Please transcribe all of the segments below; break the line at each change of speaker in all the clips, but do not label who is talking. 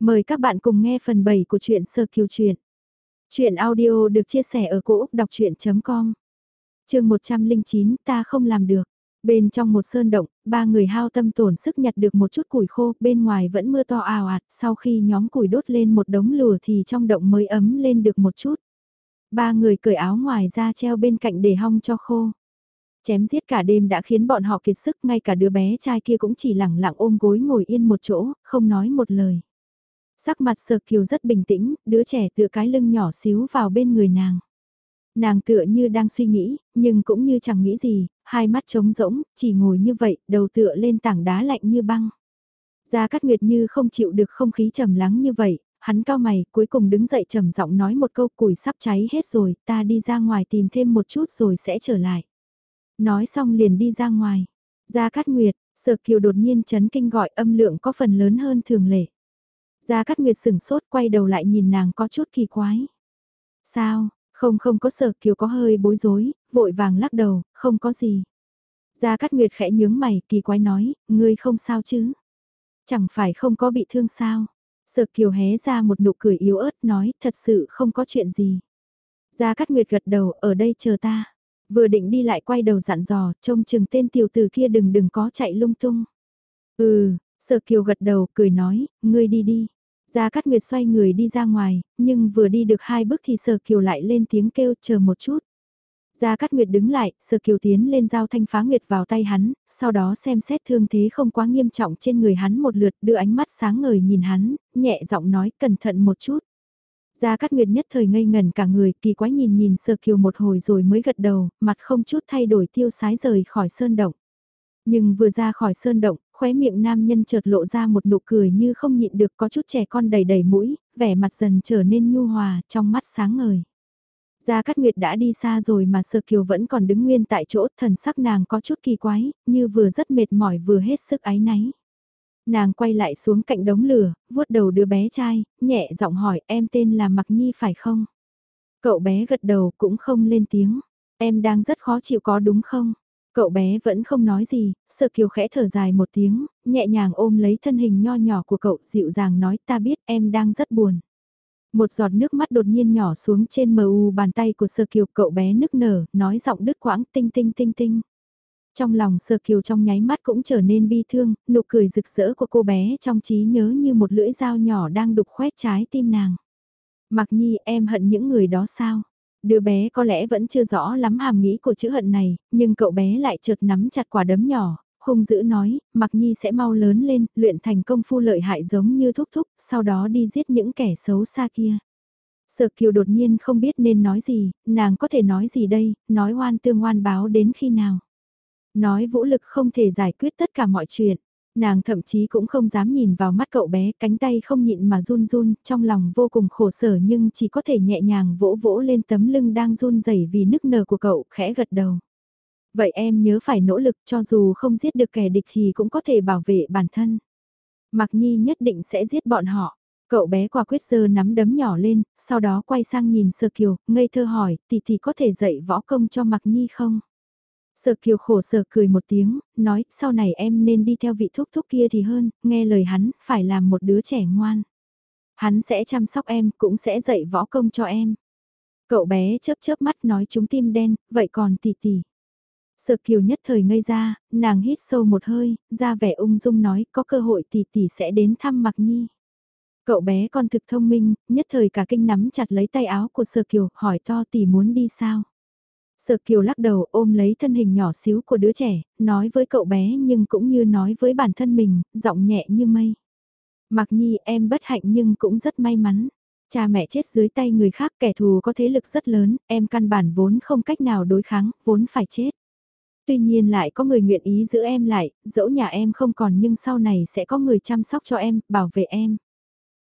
Mời các bạn cùng nghe phần 7 của truyện Sơ Kiều Truyện. truyện audio được chia sẻ ở cỗ đọc chuyện.com Trường 109 ta không làm được. Bên trong một sơn động, ba người hao tâm tổn sức nhặt được một chút củi khô, bên ngoài vẫn mưa to ào ạt, sau khi nhóm củi đốt lên một đống lửa thì trong động mới ấm lên được một chút. Ba người cởi áo ngoài ra treo bên cạnh để hong cho khô. Chém giết cả đêm đã khiến bọn họ kiệt sức, ngay cả đứa bé trai kia cũng chỉ lẳng lặng ôm gối ngồi yên một chỗ, không nói một lời. Sắc mặt sờ kiều rất bình tĩnh, đứa trẻ tựa cái lưng nhỏ xíu vào bên người nàng. Nàng tựa như đang suy nghĩ, nhưng cũng như chẳng nghĩ gì, hai mắt trống rỗng, chỉ ngồi như vậy, đầu tựa lên tảng đá lạnh như băng. Gia Cát Nguyệt như không chịu được không khí trầm lắng như vậy, hắn cao mày, cuối cùng đứng dậy trầm giọng nói một câu củi sắp cháy hết rồi, ta đi ra ngoài tìm thêm một chút rồi sẽ trở lại. Nói xong liền đi ra ngoài. Gia Cát Nguyệt, Sở Kiều đột nhiên chấn kinh gọi âm lượng có phần lớn hơn thường lệ. Gia Cát Nguyệt sửng sốt quay đầu lại nhìn nàng có chút kỳ quái. Sao, không không có Sở Kiều có hơi bối rối, vội vàng lắc đầu, không có gì. Gia Cát Nguyệt khẽ nhướng mày, kỳ quái nói, ngươi không sao chứ? Chẳng phải không có bị thương sao? Sở Kiều hé ra một nụ cười yếu ớt nói, thật sự không có chuyện gì. Gia Cát Nguyệt gật đầu, ở đây chờ ta. Vừa định đi lại quay đầu dặn dò, trông chừng tên tiểu tử kia đừng đừng có chạy lung tung. Ừ, Sở Kiều gật đầu, cười nói, ngươi đi đi. Gia Cát Nguyệt xoay người đi ra ngoài, nhưng vừa đi được hai bước thì Sở Kiều lại lên tiếng kêu chờ một chút. Gia Cát Nguyệt đứng lại, Sở Kiều tiến lên giao thanh phá nguyệt vào tay hắn, sau đó xem xét thương thế không quá nghiêm trọng trên người hắn một lượt đưa ánh mắt sáng ngời nhìn hắn, nhẹ giọng nói cẩn thận một chút. Gia Cát Nguyệt nhất thời ngây ngần cả người, kỳ quái nhìn nhìn Sở Kiều một hồi rồi mới gật đầu, mặt không chút thay đổi tiêu sái rời khỏi sơn động. Nhưng vừa ra khỏi sơn động, khóe miệng nam nhân chợt lộ ra một nụ cười như không nhịn được có chút trẻ con đầy đầy mũi, vẻ mặt dần trở nên nhu hòa, trong mắt sáng ngời. Gia Cát Nguyệt đã đi xa rồi mà Sơ Kiều vẫn còn đứng nguyên tại chỗ, thần sắc nàng có chút kỳ quái, như vừa rất mệt mỏi vừa hết sức áy náy. Nàng quay lại xuống cạnh đống lửa, vuốt đầu đứa bé trai, nhẹ giọng hỏi em tên là Mặc Nhi phải không? Cậu bé gật đầu cũng không lên tiếng. Em đang rất khó chịu có đúng không? Cậu bé vẫn không nói gì, sợ kiều khẽ thở dài một tiếng, nhẹ nhàng ôm lấy thân hình nho nhỏ của cậu dịu dàng nói ta biết em đang rất buồn. Một giọt nước mắt đột nhiên nhỏ xuống trên mờ u bàn tay của sơ kiều cậu bé nức nở, nói giọng đứt quãng tinh tinh tinh tinh. Trong lòng sơ kiều trong nháy mắt cũng trở nên bi thương, nụ cười rực rỡ của cô bé trong trí nhớ như một lưỡi dao nhỏ đang đục khoét trái tim nàng. Mặc nhi em hận những người đó sao? Đứa bé có lẽ vẫn chưa rõ lắm hàm nghĩ của chữ hận này, nhưng cậu bé lại chợt nắm chặt quả đấm nhỏ, hung dữ nói, Mặc Nhi sẽ mau lớn lên, luyện thành công phu lợi hại giống như thúc thúc, sau đó đi giết những kẻ xấu xa kia. Sở Kiều đột nhiên không biết nên nói gì, nàng có thể nói gì đây, nói oan tương oan báo đến khi nào. Nói vũ lực không thể giải quyết tất cả mọi chuyện. Nàng thậm chí cũng không dám nhìn vào mắt cậu bé, cánh tay không nhịn mà run run, trong lòng vô cùng khổ sở nhưng chỉ có thể nhẹ nhàng vỗ vỗ lên tấm lưng đang run rẩy vì nức nở của cậu, khẽ gật đầu. Vậy em nhớ phải nỗ lực cho dù không giết được kẻ địch thì cũng có thể bảo vệ bản thân. Mặc Nhi nhất định sẽ giết bọn họ. Cậu bé quả quyết giơ nắm đấm nhỏ lên, sau đó quay sang nhìn Sơ Kiều, ngây thơ hỏi, tỷ tỷ có thể dạy võ công cho Mặc Nhi không? Sở kiều khổ sở cười một tiếng, nói sau này em nên đi theo vị thúc thúc kia thì hơn, nghe lời hắn, phải làm một đứa trẻ ngoan. Hắn sẽ chăm sóc em, cũng sẽ dạy võ công cho em. Cậu bé chớp chớp mắt nói chúng tim đen, vậy còn tỷ tỷ. Sở kiều nhất thời ngây ra, nàng hít sâu một hơi, ra vẻ ung dung nói có cơ hội tỷ tỷ sẽ đến thăm Mặc Nhi. Cậu bé con thực thông minh, nhất thời cả kinh nắm chặt lấy tay áo của Sở Kiều, hỏi to tỷ muốn đi sao? Sở Kiều lắc đầu ôm lấy thân hình nhỏ xíu của đứa trẻ, nói với cậu bé nhưng cũng như nói với bản thân mình, giọng nhẹ như mây. Mặc nhi em bất hạnh nhưng cũng rất may mắn. Cha mẹ chết dưới tay người khác kẻ thù có thế lực rất lớn, em căn bản vốn không cách nào đối kháng, vốn phải chết. Tuy nhiên lại có người nguyện ý giữ em lại, dẫu nhà em không còn nhưng sau này sẽ có người chăm sóc cho em, bảo vệ em.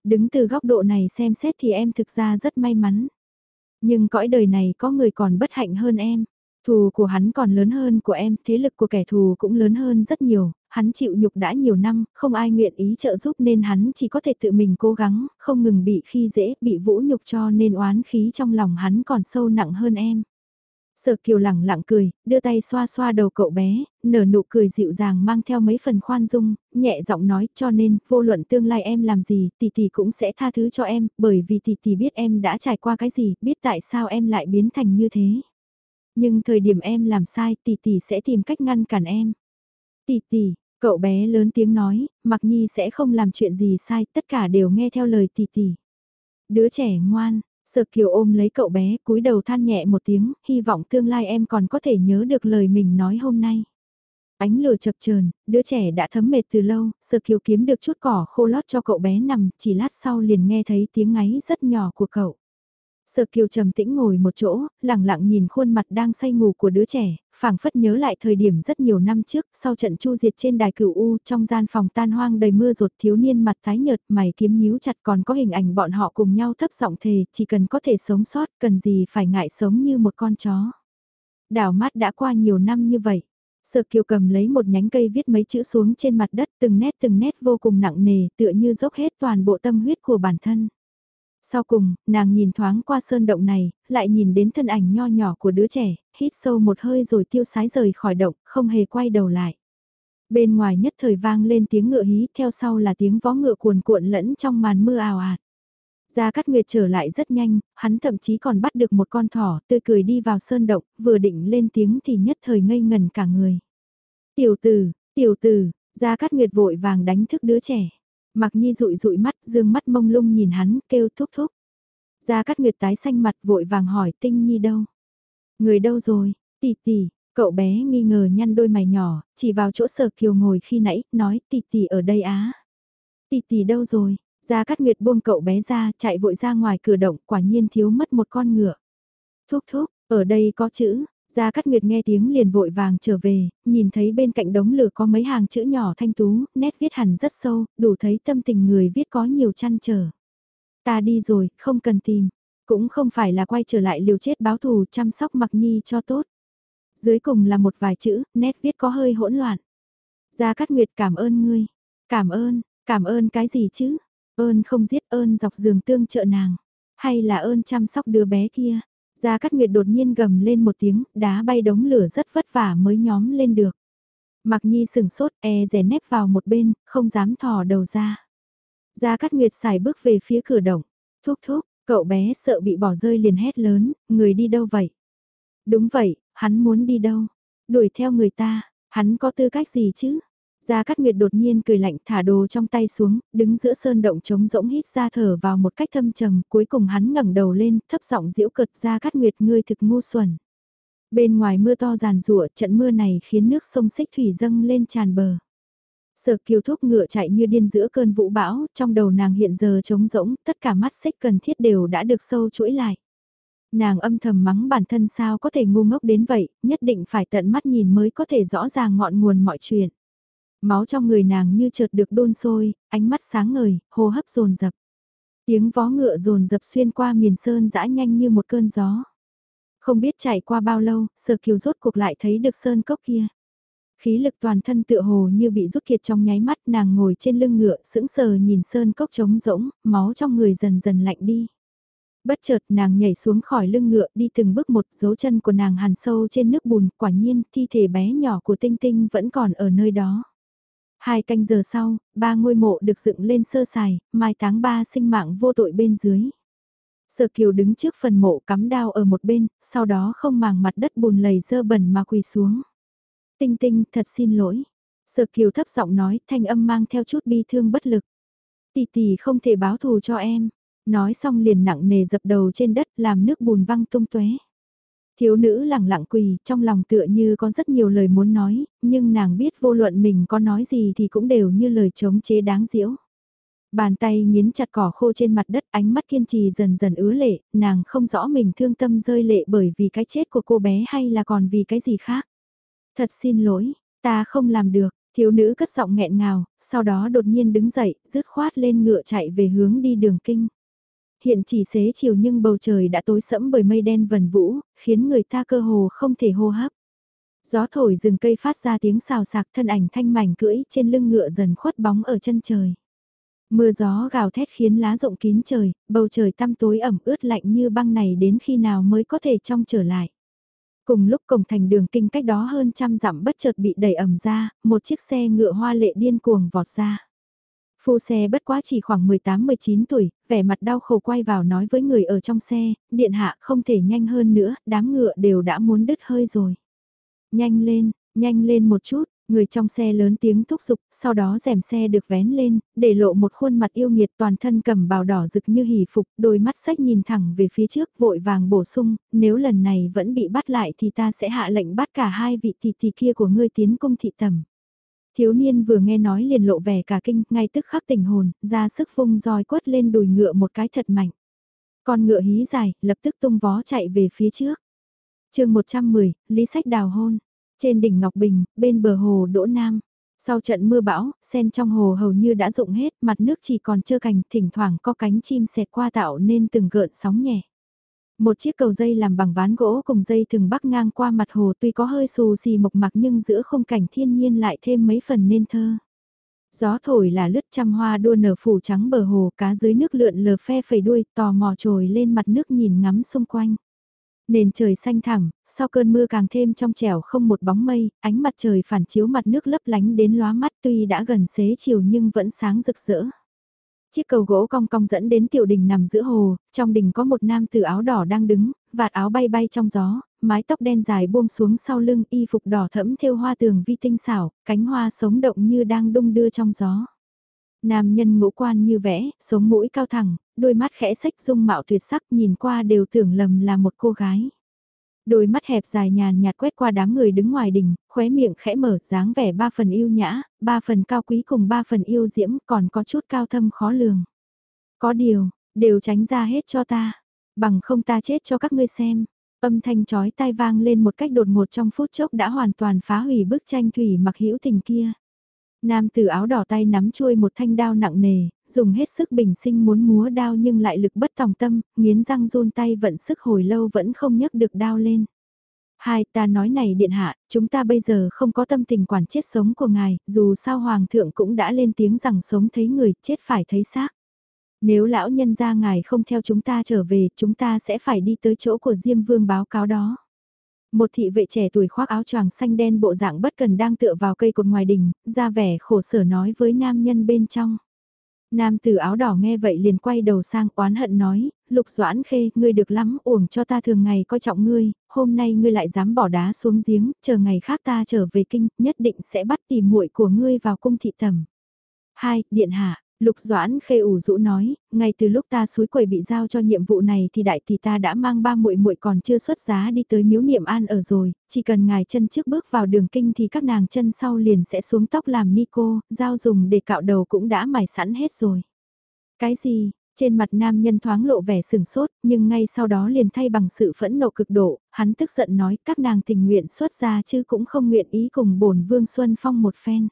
Đứng từ góc độ này xem xét thì em thực ra rất may mắn. Nhưng cõi đời này có người còn bất hạnh hơn em. Thù của hắn còn lớn hơn của em, thế lực của kẻ thù cũng lớn hơn rất nhiều, hắn chịu nhục đã nhiều năm, không ai nguyện ý trợ giúp nên hắn chỉ có thể tự mình cố gắng, không ngừng bị khi dễ, bị vũ nhục cho nên oán khí trong lòng hắn còn sâu nặng hơn em. Sở kiều lẳng lặng cười, đưa tay xoa xoa đầu cậu bé, nở nụ cười dịu dàng mang theo mấy phần khoan dung, nhẹ giọng nói cho nên vô luận tương lai em làm gì tỷ tỷ cũng sẽ tha thứ cho em, bởi vì tỷ tỷ biết em đã trải qua cái gì, biết tại sao em lại biến thành như thế. Nhưng thời điểm em làm sai tỷ tỷ sẽ tìm cách ngăn cản em. Tỷ tỷ, cậu bé lớn tiếng nói, mặc nhi sẽ không làm chuyện gì sai, tất cả đều nghe theo lời tỷ tỷ. Đứa trẻ ngoan, Sở Kiều ôm lấy cậu bé, cúi đầu than nhẹ một tiếng, hy vọng tương lai em còn có thể nhớ được lời mình nói hôm nay. Ánh lửa chập chờn, đứa trẻ đã thấm mệt từ lâu, Sở Kiều kiếm được chút cỏ khô lót cho cậu bé nằm, chỉ lát sau liền nghe thấy tiếng ngáy rất nhỏ của cậu. Sở Kiều trầm tĩnh ngồi một chỗ, lặng lặng nhìn khuôn mặt đang say ngủ của đứa trẻ, phảng phất nhớ lại thời điểm rất nhiều năm trước, sau trận chu diệt trên đài cửu U, trong gian phòng tan hoang đầy mưa rột thiếu niên mặt tái nhợt, mày kiếm nhíu chặt còn có hình ảnh bọn họ cùng nhau thấp giọng thề, chỉ cần có thể sống sót, cần gì phải ngại sống như một con chó. Đảo mắt đã qua nhiều năm như vậy. Sở Kiều cầm lấy một nhánh cây viết mấy chữ xuống trên mặt đất từng nét từng nét vô cùng nặng nề tựa như dốc hết toàn bộ tâm huyết của bản thân. Sau cùng, nàng nhìn thoáng qua sơn động này, lại nhìn đến thân ảnh nho nhỏ của đứa trẻ, hít sâu một hơi rồi tiêu sái rời khỏi động, không hề quay đầu lại. Bên ngoài nhất thời vang lên tiếng ngựa hí, theo sau là tiếng vó ngựa cuồn cuộn lẫn trong màn mưa ào ạt. Gia Cát Nguyệt trở lại rất nhanh, hắn thậm chí còn bắt được một con thỏ, tươi cười đi vào sơn động, vừa định lên tiếng thì nhất thời ngây ngần cả người. Tiểu tử, tiểu tử, Gia Cát Nguyệt vội vàng đánh thức đứa trẻ. Mặc nhi rụi rụi mắt, dương mắt mông lung nhìn hắn, kêu thúc thúc. Gia Cát Nguyệt tái xanh mặt vội vàng hỏi tinh nhi đâu. Người đâu rồi, tỷ tỷ, cậu bé nghi ngờ nhăn đôi mày nhỏ, chỉ vào chỗ sở kiều ngồi khi nãy, nói tỷ tỷ ở đây á. Tỷ tỷ đâu rồi, Gia Cát Nguyệt buông cậu bé ra, chạy vội ra ngoài cửa động, quả nhiên thiếu mất một con ngựa. Thúc thúc, ở đây có chữ, Gia Cát Nguyệt nghe tiếng liền vội vàng trở về, nhìn thấy bên cạnh đống lửa có mấy hàng chữ nhỏ thanh tú, nét viết hẳn rất sâu, đủ thấy tâm tình người viết có nhiều chăn trở. Ta đi rồi, không cần tìm, cũng không phải là quay trở lại liều chết báo thù chăm sóc mặc nhi cho tốt. Dưới cùng là một vài chữ, nét viết có hơi hỗn loạn. Gia Cát Nguyệt cảm ơn ngươi, cảm ơn, cảm ơn cái gì chứ, ơn không giết ơn dọc giường tương trợ nàng, hay là ơn chăm sóc đứa bé kia. Gia Cát Nguyệt đột nhiên gầm lên một tiếng, đá bay đống lửa rất vất vả mới nhóm lên được. Mặc Nhi sừng sốt e rè nép vào một bên, không dám thò đầu ra. Gia Cát Nguyệt xài bước về phía cửa động. Thúc thúc, cậu bé sợ bị bỏ rơi liền hét lớn, người đi đâu vậy? Đúng vậy, hắn muốn đi đâu? Đuổi theo người ta, hắn có tư cách gì chứ? Gia Cát Nguyệt đột nhiên cười lạnh thả đồ trong tay xuống, đứng giữa sơn động trống rỗng hít ra thở vào một cách thâm trầm, cuối cùng hắn ngẩng đầu lên, thấp giọng giễu cợt Gia Cát Nguyệt ngươi thực ngu xuẩn. Bên ngoài mưa to giàn rụa, trận mưa này khiến nước sông xích thủy dâng lên tràn bờ. Sở kiều thúc ngựa chạy như điên giữa cơn vũ bão, trong đầu nàng hiện giờ trống rỗng, tất cả mắt xích cần thiết đều đã được sâu chuỗi lại. Nàng âm thầm mắng bản thân sao có thể ngu ngốc đến vậy, nhất định phải tận mắt nhìn mới có thể rõ ràng ngọn nguồn mọi chuyện. Máu trong người nàng như chợt được đôn sôi, ánh mắt sáng ngời, hô hấp dồn dập. Tiếng vó ngựa dồn dập xuyên qua miền sơn dã nhanh như một cơn gió. Không biết chạy qua bao lâu, sờ kiều rốt cuộc lại thấy được sơn cốc kia. Khí lực toàn thân tựa hồ như bị rút kiệt trong nháy mắt nàng ngồi trên lưng ngựa sững sờ nhìn sơn cốc trống rỗng, máu trong người dần dần lạnh đi. Bất chợt nàng nhảy xuống khỏi lưng ngựa đi từng bước một dấu chân của nàng hàn sâu trên nước bùn quả nhiên thi thể bé nhỏ của tinh tinh vẫn còn ở nơi đó. Hai canh giờ sau, ba ngôi mộ được dựng lên sơ sài, mai táng ba sinh mạng vô tội bên dưới. Sở Kiều đứng trước phần mộ cắm đao ở một bên, sau đó không màng mặt đất bùn lầy dơ bẩn mà quỳ xuống. Tinh tinh, thật xin lỗi. Sở Kiều thấp giọng nói, thanh âm mang theo chút bi thương bất lực. Tỷ tỷ không thể báo thù cho em. Nói xong liền nặng nề dập đầu trên đất làm nước bùn văng tung tóe. Thiếu nữ lẳng lặng quỳ, trong lòng tựa như có rất nhiều lời muốn nói, nhưng nàng biết vô luận mình có nói gì thì cũng đều như lời chống chế đáng diễu. Bàn tay nghiến chặt cỏ khô trên mặt đất ánh mắt kiên trì dần dần ứa lệ, nàng không rõ mình thương tâm rơi lệ bởi vì cái chết của cô bé hay là còn vì cái gì khác. Thật xin lỗi, ta không làm được, thiếu nữ cất giọng nghẹn ngào, sau đó đột nhiên đứng dậy, rứt khoát lên ngựa chạy về hướng đi đường kinh. Hiện chỉ xế chiều nhưng bầu trời đã tối sẫm bởi mây đen vần vũ, khiến người ta cơ hồ không thể hô hấp. Gió thổi rừng cây phát ra tiếng xào sạc thân ảnh thanh mảnh cưỡi trên lưng ngựa dần khuất bóng ở chân trời. Mưa gió gào thét khiến lá rộng kín trời, bầu trời tăm tối ẩm ướt lạnh như băng này đến khi nào mới có thể trong trở lại. Cùng lúc cổng thành đường kinh cách đó hơn trăm dặm bất chợt bị đẩy ẩm ra, một chiếc xe ngựa hoa lệ điên cuồng vọt ra. Phu xe bất quá chỉ khoảng 18-19 tuổi, vẻ mặt đau khổ quay vào nói với người ở trong xe, điện hạ không thể nhanh hơn nữa, đám ngựa đều đã muốn đứt hơi rồi. Nhanh lên, nhanh lên một chút, người trong xe lớn tiếng thúc giục, sau đó rèm xe được vén lên, để lộ một khuôn mặt yêu nghiệt toàn thân cầm bào đỏ rực như hỉ phục, đôi mắt sách nhìn thẳng về phía trước vội vàng bổ sung, nếu lần này vẫn bị bắt lại thì ta sẽ hạ lệnh bắt cả hai vị tỷ tỷ kia của ngươi tiến cung thị tầm. Thiếu niên vừa nghe nói liền lộ vẻ cả kinh, ngay tức khắc tỉnh hồn, ra sức phung roi quất lên đùi ngựa một cái thật mạnh. Con ngựa hí dài, lập tức tung vó chạy về phía trước. chương 110, Lý Sách đào hôn. Trên đỉnh Ngọc Bình, bên bờ hồ Đỗ Nam. Sau trận mưa bão, sen trong hồ hầu như đã rụng hết, mặt nước chỉ còn trơ cành, thỉnh thoảng có cánh chim xẹt qua tạo nên từng gợn sóng nhẹ. Một chiếc cầu dây làm bằng ván gỗ cùng dây thường bắc ngang qua mặt hồ tuy có hơi xù xì mộc mạc nhưng giữa không cảnh thiên nhiên lại thêm mấy phần nên thơ. Gió thổi là lướt trăm hoa đua nở phủ trắng bờ hồ cá dưới nước lượn lờ phe phẩy đuôi tò mò trồi lên mặt nước nhìn ngắm xung quanh. Nền trời xanh thẳm, sau cơn mưa càng thêm trong trẻo không một bóng mây, ánh mặt trời phản chiếu mặt nước lấp lánh đến lóa mắt tuy đã gần xế chiều nhưng vẫn sáng rực rỡ. Chiếc cầu gỗ cong cong dẫn đến tiểu đình nằm giữa hồ, trong đình có một nam tử áo đỏ đang đứng, vạt áo bay bay trong gió, mái tóc đen dài buông xuống sau lưng y phục đỏ thẫm thêu hoa tường vi tinh xảo, cánh hoa sống động như đang đung đưa trong gió. Nam nhân ngũ quan như vẽ, sống mũi cao thẳng, đôi mắt khẽ sách dung mạo tuyệt sắc nhìn qua đều tưởng lầm là một cô gái. Đôi mắt hẹp dài nhàn nhạt quét qua đám người đứng ngoài đình, khóe miệng khẽ mở, dáng vẻ ba phần yêu nhã, ba phần cao quý cùng ba phần yêu diễm, còn có chút cao thâm khó lường. Có điều, đều tránh ra hết cho ta, bằng không ta chết cho các ngươi xem. Âm thanh chói tai vang lên một cách đột ngột trong phút chốc đã hoàn toàn phá hủy bức tranh thủy mặc hữu tình kia. Nam tử áo đỏ tay nắm chuôi một thanh đao nặng nề, dùng hết sức bình sinh muốn múa đao nhưng lại lực bất tòng tâm, nghiến răng run tay vận sức hồi lâu vẫn không nhấc được đao lên. Hai ta nói này điện hạ, chúng ta bây giờ không có tâm tình quản chết sống của ngài, dù sao hoàng thượng cũng đã lên tiếng rằng sống thấy người, chết phải thấy xác. Nếu lão nhân gia ngài không theo chúng ta trở về, chúng ta sẽ phải đi tới chỗ của Diêm Vương báo cáo đó. Một thị vệ trẻ tuổi khoác áo choàng xanh đen bộ dạng bất cần đang tựa vào cây cột ngoài đình, ra vẻ khổ sở nói với nam nhân bên trong. Nam tử áo đỏ nghe vậy liền quay đầu sang oán hận nói, lục doãn khê, ngươi được lắm, uổng cho ta thường ngày coi trọng ngươi, hôm nay ngươi lại dám bỏ đá xuống giếng, chờ ngày khác ta trở về kinh, nhất định sẽ bắt tìm muội của ngươi vào cung thị tầm. Hai, Điện hạ, Lục Doãn khê ủ rũ nói, ngay từ lúc ta suối quầy bị giao cho nhiệm vụ này thì đại tỷ ta đã mang ba muội muội còn chưa xuất giá đi tới miếu niệm an ở rồi, chỉ cần ngài chân trước bước vào đường kinh thì các nàng chân sau liền sẽ xuống tóc làm ni cô, dao dùng để cạo đầu cũng đã mài sẵn hết rồi. Cái gì? Trên mặt nam nhân thoáng lộ vẻ sừng sốt, nhưng ngay sau đó liền thay bằng sự phẫn nộ cực độ, hắn tức giận nói các nàng tình nguyện xuất gia chứ cũng không nguyện ý cùng bổn vương Xuân Phong một phen.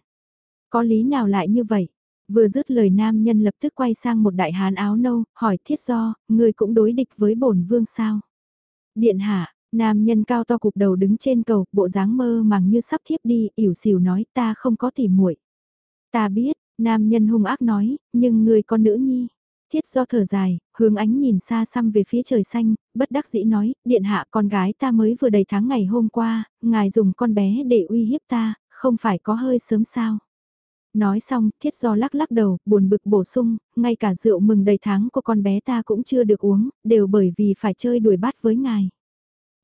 Có lý nào lại như vậy? Vừa dứt lời nam nhân lập tức quay sang một đại hán áo nâu, hỏi thiết do, người cũng đối địch với bổn vương sao? Điện hạ, nam nhân cao to cục đầu đứng trên cầu, bộ dáng mơ màng như sắp thiếp đi, ỉu xìu nói ta không có tỉ muội. Ta biết, nam nhân hung ác nói, nhưng người con nữ nhi. Thiết do thở dài, hướng ánh nhìn xa xăm về phía trời xanh, bất đắc dĩ nói, điện hạ con gái ta mới vừa đầy tháng ngày hôm qua, ngài dùng con bé để uy hiếp ta, không phải có hơi sớm sao. Nói xong, thiết do lắc lắc đầu, buồn bực bổ sung, ngay cả rượu mừng đầy tháng của con bé ta cũng chưa được uống, đều bởi vì phải chơi đuổi bắt với ngài.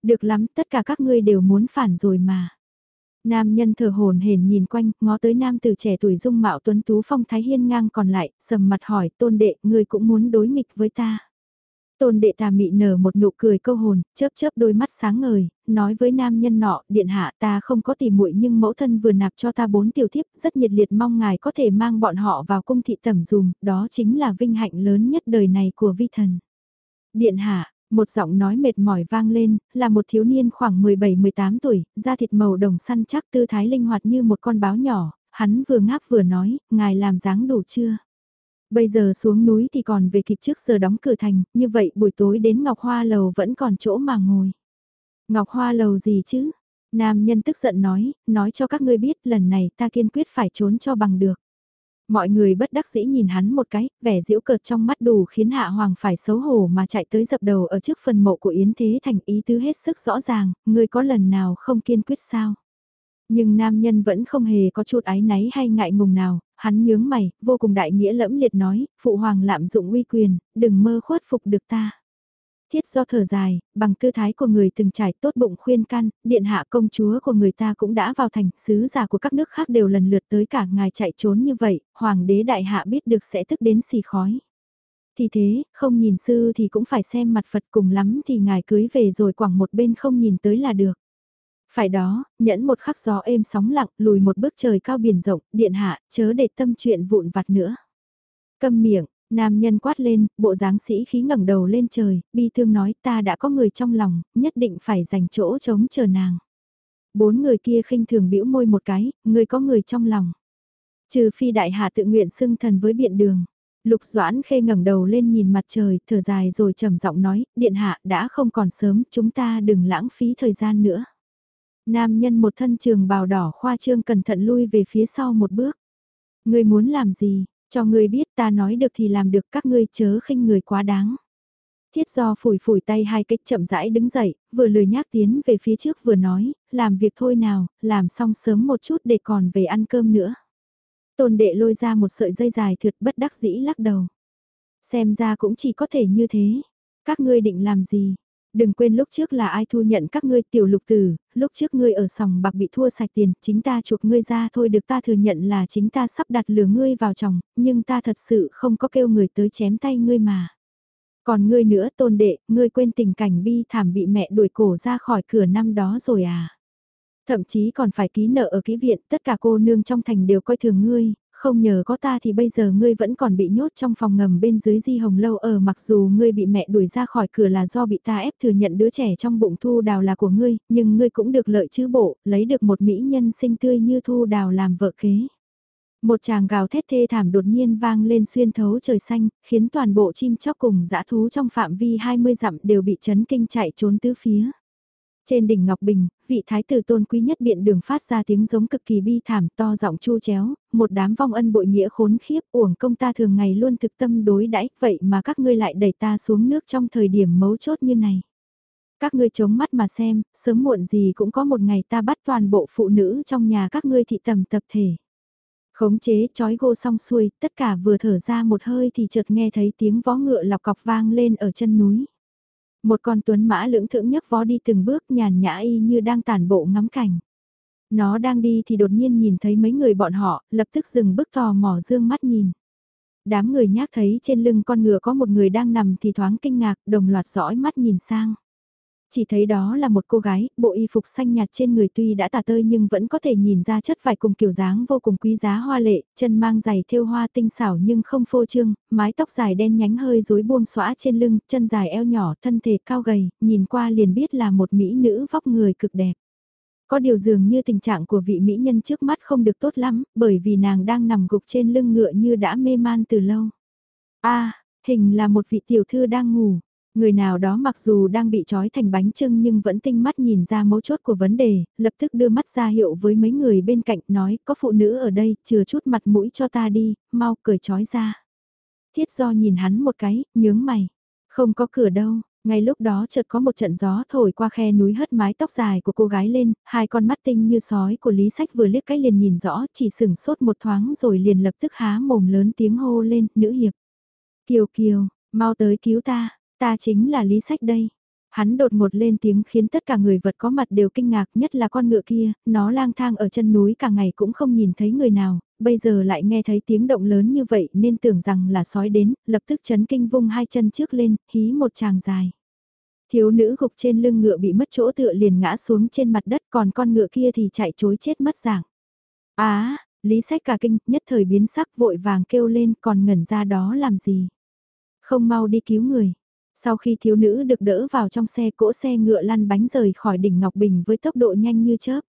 Được lắm, tất cả các ngươi đều muốn phản rồi mà. Nam nhân thở hồn hển nhìn quanh, ngó tới nam tử trẻ tuổi dung mạo tuấn tú phong thái hiên ngang còn lại, sầm mặt hỏi, tôn đệ, ngươi cũng muốn đối nghịch với ta. Tôn đệ tà mị nở một nụ cười câu hồn, chớp chớp đôi mắt sáng ngời, nói với nam nhân nọ, điện hạ ta không có tỉ muội nhưng mẫu thân vừa nạp cho ta bốn tiểu thiếp, rất nhiệt liệt mong ngài có thể mang bọn họ vào cung thị tẩm dùm, đó chính là vinh hạnh lớn nhất đời này của vi thần. Điện hạ, một giọng nói mệt mỏi vang lên, là một thiếu niên khoảng 17-18 tuổi, da thịt màu đồng săn chắc tư thái linh hoạt như một con báo nhỏ, hắn vừa ngáp vừa nói, ngài làm dáng đủ chưa? Bây giờ xuống núi thì còn về kịp trước giờ đóng cửa thành, như vậy buổi tối đến Ngọc Hoa Lầu vẫn còn chỗ mà ngồi. Ngọc Hoa Lầu gì chứ? Nam nhân tức giận nói, nói cho các ngươi biết lần này ta kiên quyết phải trốn cho bằng được. Mọi người bất đắc dĩ nhìn hắn một cái, vẻ diễu cợt trong mắt đủ khiến Hạ Hoàng phải xấu hổ mà chạy tới dập đầu ở trước phần mộ của Yến Thế Thành ý tứ hết sức rõ ràng, người có lần nào không kiên quyết sao. Nhưng nam nhân vẫn không hề có chút ái náy hay ngại ngùng nào, hắn nhướng mày, vô cùng đại nghĩa lẫm liệt nói, phụ hoàng lạm dụng uy quyền, đừng mơ khuất phục được ta. Thiết do thở dài, bằng tư thái của người từng trải tốt bụng khuyên can, điện hạ công chúa của người ta cũng đã vào thành, sứ giả của các nước khác đều lần lượt tới cả ngài chạy trốn như vậy, hoàng đế đại hạ biết được sẽ tức đến xì khói. Thì thế, không nhìn sư thì cũng phải xem mặt Phật cùng lắm thì ngài cưới về rồi quẳng một bên không nhìn tới là được. Phải đó, nhẫn một khắc gió êm sóng lặng, lùi một bước trời cao biển rộng, điện hạ, chớ để tâm chuyện vụn vặt nữa. Câm miệng, nam nhân quát lên, bộ dáng sĩ khí ngẩng đầu lên trời, bi thương nói ta đã có người trong lòng, nhất định phải dành chỗ chống chờ nàng. Bốn người kia khinh thường bĩu môi một cái, người có người trong lòng. Trừ phi đại hạ tự nguyện xưng thần với biện đường. Lục Doãn Khê ngẩng đầu lên nhìn mặt trời, thở dài rồi trầm giọng nói, điện hạ đã không còn sớm, chúng ta đừng lãng phí thời gian nữa. Nam nhân một thân trường bào đỏ khoa trương cẩn thận lui về phía sau một bước. Ngươi muốn làm gì, cho ngươi biết ta nói được thì làm được các ngươi chớ khinh người quá đáng. Thiết do phủi phủi tay hai cách chậm rãi đứng dậy, vừa lười nhác tiến về phía trước vừa nói, làm việc thôi nào, làm xong sớm một chút để còn về ăn cơm nữa. Tôn đệ lôi ra một sợi dây dài thượt bất đắc dĩ lắc đầu. Xem ra cũng chỉ có thể như thế. Các ngươi định làm gì? Đừng quên lúc trước là ai thu nhận các ngươi tiểu lục tử, lúc trước ngươi ở sòng bạc bị thua sạch tiền, chính ta chuộc ngươi ra thôi được ta thừa nhận là chính ta sắp đặt lừa ngươi vào chồng, nhưng ta thật sự không có kêu người tới chém tay ngươi mà. Còn ngươi nữa tôn đệ, ngươi quên tình cảnh bi thảm bị mẹ đuổi cổ ra khỏi cửa năm đó rồi à. Thậm chí còn phải ký nợ ở ký viện, tất cả cô nương trong thành đều coi thường ngươi, không nhờ có ta thì bây giờ ngươi vẫn còn bị nhốt trong phòng ngầm bên dưới di hồng lâu ở mặc dù ngươi bị mẹ đuổi ra khỏi cửa là do bị ta ép thừa nhận đứa trẻ trong bụng thu đào là của ngươi, nhưng ngươi cũng được lợi chứ bộ, lấy được một mỹ nhân xinh tươi như thu đào làm vợ kế. Một chàng gào thét thê thảm đột nhiên vang lên xuyên thấu trời xanh, khiến toàn bộ chim chóc cùng dã thú trong phạm vi 20 dặm đều bị chấn kinh chạy trốn tứ phía. Trên đỉnh Ngọc Bình, vị thái tử tôn quý nhất biện đường phát ra tiếng giống cực kỳ bi thảm to giọng chu chéo, một đám vong ân bội nghĩa khốn khiếp uổng công ta thường ngày luôn thực tâm đối đãi vậy mà các ngươi lại đẩy ta xuống nước trong thời điểm mấu chốt như này. Các ngươi chống mắt mà xem, sớm muộn gì cũng có một ngày ta bắt toàn bộ phụ nữ trong nhà các ngươi thị tầm tập thể. Khống chế chói gô xong xuôi, tất cả vừa thở ra một hơi thì chợt nghe thấy tiếng vó ngựa lọc cọc vang lên ở chân núi. Một con tuấn mã lưỡng thượng nhấc vó đi từng bước nhàn nhã y như đang tàn bộ ngắm cảnh. Nó đang đi thì đột nhiên nhìn thấy mấy người bọn họ, lập tức dừng bước tò mò dương mắt nhìn. Đám người nhác thấy trên lưng con ngựa có một người đang nằm thì thoáng kinh ngạc, đồng loạt dõi mắt nhìn sang. Chỉ thấy đó là một cô gái, bộ y phục xanh nhạt trên người tuy đã tả tơi nhưng vẫn có thể nhìn ra chất vải cùng kiểu dáng vô cùng quý giá hoa lệ, chân mang giày thêu hoa tinh xảo nhưng không phô trương, mái tóc dài đen nhánh hơi rối buông xõa trên lưng, chân dài eo nhỏ, thân thể cao gầy, nhìn qua liền biết là một mỹ nữ vóc người cực đẹp. Có điều dường như tình trạng của vị mỹ nhân trước mắt không được tốt lắm, bởi vì nàng đang nằm gục trên lưng ngựa như đã mê man từ lâu. a hình là một vị tiểu thư đang ngủ. Người nào đó mặc dù đang bị trói thành bánh trưng nhưng vẫn tinh mắt nhìn ra mấu chốt của vấn đề, lập tức đưa mắt ra hiệu với mấy người bên cạnh nói có phụ nữ ở đây, chừa chút mặt mũi cho ta đi, mau cởi trói ra. Thiết do nhìn hắn một cái, nhướng mày. Không có cửa đâu, ngay lúc đó chợt có một trận gió thổi qua khe núi hất mái tóc dài của cô gái lên, hai con mắt tinh như sói của Lý Sách vừa liếc cái liền nhìn rõ, chỉ sừng sốt một thoáng rồi liền lập tức há mồm lớn tiếng hô lên, nữ hiệp. Kiều Kiều, mau tới cứu ta, Ta chính là lý sách đây. Hắn đột ngột lên tiếng khiến tất cả người vật có mặt đều kinh ngạc nhất là con ngựa kia, nó lang thang ở chân núi cả ngày cũng không nhìn thấy người nào, bây giờ lại nghe thấy tiếng động lớn như vậy nên tưởng rằng là sói đến, lập tức chấn kinh vung hai chân trước lên, hí một tràng dài. Thiếu nữ gục trên lưng ngựa bị mất chỗ tựa liền ngã xuống trên mặt đất còn con ngựa kia thì chạy chối chết mất dạng. Á, lý sách cả kinh, nhất thời biến sắc vội vàng kêu lên còn ngẩn ra đó làm gì. Không mau đi cứu người, sau khi thiếu nữ được đỡ vào trong xe cỗ xe ngựa lăn bánh rời khỏi đỉnh Ngọc Bình với tốc độ nhanh như chớp.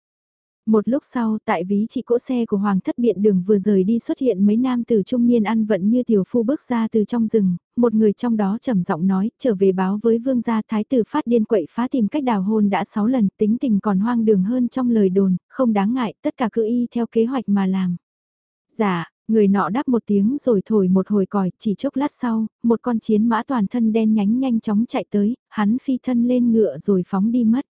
Một lúc sau, tại ví chỉ cỗ xe của Hoàng thất biện đường vừa rời đi xuất hiện mấy nam tử trung niên ăn vận như tiểu phu bước ra từ trong rừng, một người trong đó trầm giọng nói, trở về báo với vương gia thái tử phát điên quậy phá tìm cách đào hôn đã 6 lần, tính tình còn hoang đường hơn trong lời đồn, không đáng ngại, tất cả cứ y theo kế hoạch mà làm. Dạ, Người nọ đáp một tiếng rồi thổi một hồi còi, chỉ chốc lát sau, một con chiến mã toàn thân đen nhánh nhanh chóng chạy tới, hắn phi thân lên ngựa rồi phóng đi mất.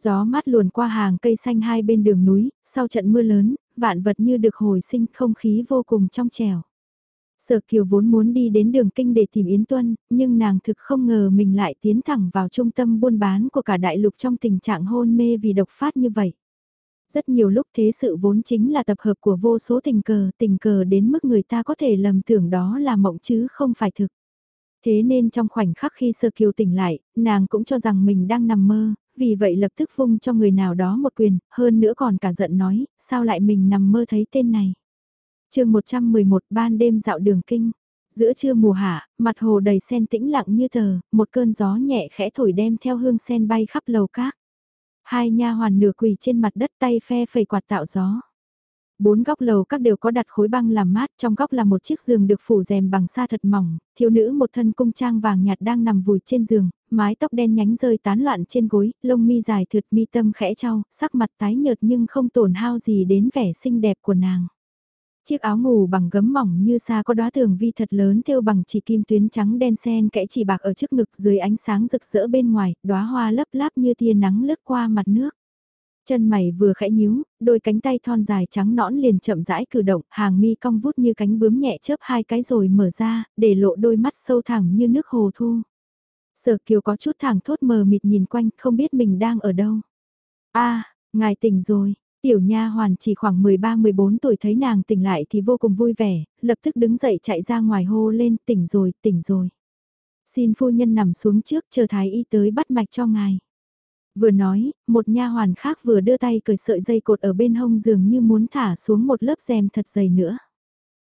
Gió mát luồn qua hàng cây xanh hai bên đường núi, sau trận mưa lớn, vạn vật như được hồi sinh không khí vô cùng trong trẻo. Sở Kiều vốn muốn đi đến đường kinh để tìm Yến Tuân, nhưng nàng thực không ngờ mình lại tiến thẳng vào trung tâm buôn bán của cả đại lục trong tình trạng hôn mê vì độc phát như vậy. Rất nhiều lúc thế sự vốn chính là tập hợp của vô số tình cờ, tình cờ đến mức người ta có thể lầm tưởng đó là mộng chứ không phải thực. Thế nên trong khoảnh khắc khi Sơ Kiều tỉnh lại, nàng cũng cho rằng mình đang nằm mơ, vì vậy lập tức vung cho người nào đó một quyền, hơn nữa còn cả giận nói, sao lại mình nằm mơ thấy tên này. chương 111 ban đêm dạo đường kinh. Giữa trưa mùa hạ, mặt hồ đầy sen tĩnh lặng như tờ, một cơn gió nhẹ khẽ thổi đem theo hương sen bay khắp lầu cát. Hai nha hoàn nửa quỳ trên mặt đất tay phe phẩy quạt tạo gió. Bốn góc lầu các đều có đặt khối băng làm mát, trong góc là một chiếc giường được phủ rèm bằng sa thật mỏng, thiếu nữ một thân cung trang vàng nhạt đang nằm vùi trên giường, mái tóc đen nhánh rơi tán loạn trên gối, lông mi dài thượt mi tâm khẽ trao, sắc mặt tái nhợt nhưng không tổn hao gì đến vẻ xinh đẹp của nàng. Chiếc áo ngủ bằng gấm mỏng như xa có đóa tường vi thật lớn thêu bằng chỉ kim tuyến trắng đen sen kẽ chỉ bạc ở trước ngực dưới ánh sáng rực rỡ bên ngoài, đóa hoa lấp láp như tia nắng lướt qua mặt nước. Chân mày vừa khẽ nhíu, đôi cánh tay thon dài trắng nõn liền chậm rãi cử động, hàng mi cong vút như cánh bướm nhẹ chớp hai cái rồi mở ra, để lộ đôi mắt sâu thẳm như nước hồ thu. Sở Kiều có chút thẳng thốt mờ mịt nhìn quanh, không biết mình đang ở đâu. A, ngài tỉnh rồi. Tiểu nha hoàn chỉ khoảng 13-14 tuổi thấy nàng tỉnh lại thì vô cùng vui vẻ, lập tức đứng dậy chạy ra ngoài hô lên tỉnh rồi, tỉnh rồi. Xin phu nhân nằm xuống trước chờ thái y tới bắt mạch cho ngài. Vừa nói, một nha hoàn khác vừa đưa tay cởi sợi dây cột ở bên hông giường như muốn thả xuống một lớp rèm thật dày nữa.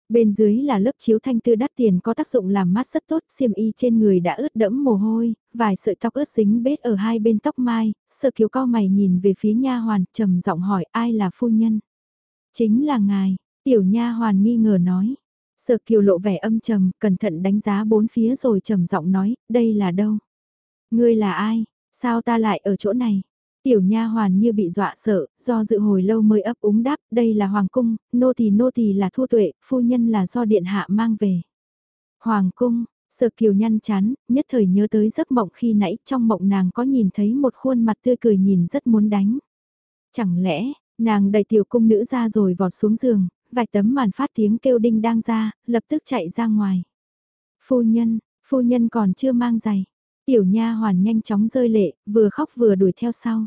Bên dưới là lớp chiếu thanh tư đắt tiền có tác dụng làm mát rất tốt, xiêm y trên người đã ướt đẫm mồ hôi, vài sợi tóc ướt dính bết ở hai bên tóc mai, sợ kiều cao mày nhìn về phía nha hoàn, trầm giọng hỏi ai là phu nhân. Chính là ngài, tiểu nha hoàn nghi ngờ nói. Sợ kiều lộ vẻ âm trầm, cẩn thận đánh giá bốn phía rồi trầm giọng nói, đây là đâu? Ngươi là ai? Sao ta lại ở chỗ này? Tiểu nha hoàn như bị dọa sợ, do dự hồi lâu mới ấp úng đáp, đây là hoàng cung, nô tỳ nô tỳ là thu tuệ, phu nhân là do điện hạ mang về. Hoàng cung, sợ kiều nhăn chán, nhất thời nhớ tới giấc mộng khi nãy trong mộng nàng có nhìn thấy một khuôn mặt tươi cười nhìn rất muốn đánh. Chẳng lẽ, nàng đẩy tiểu cung nữ ra rồi vọt xuống giường, vài tấm màn phát tiếng kêu đinh đang ra, lập tức chạy ra ngoài. Phu nhân, phu nhân còn chưa mang giày. Tiểu nha hoàn nhanh chóng rơi lệ, vừa khóc vừa đuổi theo sau.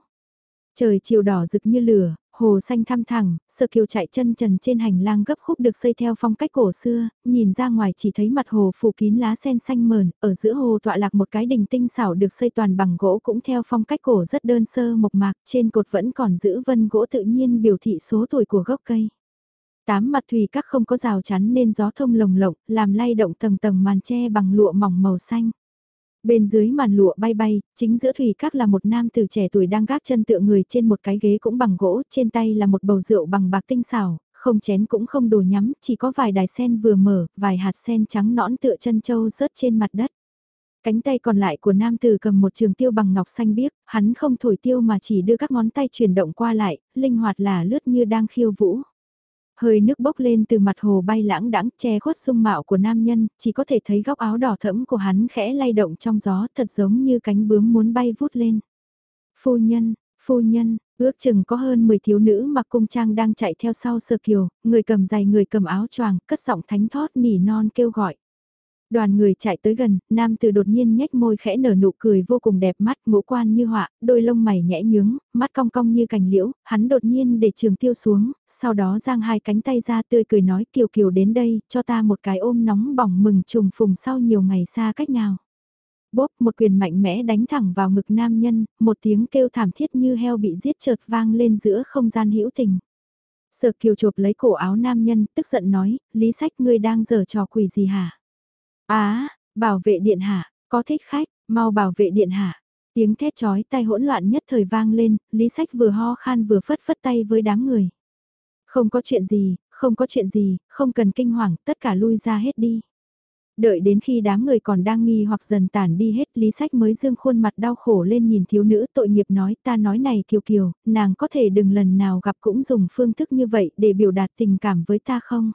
Trời chiều đỏ rực như lửa, hồ xanh thăm thẳng, sơ kiều chạy chân trần trên hành lang gấp khúc được xây theo phong cách cổ xưa, nhìn ra ngoài chỉ thấy mặt hồ phủ kín lá sen xanh mờn, ở giữa hồ tọa lạc một cái đình tinh xảo được xây toàn bằng gỗ cũng theo phong cách cổ rất đơn sơ mộc mạc, trên cột vẫn còn giữ vân gỗ tự nhiên biểu thị số tuổi của gốc cây. Tám mặt thủy các không có rào chắn nên gió thông lồng lộng, làm lay động tầng tầng màn tre bằng lụa mỏng màu xanh. Bên dưới màn lụa bay bay, chính giữa thủy các là một nam tử trẻ tuổi đang gác chân tựa người trên một cái ghế cũng bằng gỗ, trên tay là một bầu rượu bằng bạc tinh xảo, không chén cũng không đồ nhắm, chỉ có vài đài sen vừa mở, vài hạt sen trắng nõn tựa chân châu rớt trên mặt đất. Cánh tay còn lại của nam tử cầm một trường tiêu bằng ngọc xanh biếc, hắn không thổi tiêu mà chỉ đưa các ngón tay chuyển động qua lại, linh hoạt là lướt như đang khiêu vũ. Hơi nước bốc lên từ mặt hồ bay lãng đãng che khuất sung mạo của nam nhân, chỉ có thể thấy góc áo đỏ thẫm của hắn khẽ lay động trong gió thật giống như cánh bướm muốn bay vút lên. Phu nhân, phu nhân, ước chừng có hơn 10 thiếu nữ mặc cung trang đang chạy theo sau sơ kiều, người cầm giày người cầm áo choàng, cất giọng thánh thót nỉ non kêu gọi. Đoàn người chạy tới gần, nam tử đột nhiên nhếch môi khẽ nở nụ cười vô cùng đẹp mắt, ngũ quan như họa, đôi lông mày nhẽ nhướng, mắt cong cong như cành liễu, hắn đột nhiên để trường tiêu xuống, sau đó giang hai cánh tay ra tươi cười nói kiều kiều đến đây, cho ta một cái ôm nóng bỏng mừng trùng phùng sau nhiều ngày xa cách nào. Bốp một quyền mạnh mẽ đánh thẳng vào ngực nam nhân, một tiếng kêu thảm thiết như heo bị giết chợt vang lên giữa không gian hữu tình. Sở kiều chộp lấy cổ áo nam nhân, tức giận nói, lý sách ngươi đang giở trò quỷ gì hả? Á, bảo vệ điện hạ, có thích khách, mau bảo vệ điện hạ. Tiếng thét chói tay hỗn loạn nhất thời vang lên, Lý Sách vừa ho khan vừa phất phất tay với đám người. Không có chuyện gì, không có chuyện gì, không cần kinh hoàng, tất cả lui ra hết đi. Đợi đến khi đám người còn đang nghi hoặc dần tản đi hết Lý Sách mới dương khuôn mặt đau khổ lên nhìn thiếu nữ tội nghiệp nói ta nói này Kiều Kiều, nàng có thể đừng lần nào gặp cũng dùng phương thức như vậy để biểu đạt tình cảm với ta không?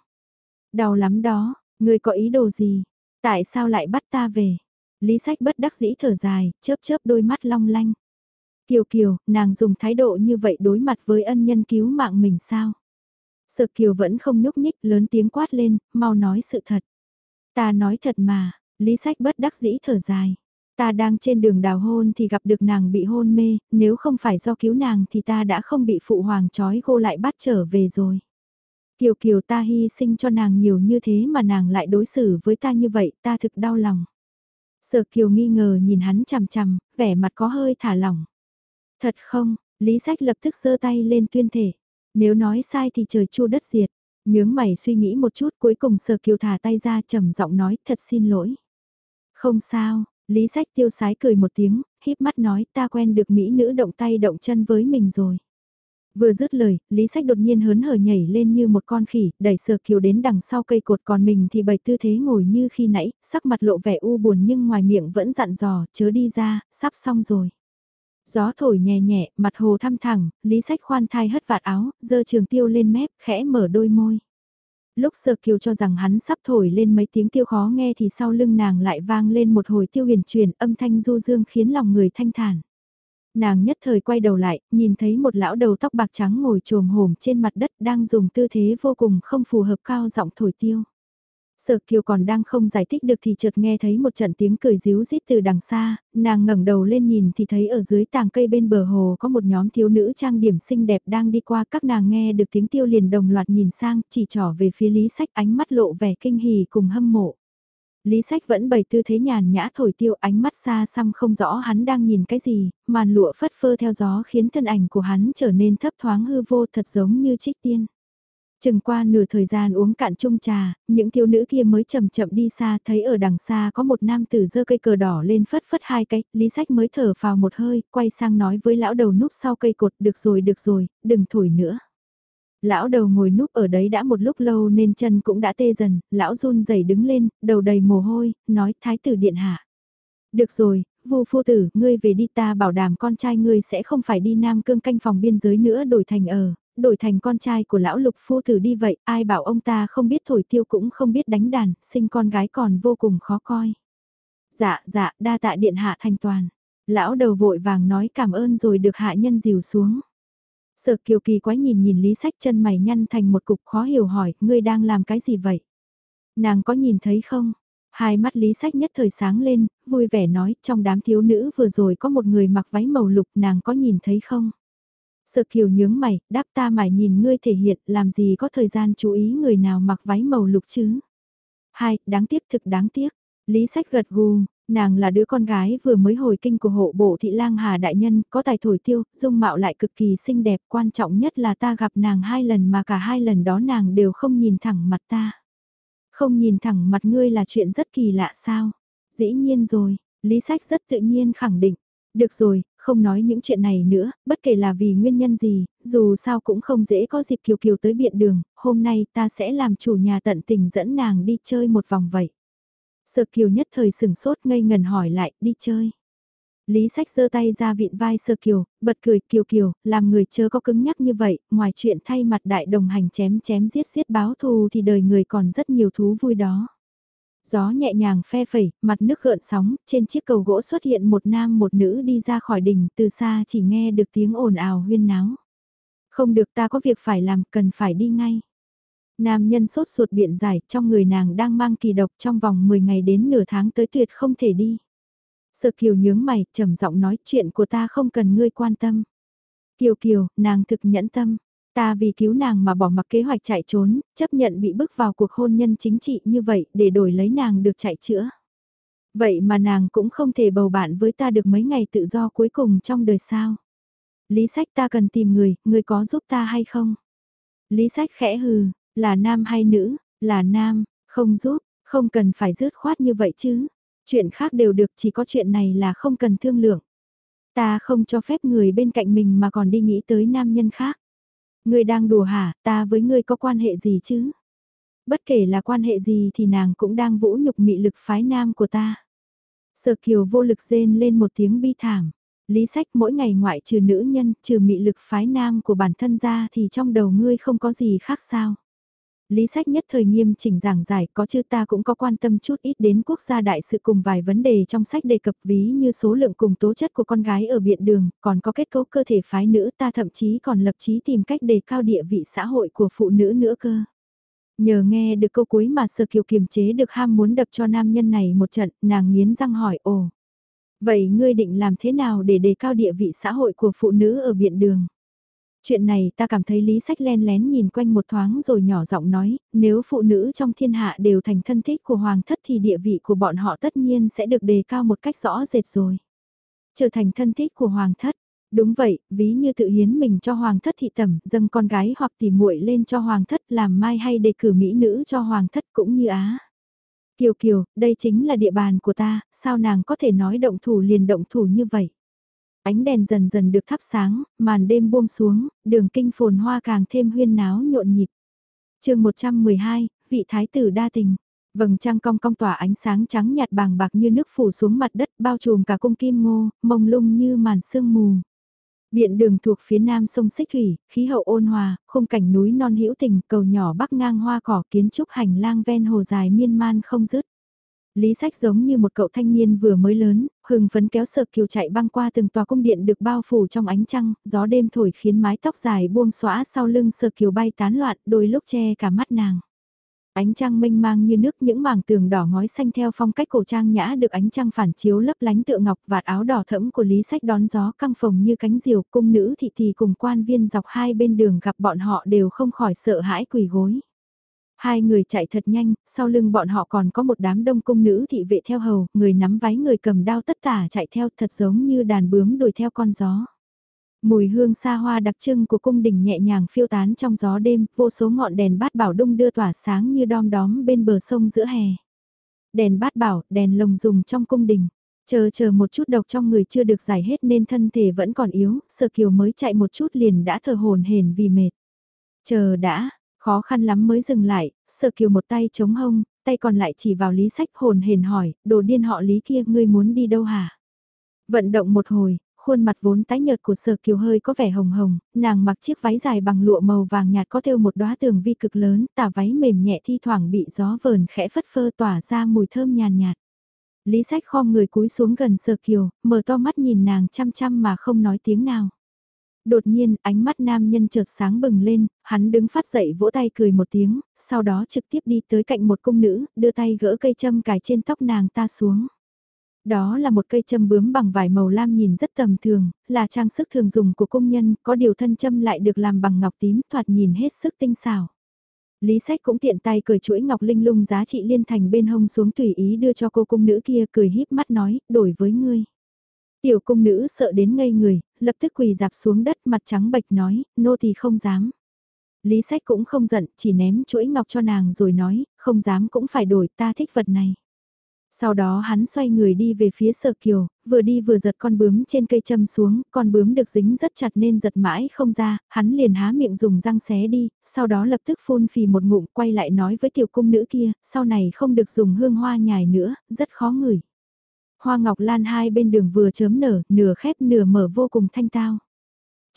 Đau lắm đó, người có ý đồ gì? Tại sao lại bắt ta về? Lý sách bất đắc dĩ thở dài, chớp chớp đôi mắt long lanh. Kiều Kiều, nàng dùng thái độ như vậy đối mặt với ân nhân cứu mạng mình sao? Sợ Kiều vẫn không nhúc nhích lớn tiếng quát lên, mau nói sự thật. Ta nói thật mà, Lý sách bất đắc dĩ thở dài. Ta đang trên đường đào hôn thì gặp được nàng bị hôn mê, nếu không phải do cứu nàng thì ta đã không bị phụ hoàng trói gô lại bắt trở về rồi. Kiều Kiều ta hy sinh cho nàng nhiều như thế mà nàng lại đối xử với ta như vậy, ta thực đau lòng. Sở Kiều nghi ngờ nhìn hắn chằm chằm, vẻ mặt có hơi thả lỏng. Thật không, Lý Sách lập tức giơ tay lên tuyên thể. Nếu nói sai thì trời chua đất diệt. Nhướng mày suy nghĩ một chút cuối cùng Sở Kiều thả tay ra trầm giọng nói thật xin lỗi. Không sao, Lý Sách tiêu sái cười một tiếng, híp mắt nói ta quen được mỹ nữ động tay động chân với mình rồi. Vừa dứt lời, Lý Sách đột nhiên hớn hở nhảy lên như một con khỉ, đẩy Sở Kiều đến đằng sau cây cột còn mình thì bày tư thế ngồi như khi nãy, sắc mặt lộ vẻ u buồn nhưng ngoài miệng vẫn dặn dò, chớ đi ra, sắp xong rồi. Gió thổi nhẹ nhẹ, mặt hồ thăm thẳng, Lý Sách khoan thai hất vạt áo, dơ trường tiêu lên mép, khẽ mở đôi môi. Lúc Sở Kiều cho rằng hắn sắp thổi lên mấy tiếng tiêu khó nghe thì sau lưng nàng lại vang lên một hồi tiêu huyền truyền âm thanh du dương khiến lòng người thanh thản. Nàng nhất thời quay đầu lại, nhìn thấy một lão đầu tóc bạc trắng ngồi trồm hổm trên mặt đất đang dùng tư thế vô cùng không phù hợp cao giọng thổi tiêu. Sở Kiều còn đang không giải thích được thì chợt nghe thấy một trận tiếng cười ríu rít từ đằng xa, nàng ngẩng đầu lên nhìn thì thấy ở dưới tàng cây bên bờ hồ có một nhóm thiếu nữ trang điểm xinh đẹp đang đi qua các nàng nghe được tiếng tiêu liền đồng loạt nhìn sang chỉ trỏ về phía lý sách ánh mắt lộ vẻ kinh hỉ cùng hâm mộ. Lý sách vẫn bày tư thế nhàn nhã thổi tiêu ánh mắt xa xăm không rõ hắn đang nhìn cái gì, màn lụa phất phơ theo gió khiến thân ảnh của hắn trở nên thấp thoáng hư vô thật giống như trích tiên. Chừng qua nửa thời gian uống cạn chung trà, những thiếu nữ kia mới chậm chậm đi xa thấy ở đằng xa có một nam tử dơ cây cờ đỏ lên phất phất hai cái, lý sách mới thở vào một hơi, quay sang nói với lão đầu núp sau cây cột, được rồi được rồi, đừng thổi nữa. Lão đầu ngồi núp ở đấy đã một lúc lâu nên chân cũng đã tê dần, lão run rẩy đứng lên, đầu đầy mồ hôi, nói thái tử điện hạ. Được rồi, vu phu tử, ngươi về đi ta bảo đảm con trai ngươi sẽ không phải đi Nam Cương canh phòng biên giới nữa đổi thành ở, đổi thành con trai của lão lục phu tử đi vậy, ai bảo ông ta không biết thổi tiêu cũng không biết đánh đàn, sinh con gái còn vô cùng khó coi. Dạ, dạ, đa tạ điện hạ thành toàn. Lão đầu vội vàng nói cảm ơn rồi được hạ nhân dìu xuống. Sở kiều kỳ quái nhìn nhìn lý sách chân mày nhăn thành một cục khó hiểu hỏi, ngươi đang làm cái gì vậy? Nàng có nhìn thấy không? Hai mắt lý sách nhất thời sáng lên, vui vẻ nói, trong đám thiếu nữ vừa rồi có một người mặc váy màu lục nàng có nhìn thấy không? Sở kiều nhướng mày, đáp ta mày nhìn ngươi thể hiện, làm gì có thời gian chú ý người nào mặc váy màu lục chứ? Hai, đáng tiếc thực đáng tiếc. Lý sách gật gù, nàng là đứa con gái vừa mới hồi kinh của hộ bộ thị lang hà đại nhân, có tài thổi tiêu, dung mạo lại cực kỳ xinh đẹp, quan trọng nhất là ta gặp nàng hai lần mà cả hai lần đó nàng đều không nhìn thẳng mặt ta. Không nhìn thẳng mặt ngươi là chuyện rất kỳ lạ sao? Dĩ nhiên rồi, Lý Sách rất tự nhiên khẳng định. Được rồi, không nói những chuyện này nữa, bất kể là vì nguyên nhân gì, dù sao cũng không dễ có dịp Kiều Kiều tới biện đường, hôm nay ta sẽ làm chủ nhà tận tình dẫn nàng đi chơi một vòng vậy. Sợ Kiều nhất thời sừng sốt ngây ngần hỏi lại, đi chơi. Lý sách giơ tay ra vịn vai Sơ Kiều, bật cười Kiều Kiều, làm người chớ có cứng nhắc như vậy, ngoài chuyện thay mặt đại đồng hành chém chém giết giết báo thù thì đời người còn rất nhiều thú vui đó. Gió nhẹ nhàng phe phẩy, mặt nước gợn sóng, trên chiếc cầu gỗ xuất hiện một nam một nữ đi ra khỏi đỉnh, từ xa chỉ nghe được tiếng ồn ào huyên náo. Không được ta có việc phải làm, cần phải đi ngay. Nam nhân sốt ruột biện giải, trong người nàng đang mang kỳ độc trong vòng 10 ngày đến nửa tháng tới tuyệt không thể đi. Sợ kiều nhướng mày, trầm giọng nói chuyện của ta không cần ngươi quan tâm. Kiều kiều, nàng thực nhẫn tâm, Ta vì cứu nàng mà bỏ mặc kế hoạch chạy trốn, chấp nhận bị bức vào cuộc hôn nhân chính trị như vậy để đổi lấy nàng được chạy chữa. Vậy mà nàng cũng không thể bầu bạn với ta được mấy ngày tự do cuối cùng trong đời sao. Lý sách ta cần tìm người, người có giúp ta hay không? Lý sách khẽ hừ, là nam hay nữ, là nam, không giúp, không cần phải dứt khoát như vậy chứ. Chuyện khác đều được chỉ có chuyện này là không cần thương lượng. Ta không cho phép người bên cạnh mình mà còn đi nghĩ tới nam nhân khác. Ngươi đang đùa hả, ta với ngươi có quan hệ gì chứ? Bất kể là quan hệ gì thì nàng cũng đang vũ nhục mị lực phái nam của ta. Sở kiều vô lực rên lên một tiếng bi thảm. Lý sách mỗi ngày ngoại trừ nữ nhân, trừ mị lực phái nam của bản thân ra thì trong đầu ngươi không có gì khác sao. Lý sách nhất thời nghiêm chỉnh giảng giải có chứ ta cũng có quan tâm chút ít đến quốc gia đại sự cùng vài vấn đề trong sách đề cập ví như số lượng cùng tố chất của con gái ở biện đường, còn có kết cấu cơ thể phái nữ ta thậm chí còn lập chí tìm cách đề cao địa vị xã hội của phụ nữ nữa cơ. Nhờ nghe được câu cuối mà sơ kiều kiềm chế được ham muốn đập cho nam nhân này một trận, nàng nghiến răng hỏi ồ. Vậy ngươi định làm thế nào để đề cao địa vị xã hội của phụ nữ ở biện đường? Chuyện này ta cảm thấy Lý Sách len lén nhìn quanh một thoáng rồi nhỏ giọng nói, nếu phụ nữ trong thiên hạ đều thành thân thích của hoàng thất thì địa vị của bọn họ tất nhiên sẽ được đề cao một cách rõ rệt rồi. Trở thành thân thích của hoàng thất, đúng vậy, ví như tự hiến mình cho hoàng thất thị tẩm, dâng con gái hoặc tỉ muội lên cho hoàng thất làm mai hay đề cử mỹ nữ cho hoàng thất cũng như á. Kiều Kiều, đây chính là địa bàn của ta, sao nàng có thể nói động thủ liền động thủ như vậy? Ánh đèn dần dần được thắp sáng, màn đêm buông xuống, đường kinh phồn hoa càng thêm huyên náo nhộn nhịp. chương 112, vị thái tử đa tình. Vầng trăng cong cong tỏa ánh sáng trắng nhạt bàng bạc như nước phủ xuống mặt đất bao trùm cả cung kim ngô, mông lung như màn sương mù. Biện đường thuộc phía nam sông Xích Thủy, khí hậu ôn hòa, khung cảnh núi non hữu tình, cầu nhỏ bắc ngang hoa cỏ kiến trúc hành lang ven hồ dài miên man không dứt. Lý sách giống như một cậu thanh niên vừa mới lớn, hừng phấn kéo sợ kiều chạy băng qua từng tòa cung điện được bao phủ trong ánh trăng, gió đêm thổi khiến mái tóc dài buông xõa sau lưng sợ kiều bay tán loạn đôi lúc che cả mắt nàng. Ánh trăng mênh mang như nước những mảng tường đỏ ngói xanh theo phong cách cổ trang nhã được ánh trăng phản chiếu lấp lánh tựa ngọc vạt áo đỏ thẫm của Lý Sách đón gió căng phồng như cánh diều cung nữ thị thì cùng quan viên dọc hai bên đường gặp bọn họ đều không khỏi sợ hãi quỳ gối. Hai người chạy thật nhanh, sau lưng bọn họ còn có một đám đông cung nữ thị vệ theo hầu, người nắm váy người cầm đao tất cả chạy theo thật giống như đàn bướm đuổi theo con gió. Mùi hương xa hoa đặc trưng của cung đình nhẹ nhàng phiêu tán trong gió đêm, vô số ngọn đèn bát bảo đông đưa tỏa sáng như đom đóm bên bờ sông giữa hè. Đèn bát bảo, đèn lồng dùng trong cung đình. Chờ chờ một chút độc trong người chưa được giải hết nên thân thể vẫn còn yếu, sơ kiều mới chạy một chút liền đã thở hồn hển vì mệt. Chờ đã, Khó khăn lắm mới dừng lại, sợ kiều một tay chống hông, tay còn lại chỉ vào lý sách hồn hền hỏi, đồ điên họ lý kia ngươi muốn đi đâu hả? Vận động một hồi, khuôn mặt vốn tái nhợt của sở kiều hơi có vẻ hồng hồng, nàng mặc chiếc váy dài bằng lụa màu vàng nhạt có thêu một đóa tường vi cực lớn, tả váy mềm nhẹ thi thoảng bị gió vờn khẽ phất phơ tỏa ra mùi thơm nhàn nhạt, Lý sách khom người cúi xuống gần sở kiều, mở to mắt nhìn nàng chăm chăm mà không nói tiếng nào. Đột nhiên, ánh mắt nam nhân chợt sáng bừng lên, hắn đứng phát dậy vỗ tay cười một tiếng, sau đó trực tiếp đi tới cạnh một cung nữ, đưa tay gỡ cây châm cài trên tóc nàng ta xuống. Đó là một cây châm bướm bằng vải màu lam nhìn rất tầm thường, là trang sức thường dùng của công nhân, có điều thân châm lại được làm bằng ngọc tím thoạt nhìn hết sức tinh xảo. Lý sách cũng tiện tay cởi chuỗi ngọc linh lung giá trị liên thành bên hông xuống tùy ý đưa cho cô cung nữ kia cười híp mắt nói, đổi với ngươi. Tiểu cung nữ sợ đến ngây người, lập tức quỳ dạp xuống đất mặt trắng bệch nói, nô thì không dám. Lý sách cũng không giận, chỉ ném chuỗi ngọc cho nàng rồi nói, không dám cũng phải đổi ta thích vật này. Sau đó hắn xoay người đi về phía sở kiều, vừa đi vừa giật con bướm trên cây châm xuống, con bướm được dính rất chặt nên giật mãi không ra, hắn liền há miệng dùng răng xé đi, sau đó lập tức phun phì một ngụm quay lại nói với tiểu cung nữ kia, sau này không được dùng hương hoa nhài nữa, rất khó ngửi hoa ngọc lan hai bên đường vừa chớm nở, nửa khép nửa mở vô cùng thanh tao.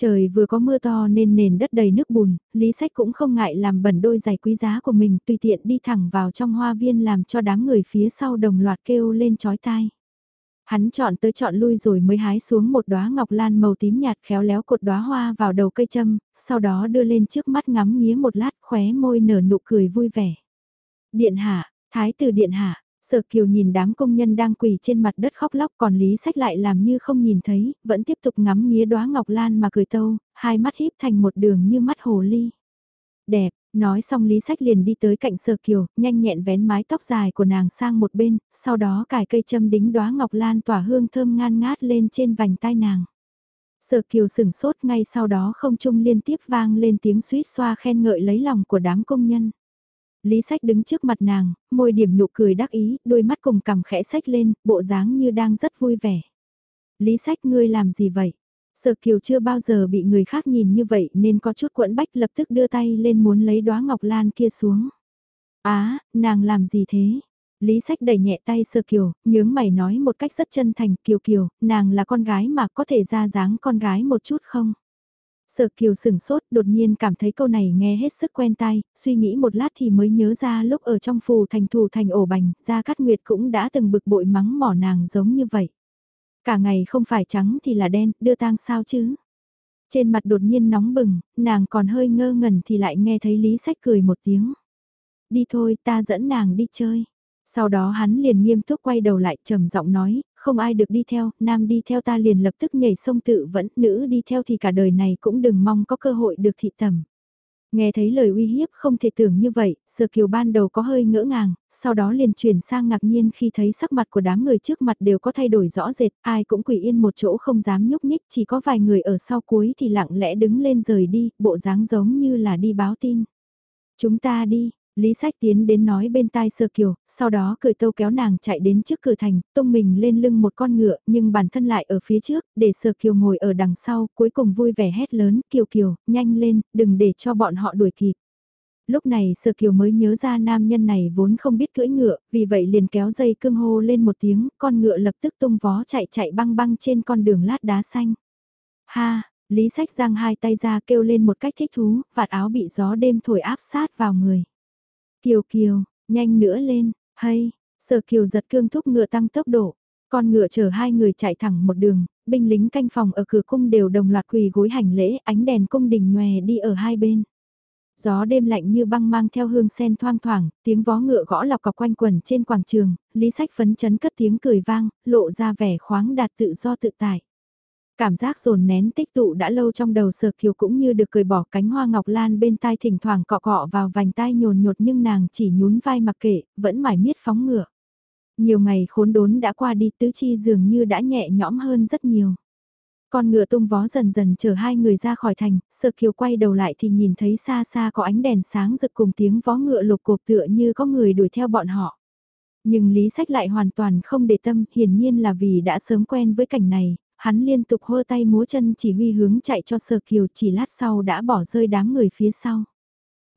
Trời vừa có mưa to nên nền đất đầy nước bùn, Lý Sách cũng không ngại làm bẩn đôi giày quý giá của mình tùy tiện đi thẳng vào trong hoa viên làm cho đám người phía sau đồng loạt kêu lên chói tai. Hắn chọn tới chọn lui rồi mới hái xuống một đóa ngọc lan màu tím nhạt khéo léo cột đóa hoa vào đầu cây châm, sau đó đưa lên trước mắt ngắm nghía một lát khóe môi nở nụ cười vui vẻ. Điện hạ, thái tử điện hạ, Sở Kiều nhìn đám công nhân đang quỳ trên mặt đất khóc lóc còn Lý Sách lại làm như không nhìn thấy, vẫn tiếp tục ngắm nghía đóa ngọc lan mà cười tâu, hai mắt híp thành một đường như mắt hồ ly. Đẹp, nói xong Lý Sách liền đi tới cạnh Sở Kiều, nhanh nhẹn vén mái tóc dài của nàng sang một bên, sau đó cài cây châm đính đóa ngọc lan tỏa hương thơm ngan ngát lên trên vành tai nàng. Sở Kiều sửng sốt ngay sau đó không trung liên tiếp vang lên tiếng suýt xoa khen ngợi lấy lòng của đám công nhân. Lý sách đứng trước mặt nàng, môi điểm nụ cười đắc ý, đôi mắt cùng cằm khẽ sách lên, bộ dáng như đang rất vui vẻ. Lý sách ngươi làm gì vậy? Sở kiều chưa bao giờ bị người khác nhìn như vậy nên có chút quẫn bách lập tức đưa tay lên muốn lấy đóa ngọc lan kia xuống. Á, nàng làm gì thế? Lý sách đẩy nhẹ tay sơ kiều, nhướng mày nói một cách rất chân thành, kiều kiều, nàng là con gái mà có thể ra dáng con gái một chút không? Sở Kiều sừng sốt đột nhiên cảm thấy câu này nghe hết sức quen tai, suy nghĩ một lát thì mới nhớ ra lúc ở trong phù thành thù thành ổ bành, Gia Cát Nguyệt cũng đã từng bực bội mắng mỏ nàng giống như vậy. Cả ngày không phải trắng thì là đen, đưa tang sao chứ? Trên mặt đột nhiên nóng bừng, nàng còn hơi ngơ ngẩn thì lại nghe thấy Lý Sách cười một tiếng. Đi thôi ta dẫn nàng đi chơi. Sau đó hắn liền nghiêm túc quay đầu lại trầm giọng nói, không ai được đi theo, nam đi theo ta liền lập tức nhảy sông tự vẫn, nữ đi theo thì cả đời này cũng đừng mong có cơ hội được thị tầm. Nghe thấy lời uy hiếp không thể tưởng như vậy, sờ Kiều ban đầu có hơi ngỡ ngàng, sau đó liền chuyển sang ngạc nhiên khi thấy sắc mặt của đám người trước mặt đều có thay đổi rõ rệt, ai cũng quỳ yên một chỗ không dám nhúc nhích, chỉ có vài người ở sau cuối thì lặng lẽ đứng lên rời đi, bộ dáng giống như là đi báo tin. Chúng ta đi, Lý Sách tiến đến nói bên tai Sơ Kiều, sau đó cười tâu kéo nàng chạy đến trước cửa thành, tung mình lên lưng một con ngựa, nhưng bản thân lại ở phía trước, để Sơ Kiều ngồi ở đằng sau, cuối cùng vui vẻ hét lớn, Kiều Kiều, nhanh lên, đừng để cho bọn họ đuổi kịp. Lúc này Sơ Kiều mới nhớ ra nam nhân này vốn không biết cưỡi ngựa, vì vậy liền kéo dây cương hô lên một tiếng, con ngựa lập tức tung vó chạy chạy băng băng trên con đường lát đá xanh. Ha, Lý Sách giang hai tay ra kêu lên một cách thích thú, vạt áo bị gió đêm thổi áp sát vào người. Kiều Kiều, nhanh nữa lên, hay, sở Kiều giật cương thúc ngựa tăng tốc độ. Con ngựa chở hai người chạy thẳng một đường, binh lính canh phòng ở cửa cung đều đồng loạt quỳ gối hành lễ, ánh đèn cung đình nhòe đi ở hai bên. Gió đêm lạnh như băng mang theo hương sen thoang thoảng, tiếng vó ngựa gõ lọc cọc quanh quần trên quảng trường, lý sách phấn chấn cất tiếng cười vang, lộ ra vẻ khoáng đạt tự do tự tại. Cảm giác dồn nén tích tụ đã lâu trong đầu sở kiều cũng như được cười bỏ cánh hoa ngọc lan bên tai thỉnh thoảng cọ cọ vào vành tai nhồn nhột nhưng nàng chỉ nhún vai mặc kệ, vẫn mải miết phóng ngựa. Nhiều ngày khốn đốn đã qua đi tứ chi dường như đã nhẹ nhõm hơn rất nhiều. Con ngựa tung vó dần dần chở hai người ra khỏi thành, sở kiều quay đầu lại thì nhìn thấy xa xa có ánh đèn sáng rực cùng tiếng vó ngựa lục cộp tựa như có người đuổi theo bọn họ. Nhưng Lý Sách lại hoàn toàn không để tâm, hiển nhiên là vì đã sớm quen với cảnh này, hắn liên tục hơ tay múa chân chỉ huy hướng chạy cho Sở Kiều chỉ lát sau đã bỏ rơi đám người phía sau.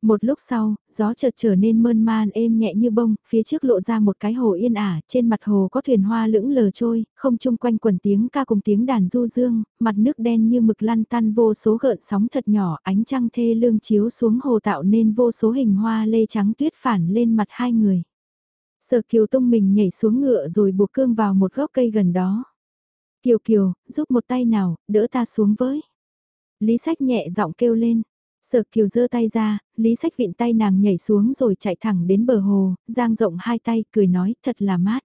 Một lúc sau, gió chợt trở nên mơn man êm nhẹ như bông, phía trước lộ ra một cái hồ yên ả, trên mặt hồ có thuyền hoa lững lờ trôi, không chung quanh quần tiếng ca cùng tiếng đàn du dương, mặt nước đen như mực lăn tăn vô số gợn sóng thật nhỏ, ánh trăng thê lương chiếu xuống hồ tạo nên vô số hình hoa lê trắng tuyết phản lên mặt hai người. Sở kiều tung mình nhảy xuống ngựa rồi buộc cương vào một gốc cây gần đó. Kiều Kiều, giúp một tay nào, đỡ ta xuống với. Lý sách nhẹ giọng kêu lên. Sở Kiều giơ tay ra, Lý sách vịn tay nàng nhảy xuống rồi chạy thẳng đến bờ hồ, giang rộng hai tay, cười nói, thật là mát.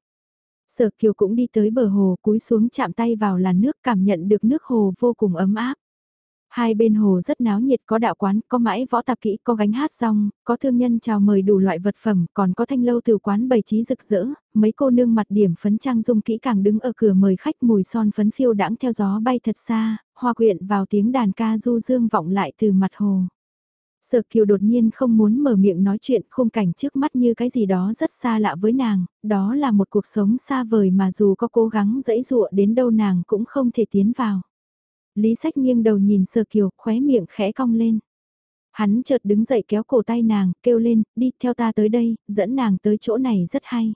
Sở Kiều cũng đi tới bờ hồ, cúi xuống chạm tay vào làn nước cảm nhận được nước hồ vô cùng ấm áp. Hai bên hồ rất náo nhiệt có đạo quán, có mãi võ tạp kỹ, có gánh hát rong, có thương nhân chào mời đủ loại vật phẩm, còn có thanh lâu từ quán bày trí rực rỡ, mấy cô nương mặt điểm phấn trang dung kỹ càng đứng ở cửa mời khách mùi son phấn phiêu đãng theo gió bay thật xa, hoa quyện vào tiếng đàn ca du dương vọng lại từ mặt hồ. Sở kiều đột nhiên không muốn mở miệng nói chuyện khung cảnh trước mắt như cái gì đó rất xa lạ với nàng, đó là một cuộc sống xa vời mà dù có cố gắng dẫy dụa đến đâu nàng cũng không thể tiến vào. Lý sách nghiêng đầu nhìn sơ kiều, khóe miệng khẽ cong lên. Hắn chợt đứng dậy kéo cổ tay nàng, kêu lên, đi theo ta tới đây, dẫn nàng tới chỗ này rất hay.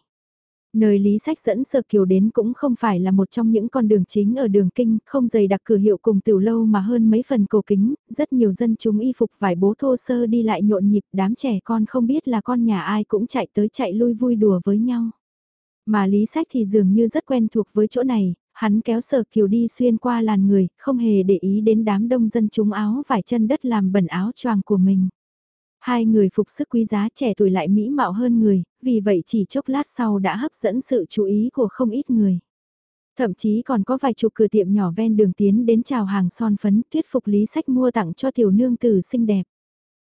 Nơi Lý Sách dẫn Sơ Kiều đến cũng không phải là một trong những con đường chính ở đường kinh, không dày đặc cửa hiệu cùng tiểu lâu mà hơn mấy phần cổ kính, rất nhiều dân chúng y phục vải bố thô sơ đi lại nhộn nhịp, đám trẻ con không biết là con nhà ai cũng chạy tới chạy lui vui đùa với nhau. Mà Lý Sách thì dường như rất quen thuộc với chỗ này, hắn kéo sở kiều đi xuyên qua làn người, không hề để ý đến đám đông dân chúng áo vải chân đất làm bẩn áo choàng của mình. Hai người phục sức quý giá trẻ tuổi lại mỹ mạo hơn người, vì vậy chỉ chốc lát sau đã hấp dẫn sự chú ý của không ít người. Thậm chí còn có vài chục cửa tiệm nhỏ ven đường tiến đến chào hàng son phấn thuyết phục lý sách mua tặng cho tiểu nương tử xinh đẹp.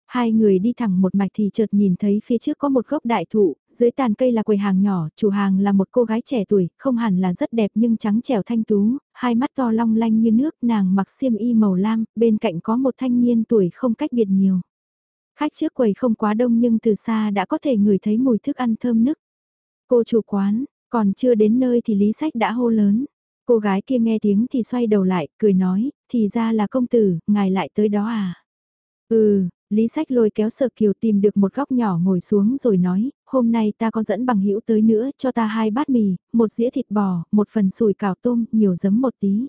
Hai người đi thẳng một mạch thì chợt nhìn thấy phía trước có một gốc đại thụ, dưới tàn cây là quầy hàng nhỏ, chủ hàng là một cô gái trẻ tuổi, không hẳn là rất đẹp nhưng trắng trẻo thanh tú, hai mắt to long lanh như nước, nàng mặc xiêm y màu lam, bên cạnh có một thanh niên tuổi không cách biệt nhiều. Khách trước quầy không quá đông nhưng từ xa đã có thể ngửi thấy mùi thức ăn thơm nức. Cô chủ quán, còn chưa đến nơi thì lý sách đã hô lớn. Cô gái kia nghe tiếng thì xoay đầu lại, cười nói, thì ra là công tử, ngài lại tới đó à? Ừ, Lý Sách lôi kéo Sở Kiều tìm được một góc nhỏ ngồi xuống rồi nói, hôm nay ta có dẫn bằng hữu tới nữa, cho ta hai bát mì, một dĩa thịt bò, một phần sủi cảo tôm, nhiều giấm một tí.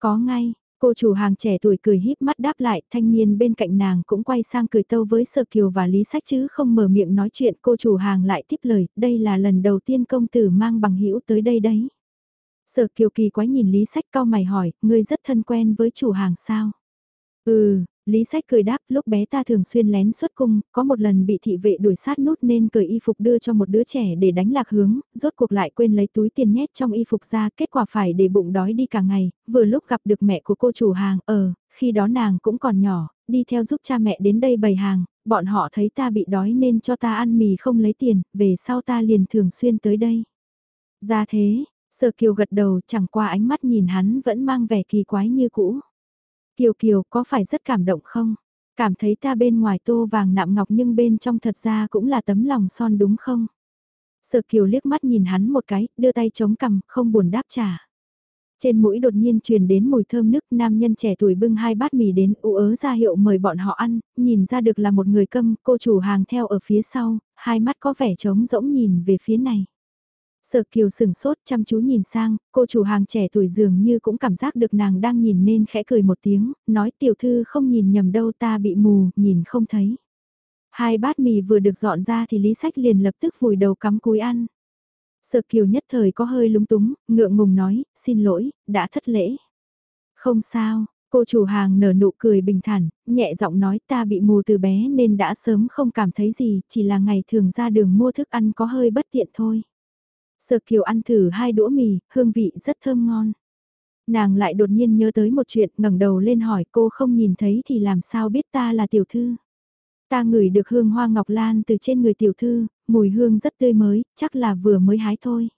Có ngay, Cô chủ hàng trẻ tuổi cười híp mắt đáp lại, thanh niên bên cạnh nàng cũng quay sang cười tâu với Sở Kiều và Lý Sách chứ không mở miệng nói chuyện. Cô chủ hàng lại tiếp lời, đây là lần đầu tiên công tử mang bằng hữu tới đây đấy. Sở Kiều kỳ quái nhìn Lý Sách cao mày hỏi, ngươi rất thân quen với chủ hàng sao? Ừ, Lý Sách cười đáp lúc bé ta thường xuyên lén xuất cung, có một lần bị thị vệ đuổi sát nút nên cởi y phục đưa cho một đứa trẻ để đánh lạc hướng, rốt cuộc lại quên lấy túi tiền nhét trong y phục ra, kết quả phải để bụng đói đi cả ngày, vừa lúc gặp được mẹ của cô chủ hàng, ờ, khi đó nàng cũng còn nhỏ, đi theo giúp cha mẹ đến đây bày hàng, bọn họ thấy ta bị đói nên cho ta ăn mì không lấy tiền, về sau ta liền thường xuyên tới đây. Ra thế, Sở Kiều gật đầu chẳng qua ánh mắt nhìn hắn vẫn mang vẻ kỳ quái như cũ. Kiều Kiều có phải rất cảm động không? Cảm thấy ta bên ngoài tô vàng nạm ngọc nhưng bên trong thật ra cũng là tấm lòng son đúng không? Sở Kiều liếc mắt nhìn hắn một cái, đưa tay chống cằm, không buồn đáp trả. Trên mũi đột nhiên truyền đến mùi thơm nức, nam nhân trẻ tuổi bưng hai bát mì đến, ú ớ ra hiệu mời bọn họ ăn, nhìn ra được là một người câm, cô chủ hàng theo ở phía sau, hai mắt có vẻ trống rỗng nhìn về phía này. Sở kiều sừng sốt chăm chú nhìn sang, cô chủ hàng trẻ tuổi dường như cũng cảm giác được nàng đang nhìn nên khẽ cười một tiếng, nói tiểu thư không nhìn nhầm đâu ta bị mù, nhìn không thấy. Hai bát mì vừa được dọn ra thì Lý Sách liền lập tức vùi đầu cắm cúi ăn. Sở kiều nhất thời có hơi lúng túng, ngượng ngùng nói, xin lỗi, đã thất lễ. Không sao, cô chủ hàng nở nụ cười bình thản, nhẹ giọng nói ta bị mù từ bé nên đã sớm không cảm thấy gì, chỉ là ngày thường ra đường mua thức ăn có hơi bất tiện thôi. Sở Kiều ăn thử hai đũa mì, hương vị rất thơm ngon. Nàng lại đột nhiên nhớ tới một chuyện, ngẩng đầu lên hỏi cô không nhìn thấy thì làm sao biết ta là tiểu thư. Ta ngửi được hương hoa ngọc lan từ trên người tiểu thư, mùi hương rất tươi mới, chắc là vừa mới hái thôi.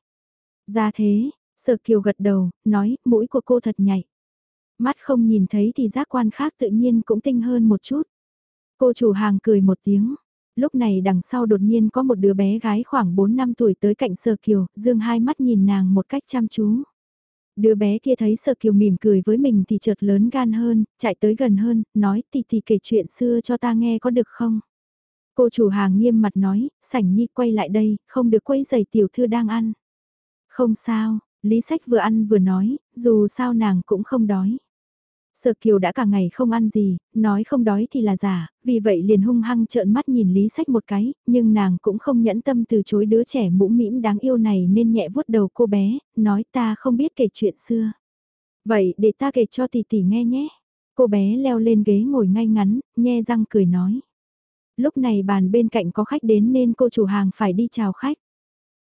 Ra thế, Sở Kiều gật đầu, nói, mũi của cô thật nhạy. Mắt không nhìn thấy thì giác quan khác tự nhiên cũng tinh hơn một chút. Cô chủ hàng cười một tiếng, lúc này đằng sau đột nhiên có một đứa bé gái khoảng 4 năm tuổi tới cạnh Sở Kiều, dương hai mắt nhìn nàng một cách chăm chú. Đứa bé kia thấy Sở Kiều mỉm cười với mình thì chợt lớn gan hơn, chạy tới gần hơn, nói tì tì kể chuyện xưa cho ta nghe có được không? Cô chủ hàng nghiêm mặt nói, sảnh nhi quay lại đây, không được quấy giày tiểu thư đang ăn. Không sao, Lý Sách vừa ăn vừa nói, dù sao nàng cũng không đói. Sở Kiều đã cả ngày không ăn gì, nói không đói thì là giả, vì vậy liền hung hăng trợn mắt nhìn Lý Sách một cái, nhưng nàng cũng không nhẫn tâm từ chối đứa trẻ mũm mĩm đáng yêu này nên nhẹ vuốt đầu cô bé, nói ta không biết kể chuyện xưa. Vậy để ta kể cho tỷ tỷ nghe nhé. Cô bé leo lên ghế ngồi ngay ngắn, nhe răng cười nói. Lúc này bàn bên cạnh có khách đến nên cô chủ hàng phải đi chào khách.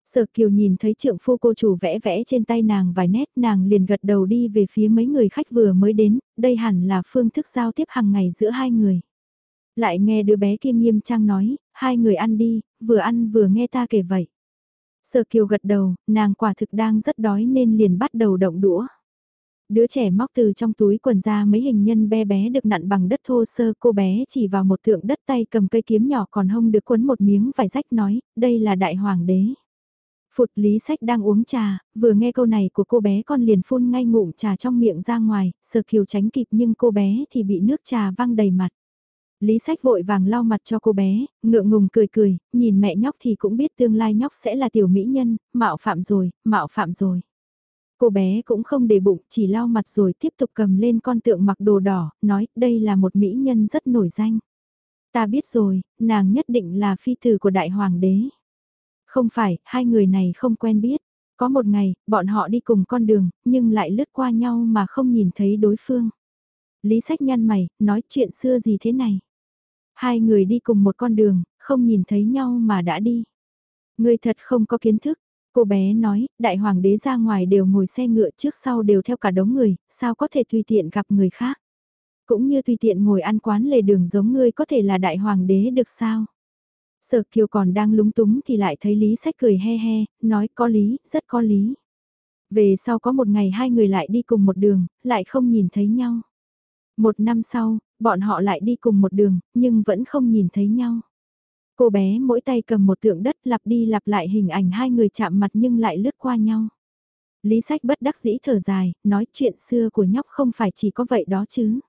Sở Kiều nhìn thấy trượng phu cô chủ vẽ vẽ trên tay nàng vài nét nàng liền gật đầu đi về phía mấy người khách vừa mới đến, đây hẳn là phương thức giao tiếp hàng ngày giữa hai người. Lại nghe đứa bé kia nghiêm trang nói, hai người ăn đi, vừa ăn vừa nghe ta kể vậy. Sở Kiều gật đầu, nàng quả thực đang rất đói nên liền bắt đầu động đũa. Đứa trẻ móc từ trong túi quần ra mấy hình nhân bé bé được nặn bằng đất thô sơ cô bé chỉ vào một tượng đất tay cầm cây kiếm nhỏ còn hông được quấn một miếng vải rách nói, đây là đại hoàng đế. Phụt lý sách đang uống trà, vừa nghe câu này của cô bé con liền phun ngay ngụm trà trong miệng ra ngoài, sợ kiều tránh kịp nhưng cô bé thì bị nước trà văng đầy mặt. Lý sách vội vàng lau mặt cho cô bé, ngượng ngùng cười cười, nhìn mẹ nhóc thì cũng biết tương lai nhóc sẽ là tiểu mỹ nhân, mạo phạm rồi, mạo phạm rồi. Cô bé cũng không để bụng, chỉ lau mặt rồi tiếp tục cầm lên con tượng mặc đồ đỏ, nói đây là một mỹ nhân rất nổi danh. Ta biết rồi, nàng nhất định là phi tử của đại hoàng đế. Không phải, hai người này không quen biết. Có một ngày, bọn họ đi cùng con đường, nhưng lại lướt qua nhau mà không nhìn thấy đối phương. Lý sách nhăn mày, nói chuyện xưa gì thế này. Hai người đi cùng một con đường, không nhìn thấy nhau mà đã đi. Người thật không có kiến thức. Cô bé nói, đại hoàng đế ra ngoài đều ngồi xe ngựa trước sau đều theo cả đống người, sao có thể tùy tiện gặp người khác. Cũng như tùy tiện ngồi ăn quán lề đường giống ngươi có thể là đại hoàng đế được sao. Sở Kiều còn đang lúng túng thì lại thấy Lý Sách cười he he, nói có lý, rất có lý. Về sau có một ngày hai người lại đi cùng một đường, lại không nhìn thấy nhau. Một năm sau, bọn họ lại đi cùng một đường, nhưng vẫn không nhìn thấy nhau. Cô bé mỗi tay cầm một tượng đất lặp đi lặp lại hình ảnh hai người chạm mặt nhưng lại lướt qua nhau. Lý sách bất đắc dĩ thở dài, nói chuyện xưa của nhóc không phải chỉ có vậy đó chứ.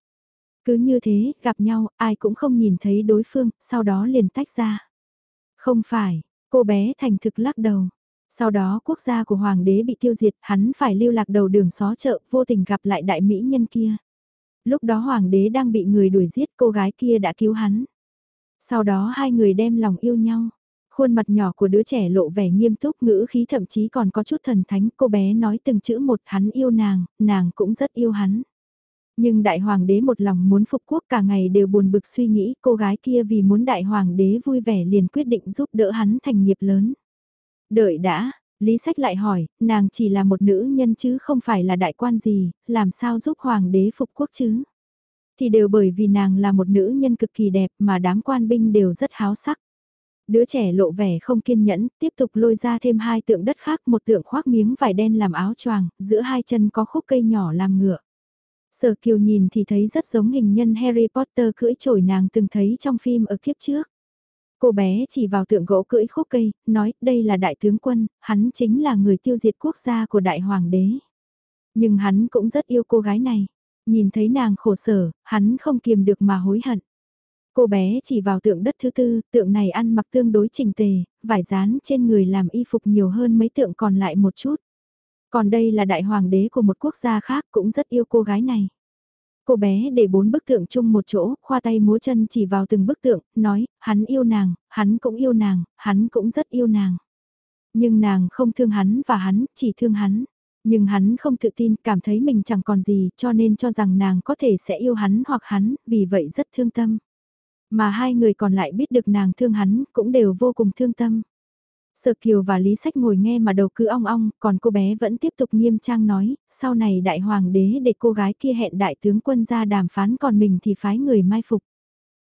Cứ như thế, gặp nhau, ai cũng không nhìn thấy đối phương, sau đó liền tách ra. Không phải, cô bé thành thực lắc đầu. Sau đó quốc gia của hoàng đế bị tiêu diệt, hắn phải lưu lạc đầu đường xó chợ, vô tình gặp lại đại mỹ nhân kia. Lúc đó hoàng đế đang bị người đuổi giết cô gái kia đã cứu hắn. Sau đó hai người đem lòng yêu nhau. Khuôn mặt nhỏ của đứa trẻ lộ vẻ nghiêm túc ngữ khí thậm chí còn có chút thần thánh cô bé nói từng chữ một hắn yêu nàng, nàng cũng rất yêu hắn. Nhưng đại hoàng đế một lòng muốn phục quốc cả ngày đều buồn bực suy nghĩ cô gái kia vì muốn đại hoàng đế vui vẻ liền quyết định giúp đỡ hắn thành nghiệp lớn. Đợi đã, Lý Sách lại hỏi, nàng chỉ là một nữ nhân chứ không phải là đại quan gì, làm sao giúp hoàng đế phục quốc chứ? Thì đều bởi vì nàng là một nữ nhân cực kỳ đẹp mà đám quan binh đều rất háo sắc. Đứa trẻ lộ vẻ không kiên nhẫn, tiếp tục lôi ra thêm hai tượng đất khác, một tượng khoác miếng vải đen làm áo choàng, giữa hai chân có khúc cây nhỏ làm ngựa. Sở Kiều nhìn thì thấy rất giống hình nhân Harry Potter cưỡi trổi nàng từng thấy trong phim ở kiếp trước. Cô bé chỉ vào tượng gỗ cưỡi khúc cây, nói đây là đại tướng quân, hắn chính là người tiêu diệt quốc gia của đại hoàng đế. Nhưng hắn cũng rất yêu cô gái này. Nhìn thấy nàng khổ sở, hắn không kiềm được mà hối hận. Cô bé chỉ vào tượng đất thứ tư, tượng này ăn mặc tương đối chỉnh tề, vải dán trên người làm y phục nhiều hơn mấy tượng còn lại một chút. Còn đây là đại hoàng đế của một quốc gia khác cũng rất yêu cô gái này. Cô bé để bốn bức tượng chung một chỗ, khoa tay múa chân chỉ vào từng bức tượng, nói, hắn yêu nàng, hắn cũng yêu nàng, hắn cũng rất yêu nàng. Nhưng nàng không thương hắn và hắn, chỉ thương hắn. Nhưng hắn không tự tin, cảm thấy mình chẳng còn gì, cho nên cho rằng nàng có thể sẽ yêu hắn hoặc hắn, vì vậy rất thương tâm. Mà hai người còn lại biết được nàng thương hắn, cũng đều vô cùng thương tâm. Sở Kiều và Lý Sách ngồi nghe mà đầu cứ ong ong, còn cô bé vẫn tiếp tục nghiêm trang nói, sau này đại hoàng đế để cô gái kia hẹn đại tướng quân ra đàm phán còn mình thì phái người mai phục.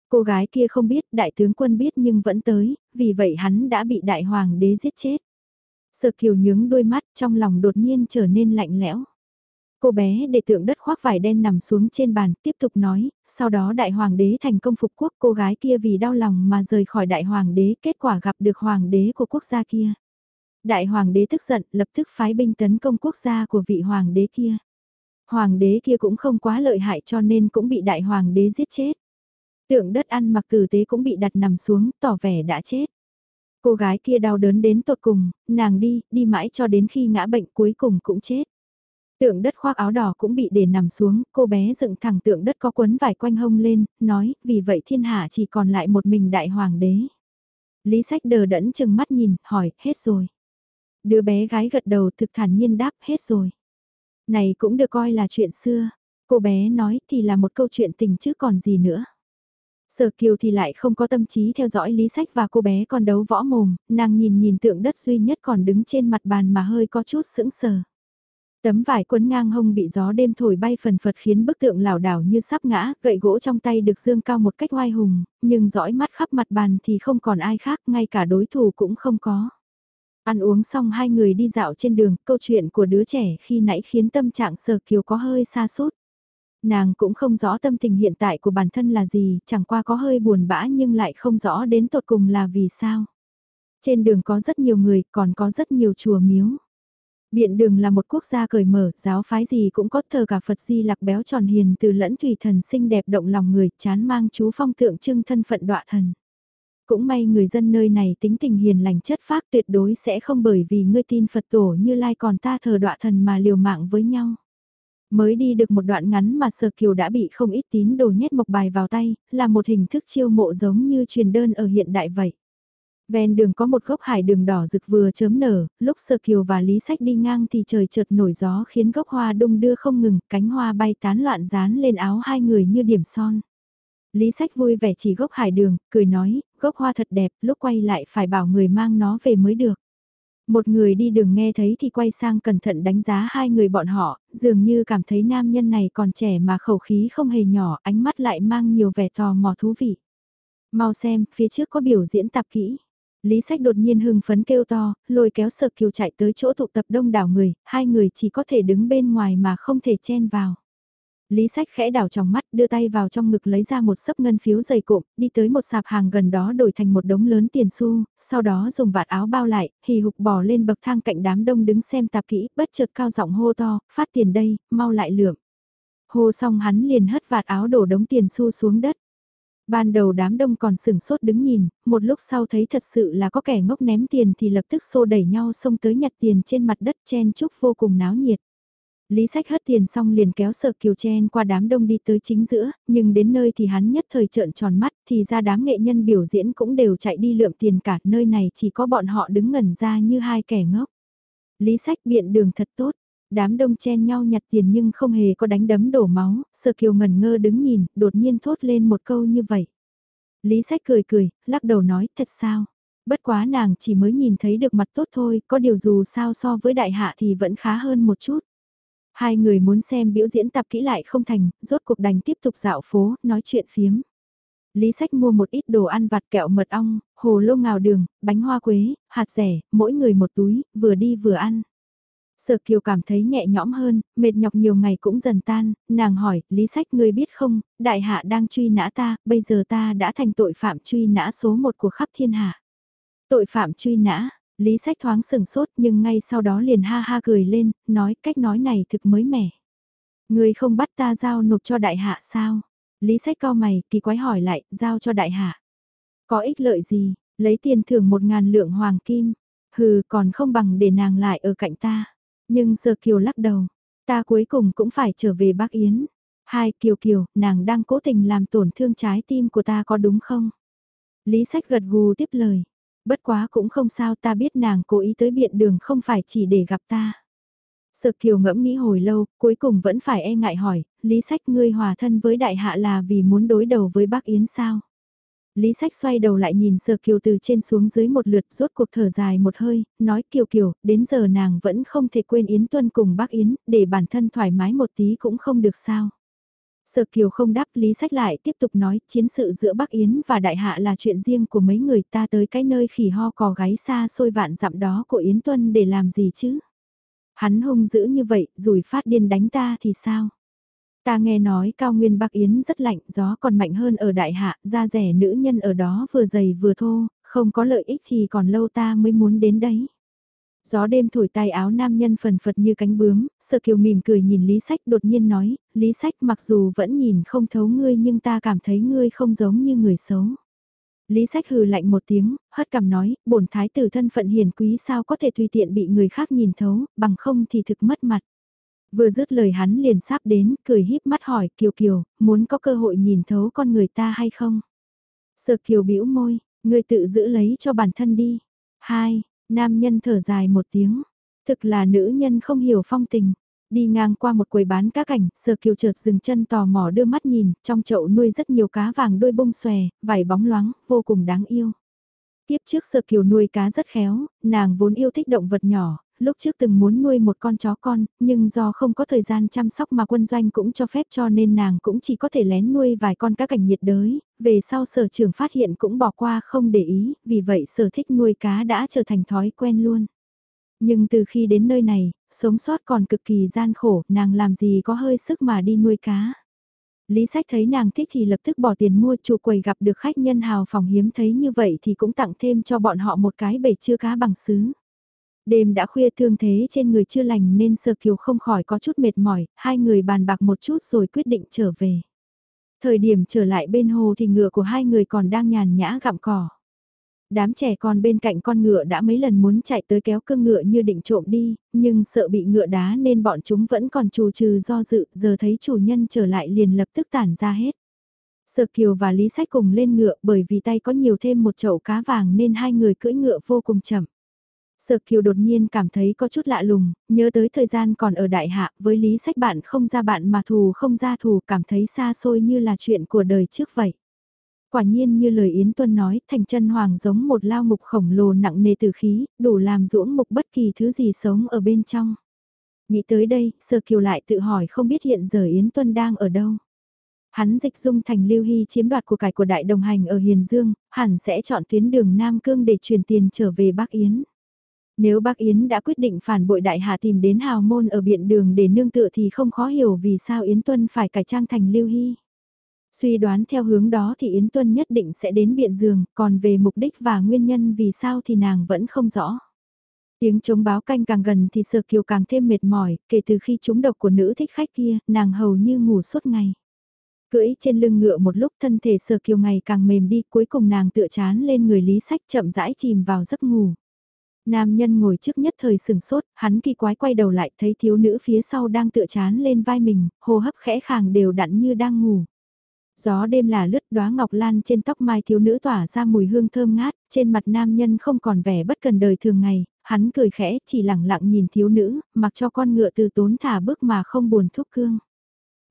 Cô gái kia không biết, đại tướng quân biết nhưng vẫn tới, vì vậy hắn đã bị đại hoàng đế giết chết. Sở Kiều nhướng đôi mắt trong lòng đột nhiên trở nên lạnh lẽo. Cô bé để tượng đất khoác vải đen nằm xuống trên bàn, tiếp tục nói, sau đó đại hoàng đế thành công phục quốc cô gái kia vì đau lòng mà rời khỏi đại hoàng đế, kết quả gặp được hoàng đế của quốc gia kia. Đại hoàng đế tức giận, lập tức phái binh tấn công quốc gia của vị hoàng đế kia. Hoàng đế kia cũng không quá lợi hại cho nên cũng bị đại hoàng đế giết chết. Tượng đất ăn mặc tử tế cũng bị đặt nằm xuống, tỏ vẻ đã chết. Cô gái kia đau đớn đến tột cùng, nàng đi, đi mãi cho đến khi ngã bệnh cuối cùng cũng chết. Tượng đất khoác áo đỏ cũng bị để nằm xuống, cô bé dựng thẳng tượng đất có quấn vải quanh hông lên, nói, vì vậy thiên hạ chỉ còn lại một mình đại hoàng đế. Lý sách đờ đẫn chừng mắt nhìn, hỏi, hết rồi. Đứa bé gái gật đầu thực thản nhiên đáp, hết rồi. Này cũng được coi là chuyện xưa. Cô bé nói thì là một câu chuyện tình chứ còn gì nữa. Sở Kiều thì lại không có tâm trí theo dõi lý sách và cô bé còn đấu võ mồm, nàng nhìn nhìn tượng đất duy nhất còn đứng trên mặt bàn mà hơi có chút sững sờ. Tấm vải quấn ngang hông bị gió đêm thổi bay phần phật khiến bức tượng lảo đảo như sắp ngã, gậy gỗ trong tay được dương cao một cách oai hùng, nhưng dõi mắt khắp mặt bàn thì không còn ai khác, ngay cả đối thủ cũng không có. Ăn uống xong hai người đi dạo trên đường, câu chuyện của đứa trẻ khi nãy khiến tâm trạng sờ kiều có hơi xa sút Nàng cũng không rõ tâm tình hiện tại của bản thân là gì, chẳng qua có hơi buồn bã nhưng lại không rõ đến tột cùng là vì sao. Trên đường có rất nhiều người, còn có rất nhiều chùa miếu. Biện đường là một quốc gia cởi mở, giáo phái gì cũng có thờ cả Phật di lạc béo tròn hiền từ lẫn thủy thần xinh đẹp động lòng người, chán mang chú phong tượng trưng thân phận đọa thần. Cũng may người dân nơi này tính tình hiền lành chất phác tuyệt đối sẽ không bởi vì ngươi tin Phật tổ như lai còn ta thờ đọa thần mà liều mạng với nhau. Mới đi được một đoạn ngắn mà Sở Kiều đã bị không ít tín đồ nhét mộc bài vào tay, là một hình thức chiêu mộ giống như truyền đơn ở hiện đại vậy. Ven đường có một gốc hải đường đỏ rực vừa chớm nở, lúc Sơ Kiều và Lý Sách đi ngang thì trời chợt nổi gió khiến gốc hoa đung đưa không ngừng, cánh hoa bay tán loạn dán lên áo hai người như điểm son. Lý Sách vui vẻ chỉ gốc hải đường, cười nói, gốc hoa thật đẹp, lúc quay lại phải bảo người mang nó về mới được. Một người đi đường nghe thấy thì quay sang cẩn thận đánh giá hai người bọn họ, dường như cảm thấy nam nhân này còn trẻ mà khẩu khí không hề nhỏ, ánh mắt lại mang nhiều vẻ tò mò thú vị. Mau xem, phía trước có biểu diễn tạp kỹ. Lý Sách đột nhiên hưng phấn kêu to, lôi kéo Sở Kiều chạy tới chỗ tụ tập đông đảo người, hai người chỉ có thể đứng bên ngoài mà không thể chen vào. Lý Sách khẽ đảo trong mắt, đưa tay vào trong ngực lấy ra một sấp ngân phiếu dày cộm, đi tới một sạp hàng gần đó đổi thành một đống lớn tiền xu, sau đó dùng vạt áo bao lại, hì hục bò lên bậc thang cạnh đám đông đứng xem tạp kỹ, bất chợt cao giọng hô to, phát tiền đây, mau lại lượm. Hô xong hắn liền hất vạt áo đổ đống tiền xu xuống đất. Ban đầu đám đông còn sửng sốt đứng nhìn, một lúc sau thấy thật sự là có kẻ ngốc ném tiền thì lập tức xô đẩy nhau xông tới nhặt tiền trên mặt đất chen chúc vô cùng náo nhiệt. Lý sách hất tiền xong liền kéo sợ kiều chen qua đám đông đi tới chính giữa, nhưng đến nơi thì hắn nhất thời trợn tròn mắt thì ra đám nghệ nhân biểu diễn cũng đều chạy đi lượm tiền cả nơi này chỉ có bọn họ đứng ngẩn ra như hai kẻ ngốc. Lý sách biện đường thật tốt, đám đông chen nhau nhặt tiền nhưng không hề có đánh đấm đổ máu, Sơ kiều ngẩn ngơ đứng nhìn, đột nhiên thốt lên một câu như vậy. Lý sách cười cười, lắc đầu nói thật sao. Bất quá nàng chỉ mới nhìn thấy được mặt tốt thôi, có điều dù sao so với đại hạ thì vẫn khá hơn một chút. Hai người muốn xem biểu diễn tập kỹ lại không thành, rốt cuộc đành tiếp tục dạo phố, nói chuyện phiếm. Lý sách mua một ít đồ ăn vặt kẹo mật ong, hồ lô ngào đường, bánh hoa quế, hạt rẻ, mỗi người một túi, vừa đi vừa ăn. Sở Kiều cảm thấy nhẹ nhõm hơn, mệt nhọc nhiều ngày cũng dần tan, nàng hỏi, Lý Sách ngươi biết không, đại hạ đang truy nã ta, bây giờ ta đã thành tội phạm truy nã số một của khắp thiên hạ. Tội phạm truy nã, Lý Sách thoáng sừng sốt nhưng ngay sau đó liền ha ha cười lên, nói cách nói này thực mới mẻ. Ngươi không bắt ta giao nộp cho đại hạ sao? Lý Sách cao mày, kỳ quái hỏi lại, giao cho đại hạ. Có ích lợi gì, lấy tiền thưởng một ngàn lượng hoàng kim, hừ còn không bằng để nàng lại ở cạnh ta. Nhưng Sở Kiều lắc đầu, ta cuối cùng cũng phải trở về Bắc Yến. Hai Kiều Kiều, nàng đang cố tình làm tổn thương trái tim của ta có đúng không? Lý Sách gật gù tiếp lời. Bất quá cũng không sao ta biết nàng cố ý tới biện đường không phải chỉ để gặp ta. Sợ Kiều ngẫm nghĩ hồi lâu, cuối cùng vẫn phải e ngại hỏi, Lý Sách ngươi hòa thân với đại hạ là vì muốn đối đầu với Bắc Yến sao? Lý Sách xoay đầu lại nhìn Sở Kiều từ trên xuống dưới một lượt rốt cuộc thở dài một hơi, nói Kiều Kiều, đến giờ nàng vẫn không thể quên Yến Tuân cùng bác Yến, để bản thân thoải mái một tí cũng không được sao. Sở Kiều không đáp Lý Sách lại tiếp tục nói chiến sự giữa Bắc Yến và Đại Hạ là chuyện riêng của mấy người ta tới cái nơi khỉ ho cò gáy xa xôi vạn dặm đó của Yến Tuân để làm gì chứ. Hắn hung dữ như vậy, rủi phát điên đánh ta thì sao? Ta nghe nói cao nguyên Bắc Yến rất lạnh, gió còn mạnh hơn ở đại hạ, da rẻ nữ nhân ở đó vừa dày vừa thô, không có lợi ích thì còn lâu ta mới muốn đến đấy. Gió đêm thổi tay áo nam nhân phần phật như cánh bướm, sợ kiều mỉm cười nhìn Lý Sách đột nhiên nói, Lý Sách mặc dù vẫn nhìn không thấu ngươi nhưng ta cảm thấy ngươi không giống như người xấu. Lý Sách hừ lạnh một tiếng, hất cằm nói, bổn thái tử thân phận hiền quý sao có thể tùy tiện bị người khác nhìn thấu, bằng không thì thực mất mặt. Vừa dứt lời hắn liền sắp đến, cười híp mắt hỏi Kiều Kiều, muốn có cơ hội nhìn thấu con người ta hay không? Sợ Kiều bĩu môi, người tự giữ lấy cho bản thân đi. Hai, nam nhân thở dài một tiếng. Thực là nữ nhân không hiểu phong tình. Đi ngang qua một quầy bán cá cảnh, Sơ Kiều chợt dừng chân tò mò đưa mắt nhìn, trong chậu nuôi rất nhiều cá vàng đôi bông xòe, vảy bóng loáng, vô cùng đáng yêu. Tiếp trước Sơ Kiều nuôi cá rất khéo, nàng vốn yêu thích động vật nhỏ, lúc trước từng muốn nuôi một con chó con, nhưng do không có thời gian chăm sóc mà quân doanh cũng cho phép cho nên nàng cũng chỉ có thể lén nuôi vài con cá cảnh nhiệt đới, về sau sở trưởng phát hiện cũng bỏ qua không để ý, vì vậy sở thích nuôi cá đã trở thành thói quen luôn. Nhưng từ khi đến nơi này, sống sót còn cực kỳ gian khổ, nàng làm gì có hơi sức mà đi nuôi cá. Lý sách thấy nàng thích thì lập tức bỏ tiền mua chủ quầy gặp được khách nhân hào phòng hiếm thấy như vậy thì cũng tặng thêm cho bọn họ một cái bể chứa cá bằng sứ. Đêm đã khuya thương thế trên người chưa lành nên Sơ Kiều không khỏi có chút mệt mỏi, hai người bàn bạc một chút rồi quyết định trở về. Thời điểm trở lại bên hồ thì ngựa của hai người còn đang nhàn nhã gặm cỏ. Đám trẻ con bên cạnh con ngựa đã mấy lần muốn chạy tới kéo cương ngựa như định trộm đi, nhưng sợ bị ngựa đá nên bọn chúng vẫn còn trù trừ do dự, giờ thấy chủ nhân trở lại liền lập tức tản ra hết. Sở Kiều và Lý Sách cùng lên ngựa bởi vì tay có nhiều thêm một chậu cá vàng nên hai người cưỡi ngựa vô cùng chậm. Sở Kiều đột nhiên cảm thấy có chút lạ lùng, nhớ tới thời gian còn ở đại hạ, với lý sách bạn không ra bạn mà thù không ra thù, cảm thấy xa xôi như là chuyện của đời trước vậy. Quả nhiên như lời Yến Tuân nói, thành chân hoàng giống một lao mục khổng lồ nặng nề từ khí, đủ làm ruỗng mục bất kỳ thứ gì sống ở bên trong. Nghĩ tới đây, Sở Kiều lại tự hỏi không biết hiện giờ Yến Tuân đang ở đâu. Hắn dịch dung thành Lưu Hy chiếm đoạt của cải của đại đồng hành ở Hiền Dương, hẳn sẽ chọn tuyến đường Nam Cương để truyền tiền trở về Bắc Yến. Nếu bác Yến đã quyết định phản bội đại hạ tìm đến hào môn ở biện đường để nương tựa thì không khó hiểu vì sao Yến Tuân phải cải trang thành Lưu Hy. Suy đoán theo hướng đó thì Yến Tuân nhất định sẽ đến biện giường, còn về mục đích và nguyên nhân vì sao thì nàng vẫn không rõ. Tiếng chống báo canh càng gần thì Sở Kiều càng thêm mệt mỏi, kể từ khi trúng độc của nữ thích khách kia, nàng hầu như ngủ suốt ngày. Cưỡi trên lưng ngựa một lúc thân thể Sở Kiều ngày càng mềm đi, cuối cùng nàng tựa chán lên người Lý Sách chậm rãi chìm vào giấc ngủ. Nam nhân ngồi trước nhất thời sừng sốt, hắn kỳ quái quay đầu lại thấy thiếu nữ phía sau đang tựa chán lên vai mình, hô hấp khẽ khàng đều đặn như đang ngủ. Gió đêm là lướt đóa ngọc lan trên tóc mai thiếu nữ tỏa ra mùi hương thơm ngát, trên mặt nam nhân không còn vẻ bất cần đời thường ngày, hắn cười khẽ chỉ lặng lặng nhìn thiếu nữ, mặc cho con ngựa từ tốn thả bước mà không buồn thúc cương.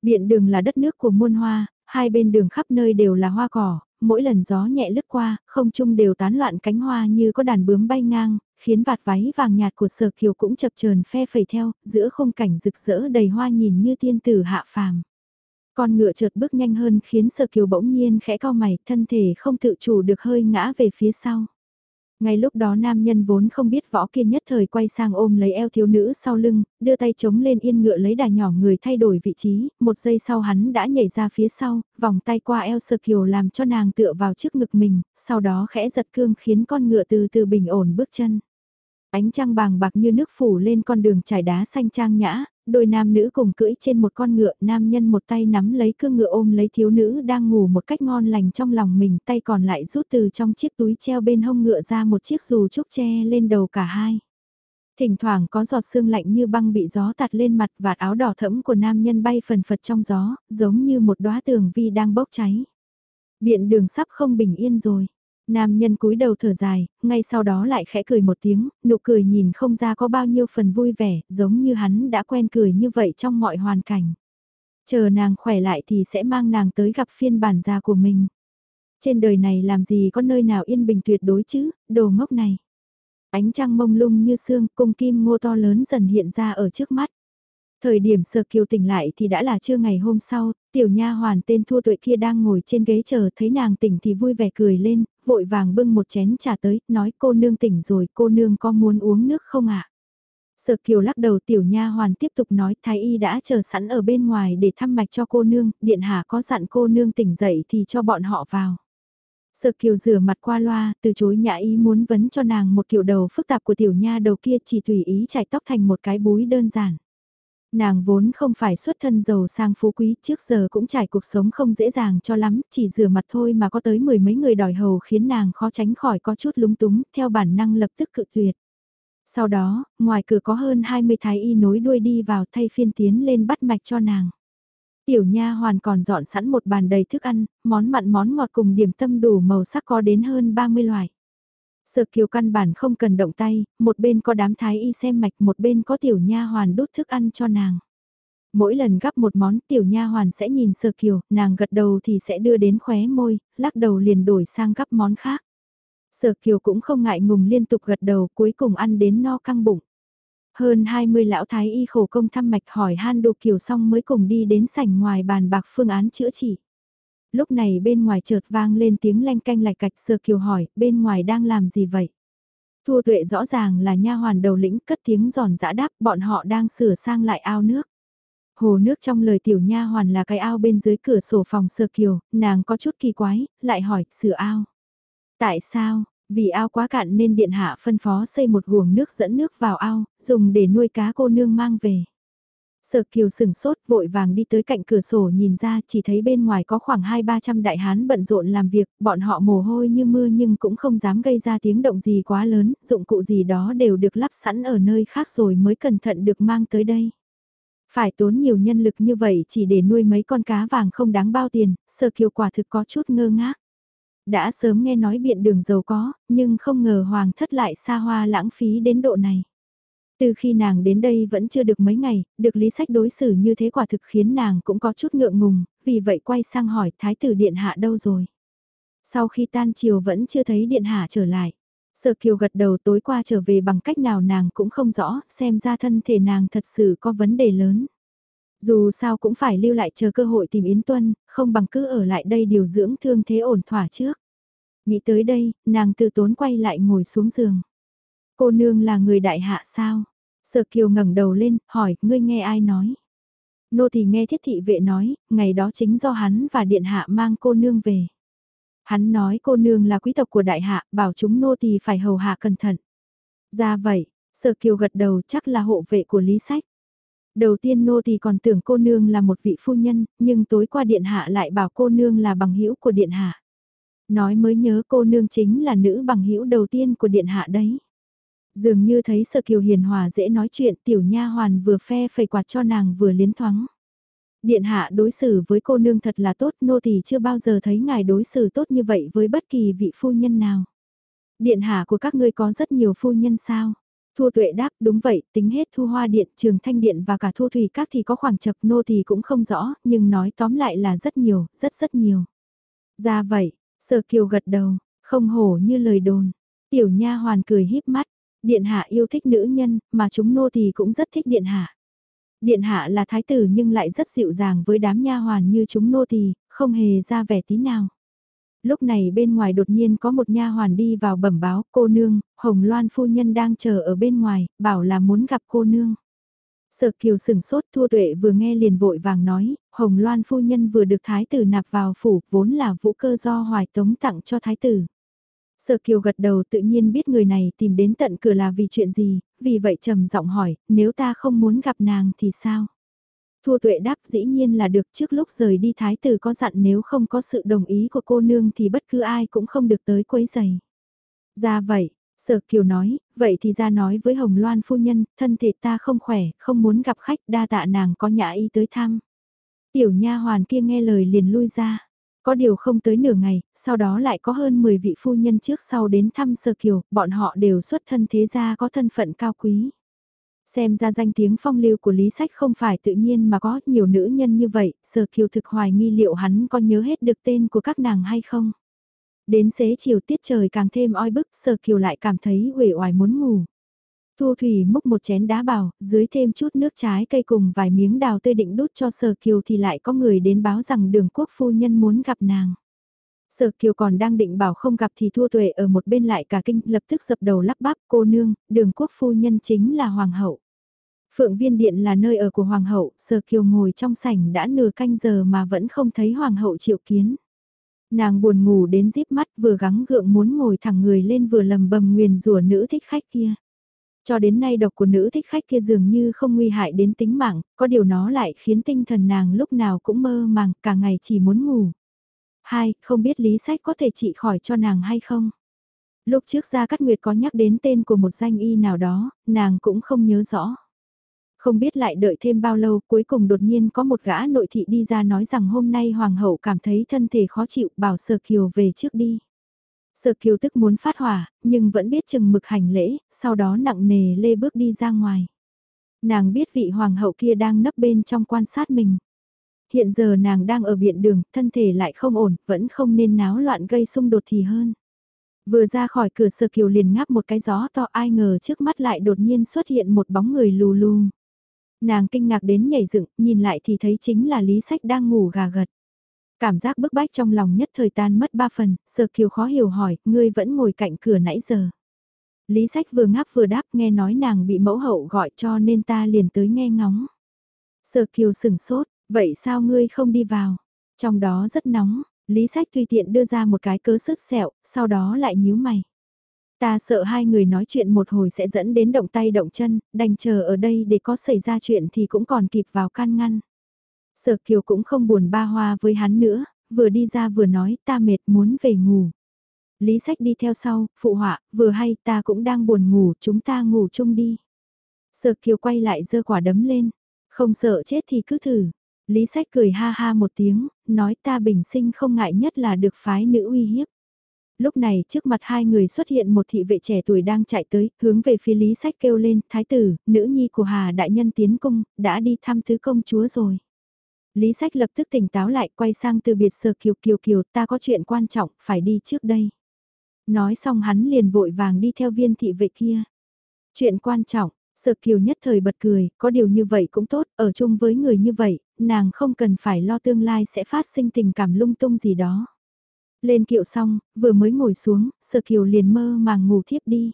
Biện đường là đất nước của muôn hoa, hai bên đường khắp nơi đều là hoa cỏ, mỗi lần gió nhẹ lướt qua, không trung đều tán loạn cánh hoa như có đàn bướm bay ngang, khiến vạt váy vàng nhạt của sở kiều cũng chập chờn phe phẩy theo, giữa khung cảnh rực rỡ đầy hoa nhìn như tiên tử hạ phàm. Con ngựa chợt bước nhanh hơn khiến sở kiều bỗng nhiên khẽ cao mày, thân thể không tự chủ được hơi ngã về phía sau. Ngay lúc đó nam nhân vốn không biết võ kia nhất thời quay sang ôm lấy eo thiếu nữ sau lưng, đưa tay chống lên yên ngựa lấy đà nhỏ người thay đổi vị trí, một giây sau hắn đã nhảy ra phía sau, vòng tay qua eo sơ kiều làm cho nàng tựa vào trước ngực mình, sau đó khẽ giật cương khiến con ngựa từ từ bình ổn bước chân. Ánh trăng bàng bạc như nước phủ lên con đường trải đá xanh trang nhã, đôi nam nữ cùng cưỡi trên một con ngựa, nam nhân một tay nắm lấy cương ngựa ôm lấy thiếu nữ đang ngủ một cách ngon lành trong lòng mình, tay còn lại rút từ trong chiếc túi treo bên hông ngựa ra một chiếc dù trúc che lên đầu cả hai. Thỉnh thoảng có giọt sương lạnh như băng bị gió tạt lên mặt và áo đỏ thẫm của nam nhân bay phần phật trong gió, giống như một đóa tường vi đang bốc cháy. Biện đường sắp không bình yên rồi. Nam nhân cúi đầu thở dài, ngay sau đó lại khẽ cười một tiếng, nụ cười nhìn không ra có bao nhiêu phần vui vẻ, giống như hắn đã quen cười như vậy trong mọi hoàn cảnh. Chờ nàng khỏe lại thì sẽ mang nàng tới gặp phiên bản già của mình. Trên đời này làm gì có nơi nào yên bình tuyệt đối chứ, đồ ngốc này. Ánh trăng mông lung như xương, cung kim ngô to lớn dần hiện ra ở trước mắt. Thời điểm Sở Kiều tỉnh lại thì đã là trưa ngày hôm sau, tiểu nha hoàn tên Thua Tuệ kia đang ngồi trên ghế chờ thấy nàng tỉnh thì vui vẻ cười lên, vội vàng bưng một chén trà tới, nói cô nương tỉnh rồi, cô nương có muốn uống nước không ạ? Sở Kiều lắc đầu tiểu nha hoàn tiếp tục nói thái y đã chờ sẵn ở bên ngoài để thăm mạch cho cô nương, điện hạ có dặn cô nương tỉnh dậy thì cho bọn họ vào. Sở Kiều rửa mặt qua loa, từ chối nhã ý muốn vấn cho nàng một kiểu đầu phức tạp của tiểu nha đầu kia chỉ tùy ý chải tóc thành một cái búi đơn giản. Nàng vốn không phải xuất thân giàu sang phú quý, trước giờ cũng trải cuộc sống không dễ dàng cho lắm, chỉ rửa mặt thôi mà có tới mười mấy người đòi hầu khiến nàng khó tránh khỏi có chút lúng túng, theo bản năng lập tức cự tuyệt. Sau đó, ngoài cửa có hơn 20 thái y nối đuôi đi vào thay phiên tiến lên bắt mạch cho nàng. Tiểu nha hoàn còn dọn sẵn một bàn đầy thức ăn, món mặn món ngọt cùng điểm tâm đủ màu sắc có đến hơn 30 loại. Sở kiều căn bản không cần động tay, một bên có đám thái y xem mạch một bên có tiểu nha hoàn đút thức ăn cho nàng. Mỗi lần gắp một món tiểu nha hoàn sẽ nhìn sở kiều, nàng gật đầu thì sẽ đưa đến khóe môi, lắc đầu liền đổi sang gắp món khác. Sở kiều cũng không ngại ngùng liên tục gật đầu cuối cùng ăn đến no căng bụng. Hơn 20 lão thái y khổ công thăm mạch hỏi han đồ kiều xong mới cùng đi đến sảnh ngoài bàn bạc phương án chữa trị lúc này bên ngoài chợt vang lên tiếng len canh lạch cạch sơ kiều hỏi, bên ngoài đang làm gì vậy? Thua tuệ rõ ràng là nha hoàn đầu lĩnh cất tiếng giòn giã đáp bọn họ đang sửa sang lại ao nước. Hồ nước trong lời tiểu nha hoàn là cái ao bên dưới cửa sổ phòng sơ kiều, nàng có chút kỳ quái, lại hỏi, sửa ao. Tại sao? Vì ao quá cạn nên điện hạ phân phó xây một guồng nước dẫn nước vào ao, dùng để nuôi cá cô nương mang về. Sở kiều sừng sốt vội vàng đi tới cạnh cửa sổ nhìn ra chỉ thấy bên ngoài có khoảng 2-300 đại hán bận rộn làm việc, bọn họ mồ hôi như mưa nhưng cũng không dám gây ra tiếng động gì quá lớn, dụng cụ gì đó đều được lắp sẵn ở nơi khác rồi mới cẩn thận được mang tới đây. Phải tốn nhiều nhân lực như vậy chỉ để nuôi mấy con cá vàng không đáng bao tiền, sở kiều quả thực có chút ngơ ngác. Đã sớm nghe nói biện đường giàu có, nhưng không ngờ hoàng thất lại xa hoa lãng phí đến độ này. Từ khi nàng đến đây vẫn chưa được mấy ngày, được lý sách đối xử như thế quả thực khiến nàng cũng có chút ngượng ngùng, vì vậy quay sang hỏi thái tử điện hạ đâu rồi. Sau khi tan chiều vẫn chưa thấy điện hạ trở lại. Sở kiều gật đầu tối qua trở về bằng cách nào nàng cũng không rõ, xem ra thân thể nàng thật sự có vấn đề lớn. Dù sao cũng phải lưu lại chờ cơ hội tìm Yến Tuân, không bằng cứ ở lại đây điều dưỡng thương thế ổn thỏa trước. Nghĩ tới đây, nàng từ tốn quay lại ngồi xuống giường. Cô nương là người đại hạ sao? Sở Kiều ngẩng đầu lên, hỏi, ngươi nghe ai nói? Nô thì nghe thiết thị vệ nói, ngày đó chính do hắn và điện hạ mang cô nương về. Hắn nói cô nương là quý tộc của đại hạ, bảo chúng nô thì phải hầu hạ cẩn thận. Ra vậy, Sở Kiều gật đầu chắc là hộ vệ của Lý Sách. Đầu tiên nô thì còn tưởng cô nương là một vị phu nhân, nhưng tối qua điện hạ lại bảo cô nương là bằng hữu của điện hạ. Nói mới nhớ cô nương chính là nữ bằng hữu đầu tiên của điện hạ đấy. Dường như thấy Sở Kiều hiền hòa dễ nói chuyện, tiểu nha hoàn vừa phe phẩy quạt cho nàng vừa liến thoáng. Điện hạ đối xử với cô nương thật là tốt, nô tỳ chưa bao giờ thấy ngài đối xử tốt như vậy với bất kỳ vị phu nhân nào. Điện hạ của các ngươi có rất nhiều phu nhân sao? Thu tuệ đáp đúng vậy, tính hết thu hoa điện, trường thanh điện và cả thu thủy các thì có khoảng chập nô thì cũng không rõ, nhưng nói tóm lại là rất nhiều, rất rất nhiều. Ra vậy, sở kiều gật đầu, không hổ như lời đồn. Tiểu nha hoàn cười híp mắt, điện hạ yêu thích nữ nhân, mà chúng nô thì cũng rất thích điện hạ. Điện hạ là thái tử nhưng lại rất dịu dàng với đám nha hoàn như chúng nô tỳ, không hề ra vẻ tí nào lúc này bên ngoài đột nhiên có một nha hoàn đi vào bẩm báo, cô nương, Hồng Loan phu nhân đang chờ ở bên ngoài, bảo là muốn gặp cô nương. Sở kiều sừng sốt thua tuệ vừa nghe liền vội vàng nói, Hồng Loan phu nhân vừa được thái tử nạp vào phủ, vốn là vũ cơ do hoài tống tặng cho thái tử. Sở kiều gật đầu tự nhiên biết người này tìm đến tận cửa là vì chuyện gì, vì vậy trầm giọng hỏi, nếu ta không muốn gặp nàng thì sao? Thua tuệ đáp dĩ nhiên là được trước lúc rời đi thái tử có dặn nếu không có sự đồng ý của cô nương thì bất cứ ai cũng không được tới quấy giày. Ra vậy, sở kiều nói, vậy thì ra nói với Hồng Loan phu nhân, thân thể ta không khỏe, không muốn gặp khách đa tạ nàng có nhã y tới thăm. Tiểu nha hoàn kia nghe lời liền lui ra. Có điều không tới nửa ngày, sau đó lại có hơn 10 vị phu nhân trước sau đến thăm sơ Kiều, bọn họ đều xuất thân thế gia có thân phận cao quý. Xem ra danh tiếng phong lưu của Lý Sách không phải tự nhiên mà có nhiều nữ nhân như vậy, Sở Kiều thực hoài nghi liệu hắn có nhớ hết được tên của các nàng hay không. Đến xế chiều tiết trời càng thêm oi bức, Sở Kiều lại cảm thấy uể oải muốn ngủ. Thu Thủy múc một chén đá bảo, dưới thêm chút nước trái cây cùng vài miếng đào tươi định đút cho Sở Kiều thì lại có người đến báo rằng đường quốc phu nhân muốn gặp nàng. Sở Kiều còn đang định bảo không gặp thì thu Tuệ ở một bên lại cả kinh lập tức dập đầu lắp bắp cô nương, đường quốc phu nhân chính là Hoàng hậu. Phượng Viên Điện là nơi ở của Hoàng hậu, Sở Kiều ngồi trong sảnh đã nửa canh giờ mà vẫn không thấy Hoàng hậu triệu kiến. Nàng buồn ngủ đến díp mắt vừa gắng gượng muốn ngồi thẳng người lên vừa lầm bầm nguyền rủa nữ thích khách kia. Cho đến nay độc của nữ thích khách kia dường như không nguy hại đến tính mạng, có điều nó lại khiến tinh thần nàng lúc nào cũng mơ màng, cả ngày chỉ muốn ngủ. Hai, không biết lý sách có thể trị khỏi cho nàng hay không? Lúc trước ra Cát Nguyệt có nhắc đến tên của một danh y nào đó, nàng cũng không nhớ rõ. Không biết lại đợi thêm bao lâu cuối cùng đột nhiên có một gã nội thị đi ra nói rằng hôm nay hoàng hậu cảm thấy thân thể khó chịu bảo Sở Kiều về trước đi. Sở Kiều tức muốn phát hỏa, nhưng vẫn biết chừng mực hành lễ, sau đó nặng nề lê bước đi ra ngoài. Nàng biết vị hoàng hậu kia đang nấp bên trong quan sát mình. Hiện giờ nàng đang ở biện đường, thân thể lại không ổn, vẫn không nên náo loạn gây xung đột thì hơn. Vừa ra khỏi cửa sở kiều liền ngáp một cái gió to ai ngờ trước mắt lại đột nhiên xuất hiện một bóng người lù lù. Nàng kinh ngạc đến nhảy dựng, nhìn lại thì thấy chính là Lý Sách đang ngủ gà gật. Cảm giác bức bách trong lòng nhất thời tan mất ba phần, sở kiều khó hiểu hỏi, ngươi vẫn ngồi cạnh cửa nãy giờ. Lý Sách vừa ngáp vừa đáp nghe nói nàng bị mẫu hậu gọi cho nên ta liền tới nghe ngóng. Sở kiều sừng sốt, Vậy sao ngươi không đi vào? Trong đó rất nóng, Lý Sách tùy tiện đưa ra một cái cớ sức sẹo, sau đó lại nhíu mày. Ta sợ hai người nói chuyện một hồi sẽ dẫn đến động tay động chân, đành chờ ở đây để có xảy ra chuyện thì cũng còn kịp vào can ngăn. Sở Kiều cũng không buồn ba hoa với hắn nữa, vừa đi ra vừa nói ta mệt muốn về ngủ. Lý Sách đi theo sau, phụ họa, vừa hay ta cũng đang buồn ngủ, chúng ta ngủ chung đi. Sở Kiều quay lại giơ quả đấm lên, không sợ chết thì cứ thử. Lý sách cười ha ha một tiếng, nói ta bình sinh không ngại nhất là được phái nữ uy hiếp. Lúc này trước mặt hai người xuất hiện một thị vệ trẻ tuổi đang chạy tới, hướng về phía Lý Sách kêu lên, Thái tử, nữ nhi của Hà Đại Nhân tiến cung, đã đi thăm thứ công chúa rồi. Lý Sách lập tức tỉnh táo lại, quay sang từ biệt sở kiều kiều kiều, ta có chuyện quan trọng, phải đi trước đây. Nói xong hắn liền vội vàng đi theo viên thị vệ kia. Chuyện quan trọng, Sở kiều nhất thời bật cười, có điều như vậy cũng tốt, ở chung với người như vậy, nàng không cần phải lo tương lai sẽ phát sinh tình cảm lung tung gì đó. Lên kiệu xong, vừa mới ngồi xuống, sở kiều liền mơ màng ngủ thiếp đi.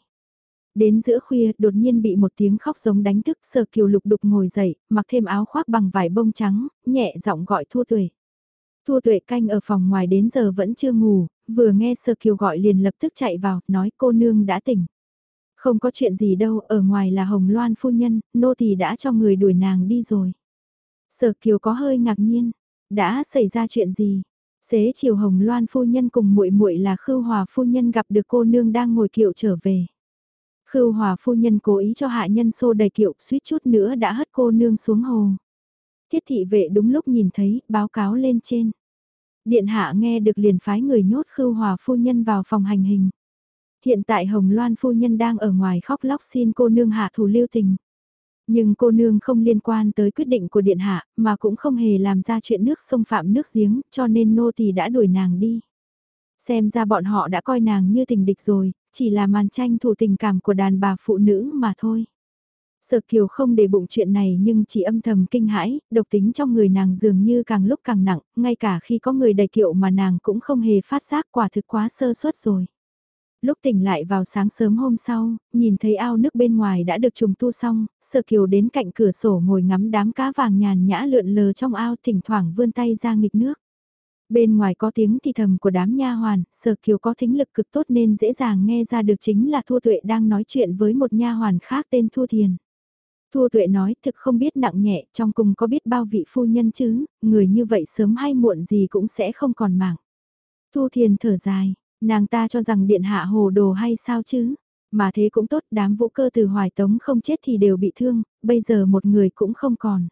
Đến giữa khuya, đột nhiên bị một tiếng khóc giống đánh thức, sở kiều lục đục ngồi dậy, mặc thêm áo khoác bằng vải bông trắng, nhẹ giọng gọi thua tuệ. Thua tuệ canh ở phòng ngoài đến giờ vẫn chưa ngủ, vừa nghe sở kiều gọi liền lập tức chạy vào, nói cô nương đã tỉnh. Không có chuyện gì đâu, ở ngoài là Hồng Loan phu nhân, nô tỳ đã cho người đuổi nàng đi rồi. Sở Kiều có hơi ngạc nhiên, đã xảy ra chuyện gì? Xế chiều Hồng Loan phu nhân cùng muội muội là Khưu Hòa phu nhân gặp được cô nương đang ngồi kiệu trở về. Khưu hòa phu nhân cố ý cho hạ nhân xô đầy kiệu, suýt chút nữa đã hất cô nương xuống hồ. Thiết thị vệ đúng lúc nhìn thấy, báo cáo lên trên. Điện hạ nghe được liền phái người nhốt khưu hòa phu nhân vào phòng hành hình. Hiện tại Hồng Loan phu nhân đang ở ngoài khóc lóc xin cô nương hạ thủ lưu tình. Nhưng cô nương không liên quan tới quyết định của điện hạ, mà cũng không hề làm ra chuyện nước xông phạm nước giếng, cho nên nô tỳ đã đuổi nàng đi. Xem ra bọn họ đã coi nàng như tình địch rồi, chỉ là màn tranh thủ tình cảm của đàn bà phụ nữ mà thôi. Sở Kiều không để bụng chuyện này nhưng chỉ âm thầm kinh hãi, độc tính trong người nàng dường như càng lúc càng nặng, ngay cả khi có người đầy kiệu mà nàng cũng không hề phát giác quả thực quá sơ suất rồi. Lúc tỉnh lại vào sáng sớm hôm sau, nhìn thấy ao nước bên ngoài đã được trùng tu xong, Sở Kiều đến cạnh cửa sổ ngồi ngắm đám cá vàng nhàn nhã lượn lờ trong ao thỉnh thoảng vươn tay ra nghịch nước. Bên ngoài có tiếng thì thầm của đám nha hoàn, Sở Kiều có thính lực cực tốt nên dễ dàng nghe ra được chính là Thu Tuệ đang nói chuyện với một nha hoàn khác tên Thu Thiền. Thu Tuệ nói thực không biết nặng nhẹ, trong cùng có biết bao vị phu nhân chứ, người như vậy sớm hay muộn gì cũng sẽ không còn mạng. Thu Thiền thở dài, nàng ta cho rằng điện hạ hồ đồ hay sao chứ, mà thế cũng tốt, đám vũ cơ từ hoài tống không chết thì đều bị thương, bây giờ một người cũng không còn.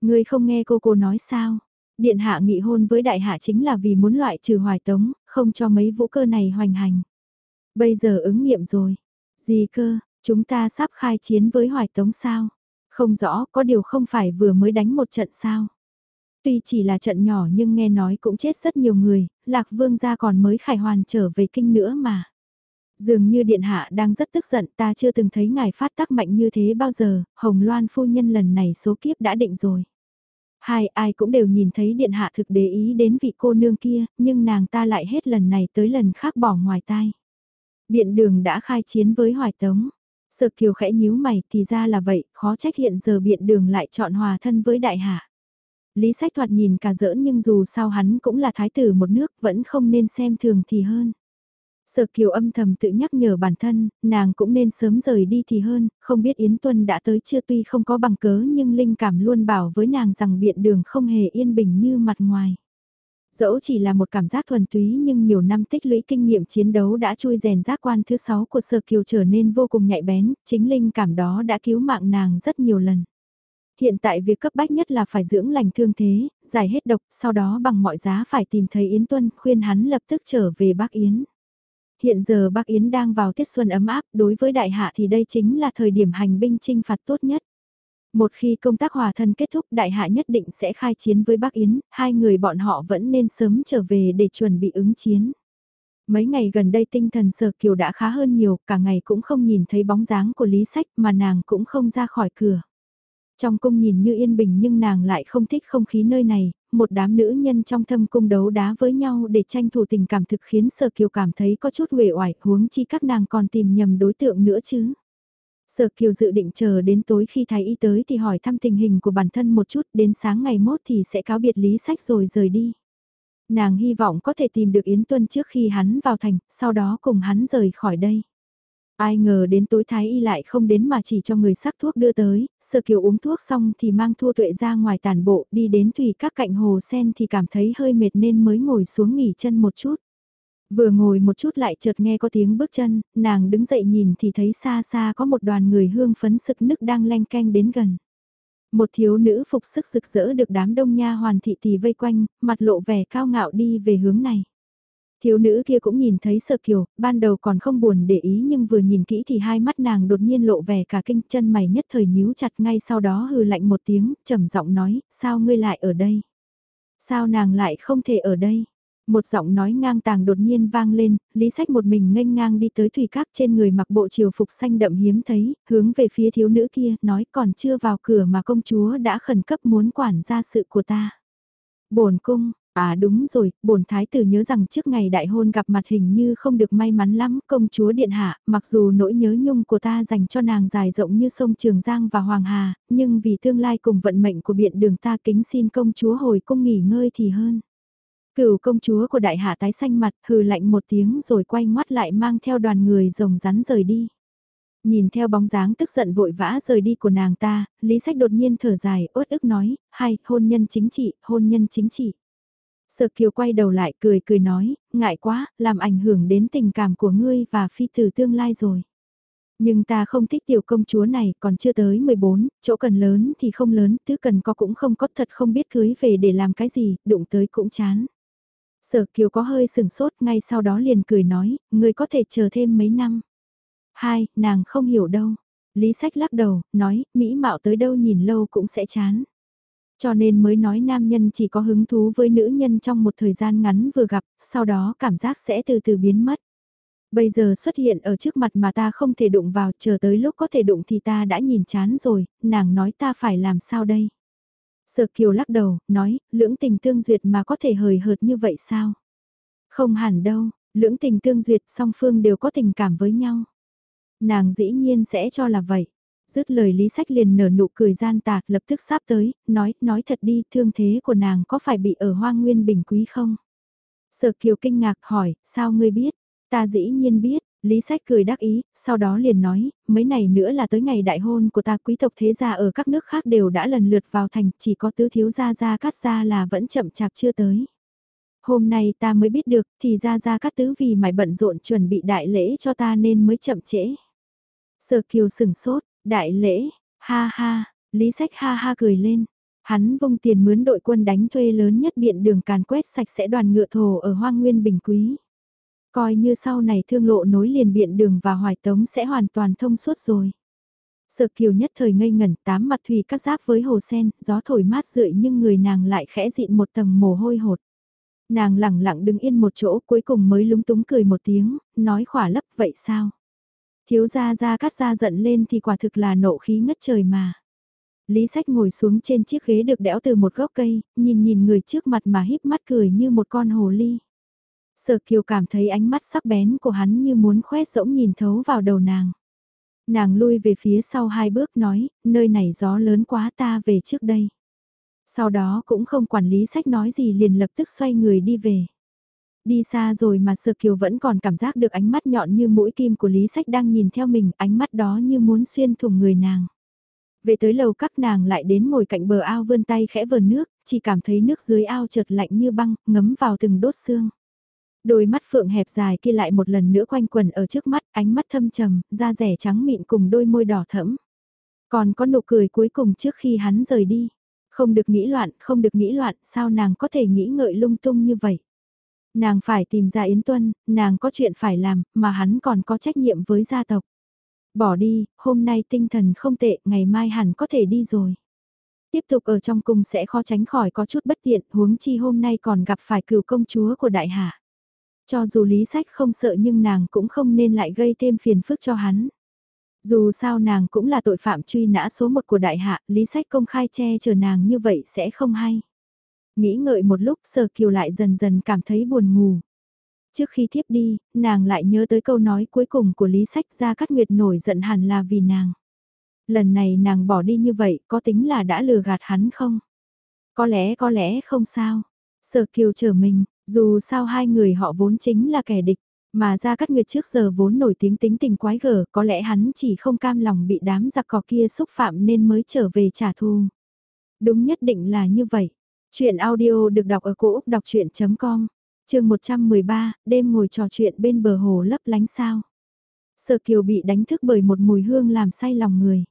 Người không nghe cô cô nói sao, điện hạ nghị hôn với đại hạ chính là vì muốn loại trừ hoài tống, không cho mấy vũ cơ này hoành hành. Bây giờ ứng nghiệm rồi, gì cơ, Chúng ta sắp khai chiến với Hoài Tống sao? Không rõ, có điều không phải vừa mới đánh một trận sao? Tuy chỉ là trận nhỏ nhưng nghe nói cũng chết rất nhiều người, Lạc Vương gia còn mới khải hoàn trở về kinh nữa mà. Dường như Điện Hạ đang rất tức giận ta chưa từng thấy ngài phát tác mạnh như thế bao giờ, Hồng Loan phu nhân lần này số kiếp đã định rồi. Hai ai cũng đều nhìn thấy Điện Hạ thực để ý đến vị cô nương kia, nhưng nàng ta lại hết lần này tới lần khác bỏ ngoài tai. Biện đường đã khai chiến với Hoài Tống. Sở kiều khẽ nhíu mày thì ra là vậy, khó trách hiện giờ biện đường lại chọn hòa thân với đại hạ. Lý sách thoạt nhìn cả giỡn nhưng dù sao hắn cũng là thái tử một nước vẫn không nên xem thường thì hơn. Sở kiều âm thầm tự nhắc nhở bản thân, nàng cũng nên sớm rời đi thì hơn, không biết Yến Tuân đã tới chưa tuy không có bằng cớ nhưng linh cảm luôn bảo với nàng rằng biện đường không hề yên bình như mặt ngoài. Dẫu chỉ là một cảm giác thuần túy nhưng nhiều năm tích lũy kinh nghiệm chiến đấu đã chui rèn giác quan thứ sáu của Sở Kiều trở nên vô cùng nhạy bén, chính linh cảm đó đã cứu mạng nàng rất nhiều lần. Hiện tại việc cấp bách nhất là phải dưỡng lành thương thế, giải hết độc, sau đó bằng mọi giá phải tìm thấy Yến Tuân, khuyên hắn lập tức trở về Bắc Yến. Hiện giờ Bắc Yến đang vào tiết xuân ấm áp, đối với đại hạ thì đây chính là thời điểm hành binh chinh phạt tốt nhất. Một khi công tác hòa thân kết thúc đại hạ nhất định sẽ khai chiến với Bắc Yến, hai người bọn họ vẫn nên sớm trở về để chuẩn bị ứng chiến. Mấy ngày gần đây tinh thần sở kiều đã khá hơn nhiều, cả ngày cũng không nhìn thấy bóng dáng của Lý Sách mà nàng cũng không ra khỏi cửa. Trong cung nhìn như yên bình nhưng nàng lại không thích không khí nơi này, một đám nữ nhân trong thâm cung đấu đá với nhau để tranh thủ tình cảm thực khiến sở kiều cảm thấy có chút uể oải huống chi các nàng còn tìm nhầm đối tượng nữa chứ. Sở Kiều dự định chờ đến tối khi thái y tới thì hỏi thăm tình hình của bản thân một chút, đến sáng ngày mốt thì sẽ cáo biệt lý sách rồi rời đi. Nàng hy vọng có thể tìm được Yến Tuân trước khi hắn vào thành, sau đó cùng hắn rời khỏi đây. Ai ngờ đến tối thái y lại không đến mà chỉ cho người sắc thuốc đưa tới, sợ kiều uống thuốc xong thì mang thua tuệ ra ngoài tàn bộ đi đến thủy các cạnh hồ sen thì cảm thấy hơi mệt nên mới ngồi xuống nghỉ chân một chút. Vừa ngồi một chút lại chợt nghe có tiếng bước chân, nàng đứng dậy nhìn thì thấy xa xa có một đoàn người hương phấn sực nức đang lanh canh đến gần. Một thiếu nữ phục sức rực rỡ được đám đông nha hoàn thị tỷ vây quanh, mặt lộ vẻ cao ngạo đi về hướng này. Thiếu nữ kia cũng nhìn thấy sợ kiều, ban đầu còn không buồn để ý nhưng vừa nhìn kỹ thì hai mắt nàng đột nhiên lộ vẻ cả kinh chân mày nhất thời nhíu chặt ngay sau đó hừ lạnh một tiếng, trầm giọng nói, sao ngươi lại ở đây? Sao nàng lại không thể ở đây? Một giọng nói ngang tàng đột nhiên vang lên, Lý Sách một mình nghênh ngang đi tới thủy các trên người mặc bộ triều phục xanh đậm hiếm thấy, hướng về phía thiếu nữ kia, nói còn chưa vào cửa mà công chúa đã khẩn cấp muốn quản gia sự của ta. bổn cung, À đúng rồi, bổn thái tử nhớ rằng trước ngày đại hôn gặp mặt hình như không được may mắn lắm, công chúa điện hạ, mặc dù nỗi nhớ nhung của ta dành cho nàng dài rộng như sông Trường Giang và Hoàng Hà, nhưng vì tương lai cùng vận mệnh của biện đường ta kính xin công chúa hồi cung nghỉ ngơi thì hơn. Cửu công chúa của đại hạ tái xanh mặt hừ lạnh một tiếng rồi quay ngoắt lại mang theo đoàn người rồng rắn rời đi. Nhìn theo bóng dáng tức giận vội vã rời đi của nàng ta, Lý Sách đột nhiên thở dài, uất ức nói, hay, hôn nhân chính trị, hôn nhân chính trị. Sợ kiều quay đầu lại cười cười nói, ngại quá, làm ảnh hưởng đến tình cảm của ngươi và phi tử tương lai rồi. Nhưng ta không thích tiểu công chúa này, còn chưa tới 14, chỗ cần lớn thì không lớn, thứ cần có cũng không có thật không biết cưới về để làm cái gì, đụng tới cũng chán. Sở Kiều có hơi sừng sốt, ngay sau đó liền cười nói, người có thể chờ thêm mấy năm. Hai, nàng không hiểu đâu. Lý sách lắc đầu, nói, mỹ mạo tới đâu nhìn lâu cũng sẽ chán. Cho nên mới nói nam nhân chỉ có hứng thú với nữ nhân trong một thời gian ngắn vừa gặp, sau đó cảm giác sẽ từ từ biến mất. Bây giờ xuất hiện ở trước mặt mà ta không thể đụng vào, chờ tới lúc có thể đụng thì ta đã nhìn chán rồi, nàng nói ta phải làm sao đây? Sở Kiều lắc đầu, nói, lưỡng tình tương duyệt mà có thể hời hợt như vậy sao? Không hẳn đâu, lưỡng tình tương duyệt song phương đều có tình cảm với nhau. Nàng dĩ nhiên sẽ cho là vậy. Dứt lời Lý Sách liền nở nụ cười gian tà lập tức sắp tới, nói, nói thật đi, thương thế của nàng có phải bị ở hoang nguyên bình quý không? Sở Kiều kinh ngạc hỏi, sao ngươi biết? Ta dĩ nhiên biết, Lý Sách cười đắc ý, sau đó liền nói, mấy này nữa là tới ngày đại hôn của ta quý tộc thế gia ở các nước khác đều đã lần lượt vào thành, chỉ có tứ thiếu gia gia cát gia là vẫn chậm chạp chưa tới. Hôm nay ta mới biết được, thì gia gia cát tứ vì mải bận rộn chuẩn bị đại lễ cho ta nên mới chậm trễ. Sở kiều sừng sốt, đại lễ, ha ha, Lý Sách ha ha cười lên. Hắn vung tiền mướn đội quân đánh thuê lớn nhất biện đường càn quét sạch sẽ đoàn ngựa thổ ở hoang nguyên bình quý. Coi như sau này thương lộ nối liền biện đường và hoài tống sẽ hoàn toàn thông suốt rồi. Sợ kiều nhất thời ngây ngẩn tám mặt thủy cắt giáp với hồ sen, gió thổi mát rượi nhưng người nàng lại khẽ dịn một tầng mồ hôi hột. Nàng lẳng lặng đứng yên một chỗ cuối cùng mới lúng túng cười một tiếng, nói khỏa lấp vậy sao? Thiếu gia ra cắt ra giận lên thì quả thực là nộ khí ngất trời mà. Lý sách ngồi xuống trên chiếc ghế được đẽo từ một gốc cây, nhìn nhìn người trước mặt mà híp mắt cười như một con hồ ly. Sở Kiều cảm thấy ánh mắt sắc bén của hắn như muốn khoét rỗng nhìn thấu vào đầu nàng. Nàng lui về phía sau hai bước nói, nơi này gió lớn quá ta về trước đây. Sau đó cũng không quản lý sách nói gì liền lập tức xoay người đi về. Đi xa rồi mà Sở Kiều vẫn còn cảm giác được ánh mắt nhọn như mũi kim của Lý Sách đang nhìn theo mình, ánh mắt đó như muốn xuyên thủng người nàng. Về tới lầu các nàng lại đến ngồi cạnh bờ ao vươn tay khẽ vờn nước, chỉ cảm thấy nước dưới ao chợt lạnh như băng, ngấm vào từng đốt xương. Đôi mắt phượng hẹp dài kia lại một lần nữa quanh quần ở trước mắt, ánh mắt thâm trầm, da rẻ trắng mịn cùng đôi môi đỏ thẫm. Còn có nụ cười cuối cùng trước khi hắn rời đi. Không được nghĩ loạn, không được nghĩ loạn, sao nàng có thể nghĩ ngợi lung tung như vậy? Nàng phải tìm ra Yến Tuân, nàng có chuyện phải làm, mà hắn còn có trách nhiệm với gia tộc. Bỏ đi, hôm nay tinh thần không tệ, ngày mai hẳn có thể đi rồi. Tiếp tục ở trong cung sẽ khó tránh khỏi có chút bất tiện, huống chi hôm nay còn gặp phải cựu công chúa của đại hạ. Cho dù lý sách không sợ nhưng nàng cũng không nên lại gây thêm phiền phức cho hắn. Dù sao nàng cũng là tội phạm truy nã số một của đại hạ, lý sách công khai che chở nàng như vậy sẽ không hay. Nghĩ ngợi một lúc sờ kiều lại dần dần cảm thấy buồn ngủ. Trước khi thiếp đi, nàng lại nhớ tới câu nói cuối cùng của lý sách ra cắt nguyệt nổi giận hẳn là vì nàng. Lần này nàng bỏ đi như vậy có tính là đã lừa gạt hắn không? Có lẽ có lẽ không sao. Sở kiều trở mình, dù sao hai người họ vốn chính là kẻ địch, mà ra cắt nguyệt trước giờ vốn nổi tiếng tính tình quái gở, có lẽ hắn chỉ không cam lòng bị đám giặc cỏ kia xúc phạm nên mới trở về trả thù. Đúng nhất định là như vậy. Chuyện audio được đọc ở cổ đọc chuyện.com, trường 113, đêm ngồi trò chuyện bên bờ hồ lấp lánh sao. Sở kiều bị đánh thức bởi một mùi hương làm say lòng người.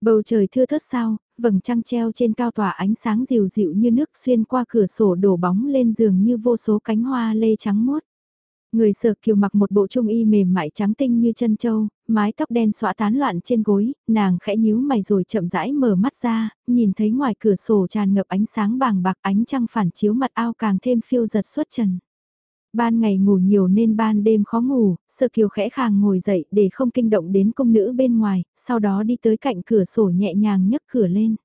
Bầu trời thưa thớt sao, vầng trăng treo trên cao tỏa ánh sáng dịu dịu như nước xuyên qua cửa sổ đổ bóng lên giường như vô số cánh hoa lê trắng muốt. Người sở kiều mặc một bộ trung y mềm mại trắng tinh như chân châu, mái tóc đen xõa tán loạn trên gối, nàng khẽ nhíu mày rồi chậm rãi mở mắt ra, nhìn thấy ngoài cửa sổ tràn ngập ánh sáng bàng bạc ánh trăng phản chiếu mặt ao càng thêm phiêu giật xuất trần. Ban ngày ngủ nhiều nên ban đêm khó ngủ, sơ kiều khẽ khàng ngồi dậy để không kinh động đến công nữ bên ngoài, sau đó đi tới cạnh cửa sổ nhẹ nhàng nhấc cửa lên.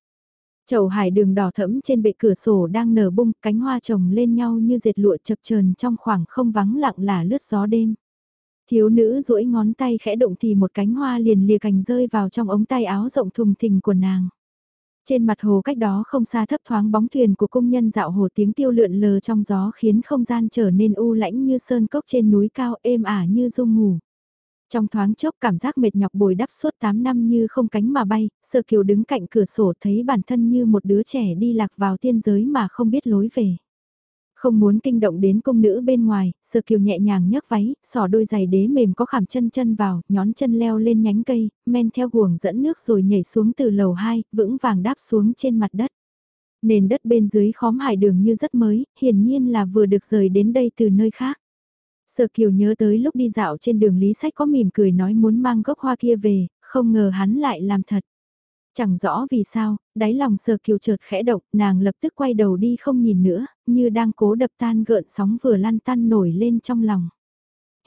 Chậu hải đường đỏ thẫm trên bệ cửa sổ đang nở bung, cánh hoa trồng lên nhau như dệt lụa chập chờn trong khoảng không vắng lặng là lướt gió đêm. Thiếu nữ duỗi ngón tay khẽ động thì một cánh hoa liền lìa cành rơi vào trong ống tay áo rộng thùng thình của nàng. Trên mặt hồ cách đó không xa thấp thoáng bóng thuyền của công nhân dạo hồ tiếng tiêu lượn lờ trong gió khiến không gian trở nên u lãnh như sơn cốc trên núi cao êm ả như dung ngủ. Trong thoáng chốc cảm giác mệt nhọc bồi đắp suốt 8 năm như không cánh mà bay, sơ kiều đứng cạnh cửa sổ thấy bản thân như một đứa trẻ đi lạc vào tiên giới mà không biết lối về. Không muốn kinh động đến công nữ bên ngoài, sơ kiều nhẹ nhàng nhấc váy, xỏ đôi giày đế mềm có khảm chân chân vào, nhón chân leo lên nhánh cây, men theo guồng dẫn nước rồi nhảy xuống từ lầu 2, vững vàng đáp xuống trên mặt đất. Nền đất bên dưới khóm hải đường như rất mới, hiển nhiên là vừa được rời đến đây từ nơi khác. Sở Kiều nhớ tới lúc đi dạo trên đường Lý Sách có mỉm cười nói muốn mang gốc hoa kia về, không ngờ hắn lại làm thật. Chẳng rõ vì sao, đáy lòng Sở Kiều chợt khẽ động, nàng lập tức quay đầu đi không nhìn nữa, như đang cố đập tan gợn sóng vừa lăn tan nổi lên trong lòng.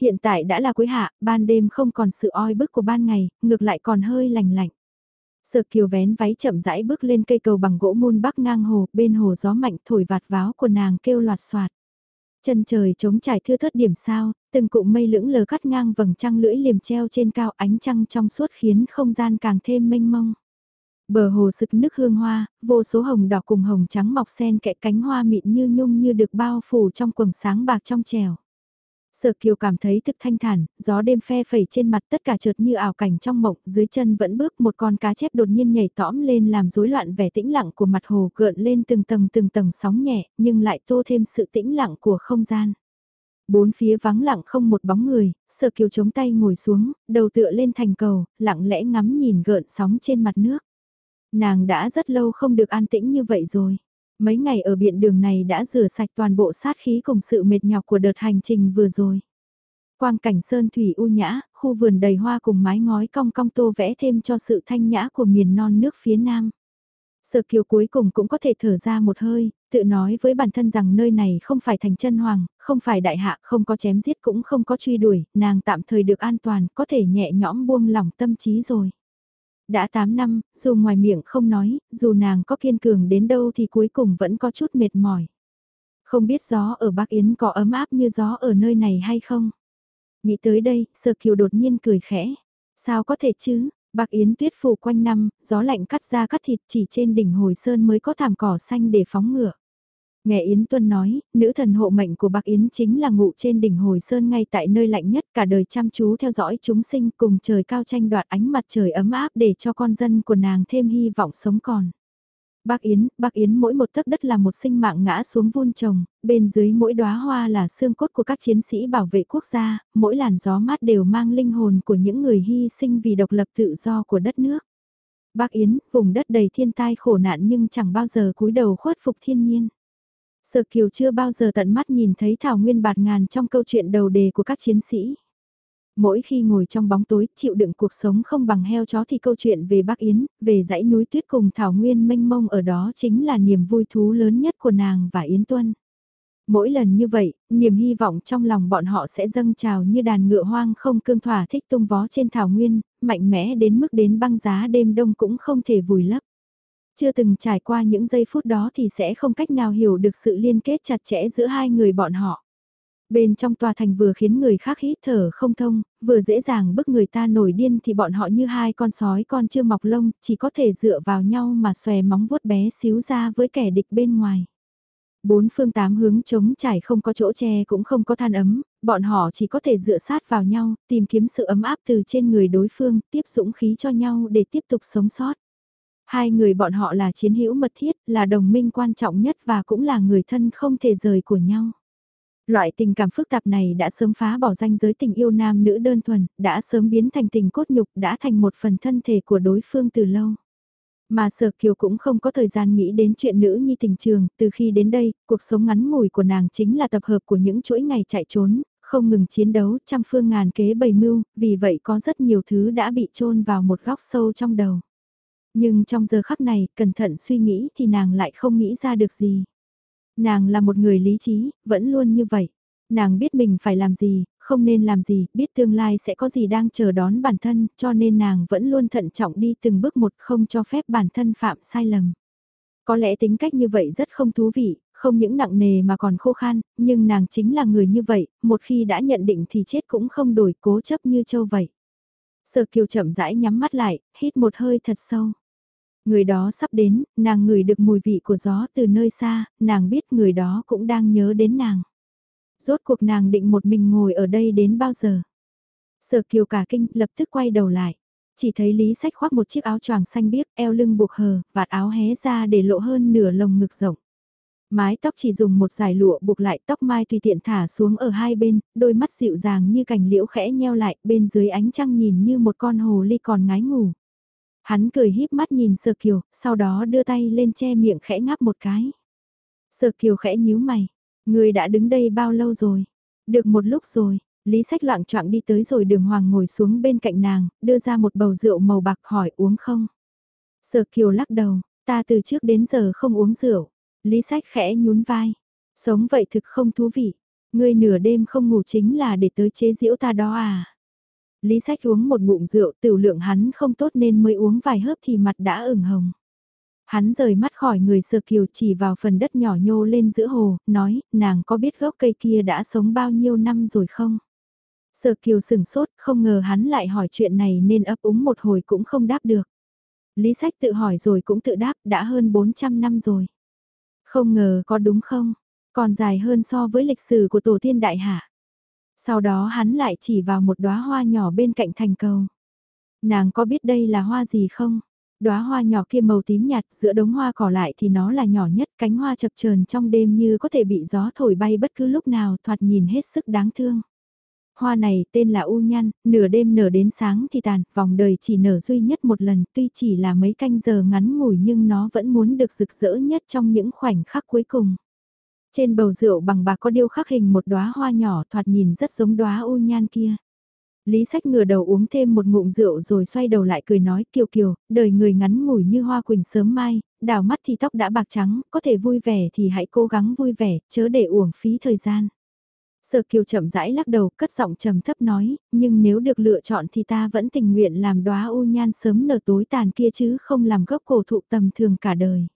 Hiện tại đã là cuối hạ, ban đêm không còn sự oi bức của ban ngày, ngược lại còn hơi lành lạnh. Sở Kiều vén váy chậm rãi bước lên cây cầu bằng gỗ môn bắc ngang hồ, bên hồ gió mạnh thổi vạt váo của nàng kêu loạt soạt. Chân trời trống trải thưa thớt điểm sao, từng cụm mây lưỡng lờ cắt ngang vầng trăng lưỡi liềm treo trên cao ánh trăng trong suốt khiến không gian càng thêm mênh mông. Bờ hồ sực nước hương hoa, vô số hồng đỏ cùng hồng trắng mọc sen kẽ cánh hoa mịn như nhung như được bao phủ trong quầng sáng bạc trong trèo. Sở Kiều cảm thấy thực thanh thản, gió đêm phe phẩy trên mặt tất cả chợt như ảo cảnh trong mộng, dưới chân vẫn bước một con cá chép đột nhiên nhảy tõm lên làm rối loạn vẻ tĩnh lặng của mặt hồ gợn lên từng tầng từng tầng sóng nhẹ, nhưng lại tô thêm sự tĩnh lặng của không gian. Bốn phía vắng lặng không một bóng người, Sở Kiều chống tay ngồi xuống, đầu tựa lên thành cầu, lặng lẽ ngắm nhìn gợn sóng trên mặt nước. Nàng đã rất lâu không được an tĩnh như vậy rồi. Mấy ngày ở biện đường này đã rửa sạch toàn bộ sát khí cùng sự mệt nhọc của đợt hành trình vừa rồi. Quang cảnh sơn thủy u nhã, khu vườn đầy hoa cùng mái ngói cong cong tô vẽ thêm cho sự thanh nhã của miền non nước phía nam. Sở kiều cuối cùng cũng có thể thở ra một hơi, tự nói với bản thân rằng nơi này không phải thành chân hoàng, không phải đại hạ, không có chém giết cũng không có truy đuổi, nàng tạm thời được an toàn, có thể nhẹ nhõm buông lỏng tâm trí rồi. Đã 8 năm, dù ngoài miệng không nói, dù nàng có kiên cường đến đâu thì cuối cùng vẫn có chút mệt mỏi. Không biết gió ở Bắc Yến có ấm áp như gió ở nơi này hay không? Nghĩ tới đây, Sơ Kiều đột nhiên cười khẽ. Sao có thể chứ? Bắc Yến tuyết phủ quanh năm, gió lạnh cắt ra cắt thịt chỉ trên đỉnh hồi sơn mới có thảm cỏ xanh để phóng ngựa. Nghe Yến Tuân nói, nữ thần hộ mệnh của Bạc Yến chính là ngụ trên đỉnh hồi sơn ngay tại nơi lạnh nhất cả đời chăm chú theo dõi chúng sinh cùng trời cao tranh đoạt ánh mặt trời ấm áp để cho con dân của nàng thêm hy vọng sống còn. Bác Yến, bác Yến mỗi một tấc đất là một sinh mạng ngã xuống vun trồng, bên dưới mỗi đóa hoa là xương cốt của các chiến sĩ bảo vệ quốc gia, mỗi làn gió mát đều mang linh hồn của những người hy sinh vì độc lập tự do của đất nước. Bác Yến, vùng đất đầy thiên tai khổ nạn nhưng chẳng bao giờ cúi đầu khuất phục thiên nhiên. Sở Kiều chưa bao giờ tận mắt nhìn thấy Thảo Nguyên bạt ngàn trong câu chuyện đầu đề của các chiến sĩ. Mỗi khi ngồi trong bóng tối, chịu đựng cuộc sống không bằng heo chó thì câu chuyện về Bắc Yến, về dãy núi tuyết cùng Thảo Nguyên mênh mông ở đó chính là niềm vui thú lớn nhất của nàng và Yến Tuân. Mỗi lần như vậy, niềm hy vọng trong lòng bọn họ sẽ dâng trào như đàn ngựa hoang không cương thỏa thích tung vó trên Thảo Nguyên, mạnh mẽ đến mức đến băng giá đêm đông cũng không thể vùi lấp. Chưa từng trải qua những giây phút đó thì sẽ không cách nào hiểu được sự liên kết chặt chẽ giữa hai người bọn họ. Bên trong tòa thành vừa khiến người khác hít thở không thông, vừa dễ dàng bức người ta nổi điên thì bọn họ như hai con sói con chưa mọc lông, chỉ có thể dựa vào nhau mà xòe móng vuốt bé xíu ra với kẻ địch bên ngoài. Bốn phương tám hướng trống trải không có chỗ che cũng không có than ấm, bọn họ chỉ có thể dựa sát vào nhau, tìm kiếm sự ấm áp từ trên người đối phương, tiếp dũng khí cho nhau để tiếp tục sống sót. Hai người bọn họ là chiến hữu mật thiết, là đồng minh quan trọng nhất và cũng là người thân không thể rời của nhau. Loại tình cảm phức tạp này đã sớm phá bỏ danh giới tình yêu nam nữ đơn thuần, đã sớm biến thành tình cốt nhục, đã thành một phần thân thể của đối phương từ lâu. Mà Sở Kiều cũng không có thời gian nghĩ đến chuyện nữ nhi tình trường, từ khi đến đây, cuộc sống ngắn ngủi của nàng chính là tập hợp của những chuỗi ngày chạy trốn, không ngừng chiến đấu, trăm phương ngàn kế bày mưu, vì vậy có rất nhiều thứ đã bị chôn vào một góc sâu trong đầu. Nhưng trong giờ khắc này, cẩn thận suy nghĩ thì nàng lại không nghĩ ra được gì. Nàng là một người lý trí, vẫn luôn như vậy. Nàng biết mình phải làm gì, không nên làm gì, biết tương lai sẽ có gì đang chờ đón bản thân, cho nên nàng vẫn luôn thận trọng đi từng bước một không cho phép bản thân phạm sai lầm. Có lẽ tính cách như vậy rất không thú vị, không những nặng nề mà còn khô khan, nhưng nàng chính là người như vậy, một khi đã nhận định thì chết cũng không đổi cố chấp như châu vậy. Sở kiều chậm rãi nhắm mắt lại, hít một hơi thật sâu. Người đó sắp đến, nàng ngửi được mùi vị của gió từ nơi xa, nàng biết người đó cũng đang nhớ đến nàng. Rốt cuộc nàng định một mình ngồi ở đây đến bao giờ? Sở kiều cả kinh lập tức quay đầu lại. Chỉ thấy Lý Sách khoác một chiếc áo choàng xanh biếc, eo lưng buộc hờ, vạt áo hé ra để lộ hơn nửa lồng ngực rộng. Mái tóc chỉ dùng một dải lụa buộc lại tóc mai tùy tiện thả xuống ở hai bên, đôi mắt dịu dàng như cành liễu khẽ nheo lại, bên dưới ánh trăng nhìn như một con hồ ly còn ngái ngủ. Hắn cười híp mắt nhìn Sở Kiều, sau đó đưa tay lên che miệng khẽ ngáp một cái. Sở Kiều khẽ nhíu mày, người đã đứng đây bao lâu rồi? Được một lúc rồi, Lý Sách loạn choạng đi tới rồi đường hoàng ngồi xuống bên cạnh nàng, đưa ra một bầu rượu màu bạc hỏi uống không? Sở Kiều lắc đầu, ta từ trước đến giờ không uống rượu. Lý Sách khẽ nhún vai, sống vậy thực không thú vị. Ngươi nửa đêm không ngủ chính là để tới chế giễu ta đó à? Lý Sách uống một ngụm rượu tiểu lượng hắn không tốt nên mới uống vài hớp thì mặt đã ửng hồng. Hắn rời mắt khỏi người sơ kiều chỉ vào phần đất nhỏ nhô lên giữa hồ, nói, nàng có biết gốc cây kia đã sống bao nhiêu năm rồi không? Sờ kiều sửng sốt, không ngờ hắn lại hỏi chuyện này nên ấp úng một hồi cũng không đáp được. Lý sách tự hỏi rồi cũng tự đáp, đã hơn 400 năm rồi. Không ngờ có đúng không? Còn dài hơn so với lịch sử của tổ tiên đại hạ. Sau đó hắn lại chỉ vào một đóa hoa nhỏ bên cạnh thành cầu. Nàng có biết đây là hoa gì không? Đóa hoa nhỏ kia màu tím nhạt, giữa đống hoa cỏ lại thì nó là nhỏ nhất, cánh hoa chập chờn trong đêm như có thể bị gió thổi bay bất cứ lúc nào, thoạt nhìn hết sức đáng thương. Hoa này tên là U Nhan, nửa đêm nở đến sáng thì tàn, vòng đời chỉ nở duy nhất một lần, tuy chỉ là mấy canh giờ ngắn ngủi nhưng nó vẫn muốn được rực rỡ nhất trong những khoảnh khắc cuối cùng. Trên bầu rượu bằng bạc có điêu khắc hình một đóa hoa nhỏ thoạt nhìn rất giống đóa U Nhan kia. Lý sách ngửa đầu uống thêm một ngụm rượu rồi xoay đầu lại cười nói kiều kiều, đời người ngắn ngủi như hoa quỳnh sớm mai, đào mắt thì tóc đã bạc trắng, có thể vui vẻ thì hãy cố gắng vui vẻ, chớ để uổng phí thời gian. Sở kiều chậm rãi lắc đầu, cất giọng trầm thấp nói, nhưng nếu được lựa chọn thì ta vẫn tình nguyện làm đóa u nhan sớm nở tối tàn kia chứ không làm gốc cổ thụ tầm thường cả đời.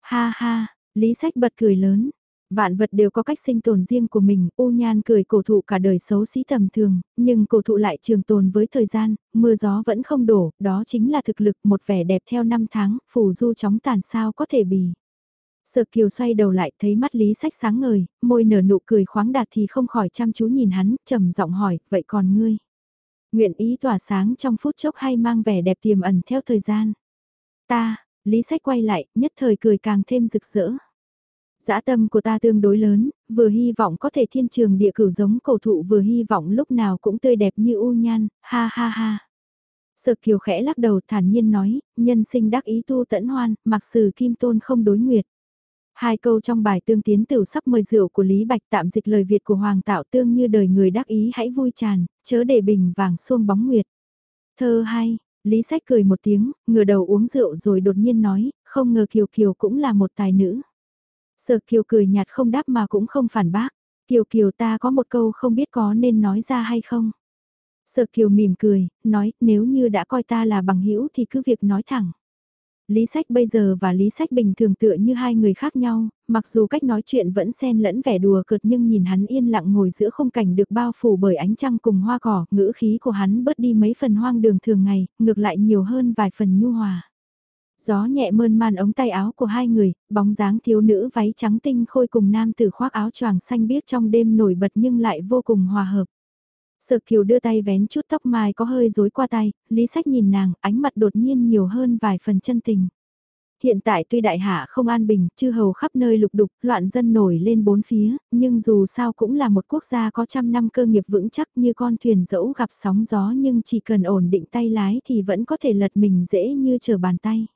Ha ha, Lý Sách bật cười lớn, Vạn vật đều có cách sinh tồn riêng của mình, U Nhan cười cổ thụ cả đời xấu xí tầm thường, nhưng cổ thụ lại trường tồn với thời gian, mưa gió vẫn không đổ, đó chính là thực lực một vẻ đẹp theo năm tháng, phù du chóng tàn sao có thể bì. Sợ kiều xoay đầu lại thấy mắt lý sách sáng ngời, môi nở nụ cười khoáng đạt thì không khỏi chăm chú nhìn hắn, trầm giọng hỏi, vậy còn ngươi? Nguyện ý tỏa sáng trong phút chốc hay mang vẻ đẹp tiềm ẩn theo thời gian? Ta, lý sách quay lại, nhất thời cười càng thêm rực rỡ. Dã tâm của ta tương đối lớn, vừa hy vọng có thể thiên trường địa cửu giống cầu thụ vừa hy vọng lúc nào cũng tươi đẹp như u nhan, ha ha ha. Sợ kiều khẽ lắc đầu thản nhiên nói, nhân sinh đắc ý tu tẫn hoan, mặc sử kim tôn không đối nguyệt. Hai câu trong bài tương tiến tử sắp mời rượu của Lý Bạch tạm dịch lời Việt của Hoàng tạo tương như đời người đắc ý hãy vui tràn, chớ để bình vàng xuông bóng nguyệt. Thơ hay, Lý Sách cười một tiếng, ngửa đầu uống rượu rồi đột nhiên nói, không ngờ Kiều Kiều cũng là một tài nữ. Sở Kiều cười nhạt không đáp mà cũng không phản bác. Kiều Kiều ta có một câu không biết có nên nói ra hay không. Sở Kiều mỉm cười, nói nếu như đã coi ta là bằng hữu thì cứ việc nói thẳng. Lý sách bây giờ và lý sách bình thường tựa như hai người khác nhau, mặc dù cách nói chuyện vẫn xen lẫn vẻ đùa cợt nhưng nhìn hắn yên lặng ngồi giữa không cảnh được bao phủ bởi ánh trăng cùng hoa cỏ, ngữ khí của hắn bớt đi mấy phần hoang đường thường ngày, ngược lại nhiều hơn vài phần nhu hòa. Gió nhẹ mơn man ống tay áo của hai người, bóng dáng thiếu nữ váy trắng tinh khôi cùng nam tử khoác áo choàng xanh biếc trong đêm nổi bật nhưng lại vô cùng hòa hợp. Sợ kiều đưa tay vén chút tóc mai có hơi rối qua tay, lý sách nhìn nàng, ánh mặt đột nhiên nhiều hơn vài phần chân tình. Hiện tại tuy đại hạ không an bình, chư hầu khắp nơi lục đục, loạn dân nổi lên bốn phía, nhưng dù sao cũng là một quốc gia có trăm năm cơ nghiệp vững chắc như con thuyền dẫu gặp sóng gió nhưng chỉ cần ổn định tay lái thì vẫn có thể lật mình dễ như trở bàn tay.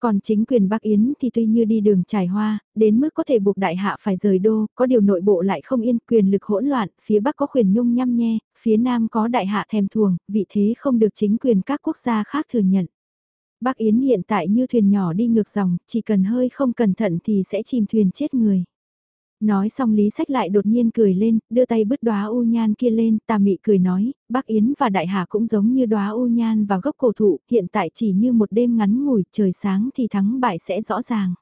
Còn chính quyền Bắc Yến thì tuy như đi đường trải hoa, đến mức có thể buộc đại hạ phải rời đô, có điều nội bộ lại không yên quyền lực hỗn loạn, phía Bắc có quyền nhung nhăm nhe, phía Nam có đại hạ thèm thuồng, vị thế không được chính quyền các quốc gia khác thừa nhận. Bắc Yến hiện tại như thuyền nhỏ đi ngược dòng, chỉ cần hơi không cẩn thận thì sẽ chìm thuyền chết người. Nói xong Lý Sách lại đột nhiên cười lên, đưa tay bứt đóa u nhan kia lên, tà mị cười nói, bác Yến và Đại Hà cũng giống như đóa u nhan và gốc cổ thụ, hiện tại chỉ như một đêm ngắn ngủi, trời sáng thì thắng bại sẽ rõ ràng.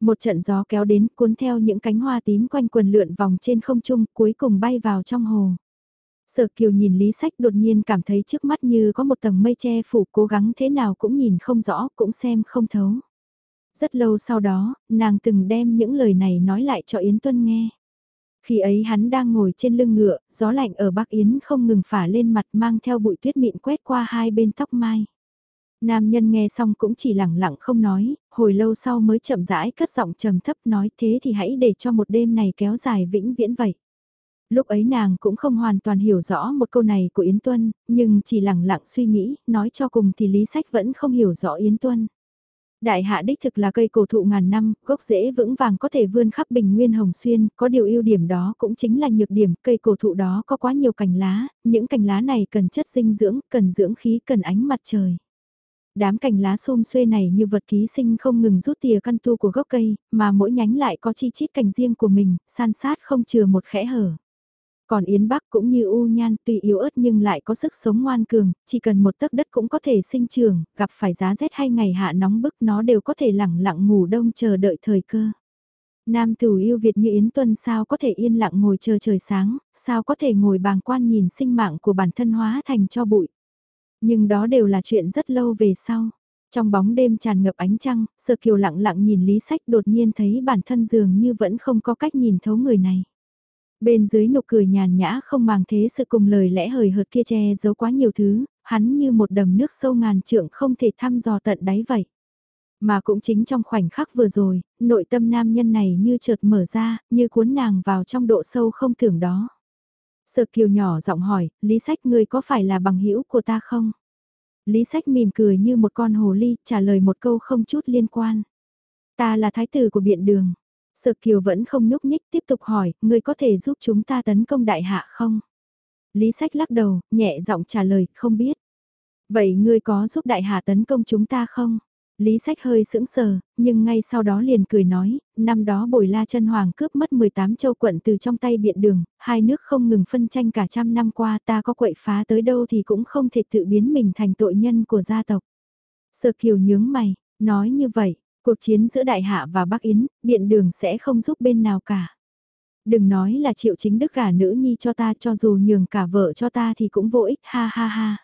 Một trận gió kéo đến cuốn theo những cánh hoa tím quanh quần lượn vòng trên không trung cuối cùng bay vào trong hồ. Sở Kiều nhìn Lý Sách đột nhiên cảm thấy trước mắt như có một tầng mây che phủ cố gắng thế nào cũng nhìn không rõ, cũng xem không thấu. Rất lâu sau đó, nàng từng đem những lời này nói lại cho Yến Tuân nghe. Khi ấy hắn đang ngồi trên lưng ngựa, gió lạnh ở Bắc Yến không ngừng phả lên mặt mang theo bụi tuyết mịn quét qua hai bên tóc mai. Nam nhân nghe xong cũng chỉ lẳng lặng không nói, hồi lâu sau mới chậm rãi cất giọng trầm thấp nói thế thì hãy để cho một đêm này kéo dài vĩnh viễn vậy. Lúc ấy nàng cũng không hoàn toàn hiểu rõ một câu này của Yến Tuân, nhưng chỉ lẳng lặng suy nghĩ, nói cho cùng thì Lý Sách vẫn không hiểu rõ Yến Tuân. Đại hạ đích thực là cây cổ thụ ngàn năm, gốc rễ vững vàng có thể vươn khắp bình nguyên hồng xuyên, có điều ưu điểm đó cũng chính là nhược điểm, cây cổ thụ đó có quá nhiều cành lá, những cành lá này cần chất dinh dưỡng, cần dưỡng khí, cần ánh mặt trời. Đám cành lá xôm xuê này như vật ký sinh không ngừng rút tìa căn tu của gốc cây, mà mỗi nhánh lại có chi chít cành riêng của mình, san sát không chừa một khẽ hở. Còn Yến Bắc cũng như U Nhan tuy yếu ớt nhưng lại có sức sống ngoan cường, chỉ cần một tấc đất cũng có thể sinh trường, gặp phải giá rét hay ngày hạ nóng bức nó đều có thể lẳng lặng ngủ đông chờ đợi thời cơ. Nam tử yêu Việt như Yến Tuân sao có thể yên lặng ngồi chờ trời sáng, sao có thể ngồi bàng quan nhìn sinh mạng của bản thân hóa thành cho bụi. Nhưng đó đều là chuyện rất lâu về sau. Trong bóng đêm tràn ngập ánh trăng, Sơ Kiều lặng lặng nhìn Lý Sách đột nhiên thấy bản thân dường như vẫn không có cách nhìn thấu người này. Bên dưới nụ cười nhàn nhã không màng thế sự cùng lời lẽ hời hợt kia che giấu quá nhiều thứ, hắn như một đầm nước sâu ngàn trượng không thể thăm dò tận đáy vậy. Mà cũng chính trong khoảnh khắc vừa rồi, nội tâm nam nhân này như chợt mở ra, như cuốn nàng vào trong độ sâu không tưởng đó. Sợ kiều nhỏ giọng hỏi, Lý Sách ngươi có phải là bằng hữu của ta không? Lý Sách mỉm cười như một con hồ ly, trả lời một câu không chút liên quan. Ta là thái tử của biện đường. Sợ kiều vẫn không nhúc nhích tiếp tục hỏi, người có thể giúp chúng ta tấn công đại hạ không? Lý Sách lắc đầu, nhẹ giọng trả lời, không biết. Vậy ngươi có giúp đại hạ tấn công chúng ta không? Lý Sách hơi sững sờ, nhưng ngay sau đó liền cười nói, năm đó bồi la chân hoàng cướp mất 18 châu quận từ trong tay biện đường, hai nước không ngừng phân tranh cả trăm năm qua ta có quậy phá tới đâu thì cũng không thể tự biến mình thành tội nhân của gia tộc. Sợ kiều nhướng mày, nói như vậy, cuộc chiến giữa Đại Hạ và Bắc Yến, biện đường sẽ không giúp bên nào cả. Đừng nói là triệu chính đức gả nữ nhi cho ta cho dù nhường cả vợ cho ta thì cũng vô ích ha ha ha.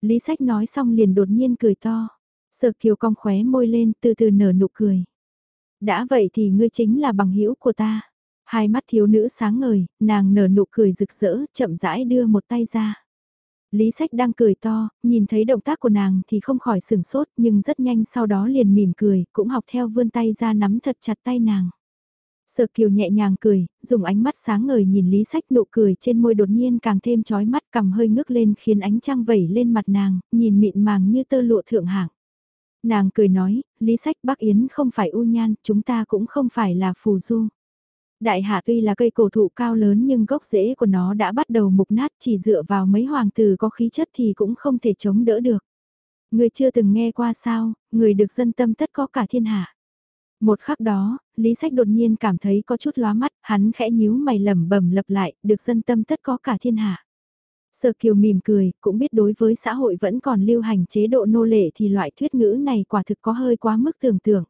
Lý sách nói xong liền đột nhiên cười to. Sở kiều cong khóe môi lên từ từ nở nụ cười. Đã vậy thì ngươi chính là bằng hữu của ta. Hai mắt thiếu nữ sáng ngời, nàng nở nụ cười rực rỡ, chậm rãi đưa một tay ra. Lý sách đang cười to, nhìn thấy động tác của nàng thì không khỏi sửng sốt nhưng rất nhanh sau đó liền mỉm cười, cũng học theo vươn tay ra nắm thật chặt tay nàng. Sở kiều nhẹ nhàng cười, dùng ánh mắt sáng ngời nhìn Lý Sách nụ cười trên môi đột nhiên càng thêm chói mắt cầm hơi ngước lên khiến ánh trăng vẩy lên mặt nàng, nhìn mịn màng như tơ lụa thượng hạng. Nàng cười nói, Lý Sách Bắc Yến không phải u nhan, chúng ta cũng không phải là phù du. Đại hạ tuy là cây cổ thụ cao lớn nhưng gốc rễ của nó đã bắt đầu mục nát chỉ dựa vào mấy hoàng tử có khí chất thì cũng không thể chống đỡ được. Người chưa từng nghe qua sao, người được dân tâm tất có cả thiên hạ. Một khắc đó, Lý Sách đột nhiên cảm thấy có chút lóa mắt, hắn khẽ nhíu mày lẩm bẩm lặp lại, được dân tâm tất có cả thiên hạ. Sở Kiều mỉm cười, cũng biết đối với xã hội vẫn còn lưu hành chế độ nô lệ thì loại thuyết ngữ này quả thực có hơi quá mức tưởng tượng.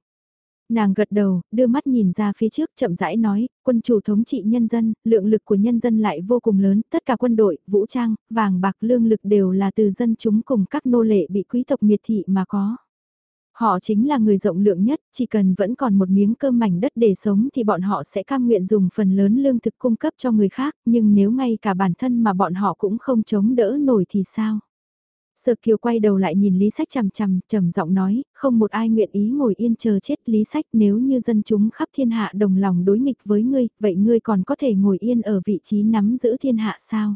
Nàng gật đầu, đưa mắt nhìn ra phía trước chậm rãi nói, quân chủ thống trị nhân dân, lượng lực của nhân dân lại vô cùng lớn, tất cả quân đội, vũ trang, vàng bạc lương lực đều là từ dân chúng cùng các nô lệ bị quý tộc miệt thị mà có. Họ chính là người rộng lượng nhất, chỉ cần vẫn còn một miếng cơm mảnh đất để sống thì bọn họ sẽ cam nguyện dùng phần lớn lương thực cung cấp cho người khác, nhưng nếu ngay cả bản thân mà bọn họ cũng không chống đỡ nổi thì sao? Sở Kiều quay đầu lại nhìn Lý Sách chằm chằm, trầm giọng nói, không một ai nguyện ý ngồi yên chờ chết Lý Sách nếu như dân chúng khắp thiên hạ đồng lòng đối nghịch với ngươi, vậy ngươi còn có thể ngồi yên ở vị trí nắm giữ thiên hạ sao?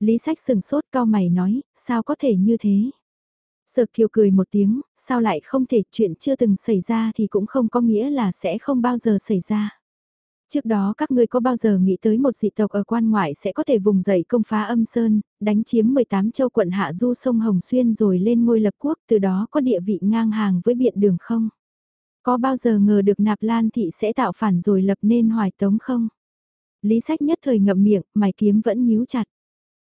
Lý Sách sừng sốt cao mày nói, sao có thể như thế? Sở Kiều cười một tiếng, sao lại không thể chuyện chưa từng xảy ra thì cũng không có nghĩa là sẽ không bao giờ xảy ra. Trước đó các ngươi có bao giờ nghĩ tới một dị tộc ở quan ngoại sẽ có thể vùng dậy công phá âm sơn, đánh chiếm 18 châu quận hạ du sông Hồng Xuyên rồi lên ngôi lập quốc từ đó có địa vị ngang hàng với biện đường không? Có bao giờ ngờ được nạp lan thị sẽ tạo phản rồi lập nên hoài tống không? Lý sách nhất thời ngậm miệng, mày kiếm vẫn nhíu chặt.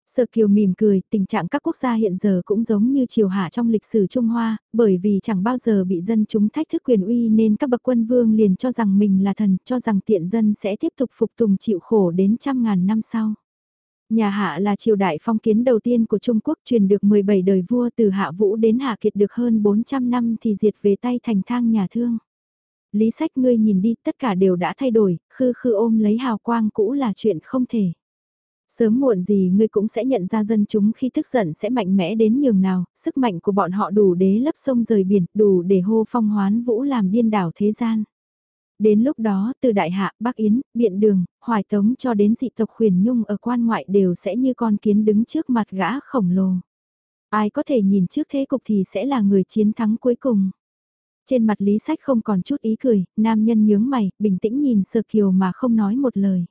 Sở Kiều mỉm cười, tình trạng các quốc gia hiện giờ cũng giống như triều hạ trong lịch sử Trung Hoa, bởi vì chẳng bao giờ bị dân chúng thách thức quyền uy nên các bậc quân vương liền cho rằng mình là thần, cho rằng tiện dân sẽ tiếp tục phục tùng chịu khổ đến trăm ngàn năm sau. Nhà Hạ là triều đại phong kiến đầu tiên của Trung Quốc truyền được 17 đời vua từ Hạ Vũ đến Hạ Kiệt được hơn 400 năm thì diệt về tay thành thang nhà thương. Lý sách ngươi nhìn đi tất cả đều đã thay đổi, khư khư ôm lấy hào quang cũ là chuyện không thể. Sớm muộn gì ngươi cũng sẽ nhận ra dân chúng khi tức giận sẽ mạnh mẽ đến nhường nào, sức mạnh của bọn họ đủ đế lấp sông rời biển, đủ để hô phong hoán vũ làm điên đảo thế gian. Đến lúc đó, từ Đại Hạ, Bắc Yến, Biện Đường, Hoài Tống cho đến dị tộc khuyển nhung ở quan ngoại đều sẽ như con kiến đứng trước mặt gã khổng lồ. Ai có thể nhìn trước thế cục thì sẽ là người chiến thắng cuối cùng. Trên mặt Lý Sách không còn chút ý cười, nam nhân nhướng mày, bình tĩnh nhìn Sơ Kiều mà không nói một lời.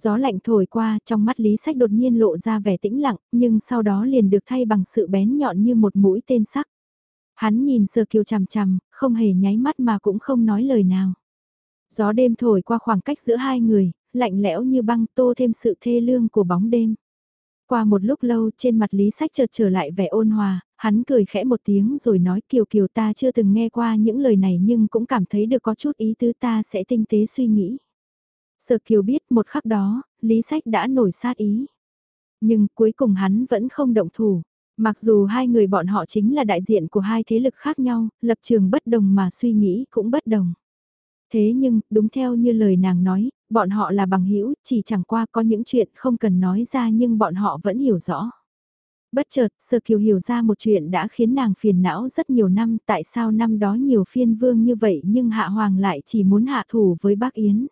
Gió lạnh thổi qua, trong mắt Lý Sách đột nhiên lộ ra vẻ tĩnh lặng, nhưng sau đó liền được thay bằng sự bén nhọn như một mũi tên sắc. Hắn nhìn Sơ Kiều chằm chằm, không hề nháy mắt mà cũng không nói lời nào. Gió đêm thổi qua khoảng cách giữa hai người, lạnh lẽo như băng tô thêm sự thê lương của bóng đêm. Qua một lúc lâu trên mặt Lý Sách chợt trở lại vẻ ôn hòa, hắn cười khẽ một tiếng rồi nói Kiều Kiều ta chưa từng nghe qua những lời này nhưng cũng cảm thấy được có chút ý tứ ta sẽ tinh tế suy nghĩ. Sở Kiều biết một khắc đó, Lý Sách đã nổi sát ý. Nhưng cuối cùng hắn vẫn không động thủ. Mặc dù hai người bọn họ chính là đại diện của hai thế lực khác nhau, lập trường bất đồng mà suy nghĩ cũng bất đồng. Thế nhưng, đúng theo như lời nàng nói, bọn họ là bằng hữu chỉ chẳng qua có những chuyện không cần nói ra nhưng bọn họ vẫn hiểu rõ. Bất chợt, Sơ Kiều hiểu ra một chuyện đã khiến nàng phiền não rất nhiều năm tại sao năm đó nhiều phiên vương như vậy nhưng Hạ Hoàng lại chỉ muốn hạ thủ với bác Yến.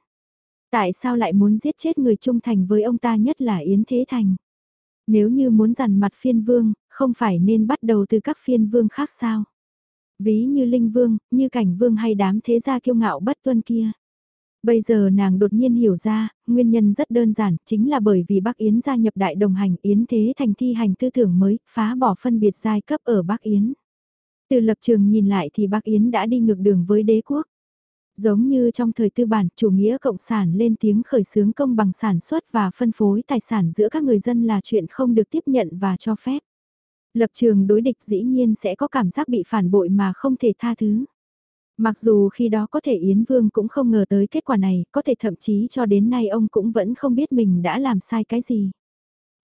Tại sao lại muốn giết chết người trung thành với ông ta nhất là Yến Thế Thành? Nếu như muốn dằn mặt phiên vương, không phải nên bắt đầu từ các phiên vương khác sao? Ví như Linh Vương, như Cảnh Vương hay đám thế gia kiêu ngạo bất tuân kia. Bây giờ nàng đột nhiên hiểu ra, nguyên nhân rất đơn giản, chính là bởi vì Bắc Yến gia nhập đại đồng hành Yến thế thành thi hành tư tưởng mới, phá bỏ phân biệt giai cấp ở Bắc Yến. Từ lập trường nhìn lại thì Bắc Yến đã đi ngược đường với đế quốc. Giống như trong thời tư bản, chủ nghĩa cộng sản lên tiếng khởi xướng công bằng sản xuất và phân phối tài sản giữa các người dân là chuyện không được tiếp nhận và cho phép. Lập trường đối địch dĩ nhiên sẽ có cảm giác bị phản bội mà không thể tha thứ. Mặc dù khi đó có thể Yến Vương cũng không ngờ tới kết quả này, có thể thậm chí cho đến nay ông cũng vẫn không biết mình đã làm sai cái gì.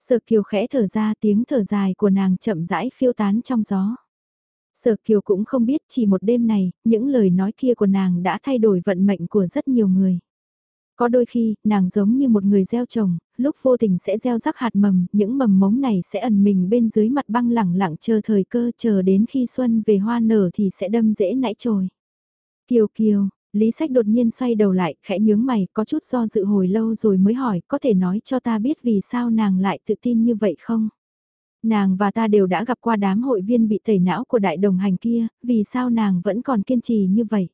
Sợ Kiều khẽ thở ra tiếng thở dài của nàng chậm rãi phiêu tán trong gió. Sở Kiều cũng không biết chỉ một đêm này, những lời nói kia của nàng đã thay đổi vận mệnh của rất nhiều người. Có đôi khi, nàng giống như một người gieo trồng, lúc vô tình sẽ gieo rắc hạt mầm, những mầm mống này sẽ ẩn mình bên dưới mặt băng lẳng lặng chờ thời cơ chờ đến khi xuân về hoa nở thì sẽ đâm dễ nãy trồi. Kiều Kiều, Lý Sách đột nhiên xoay đầu lại, khẽ nhướng mày, có chút do dự hồi lâu rồi mới hỏi, có thể nói cho ta biết vì sao nàng lại tự tin như vậy không? Nàng và ta đều đã gặp qua đám hội viên bị tẩy não của đại đồng hành kia, vì sao nàng vẫn còn kiên trì như vậy?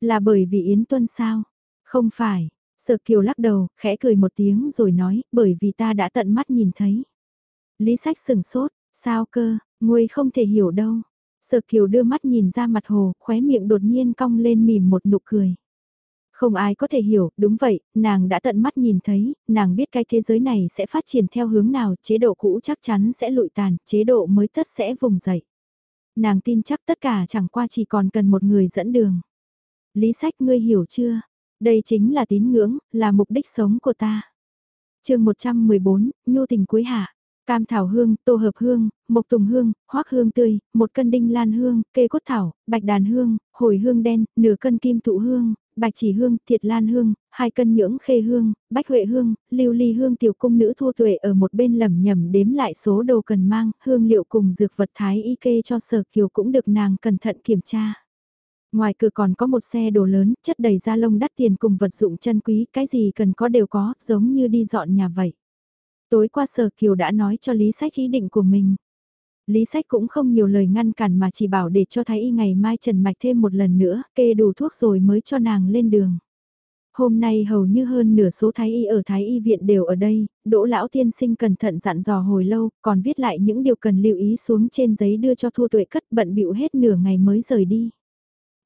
Là bởi vì Yến Tuân sao? Không phải, Sở Kiều lắc đầu, khẽ cười một tiếng rồi nói, bởi vì ta đã tận mắt nhìn thấy. Lý sách sừng sốt, sao cơ, ngươi không thể hiểu đâu. Sở Kiều đưa mắt nhìn ra mặt hồ, khóe miệng đột nhiên cong lên mỉm một nụ cười. Không ai có thể hiểu, đúng vậy, nàng đã tận mắt nhìn thấy, nàng biết cái thế giới này sẽ phát triển theo hướng nào, chế độ cũ chắc chắn sẽ lụi tàn, chế độ mới tất sẽ vùng dậy. Nàng tin chắc tất cả chẳng qua chỉ còn cần một người dẫn đường. Lý sách ngươi hiểu chưa? Đây chính là tín ngưỡng, là mục đích sống của ta. chương 114, Nhu tình cuối hạ. Cam thảo hương, tô hợp hương, mộc tùng hương, hoác hương tươi, một cân đinh lan hương, kê cốt thảo, bạch đàn hương, hồi hương đen, nửa cân kim thụ hương, bạch chỉ hương, thiệt lan hương, hai cân nhưỡng khê hương, bách huệ hương, lưu ly hương tiểu cung nữ thua tuệ ở một bên lẩm nhẩm đếm lại số đồ cần mang, hương liệu cùng dược vật thái y kê cho sở kiều cũng được nàng cẩn thận kiểm tra. Ngoài cửa còn có một xe đồ lớn, chất đầy da lông đắt tiền cùng vật dụng chân quý, cái gì cần có đều có, giống như đi dọn nhà vậy. Tối qua Sở Kiều đã nói cho Lý Sách ý định của mình. Lý Sách cũng không nhiều lời ngăn cản mà chỉ bảo để cho Thái Y ngày mai trần mạch thêm một lần nữa, kê đủ thuốc rồi mới cho nàng lên đường. Hôm nay hầu như hơn nửa số Thái Y ở Thái Y viện đều ở đây, Đỗ Lão Tiên Sinh cẩn thận dặn dò hồi lâu, còn viết lại những điều cần lưu ý xuống trên giấy đưa cho Thu Tuệ cất bận bịu hết nửa ngày mới rời đi.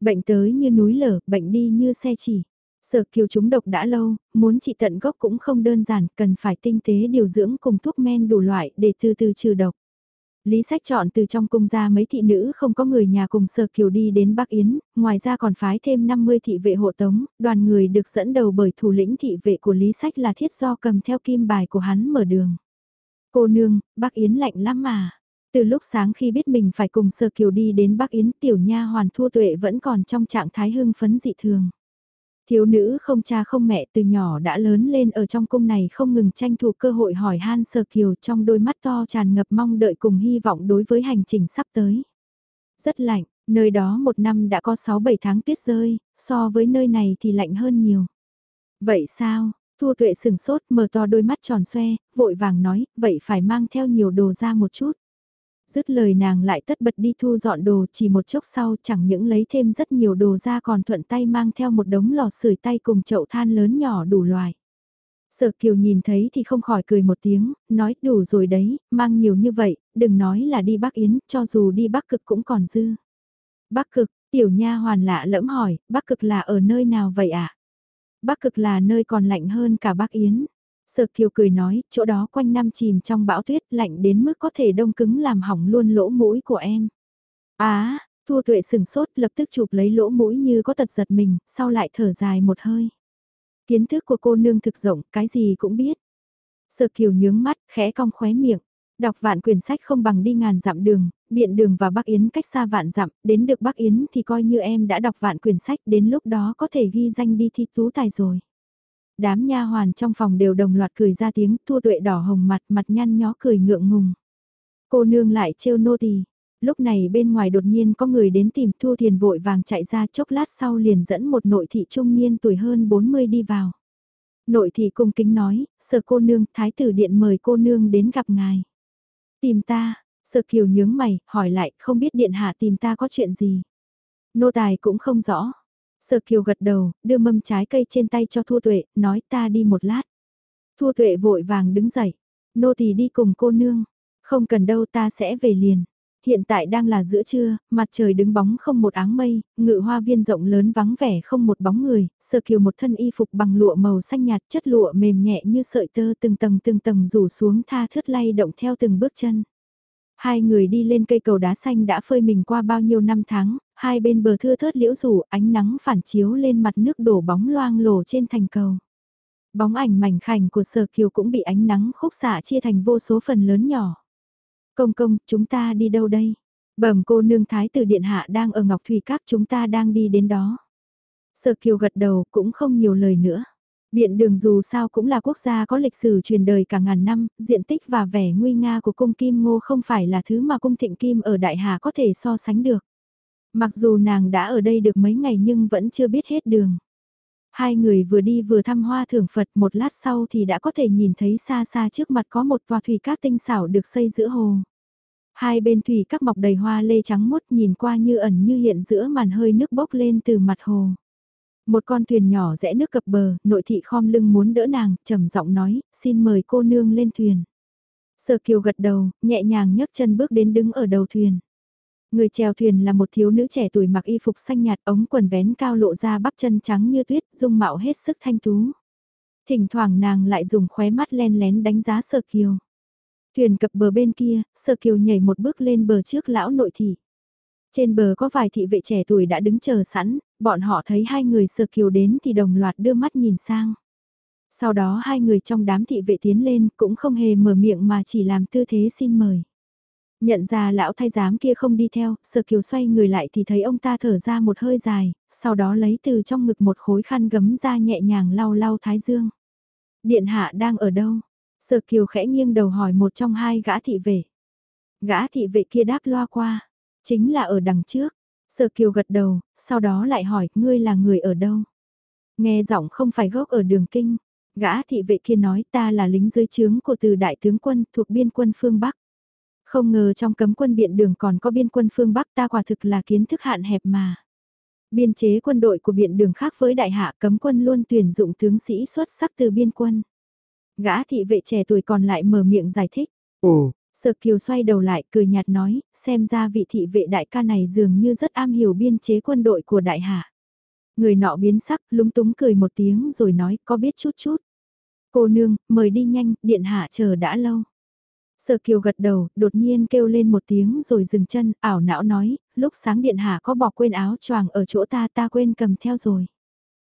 Bệnh tới như núi lở, bệnh đi như xe chỉ. Sở kiều chúng độc đã lâu, muốn trị tận gốc cũng không đơn giản, cần phải tinh tế điều dưỡng cùng thuốc men đủ loại để từ từ trừ độc. Lý sách chọn từ trong cung ra mấy thị nữ không có người nhà cùng sở kiều đi đến Bắc Yến, ngoài ra còn phái thêm 50 thị vệ hộ tống, đoàn người được dẫn đầu bởi thủ lĩnh thị vệ của Lý sách là thiết do cầm theo kim bài của hắn mở đường. Cô nương, Bắc Yến lạnh lắm mà. Từ lúc sáng khi biết mình phải cùng Sở Kiều đi đến Bắc Yến tiểu nha hoàn thua tuệ vẫn còn trong trạng thái hưng phấn dị thường. Thiếu nữ không cha không mẹ từ nhỏ đã lớn lên ở trong cung này không ngừng tranh thủ cơ hội hỏi han sờ kiều trong đôi mắt to tràn ngập mong đợi cùng hy vọng đối với hành trình sắp tới. Rất lạnh, nơi đó một năm đã có 6-7 tháng tuyết rơi, so với nơi này thì lạnh hơn nhiều. Vậy sao, Thu Tuệ sừng sốt mở to đôi mắt tròn xoe, vội vàng nói, vậy phải mang theo nhiều đồ ra một chút. Dứt lời nàng lại tất bật đi thu dọn đồ chỉ một chốc sau chẳng những lấy thêm rất nhiều đồ ra còn thuận tay mang theo một đống lò sưởi tay cùng chậu than lớn nhỏ đủ loài Sở Kiều nhìn thấy thì không khỏi cười một tiếng, nói đủ rồi đấy, mang nhiều như vậy, đừng nói là đi Bắc Yến, cho dù đi Bắc Cực cũng còn dư. Bắc Cực, tiểu nha hoàn lạ lẫm hỏi, Bắc Cực là ở nơi nào vậy ạ? À? Bắc Cực là nơi còn lạnh hơn cả Bắc Yến. Sở Kiều cười nói, chỗ đó quanh năm chìm trong bão tuyết lạnh đến mức có thể đông cứng làm hỏng luôn lỗ mũi của em. Á, à, Thua Tuệ sừng sốt lập tức chụp lấy lỗ mũi như có tật giật mình, sau lại thở dài một hơi. Kiến thức của cô nương thực rộng, cái gì cũng biết. Sở Kiều nhướng mắt, khẽ cong khóe miệng. Đọc vạn quyển sách không bằng đi ngàn dặm đường, biện đường và Bắc Yến cách xa vạn dặm, đến được Bắc Yến thì coi như em đã đọc vạn quyển sách, đến lúc đó có thể ghi danh đi thi tú tài rồi. Đám nha hoàn trong phòng đều đồng loạt cười ra tiếng, thua tuệ đỏ hồng mặt, mặt nhăn nhó cười ngượng ngùng. Cô nương lại trêu nô tỳ. Lúc này bên ngoài đột nhiên có người đến tìm Thu Thiền vội vàng chạy ra chốc lát sau liền dẫn một nội thị trung niên tuổi hơn 40 đi vào. Nội thị cung kính nói, sợ cô nương, thái tử điện mời cô nương đến gặp ngài. Tìm ta, sợ kiều nhướng mày, hỏi lại, không biết điện hạ tìm ta có chuyện gì. Nô tài cũng không rõ. Sở Kiều gật đầu, đưa mâm trái cây trên tay cho Thu Tuệ, nói ta đi một lát. Thu Tuệ vội vàng đứng dậy. Nô tỳ đi cùng cô nương. Không cần đâu ta sẽ về liền. Hiện tại đang là giữa trưa, mặt trời đứng bóng không một áng mây, ngự hoa viên rộng lớn vắng vẻ không một bóng người, sờ Kiều một thân y phục bằng lụa màu xanh nhạt chất lụa mềm nhẹ như sợi tơ từng tầng từng tầng rủ xuống tha thướt lay động theo từng bước chân. Hai người đi lên cây cầu đá xanh đã phơi mình qua bao nhiêu năm tháng, hai bên bờ thưa thớt liễu rủ ánh nắng phản chiếu lên mặt nước đổ bóng loang lổ trên thành cầu. Bóng ảnh mảnh khảnh của sở kiều cũng bị ánh nắng khúc xạ chia thành vô số phần lớn nhỏ. Công công, chúng ta đi đâu đây? Bẩm cô nương thái tử điện hạ đang ở Ngọc Thủy Các chúng ta đang đi đến đó. Sở kiều gật đầu cũng không nhiều lời nữa. Biện đường dù sao cũng là quốc gia có lịch sử truyền đời cả ngàn năm, diện tích và vẻ nguy nga của cung Kim Ngô không phải là thứ mà cung Thịnh Kim ở Đại Hà có thể so sánh được. Mặc dù nàng đã ở đây được mấy ngày nhưng vẫn chưa biết hết đường. Hai người vừa đi vừa thăm hoa thưởng Phật một lát sau thì đã có thể nhìn thấy xa xa trước mặt có một tòa thủy các tinh xảo được xây giữa hồ. Hai bên thủy các mọc đầy hoa lê trắng mốt nhìn qua như ẩn như hiện giữa màn hơi nước bốc lên từ mặt hồ. Một con thuyền nhỏ rẽ nước cập bờ, nội thị khom lưng muốn đỡ nàng, trầm giọng nói, xin mời cô nương lên thuyền. Sở kiều gật đầu, nhẹ nhàng nhấc chân bước đến đứng ở đầu thuyền. Người chèo thuyền là một thiếu nữ trẻ tuổi mặc y phục xanh nhạt ống quần vén cao lộ ra bắp chân trắng như tuyết, dung mạo hết sức thanh tú. Thỉnh thoảng nàng lại dùng khóe mắt len lén đánh giá Sở Kiều. Thuyền cập bờ bên kia, Sở Kiều nhảy một bước lên bờ trước lão nội thị. Trên bờ có vài thị vệ trẻ tuổi đã đứng chờ sẵn, bọn họ thấy hai người sờ Kiều đến thì đồng loạt đưa mắt nhìn sang. Sau đó hai người trong đám thị vệ tiến lên cũng không hề mở miệng mà chỉ làm tư thế xin mời. Nhận ra lão thay giám kia không đi theo, sờ kiều xoay người lại thì thấy ông ta thở ra một hơi dài, sau đó lấy từ trong ngực một khối khăn gấm ra nhẹ nhàng lau lau thái dương. Điện hạ đang ở đâu? Sờ kiều khẽ nghiêng đầu hỏi một trong hai gã thị vệ. Gã thị vệ kia đáp loa qua, chính là ở đằng trước. Sở kiều gật đầu, sau đó lại hỏi, ngươi là người ở đâu? Nghe giọng không phải gốc ở đường kinh. Gã thị vệ kia nói ta là lính dưới trướng của từ đại tướng quân thuộc biên quân phương Bắc. Không ngờ trong cấm quân biện đường còn có biên quân phương Bắc ta quả thực là kiến thức hạn hẹp mà. Biên chế quân đội của biện đường khác với đại hạ cấm quân luôn tuyển dụng tướng sĩ xuất sắc từ biên quân. Gã thị vệ trẻ tuổi còn lại mở miệng giải thích. Ồ, Sở Kiều xoay đầu lại cười nhạt nói, xem ra vị thị vệ đại ca này dường như rất am hiểu biên chế quân đội của đại hạ. Người nọ biến sắc, lúng túng cười một tiếng rồi nói, có biết chút chút. Cô nương, mời đi nhanh, điện hạ chờ đã lâu. Sở Kiều gật đầu, đột nhiên kêu lên một tiếng rồi dừng chân, ảo não nói, lúc sáng điện hạ có bỏ quên áo choàng ở chỗ ta ta quên cầm theo rồi.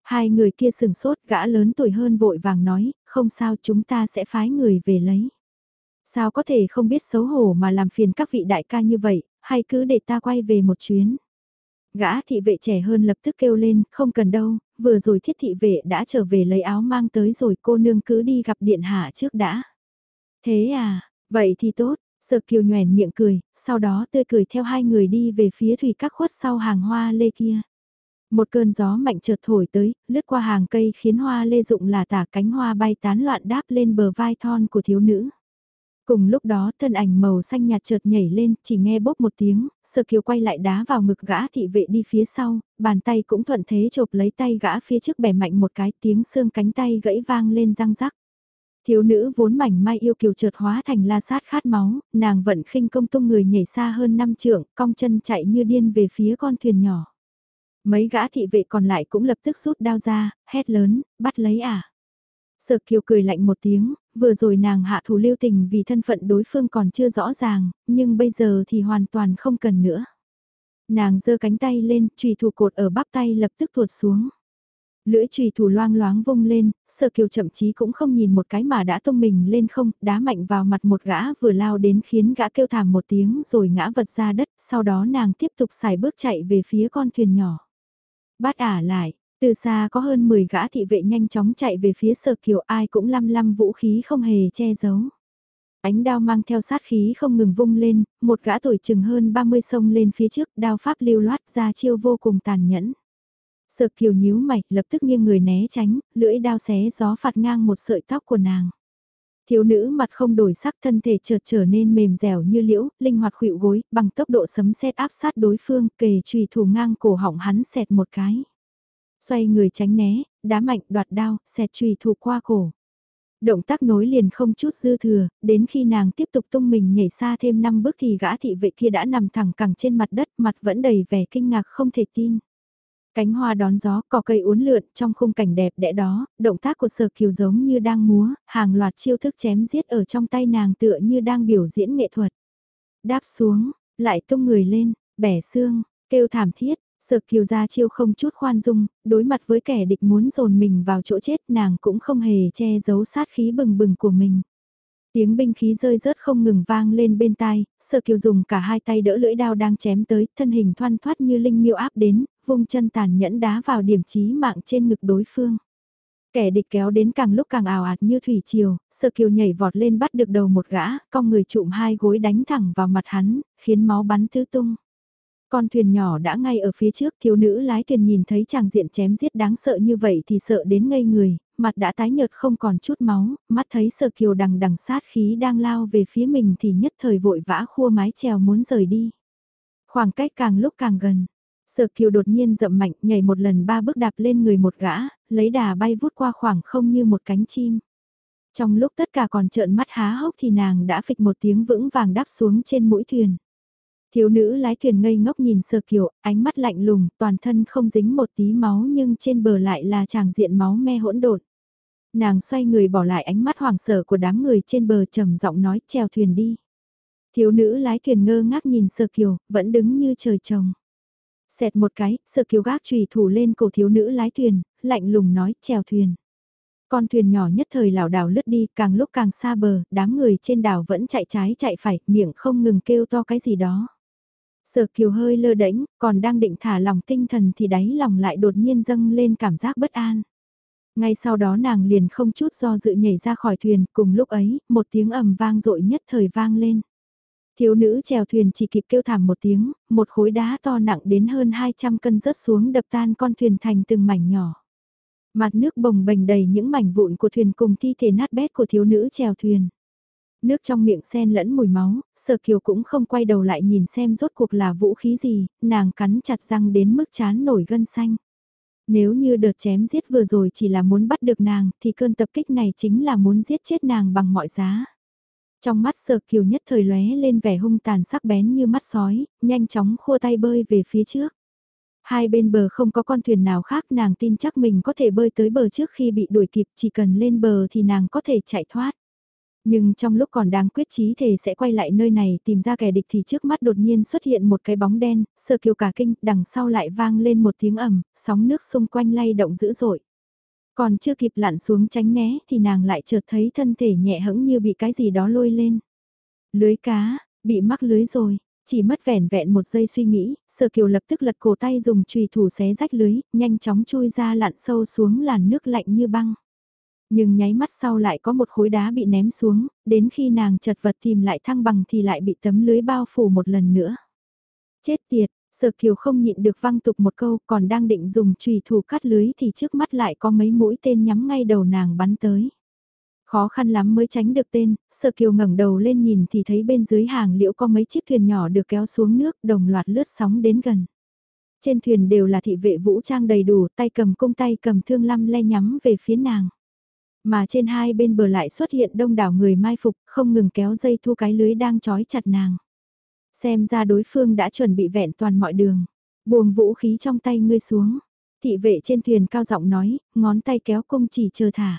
Hai người kia sừng sốt, gã lớn tuổi hơn vội vàng nói, không sao chúng ta sẽ phái người về lấy. Sao có thể không biết xấu hổ mà làm phiền các vị đại ca như vậy, hay cứ để ta quay về một chuyến. Gã thị vệ trẻ hơn lập tức kêu lên, không cần đâu, vừa rồi thiết thị vệ đã trở về lấy áo mang tới rồi cô nương cứ đi gặp điện hạ trước đã. Thế à, vậy thì tốt, sợ kiều nhoèn miệng cười, sau đó tươi cười theo hai người đi về phía thủy các khuất sau hàng hoa lê kia. Một cơn gió mạnh chợt thổi tới, lướt qua hàng cây khiến hoa lê dụng là tả cánh hoa bay tán loạn đáp lên bờ vai thon của thiếu nữ. Cùng lúc đó thân ảnh màu xanh nhạt chợt nhảy lên, chỉ nghe bốp một tiếng, sơ kiều quay lại đá vào ngực gã thị vệ đi phía sau, bàn tay cũng thuận thế chộp lấy tay gã phía trước bẻ mạnh một cái tiếng xương cánh tay gãy vang lên răng rắc. Thiếu nữ vốn mảnh mai yêu kiều chợt hóa thành la sát khát máu, nàng vận khinh công tung người nhảy xa hơn năm trượng, cong chân chạy như điên về phía con thuyền nhỏ. Mấy gã thị vệ còn lại cũng lập tức rút đao ra, hét lớn, bắt lấy à. Sợ kiều cười lạnh một tiếng, vừa rồi nàng hạ thủ lưu tình vì thân phận đối phương còn chưa rõ ràng, nhưng bây giờ thì hoàn toàn không cần nữa. Nàng giơ cánh tay lên, trùy thủ cột ở bắp tay lập tức tuột xuống. Lưỡi trùy thủ loang loáng vung lên, sợ kiều chậm chí cũng không nhìn một cái mà đã tung mình lên không, đá mạnh vào mặt một gã vừa lao đến khiến gã kêu thảm một tiếng rồi ngã vật ra đất, sau đó nàng tiếp tục xài bước chạy về phía con thuyền nhỏ. Bắt ả lại, từ xa có hơn 10 gã thị vệ nhanh chóng chạy về phía sở kiều ai cũng lăm lăm vũ khí không hề che giấu. Ánh đao mang theo sát khí không ngừng vung lên, một gã tuổi chừng hơn 30 sông lên phía trước, đao pháp lưu loát ra chiêu vô cùng tàn nhẫn. Sở kiều nhíu mày, lập tức nghiêng người né tránh, lưỡi đao xé gió phạt ngang một sợi tóc của nàng. Thiếu nữ mặt không đổi sắc thân thể chợt trở nên mềm dẻo như liễu, linh hoạt khuỵu gối, bằng tốc độ sấm sét áp sát đối phương, kề trùy thủ ngang cổ họng hắn xẹt một cái. Xoay người tránh né, đá mạnh đoạt đao, xẹt trùy thủ qua cổ. Động tác nối liền không chút dư thừa, đến khi nàng tiếp tục tung mình nhảy xa thêm 5 bước thì gã thị vệ kia đã nằm thẳng cẳng trên mặt đất, mặt vẫn đầy vẻ kinh ngạc không thể tin. Cánh hoa đón gió, cỏ cây uốn lượn trong khung cảnh đẹp đẽ đó, động tác của sở kiều giống như đang múa, hàng loạt chiêu thức chém giết ở trong tay nàng tựa như đang biểu diễn nghệ thuật. Đáp xuống, lại tung người lên, bẻ xương, kêu thảm thiết, sở kiều ra chiêu không chút khoan dung, đối mặt với kẻ địch muốn dồn mình vào chỗ chết nàng cũng không hề che giấu sát khí bừng bừng của mình. Tiếng binh khí rơi rớt không ngừng vang lên bên tai, sở kiều dùng cả hai tay đỡ lưỡi đao đang chém tới, thân hình thoăn thoát như linh miêu áp đến, vung chân tàn nhẫn đá vào điểm chí mạng trên ngực đối phương. Kẻ địch kéo đến càng lúc càng ảo ạt như thủy triều, Sợ kiều nhảy vọt lên bắt được đầu một gã, cong người trụm hai gối đánh thẳng vào mặt hắn, khiến máu bắn tứ tung. Con thuyền nhỏ đã ngay ở phía trước, thiếu nữ lái thuyền nhìn thấy chàng diện chém giết đáng sợ như vậy thì sợ đến ngây người, mặt đã tái nhợt không còn chút máu, mắt thấy sờ kiều đằng đằng sát khí đang lao về phía mình thì nhất thời vội vã khua mái chèo muốn rời đi. Khoảng cách càng lúc càng gần, Sở kiều đột nhiên rậm mạnh nhảy một lần ba bước đạp lên người một gã, lấy đà bay vút qua khoảng không như một cánh chim. Trong lúc tất cả còn trợn mắt há hốc thì nàng đã phịch một tiếng vững vàng đáp xuống trên mũi thuyền. Thiếu nữ lái thuyền ngây ngốc nhìn sơ kiều, ánh mắt lạnh lùng, toàn thân không dính một tí máu nhưng trên bờ lại là tràng diện máu me hỗn độn. Nàng xoay người bỏ lại ánh mắt hoảng sợ của đám người trên bờ trầm giọng nói chèo thuyền đi. Thiếu nữ lái thuyền ngơ ngác nhìn sơ kiều, vẫn đứng như trời trồng. Xẹt một cái, Sơ kiều gác trùy thủ lên cổ thiếu nữ lái thuyền, lạnh lùng nói, chèo thuyền. Con thuyền nhỏ nhất thời lảo đảo lướt đi, càng lúc càng xa bờ, đám người trên đảo vẫn chạy trái chạy phải, miệng không ngừng kêu to cái gì đó. Sở kiều hơi lơ đễnh, còn đang định thả lòng tinh thần thì đáy lòng lại đột nhiên dâng lên cảm giác bất an. Ngay sau đó nàng liền không chút do dự nhảy ra khỏi thuyền, cùng lúc ấy, một tiếng ầm vang dội nhất thời vang lên. Thiếu nữ chèo thuyền chỉ kịp kêu thảm một tiếng, một khối đá to nặng đến hơn 200 cân rớt xuống đập tan con thuyền thành từng mảnh nhỏ. Mặt nước bồng bềnh đầy những mảnh vụn của thuyền cùng thi thể nát bét của thiếu nữ chèo thuyền. Nước trong miệng sen lẫn mùi máu, sở kiều cũng không quay đầu lại nhìn xem rốt cuộc là vũ khí gì, nàng cắn chặt răng đến mức chán nổi gân xanh. Nếu như đợt chém giết vừa rồi chỉ là muốn bắt được nàng thì cơn tập kích này chính là muốn giết chết nàng bằng mọi giá. Trong mắt sở kiều nhất thời lóe lên vẻ hung tàn sắc bén như mắt sói, nhanh chóng khua tay bơi về phía trước. Hai bên bờ không có con thuyền nào khác nàng tin chắc mình có thể bơi tới bờ trước khi bị đuổi kịp chỉ cần lên bờ thì nàng có thể chạy thoát. Nhưng trong lúc còn đang quyết chí thể sẽ quay lại nơi này tìm ra kẻ địch thì trước mắt đột nhiên xuất hiện một cái bóng đen, sơ kiều cả kinh, đằng sau lại vang lên một tiếng ầm, sóng nước xung quanh lay động dữ dội. Còn chưa kịp lặn xuống tránh né thì nàng lại chợt thấy thân thể nhẹ hững như bị cái gì đó lôi lên. Lưới cá, bị mắc lưới rồi, Chỉ mất vẻn vẹn một giây suy nghĩ, sơ Kiều lập tức lật cổ tay dùng chùy thủ xé rách lưới, nhanh chóng chui ra lặn sâu xuống làn nước lạnh như băng. Nhưng nháy mắt sau lại có một khối đá bị ném xuống, đến khi nàng chật vật tìm lại thăng bằng thì lại bị tấm lưới bao phủ một lần nữa. Chết tiệt, Sở Kiều không nhịn được văng tục một câu còn đang định dùng chùy thủ cắt lưới thì trước mắt lại có mấy mũi tên nhắm ngay đầu nàng bắn tới. Khó khăn lắm mới tránh được tên, Sở Kiều ngẩng đầu lên nhìn thì thấy bên dưới hàng liễu có mấy chiếc thuyền nhỏ được kéo xuống nước đồng loạt lướt sóng đến gần. Trên thuyền đều là thị vệ vũ trang đầy đủ, tay cầm cung tay cầm thương lăm le nhắm về phía nàng. Mà trên hai bên bờ lại xuất hiện đông đảo người mai phục, không ngừng kéo dây thu cái lưới đang trói chặt nàng. Xem ra đối phương đã chuẩn bị vẹn toàn mọi đường. Buông vũ khí trong tay ngươi xuống. Thị vệ trên thuyền cao giọng nói, ngón tay kéo cung chỉ chờ thả.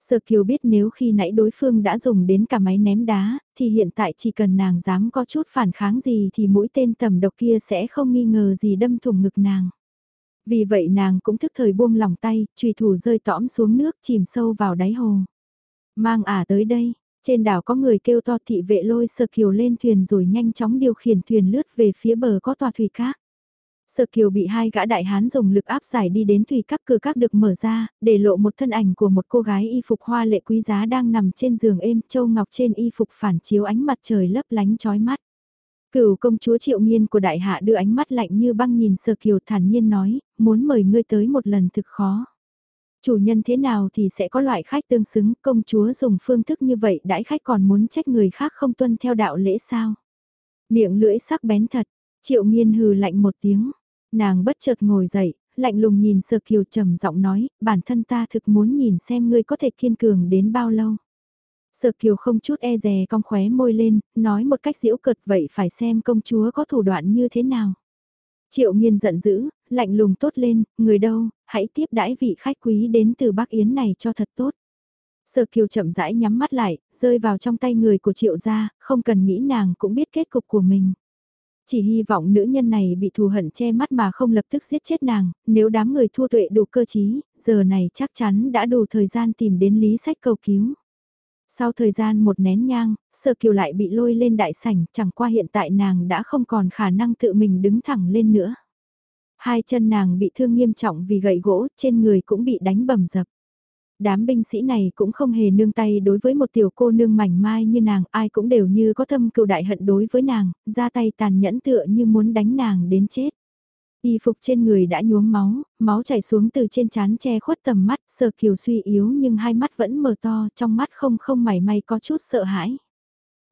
Sở Kiều biết nếu khi nãy đối phương đã dùng đến cả máy ném đá, thì hiện tại chỉ cần nàng dám có chút phản kháng gì thì mũi tên tầm độc kia sẽ không nghi ngờ gì đâm thủng ngực nàng. Vì vậy nàng cũng thức thời buông lòng tay, trùy thủ rơi tõm xuống nước chìm sâu vào đáy hồ. Mang ả tới đây, trên đảo có người kêu to thị vệ lôi sờ Kiều lên thuyền rồi nhanh chóng điều khiển thuyền lướt về phía bờ có tòa thủy cát. Sở Kiều bị hai gã đại hán dùng lực áp giải đi đến thủy các cửa các được mở ra, để lộ một thân ảnh của một cô gái y phục hoa lệ quý giá đang nằm trên giường êm châu ngọc trên y phục phản chiếu ánh mặt trời lấp lánh chói mắt. Cửu công chúa triệu nghiên của đại hạ đưa ánh mắt lạnh như băng nhìn Sở Kiều thản nhiên nói, muốn mời ngươi tới một lần thực khó. Chủ nhân thế nào thì sẽ có loại khách tương xứng, công chúa dùng phương thức như vậy đãi khách còn muốn trách người khác không tuân theo đạo lễ sao. Miệng lưỡi sắc bén thật, triệu nghiên hừ lạnh một tiếng, nàng bất chợt ngồi dậy, lạnh lùng nhìn Sở Kiều trầm giọng nói, bản thân ta thực muốn nhìn xem ngươi có thể kiên cường đến bao lâu. Sở Kiều không chút e dè cong khóe môi lên, nói một cách diễu cợt vậy phải xem công chúa có thủ đoạn như thế nào. Triệu Nghiên giận dữ, lạnh lùng tốt lên, người đâu, hãy tiếp đãi vị khách quý đến từ Bắc Yến này cho thật tốt. Sở Kiều chậm rãi nhắm mắt lại, rơi vào trong tay người của Triệu gia, không cần nghĩ nàng cũng biết kết cục của mình. Chỉ hy vọng nữ nhân này bị thù hận che mắt mà không lập tức giết chết nàng, nếu đám người thua tuệ đủ cơ trí giờ này chắc chắn đã đủ thời gian tìm đến lý sách cầu cứu. Sau thời gian một nén nhang, Sở Kiều lại bị lôi lên đại sảnh, chẳng qua hiện tại nàng đã không còn khả năng tự mình đứng thẳng lên nữa. Hai chân nàng bị thương nghiêm trọng vì gậy gỗ, trên người cũng bị đánh bầm dập. Đám binh sĩ này cũng không hề nương tay đối với một tiểu cô nương mảnh mai như nàng, ai cũng đều như có thâm cừu đại hận đối với nàng, ra tay tàn nhẫn tựa như muốn đánh nàng đến chết. Y phục trên người đã nhuốm máu, máu chảy xuống từ trên trán che khuất tầm mắt, sờ kiều suy yếu nhưng hai mắt vẫn mở to, trong mắt không không mảy may có chút sợ hãi.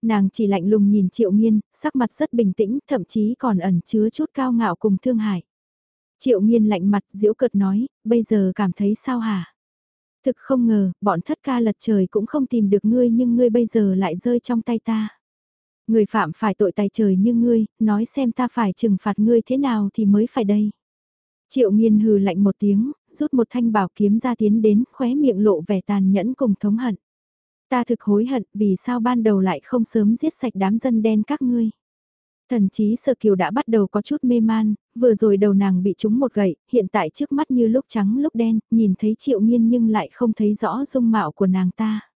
Nàng chỉ lạnh lùng nhìn triệu nghiên, sắc mặt rất bình tĩnh, thậm chí còn ẩn chứa chút cao ngạo cùng thương hại. Triệu nghiên lạnh mặt diễu cợt nói, bây giờ cảm thấy sao hả? Thực không ngờ, bọn thất ca lật trời cũng không tìm được ngươi nhưng ngươi bây giờ lại rơi trong tay ta. Người phạm phải tội tài trời như ngươi, nói xem ta phải trừng phạt ngươi thế nào thì mới phải đây. Triệu nghiên hừ lạnh một tiếng, rút một thanh bảo kiếm ra tiến đến, khóe miệng lộ vẻ tàn nhẫn cùng thống hận. Ta thực hối hận vì sao ban đầu lại không sớm giết sạch đám dân đen các ngươi. Thần chí sơ kiều đã bắt đầu có chút mê man, vừa rồi đầu nàng bị trúng một gậy, hiện tại trước mắt như lúc trắng lúc đen, nhìn thấy triệu nghiên nhưng lại không thấy rõ dung mạo của nàng ta.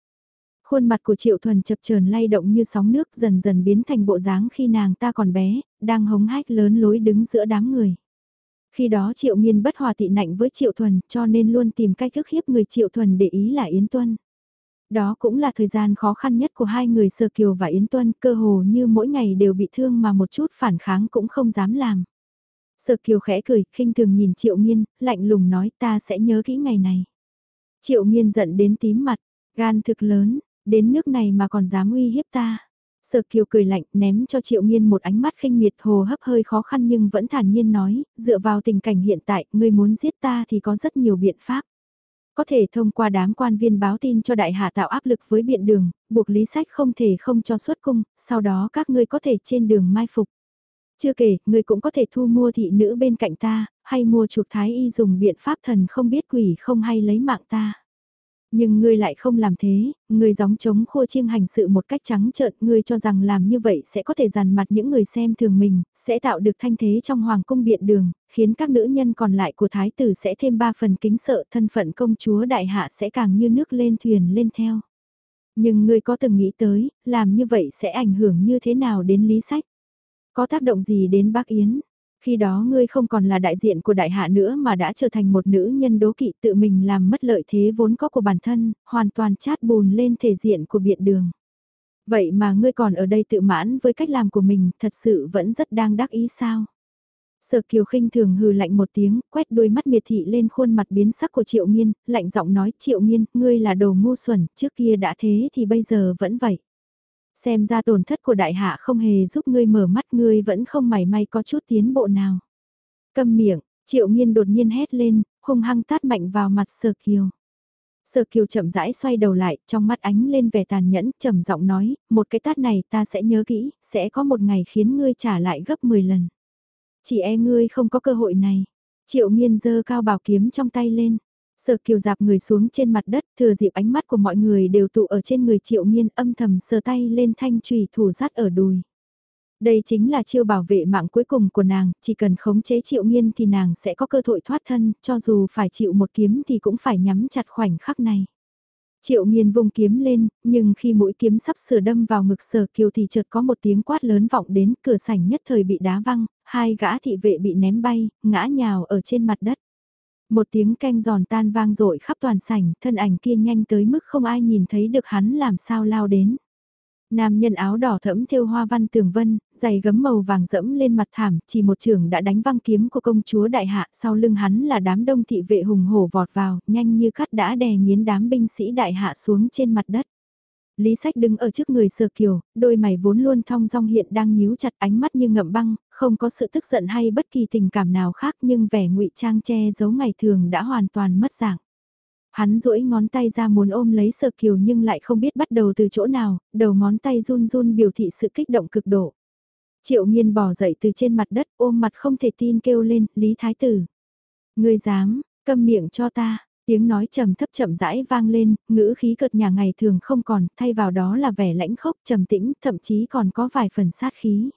Khuôn mặt của Triệu Thuần chập chờn lay động như sóng nước dần dần biến thành bộ dáng khi nàng ta còn bé, đang hống hách lớn lối đứng giữa đám người. Khi đó Triệu Nghiên bất hòa tị nạnh với Triệu Thuần cho nên luôn tìm cách thức hiếp người Triệu Thuần để ý là Yến Tuân. Đó cũng là thời gian khó khăn nhất của hai người sơ Kiều và Yến Tuân, cơ hồ như mỗi ngày đều bị thương mà một chút phản kháng cũng không dám làm. sơ Kiều khẽ cười, khinh thường nhìn Triệu Nghiên, lạnh lùng nói ta sẽ nhớ kỹ ngày này. Triệu Nghiên giận đến tím mặt, gan thực lớn, đến nước này mà còn dám uy hiếp ta. Sở Kiều cười lạnh ném cho Triệu Nghiên một ánh mắt khinh miệt hồ hấp hơi khó khăn nhưng vẫn thản nhiên nói, dựa vào tình cảnh hiện tại, ngươi muốn giết ta thì có rất nhiều biện pháp. Có thể thông qua đám quan viên báo tin cho đại hạ tạo áp lực với biện đường, buộc lý sách không thể không cho xuất cung, sau đó các ngươi có thể trên đường mai phục. Chưa kể, ngươi cũng có thể thu mua thị nữ bên cạnh ta, hay mua chuộc thái y dùng biện pháp thần không biết quỷ không hay lấy mạng ta. Nhưng ngươi lại không làm thế, ngươi gióng chống khua chiêng hành sự một cách trắng trợn, ngươi cho rằng làm như vậy sẽ có thể dằn mặt những người xem thường mình, sẽ tạo được thanh thế trong hoàng cung biện đường, khiến các nữ nhân còn lại của thái tử sẽ thêm ba phần kính sợ thân phận công chúa đại hạ sẽ càng như nước lên thuyền lên theo. Nhưng ngươi có từng nghĩ tới, làm như vậy sẽ ảnh hưởng như thế nào đến lý sách? Có tác động gì đến bác Yến? Khi đó ngươi không còn là đại diện của đại hạ nữa mà đã trở thành một nữ nhân đố kỵ tự mình làm mất lợi thế vốn có của bản thân, hoàn toàn chát bùn lên thể diện của biện đường. Vậy mà ngươi còn ở đây tự mãn với cách làm của mình thật sự vẫn rất đang đắc ý sao? Sở Kiều khinh thường hừ lạnh một tiếng, quét đôi mắt miệt thị lên khuôn mặt biến sắc của Triệu Nghiên, lạnh giọng nói Triệu Nghiên, ngươi là đồ ngu xuẩn, trước kia đã thế thì bây giờ vẫn vậy. Xem ra tổn thất của đại hạ không hề giúp ngươi mở mắt ngươi vẫn không mảy may có chút tiến bộ nào. Câm miệng, Triệu Nghiên đột nhiên hét lên, hung hăng tát mạnh vào mặt sờ Kiều. Sở Kiều chậm rãi xoay đầu lại, trong mắt ánh lên vẻ tàn nhẫn, trầm giọng nói, một cái tát này ta sẽ nhớ kỹ, sẽ có một ngày khiến ngươi trả lại gấp 10 lần. Chỉ e ngươi không có cơ hội này. Triệu nghiên dơ cao bảo kiếm trong tay lên. Sở kiều dạp người xuống trên mặt đất, thừa dịp ánh mắt của mọi người đều tụ ở trên người triệu Miên âm thầm sờ tay lên thanh trùy thủ rát ở đùi. Đây chính là chiêu bảo vệ mạng cuối cùng của nàng, chỉ cần khống chế triệu Miên thì nàng sẽ có cơ hội thoát thân, cho dù phải chịu một kiếm thì cũng phải nhắm chặt khoảnh khắc này. Triệu Miên vùng kiếm lên, nhưng khi mũi kiếm sắp sửa đâm vào ngực sở kiều thì chợt có một tiếng quát lớn vọng đến cửa sảnh nhất thời bị đá văng, hai gã thị vệ bị ném bay, ngã nhào ở trên mặt đất. Một tiếng canh giòn tan vang rội khắp toàn sảnh, thân ảnh kia nhanh tới mức không ai nhìn thấy được hắn làm sao lao đến. Nam nhân áo đỏ thẫm thêu hoa văn tường vân, giày gấm màu vàng dẫm lên mặt thảm, chỉ một trường đã đánh văng kiếm của công chúa đại hạ, sau lưng hắn là đám đông thị vệ hùng hổ vọt vào, nhanh như cắt đã đè nghiến đám binh sĩ đại hạ xuống trên mặt đất. Lý sách đứng ở trước người sờ kiều, đôi mày vốn luôn thong dong hiện đang nhíu chặt ánh mắt như ngậm băng, không có sự tức giận hay bất kỳ tình cảm nào khác nhưng vẻ ngụy trang che giấu ngày thường đã hoàn toàn mất dạng. Hắn duỗi ngón tay ra muốn ôm lấy sờ kiều nhưng lại không biết bắt đầu từ chỗ nào, đầu ngón tay run run biểu thị sự kích động cực độ. Triệu nghiên bỏ dậy từ trên mặt đất ôm mặt không thể tin kêu lên, Lý Thái Tử. Ngươi dám, câm miệng cho ta, tiếng nói trầm thấp chậm rãi vang lên, ngữ khí cợt nhà ngày thường không còn, thay vào đó là vẻ lãnh khốc trầm tĩnh, thậm chí còn có vài phần sát khí.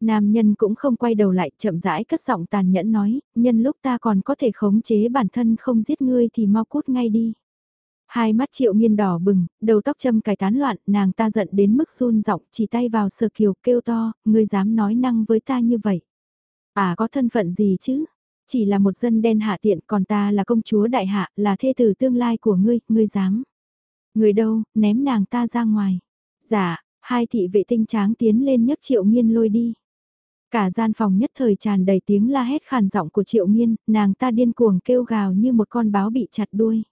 Nam nhân cũng không quay đầu lại chậm rãi cất giọng tàn nhẫn nói, nhân lúc ta còn có thể khống chế bản thân không giết ngươi thì mau cút ngay đi. Hai mắt triệu nghiên đỏ bừng, đầu tóc châm cài tán loạn, nàng ta giận đến mức run giọng chỉ tay vào sờ kiều kêu to, ngươi dám nói năng với ta như vậy. À có thân phận gì chứ? Chỉ là một dân đen hạ tiện còn ta là công chúa đại hạ, là thê tử tương lai của ngươi, ngươi dám. Người đâu, ném nàng ta ra ngoài. Dạ, hai thị vệ tinh tráng tiến lên nhấc triệu miên lôi đi. Cả gian phòng nhất thời tràn đầy tiếng la hét khàn giọng của triệu miên, nàng ta điên cuồng kêu gào như một con báo bị chặt đuôi.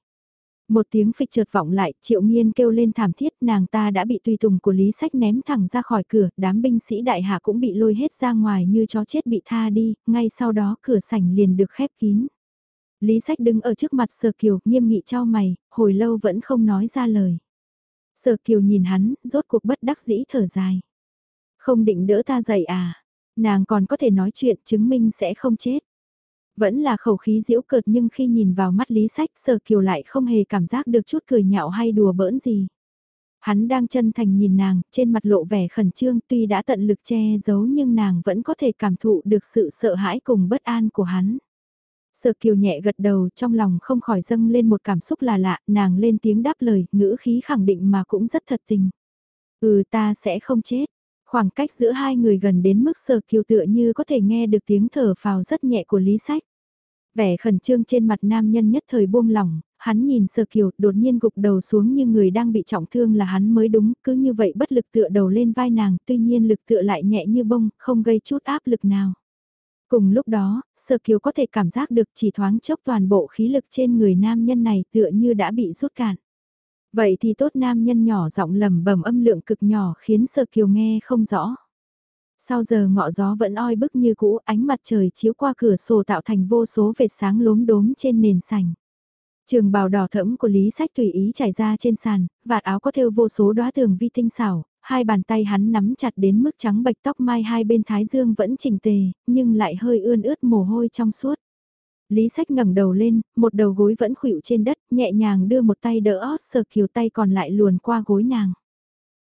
Một tiếng phịch trượt vọng lại, triệu nghiên kêu lên thảm thiết, nàng ta đã bị tùy tùng của lý sách ném thẳng ra khỏi cửa, đám binh sĩ đại hạ cũng bị lôi hết ra ngoài như chó chết bị tha đi, ngay sau đó cửa sảnh liền được khép kín. Lý sách đứng ở trước mặt sở kiều, nghiêm nghị trao mày, hồi lâu vẫn không nói ra lời. Sở kiều nhìn hắn, rốt cuộc bất đắc dĩ thở dài. Không định đỡ ta dậy à, nàng còn có thể nói chuyện chứng minh sẽ không chết. Vẫn là khẩu khí diễu cợt nhưng khi nhìn vào mắt Lý Sách Sở Kiều lại không hề cảm giác được chút cười nhạo hay đùa bỡn gì. Hắn đang chân thành nhìn nàng, trên mặt lộ vẻ khẩn trương tuy đã tận lực che giấu nhưng nàng vẫn có thể cảm thụ được sự sợ hãi cùng bất an của hắn. Sở kiều nhẹ gật đầu trong lòng không khỏi dâng lên một cảm xúc là lạ, nàng lên tiếng đáp lời, ngữ khí khẳng định mà cũng rất thật tình. Ừ ta sẽ không chết. Khoảng cách giữa hai người gần đến mức sở kiều tựa như có thể nghe được tiếng thở phào rất nhẹ của Lý Sách. Vẻ khẩn trương trên mặt nam nhân nhất thời buông lỏng, hắn nhìn sơ kiều đột nhiên gục đầu xuống như người đang bị trọng thương là hắn mới đúng, cứ như vậy bất lực tựa đầu lên vai nàng, tuy nhiên lực tựa lại nhẹ như bông, không gây chút áp lực nào. Cùng lúc đó, sơ kiều có thể cảm giác được chỉ thoáng chốc toàn bộ khí lực trên người nam nhân này tựa như đã bị rút cạn. Vậy thì tốt nam nhân nhỏ giọng lầm bầm âm lượng cực nhỏ khiến sơ kiều nghe không rõ. Sau giờ ngọ gió vẫn oi bức như cũ, ánh mặt trời chiếu qua cửa sổ tạo thành vô số vệt sáng lốm đốm trên nền sảnh. Trường bào đỏ thẫm của Lý Sách tùy ý trải ra trên sàn, vạt áo có thêu vô số đóa tường vi tinh xảo, hai bàn tay hắn nắm chặt đến mức trắng bạch tóc mai hai bên thái dương vẫn chỉnh tề, nhưng lại hơi ươn ướt mồ hôi trong suốt. Lý Sách ngẩng đầu lên, một đầu gối vẫn khuỵu trên đất, nhẹ nhàng đưa một tay đỡ ót sờ kiều tay còn lại luồn qua gối nàng.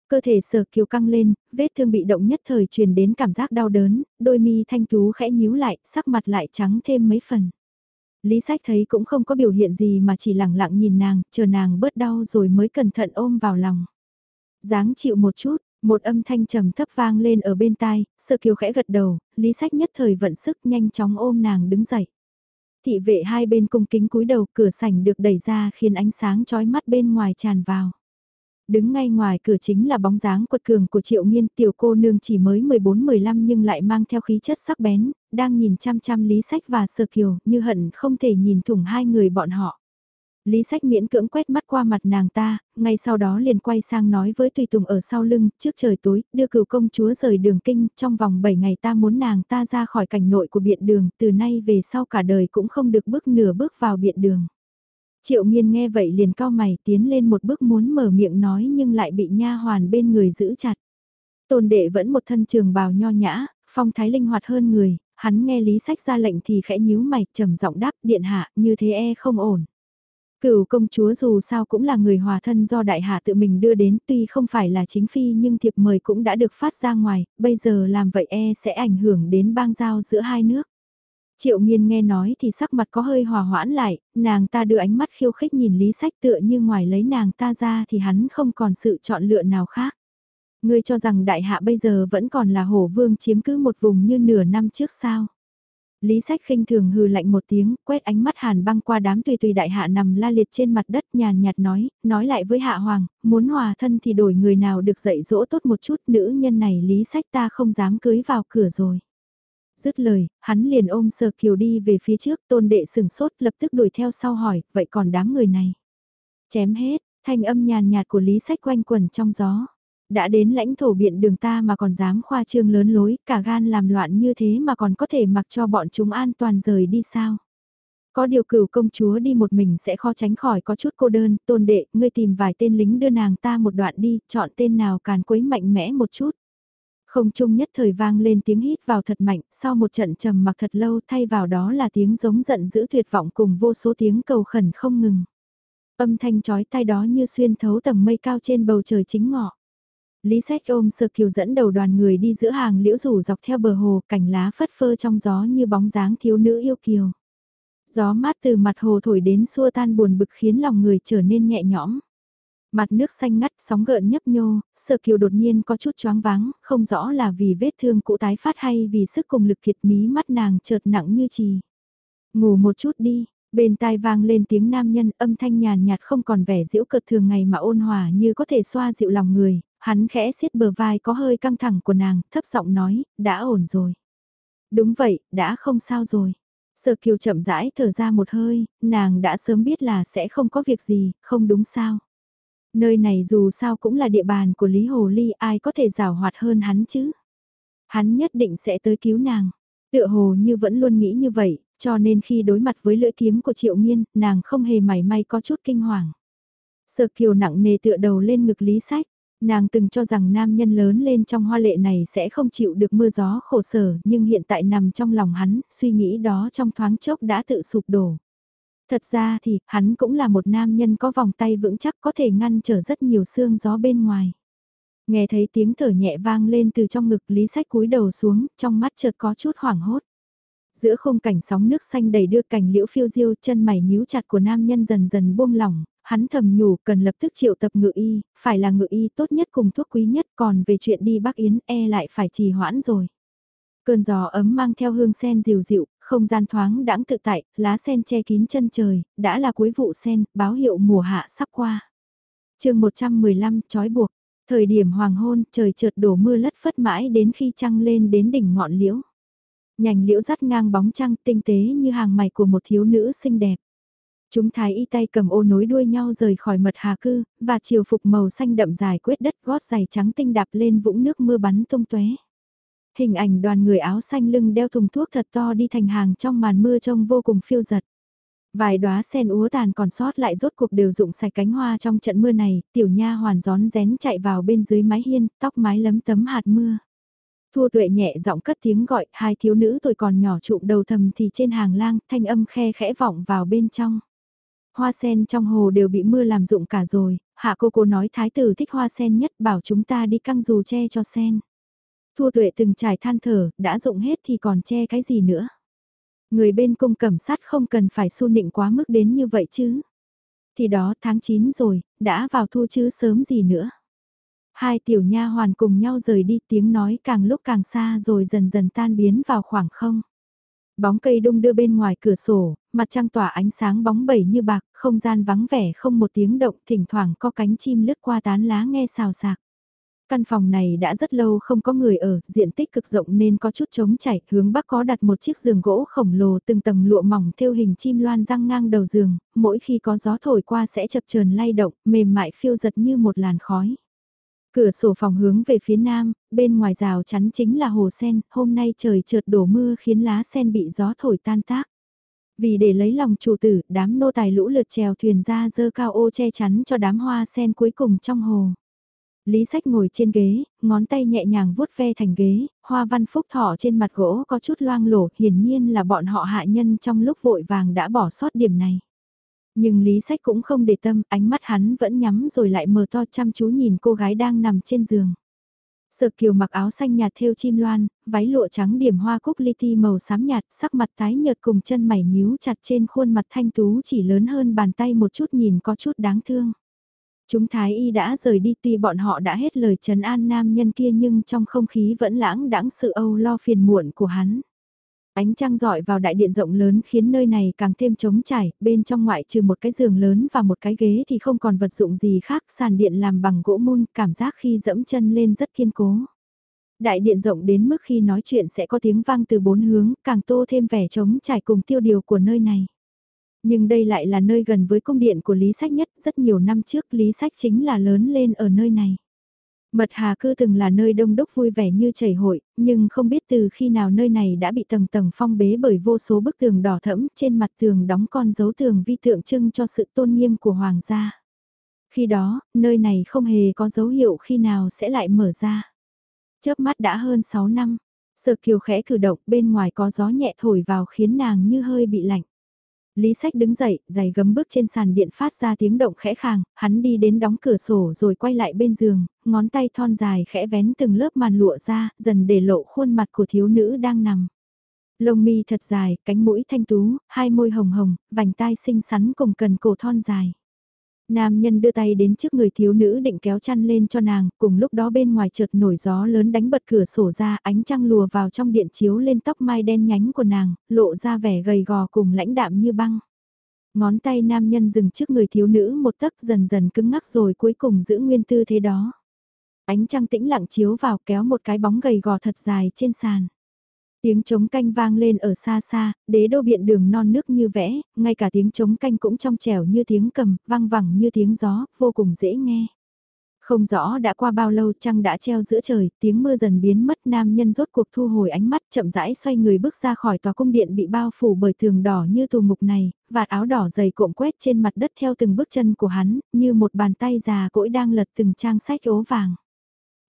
Cơ thể sở kiều căng lên, vết thương bị động nhất thời truyền đến cảm giác đau đớn, đôi mi thanh tú khẽ nhíu lại, sắc mặt lại trắng thêm mấy phần. Lý sách thấy cũng không có biểu hiện gì mà chỉ lặng lặng nhìn nàng, chờ nàng bớt đau rồi mới cẩn thận ôm vào lòng. dáng chịu một chút, Một âm thanh trầm thấp vang lên ở bên tai, sơ kiều khẽ gật đầu, lý sách nhất thời vận sức nhanh chóng ôm nàng đứng dậy. Thị vệ hai bên cung kính cúi đầu cửa sảnh được đẩy ra khiến ánh sáng chói mắt bên ngoài tràn vào. Đứng ngay ngoài cửa chính là bóng dáng quật cường của triệu nghiên tiểu cô nương chỉ mới 14-15 nhưng lại mang theo khí chất sắc bén, đang nhìn chăm chăm lý sách và sơ kiều như hận không thể nhìn thủng hai người bọn họ. Lý sách miễn cưỡng quét mắt qua mặt nàng ta, ngay sau đó liền quay sang nói với Tùy Tùng ở sau lưng, trước trời tối, đưa cửu công chúa rời đường kinh, trong vòng 7 ngày ta muốn nàng ta ra khỏi cảnh nội của biện đường, từ nay về sau cả đời cũng không được bước nửa bước vào biện đường. Triệu nghiên nghe vậy liền cao mày tiến lên một bước muốn mở miệng nói nhưng lại bị nha hoàn bên người giữ chặt. Tôn đệ vẫn một thân trường bào nho nhã, phong thái linh hoạt hơn người, hắn nghe lý sách ra lệnh thì khẽ nhíu mày trầm giọng đáp điện hạ như thế e không ổn. Cửu công chúa dù sao cũng là người hòa thân do đại hạ tự mình đưa đến tuy không phải là chính phi nhưng thiệp mời cũng đã được phát ra ngoài, bây giờ làm vậy e sẽ ảnh hưởng đến bang giao giữa hai nước. Triệu nghiên nghe nói thì sắc mặt có hơi hòa hoãn lại, nàng ta đưa ánh mắt khiêu khích nhìn lý sách tựa như ngoài lấy nàng ta ra thì hắn không còn sự chọn lựa nào khác. Ngươi cho rằng đại hạ bây giờ vẫn còn là hổ vương chiếm cứ một vùng như nửa năm trước sao? Lý sách khinh thường hừ lạnh một tiếng, quét ánh mắt hàn băng qua đám tùy tùy đại hạ nằm la liệt trên mặt đất nhàn nhạt nói, nói lại với hạ hoàng, muốn hòa thân thì đổi người nào được dạy dỗ tốt một chút, nữ nhân này lý sách ta không dám cưới vào cửa rồi. Dứt lời, hắn liền ôm sờ kiều đi về phía trước, tôn đệ sừng sốt lập tức đuổi theo sau hỏi, vậy còn đám người này? Chém hết, thanh âm nhàn nhạt của lý sách quanh quẩn trong gió. Đã đến lãnh thổ biện đường ta mà còn dám khoa trương lớn lối, cả gan làm loạn như thế mà còn có thể mặc cho bọn chúng an toàn rời đi sao? Có điều cửu công chúa đi một mình sẽ khó tránh khỏi có chút cô đơn, tôn đệ, ngươi tìm vài tên lính đưa nàng ta một đoạn đi, chọn tên nào càn quấy mạnh mẽ một chút. Không trung nhất thời vang lên tiếng hít vào thật mạnh, sau một trận trầm mặc thật lâu thay vào đó là tiếng giống giận dữ tuyệt vọng cùng vô số tiếng cầu khẩn không ngừng. Âm thanh chói tai đó như xuyên thấu tầng mây cao trên bầu trời chính ngọ. Lý sách ôm sơ kiều dẫn đầu đoàn người đi giữa hàng liễu rủ dọc theo bờ hồ cành lá phất phơ trong gió như bóng dáng thiếu nữ yêu kiều. Gió mát từ mặt hồ thổi đến xua tan buồn bực khiến lòng người trở nên nhẹ nhõm. Mặt nước xanh ngắt sóng gợn nhấp nhô, sơ kiều đột nhiên có chút choáng váng, không rõ là vì vết thương cũ tái phát hay vì sức cùng lực kiệt mí mắt nàng chợt nặng như trì. Ngủ một chút đi, bên tai vang lên tiếng nam nhân âm thanh nhàn nhạt không còn vẻ diễu cợt thường ngày mà ôn hòa như có thể xoa dịu lòng người, hắn khẽ xiết bờ vai có hơi căng thẳng của nàng, thấp giọng nói, đã ổn rồi. Đúng vậy, đã không sao rồi. Sở kiều chậm rãi thở ra một hơi, nàng đã sớm biết là sẽ không có việc gì, không đúng sao. Nơi này dù sao cũng là địa bàn của Lý Hồ Ly ai có thể rào hoạt hơn hắn chứ. Hắn nhất định sẽ tới cứu nàng. Tựa hồ như vẫn luôn nghĩ như vậy, cho nên khi đối mặt với lưỡi kiếm của Triệu Nghiên, nàng không hề mảy may có chút kinh hoàng. Sở kiều nặng nề tựa đầu lên ngực Lý Sách. Nàng từng cho rằng nam nhân lớn lên trong hoa lệ này sẽ không chịu được mưa gió khổ sở, nhưng hiện tại nằm trong lòng hắn, suy nghĩ đó trong thoáng chốc đã tự sụp đổ. Thật ra thì, hắn cũng là một nam nhân có vòng tay vững chắc có thể ngăn trở rất nhiều xương gió bên ngoài. Nghe thấy tiếng thở nhẹ vang lên từ trong ngực Lý Sách cúi đầu xuống, trong mắt chợt có chút hoảng hốt. Giữa khung cảnh sóng nước xanh đầy đưa cảnh liễu phiêu diêu chân mày nhíu chặt của nam nhân dần dần buông lỏng, hắn thầm nhủ cần lập tức triệu tập ngự y, phải là ngự y tốt nhất cùng thuốc quý nhất còn về chuyện đi Bắc Yến e lại phải trì hoãn rồi. Cơn gió ấm mang theo hương sen dịu dịu, không gian thoáng đãng tự tại, lá sen che kín chân trời, đã là cuối vụ sen, báo hiệu mùa hạ sắp qua. chương 115, trói buộc. Thời điểm hoàng hôn, trời chợt đổ mưa lất phất mãi đến khi trăng lên đến đỉnh ngọn liễu. Nhành liễu dắt ngang bóng trăng tinh tế như hàng mày của một thiếu nữ xinh đẹp. Chúng thái y tay cầm ô nối đuôi nhau rời khỏi mật hà cư, và chiều phục màu xanh đậm dài quyết đất gót giày trắng tinh đạp lên vũng nước mưa bắn tung tóe. Hình ảnh đoàn người áo xanh lưng đeo thùng thuốc thật to đi thành hàng trong màn mưa trông vô cùng phiêu giật. Vài đóa sen úa tàn còn sót lại rốt cuộc đều rụng sạch cánh hoa trong trận mưa này, tiểu nha hoàn gión rén chạy vào bên dưới mái hiên, tóc mái lấm tấm hạt mưa. Thua tuệ nhẹ giọng cất tiếng gọi, hai thiếu nữ tuổi còn nhỏ trụm đầu thầm thì trên hàng lang, thanh âm khe khẽ vọng vào bên trong. Hoa sen trong hồ đều bị mưa làm rụng cả rồi, hạ cô cô nói thái tử thích hoa sen nhất bảo chúng ta đi căng dù che cho sen thu tuệ từng trải than thở, đã rụng hết thì còn che cái gì nữa. Người bên cung cẩm sát không cần phải su nịnh quá mức đến như vậy chứ. Thì đó tháng 9 rồi, đã vào thu chứ sớm gì nữa. Hai tiểu nha hoàn cùng nhau rời đi tiếng nói càng lúc càng xa rồi dần dần tan biến vào khoảng không. Bóng cây đung đưa bên ngoài cửa sổ, mặt trăng tỏa ánh sáng bóng bẩy như bạc, không gian vắng vẻ không một tiếng động, thỉnh thoảng có cánh chim lướt qua tán lá nghe xào xạc. Căn phòng này đã rất lâu không có người ở, diện tích cực rộng nên có chút trống chảy, hướng bắc có đặt một chiếc giường gỗ khổng lồ từng tầng lụa mỏng theo hình chim loan răng ngang đầu giường, mỗi khi có gió thổi qua sẽ chập chờn lay động, mềm mại phiêu giật như một làn khói. Cửa sổ phòng hướng về phía nam, bên ngoài rào chắn chính là hồ sen, hôm nay trời chợt đổ mưa khiến lá sen bị gió thổi tan tác. Vì để lấy lòng chủ tử, đám nô tài lũ lượt trèo thuyền ra dơ cao ô che chắn cho đám hoa sen cuối cùng trong hồ. Lý sách ngồi trên ghế, ngón tay nhẹ nhàng vuốt ve thành ghế, hoa văn phúc thọ trên mặt gỗ có chút loang lổ, hiển nhiên là bọn họ hạ nhân trong lúc vội vàng đã bỏ sót điểm này. Nhưng Lý Sách cũng không để tâm, ánh mắt hắn vẫn nhắm rồi lại mở to chăm chú nhìn cô gái đang nằm trên giường. Sợ kiều mặc áo xanh nhạt thêu chim loan, váy lụa trắng điểm hoa cúc li ti màu xám nhạt, sắc mặt tái nhợt cùng chân mày nhíu chặt trên khuôn mặt thanh tú chỉ lớn hơn bàn tay một chút nhìn có chút đáng thương. Chúng thái y đã rời đi tuy bọn họ đã hết lời trấn an nam nhân kia nhưng trong không khí vẫn lãng đãng sự âu lo phiền muộn của hắn. Ánh trăng dọi vào đại điện rộng lớn khiến nơi này càng thêm trống trải, bên trong ngoại trừ một cái giường lớn và một cái ghế thì không còn vật dụng gì khác, sàn điện làm bằng gỗ mun, cảm giác khi dẫm chân lên rất kiên cố. Đại điện rộng đến mức khi nói chuyện sẽ có tiếng vang từ bốn hướng, càng tô thêm vẻ trống trải cùng tiêu điều của nơi này. Nhưng đây lại là nơi gần với cung điện của Lý Sách nhất, rất nhiều năm trước Lý Sách chính là lớn lên ở nơi này. Mật Hà cư từng là nơi đông đúc vui vẻ như chảy hội, nhưng không biết từ khi nào nơi này đã bị tầng tầng phong bế bởi vô số bức tường đỏ thẫm trên mặt tường đóng con dấu tường vi tượng trưng cho sự tôn nghiêm của hoàng gia. Khi đó, nơi này không hề có dấu hiệu khi nào sẽ lại mở ra. Chớp mắt đã hơn 6 năm, Sở Kiều khẽ cử động bên ngoài có gió nhẹ thổi vào khiến nàng như hơi bị lạnh. Lý Sách đứng dậy, giày gấm bước trên sàn điện phát ra tiếng động khẽ khàng, hắn đi đến đóng cửa sổ rồi quay lại bên giường, ngón tay thon dài khẽ vén từng lớp màn lụa ra, dần để lộ khuôn mặt của thiếu nữ đang nằm. Lông mi thật dài, cánh mũi thanh tú, hai môi hồng hồng, vành tai xinh xắn cùng cần cổ thon dài. Nam nhân đưa tay đến trước người thiếu nữ định kéo chăn lên cho nàng, cùng lúc đó bên ngoài chợt nổi gió lớn đánh bật cửa sổ ra, ánh trăng lùa vào trong điện chiếu lên tóc mai đen nhánh của nàng, lộ ra vẻ gầy gò cùng lãnh đạm như băng. Ngón tay nam nhân dừng trước người thiếu nữ một tấc dần dần cứng ngắc rồi cuối cùng giữ nguyên tư thế đó. Ánh trăng tĩnh lặng chiếu vào kéo một cái bóng gầy gò thật dài trên sàn. Tiếng trống canh vang lên ở xa xa, đế đô biện đường non nước như vẽ, ngay cả tiếng trống canh cũng trong trẻo như tiếng cầm, vang vẳng như tiếng gió, vô cùng dễ nghe. Không rõ đã qua bao lâu trăng đã treo giữa trời, tiếng mưa dần biến mất nam nhân rốt cuộc thu hồi ánh mắt chậm rãi xoay người bước ra khỏi tòa cung điện bị bao phủ bởi tường đỏ như tù ngục này, vạt áo đỏ dày cuộn quét trên mặt đất theo từng bước chân của hắn, như một bàn tay già cỗi đang lật từng trang sách ố vàng.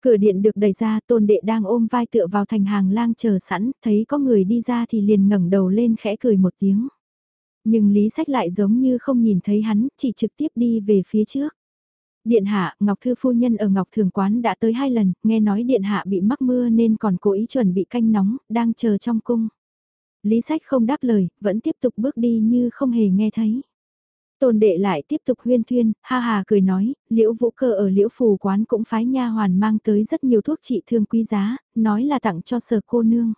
Cửa điện được đẩy ra tôn đệ đang ôm vai tựa vào thành hàng lang chờ sẵn, thấy có người đi ra thì liền ngẩng đầu lên khẽ cười một tiếng. Nhưng Lý Sách lại giống như không nhìn thấy hắn, chỉ trực tiếp đi về phía trước. Điện hạ, Ngọc Thư Phu Nhân ở Ngọc Thường Quán đã tới hai lần, nghe nói Điện hạ bị mắc mưa nên còn cố ý chuẩn bị canh nóng, đang chờ trong cung. Lý Sách không đáp lời, vẫn tiếp tục bước đi như không hề nghe thấy. Tôn đệ lại tiếp tục huyên thuyên, ha hà cười nói, liễu vũ cơ ở liễu phù quán cũng phái nha hoàn mang tới rất nhiều thuốc trị thương quý giá, nói là tặng cho sở cô nương.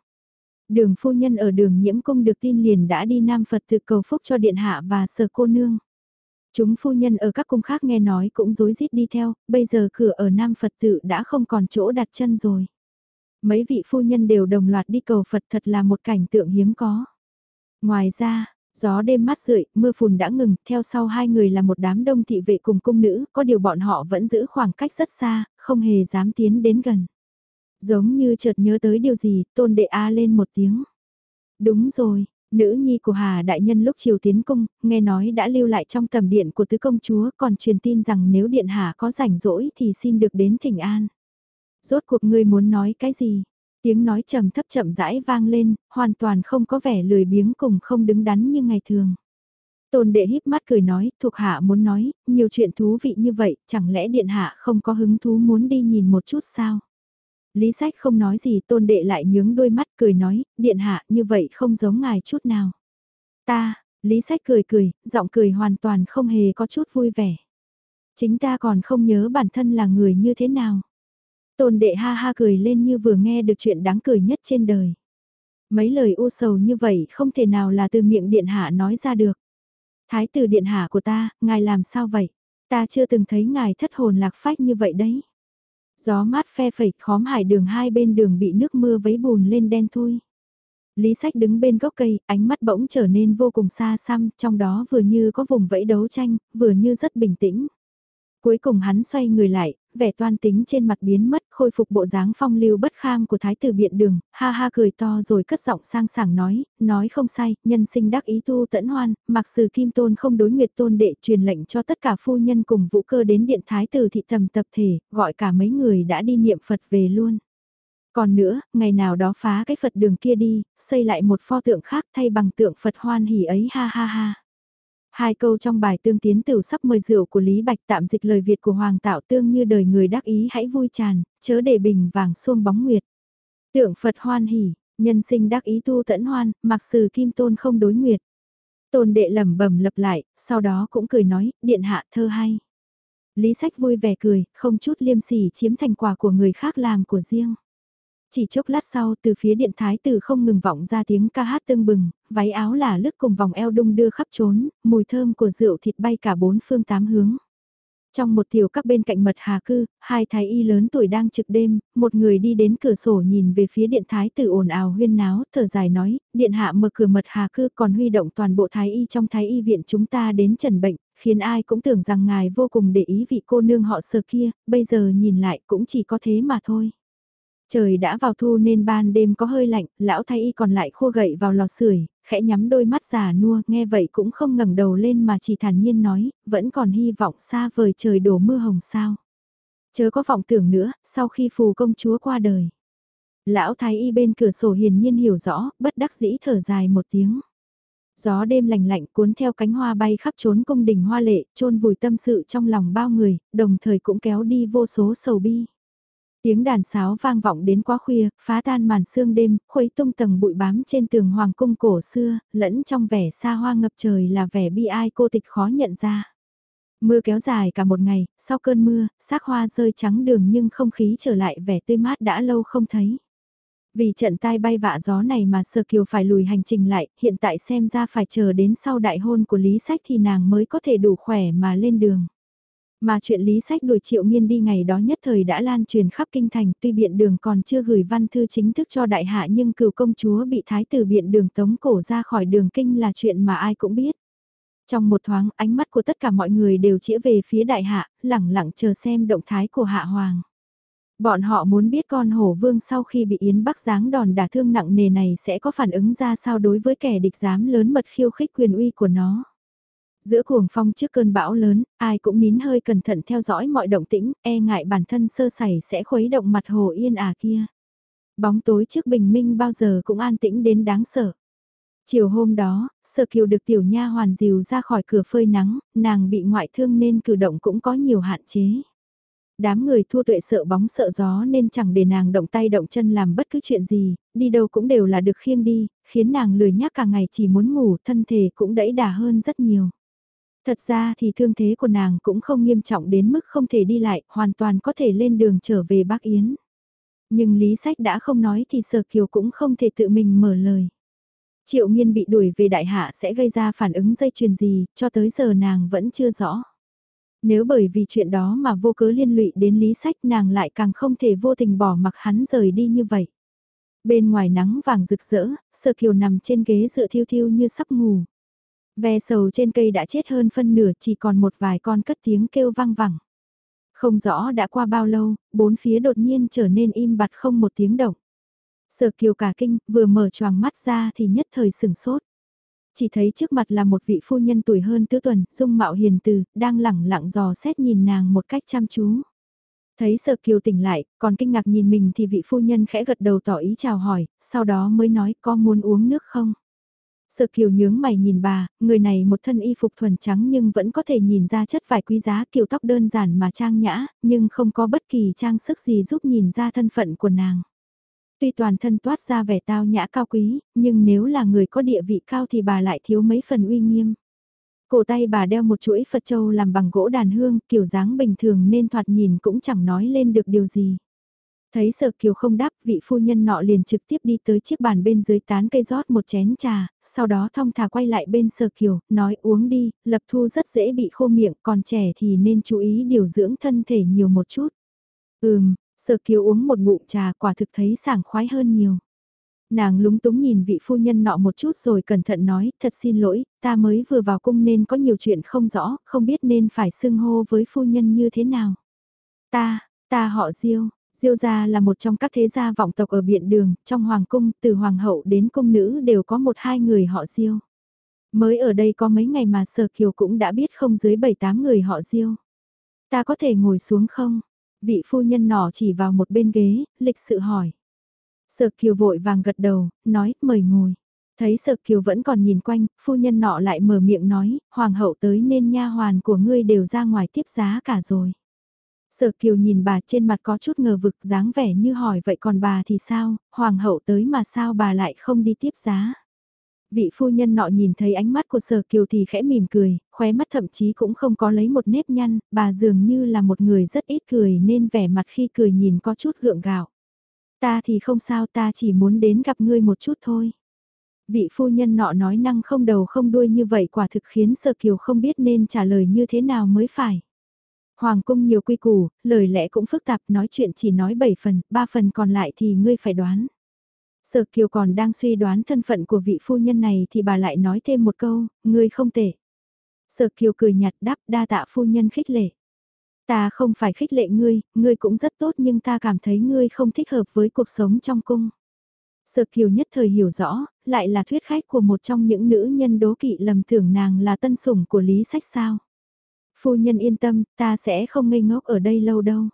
Đường phu nhân ở đường nhiễm cung được tin liền đã đi Nam Phật tự cầu phúc cho điện hạ và sở cô nương. Chúng phu nhân ở các cung khác nghe nói cũng rối rít đi theo, bây giờ cửa ở Nam Phật tự đã không còn chỗ đặt chân rồi. Mấy vị phu nhân đều đồng loạt đi cầu Phật thật là một cảnh tượng hiếm có. Ngoài ra, Gió đêm mát rượi, mưa phùn đã ngừng, theo sau hai người là một đám đông thị vệ cùng cung nữ, có điều bọn họ vẫn giữ khoảng cách rất xa, không hề dám tiến đến gần. Giống như chợt nhớ tới điều gì, tôn đệ A lên một tiếng. Đúng rồi, nữ nhi của Hà Đại Nhân lúc chiều tiến cung, nghe nói đã lưu lại trong tầm điện của tứ công chúa, còn truyền tin rằng nếu điện hà có rảnh rỗi thì xin được đến thỉnh an. Rốt cuộc ngươi muốn nói cái gì? Tiếng nói trầm thấp chậm rãi vang lên, hoàn toàn không có vẻ lười biếng cùng không đứng đắn như ngày thường. Tôn đệ híp mắt cười nói, thuộc hạ muốn nói, nhiều chuyện thú vị như vậy, chẳng lẽ điện hạ không có hứng thú muốn đi nhìn một chút sao? Lý sách không nói gì, tôn đệ lại nhướng đôi mắt cười nói, điện hạ như vậy không giống ngài chút nào. Ta, lý sách cười cười, giọng cười hoàn toàn không hề có chút vui vẻ. Chính ta còn không nhớ bản thân là người như thế nào. Tôn đệ ha ha cười lên như vừa nghe được chuyện đáng cười nhất trên đời. Mấy lời u sầu như vậy không thể nào là từ miệng điện hạ nói ra được. Thái tử điện hạ của ta, ngài làm sao vậy? Ta chưa từng thấy ngài thất hồn lạc phách như vậy đấy. Gió mát phe phẩy khóm hải đường hai bên đường bị nước mưa vấy bùn lên đen thui. Lý sách đứng bên gốc cây, ánh mắt bỗng trở nên vô cùng xa xăm, trong đó vừa như có vùng vẫy đấu tranh, vừa như rất bình tĩnh. Cuối cùng hắn xoay người lại, vẻ toan tính trên mặt biến mất, khôi phục bộ dáng phong lưu bất kham của thái tử biện đường, ha ha cười to rồi cất giọng sang sảng nói, nói không sai, nhân sinh đắc ý tu tẫn hoan, mặc sử kim tôn không đối nguyệt tôn đệ truyền lệnh cho tất cả phu nhân cùng vũ cơ đến điện thái tử thị tầm tập thể, gọi cả mấy người đã đi niệm Phật về luôn. Còn nữa, ngày nào đó phá cái Phật đường kia đi, xây lại một pho tượng khác thay bằng tượng Phật hoan hỉ ấy ha ha ha. Hai câu trong bài tương tiến tiểu sắp mời rượu của Lý Bạch tạm dịch lời Việt của Hoàng tạo tương như đời người đắc ý hãy vui tràn, chớ để bình vàng xuông bóng nguyệt. Tượng Phật hoan hỉ, nhân sinh đắc ý tu tẫn hoan, mặc sử kim tôn không đối nguyệt. Tôn đệ lẩm bẩm lập lại, sau đó cũng cười nói, điện hạ thơ hay. Lý sách vui vẻ cười, không chút liêm sỉ chiếm thành quả của người khác làm của riêng. Chỉ chốc lát sau từ phía điện thái tử không ngừng vọng ra tiếng ca hát tương bừng, váy áo là lướt cùng vòng eo đung đưa khắp trốn, mùi thơm của rượu thịt bay cả bốn phương tám hướng. Trong một tiểu các bên cạnh mật hà cư, hai thái y lớn tuổi đang trực đêm, một người đi đến cửa sổ nhìn về phía điện thái tử ồn ào huyên náo, thở dài nói, điện hạ mở cửa mật hà cư còn huy động toàn bộ thái y trong thái y viện chúng ta đến trần bệnh, khiến ai cũng tưởng rằng ngài vô cùng để ý vị cô nương họ sờ kia, bây giờ nhìn lại cũng chỉ có thế mà thôi. Trời đã vào thu nên ban đêm có hơi lạnh, lão thái y còn lại khua gậy vào lò sưởi, khẽ nhắm đôi mắt già nua, nghe vậy cũng không ngẩng đầu lên mà chỉ thản nhiên nói, vẫn còn hy vọng xa vời trời đổ mưa hồng sao. Chớ có vọng tưởng nữa, sau khi phù công chúa qua đời. Lão thái y bên cửa sổ hiền nhiên hiểu rõ, bất đắc dĩ thở dài một tiếng. Gió đêm lành lạnh cuốn theo cánh hoa bay khắp trốn cung đình hoa lệ, trôn vùi tâm sự trong lòng bao người, đồng thời cũng kéo đi vô số sầu bi. Tiếng đàn sáo vang vọng đến quá khuya, phá tan màn sương đêm, khuấy tung tầng bụi bám trên tường hoàng cung cổ xưa, lẫn trong vẻ xa hoa ngập trời là vẻ bi ai cô tịch khó nhận ra. Mưa kéo dài cả một ngày, sau cơn mưa, xác hoa rơi trắng đường nhưng không khí trở lại vẻ tươi mát đã lâu không thấy. Vì trận tai bay vạ gió này mà Sơ Kiều phải lùi hành trình lại, hiện tại xem ra phải chờ đến sau đại hôn của Lý Sách thì nàng mới có thể đủ khỏe mà lên đường. Mà chuyện lý sách đuổi triệu miên đi ngày đó nhất thời đã lan truyền khắp kinh thành tuy biện đường còn chưa gửi văn thư chính thức cho đại hạ nhưng cựu công chúa bị thái tử biện đường tống cổ ra khỏi đường kinh là chuyện mà ai cũng biết. Trong một thoáng ánh mắt của tất cả mọi người đều chĩa về phía đại hạ, lẳng lặng chờ xem động thái của hạ hoàng. Bọn họ muốn biết con hổ vương sau khi bị Yến Bắc giáng đòn đả thương nặng nề này sẽ có phản ứng ra sao đối với kẻ địch dám lớn mật khiêu khích quyền uy của nó. Giữa cuồng phong trước cơn bão lớn, ai cũng nín hơi cẩn thận theo dõi mọi động tĩnh, e ngại bản thân sơ sẩy sẽ khuấy động mặt hồ yên ả kia. Bóng tối trước bình minh bao giờ cũng an tĩnh đến đáng sợ. Chiều hôm đó, Sở Kiều được tiểu nha hoàn dìu ra khỏi cửa phơi nắng, nàng bị ngoại thương nên cử động cũng có nhiều hạn chế. Đám người thua tuệ sợ bóng sợ gió nên chẳng để nàng động tay động chân làm bất cứ chuyện gì, đi đâu cũng đều là được khiêng đi, khiến nàng lười nhác cả ngày chỉ muốn ngủ, thân thể cũng đẫy đà hơn rất nhiều. Thật ra thì thương thế của nàng cũng không nghiêm trọng đến mức không thể đi lại, hoàn toàn có thể lên đường trở về Bắc Yến. Nhưng Lý Sách đã không nói thì Sở Kiều cũng không thể tự mình mở lời. Triệu Nghiên bị đuổi về đại hạ sẽ gây ra phản ứng dây chuyền gì, cho tới giờ nàng vẫn chưa rõ. Nếu bởi vì chuyện đó mà vô cớ liên lụy đến Lý Sách nàng lại càng không thể vô tình bỏ mặc hắn rời đi như vậy. Bên ngoài nắng vàng rực rỡ, sơ Kiều nằm trên ghế dựa thiêu thiêu như sắp ngủ. Ve sầu trên cây đã chết hơn phân nửa chỉ còn một vài con cất tiếng kêu vang vẳng. Không rõ đã qua bao lâu, bốn phía đột nhiên trở nên im bặt không một tiếng động. Sở kiều cả kinh, vừa mở choàng mắt ra thì nhất thời sừng sốt. Chỉ thấy trước mặt là một vị phu nhân tuổi hơn tứ tuần, dung mạo hiền từ, đang lẳng lặng dò xét nhìn nàng một cách chăm chú. Thấy sở kiều tỉnh lại, còn kinh ngạc nhìn mình thì vị phu nhân khẽ gật đầu tỏ ý chào hỏi, sau đó mới nói có muốn uống nước không? Sợ kiều nhướng mày nhìn bà, người này một thân y phục thuần trắng nhưng vẫn có thể nhìn ra chất vải quý giá kiểu tóc đơn giản mà trang nhã, nhưng không có bất kỳ trang sức gì giúp nhìn ra thân phận của nàng. Tuy toàn thân toát ra vẻ tao nhã cao quý, nhưng nếu là người có địa vị cao thì bà lại thiếu mấy phần uy nghiêm. Cổ tay bà đeo một chuỗi Phật Châu làm bằng gỗ đàn hương, kiểu dáng bình thường nên thoạt nhìn cũng chẳng nói lên được điều gì. Thấy sợ kiều không đáp, vị phu nhân nọ liền trực tiếp đi tới chiếc bàn bên dưới tán cây rót một chén trà, sau đó thong thả quay lại bên sở kiều, nói uống đi, lập thu rất dễ bị khô miệng, còn trẻ thì nên chú ý điều dưỡng thân thể nhiều một chút. Ừm, sở kiều uống một ngụm trà quả thực thấy sảng khoái hơn nhiều. Nàng lúng túng nhìn vị phu nhân nọ một chút rồi cẩn thận nói, thật xin lỗi, ta mới vừa vào cung nên có nhiều chuyện không rõ, không biết nên phải xưng hô với phu nhân như thế nào. Ta, ta họ Diêu, Diêu gia là một trong các thế gia vọng tộc ở biện đường, trong hoàng cung, từ hoàng hậu đến cung nữ đều có một hai người họ Diêu. Mới ở đây có mấy ngày mà Sở Kiều cũng đã biết không dưới bảy tám người họ Diêu. Ta có thể ngồi xuống không? Vị phu nhân nọ chỉ vào một bên ghế, lịch sự hỏi. Sở Kiều vội vàng gật đầu, nói, mời ngồi. Thấy Sở Kiều vẫn còn nhìn quanh, phu nhân nọ lại mở miệng nói, hoàng hậu tới nên nha hoàn của ngươi đều ra ngoài tiếp giá cả rồi. Sở Kiều nhìn bà trên mặt có chút ngờ vực dáng vẻ như hỏi vậy còn bà thì sao, hoàng hậu tới mà sao bà lại không đi tiếp giá. Vị phu nhân nọ nhìn thấy ánh mắt của Sở Kiều thì khẽ mỉm cười, khóe mắt thậm chí cũng không có lấy một nếp nhăn, bà dường như là một người rất ít cười nên vẻ mặt khi cười nhìn có chút gượng gạo. Ta thì không sao ta chỉ muốn đến gặp ngươi một chút thôi. Vị phu nhân nọ nói năng không đầu không đuôi như vậy quả thực khiến Sở Kiều không biết nên trả lời như thế nào mới phải. Hoàng cung nhiều quy củ, lời lẽ cũng phức tạp, nói chuyện chỉ nói 7 phần, 3 phần còn lại thì ngươi phải đoán. Sở Kiều còn đang suy đoán thân phận của vị phu nhân này thì bà lại nói thêm một câu, ngươi không tệ. Sở Kiều cười nhạt đáp đa tạ phu nhân khích lệ. Ta không phải khích lệ ngươi, ngươi cũng rất tốt nhưng ta cảm thấy ngươi không thích hợp với cuộc sống trong cung. Sở Kiều nhất thời hiểu rõ, lại là thuyết khách của một trong những nữ nhân đố kỵ lầm tưởng nàng là tân sủng của Lý Sách sao. Phu nhân yên tâm, ta sẽ không ngây ngốc ở đây lâu đâu.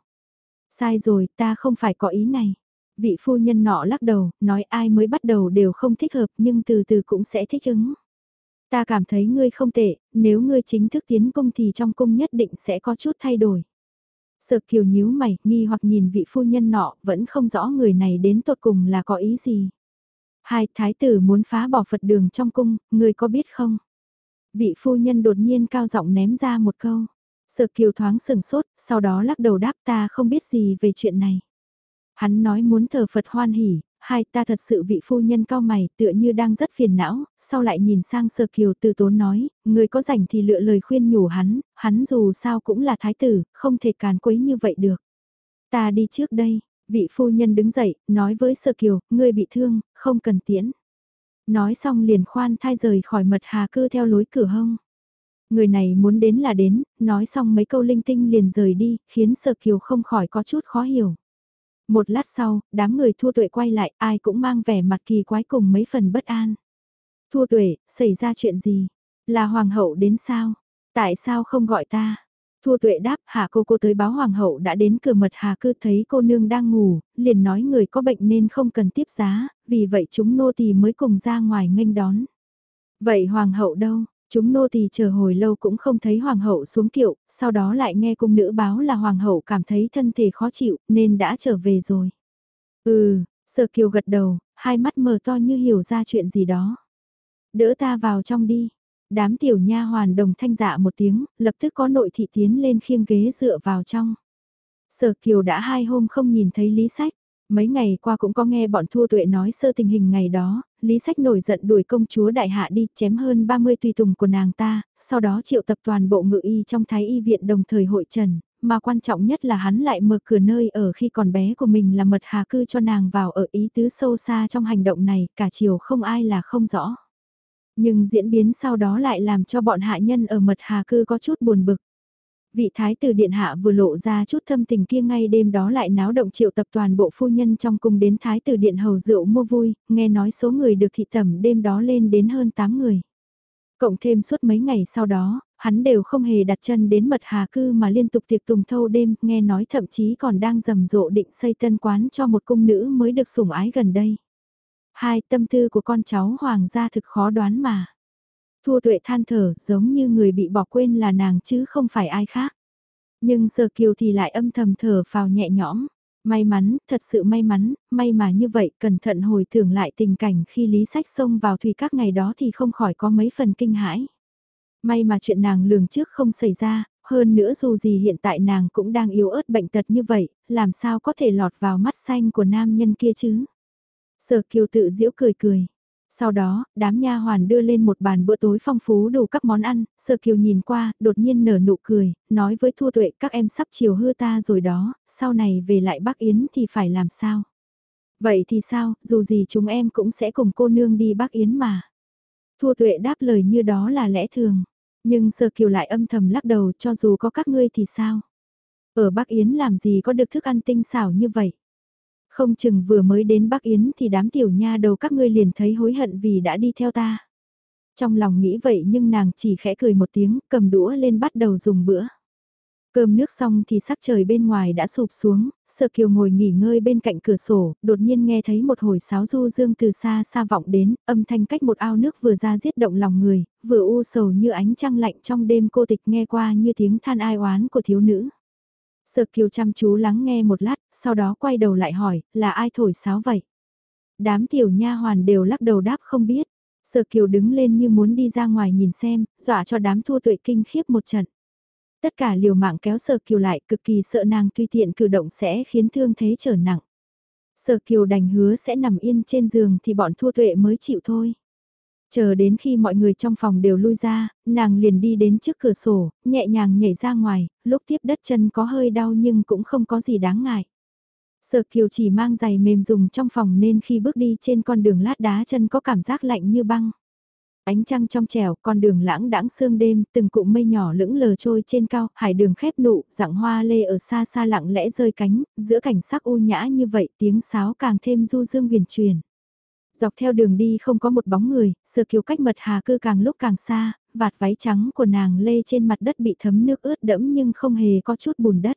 Sai rồi, ta không phải có ý này. Vị phu nhân nọ lắc đầu, nói ai mới bắt đầu đều không thích hợp nhưng từ từ cũng sẽ thích ứng. Ta cảm thấy ngươi không tệ, nếu ngươi chính thức tiến cung thì trong cung nhất định sẽ có chút thay đổi. Sợ kiều nhíu mày, nghi hoặc nhìn vị phu nhân nọ, vẫn không rõ người này đến tột cùng là có ý gì. Hai thái tử muốn phá bỏ Phật đường trong cung, ngươi có biết không? Vị phu nhân đột nhiên cao giọng ném ra một câu. Sở kiều thoáng sừng sốt, sau đó lắc đầu đáp ta không biết gì về chuyện này. Hắn nói muốn thờ Phật hoan hỉ, hai ta thật sự vị phu nhân cao mày tựa như đang rất phiền não, sau lại nhìn sang sở kiều từ tốn nói, người có rảnh thì lựa lời khuyên nhủ hắn, hắn dù sao cũng là thái tử, không thể càn quấy như vậy được. Ta đi trước đây, vị phu nhân đứng dậy, nói với sở kiều, ngươi bị thương, không cần tiễn. Nói xong liền khoan thai rời khỏi mật hà cư theo lối cửa hông. Người này muốn đến là đến, nói xong mấy câu linh tinh liền rời đi, khiến Sở Kiều không khỏi có chút khó hiểu. Một lát sau, đám người thua tuệ quay lại, ai cũng mang vẻ mặt kỳ quái cùng mấy phần bất an. Thua tuệ, xảy ra chuyện gì? Là hoàng hậu đến sao? Tại sao không gọi ta? Thua tuệ đáp hạ cô cô tới báo hoàng hậu đã đến cửa mật hà cư thấy cô nương đang ngủ, liền nói người có bệnh nên không cần tiếp giá, vì vậy chúng nô tỳ mới cùng ra ngoài nghênh đón. Vậy hoàng hậu đâu? Chúng nô tỳ chờ hồi lâu cũng không thấy hoàng hậu xuống kiệu, sau đó lại nghe cung nữ báo là hoàng hậu cảm thấy thân thể khó chịu nên đã trở về rồi. Ừ, sơ kiều gật đầu, hai mắt mờ to như hiểu ra chuyện gì đó. Đỡ ta vào trong đi, Đám tiểu nha hoàn đồng thanh dạ một tiếng, lập tức có nội thị tiến lên khiêng ghế dựa vào trong. Sở Kiều đã hai hôm không nhìn thấy Lý Sách. Mấy ngày qua cũng có nghe bọn thua tuệ nói sơ tình hình ngày đó, Lý Sách nổi giận đuổi công chúa đại hạ đi chém hơn 30 tùy tùng của nàng ta, sau đó triệu tập toàn bộ ngự y trong thái y viện đồng thời hội trần, mà quan trọng nhất là hắn lại mở cửa nơi ở khi còn bé của mình là mật hà cư cho nàng vào ở ý tứ sâu xa trong hành động này, cả chiều không ai là không rõ. Nhưng diễn biến sau đó lại làm cho bọn hạ nhân ở mật hà cư có chút buồn bực. Vị thái tử điện hạ vừa lộ ra chút thâm tình kia ngay đêm đó lại náo động triệu tập toàn bộ phu nhân trong cung đến thái tử điện hầu rượu mua vui, nghe nói số người được thị tẩm đêm đó lên đến hơn 8 người. Cộng thêm suốt mấy ngày sau đó, hắn đều không hề đặt chân đến mật hà cư mà liên tục tiệc tùng thâu đêm, nghe nói thậm chí còn đang rầm rộ định xây tân quán cho một cung nữ mới được sủng ái gần đây. Hai tâm tư của con cháu hoàng gia thực khó đoán mà. Thua tuệ than thở giống như người bị bỏ quên là nàng chứ không phải ai khác. Nhưng giờ kiều thì lại âm thầm thở vào nhẹ nhõm. May mắn, thật sự may mắn, may mà như vậy cẩn thận hồi tưởng lại tình cảnh khi Lý Sách xông vào thủy các ngày đó thì không khỏi có mấy phần kinh hãi. May mà chuyện nàng lường trước không xảy ra, hơn nữa dù gì hiện tại nàng cũng đang yếu ớt bệnh tật như vậy, làm sao có thể lọt vào mắt xanh của nam nhân kia chứ. Sở kiều tự giễu cười cười. Sau đó, đám nha hoàn đưa lên một bàn bữa tối phong phú đủ các món ăn, Sở Kiều nhìn qua, đột nhiên nở nụ cười, nói với Thu Tuệ các em sắp chiều hư ta rồi đó, sau này về lại Bắc Yến thì phải làm sao? Vậy thì sao, dù gì chúng em cũng sẽ cùng cô nương đi Bắc Yến mà. Thu Tuệ đáp lời như đó là lẽ thường, nhưng Sở Kiều lại âm thầm lắc đầu cho dù có các ngươi thì sao? Ở Bắc Yến làm gì có được thức ăn tinh xảo như vậy? Không chừng vừa mới đến Bắc Yến thì đám tiểu nha đầu các ngươi liền thấy hối hận vì đã đi theo ta. Trong lòng nghĩ vậy nhưng nàng chỉ khẽ cười một tiếng, cầm đũa lên bắt đầu dùng bữa. Cơm nước xong thì sắc trời bên ngoài đã sụp xuống, sơ kiều ngồi nghỉ ngơi bên cạnh cửa sổ, đột nhiên nghe thấy một hồi sáo du dương từ xa xa vọng đến, âm thanh cách một ao nước vừa ra giết động lòng người, vừa u sầu như ánh trăng lạnh trong đêm cô tịch nghe qua như tiếng than ai oán của thiếu nữ. Sở Kiều chăm chú lắng nghe một lát, sau đó quay đầu lại hỏi, là ai thổi sáo vậy? Đám tiểu nha hoàn đều lắc đầu đáp không biết. Sở Kiều đứng lên như muốn đi ra ngoài nhìn xem, dọa cho đám thua tuệ kinh khiếp một trận. Tất cả liều mạng kéo Sở Kiều lại cực kỳ sợ nàng tùy tiện cử động sẽ khiến thương thế trở nặng. Sở Kiều đành hứa sẽ nằm yên trên giường thì bọn thua tuệ mới chịu thôi. Chờ đến khi mọi người trong phòng đều lui ra, nàng liền đi đến trước cửa sổ, nhẹ nhàng nhảy ra ngoài, lúc tiếp đất chân có hơi đau nhưng cũng không có gì đáng ngại. Sở kiều chỉ mang giày mềm dùng trong phòng nên khi bước đi trên con đường lát đá chân có cảm giác lạnh như băng. Ánh trăng trong trẻo, con đường lãng đãng sương đêm, từng cụm mây nhỏ lững lờ trôi trên cao, hải đường khép nụ, dạng hoa lê ở xa xa lặng lẽ rơi cánh, giữa cảnh sắc u nhã như vậy tiếng sáo càng thêm du dương huyền truyền. Dọc theo đường đi không có một bóng người, sơ kiều cách mật hà cư càng lúc càng xa, vạt váy trắng của nàng lê trên mặt đất bị thấm nước ướt đẫm nhưng không hề có chút bùn đất.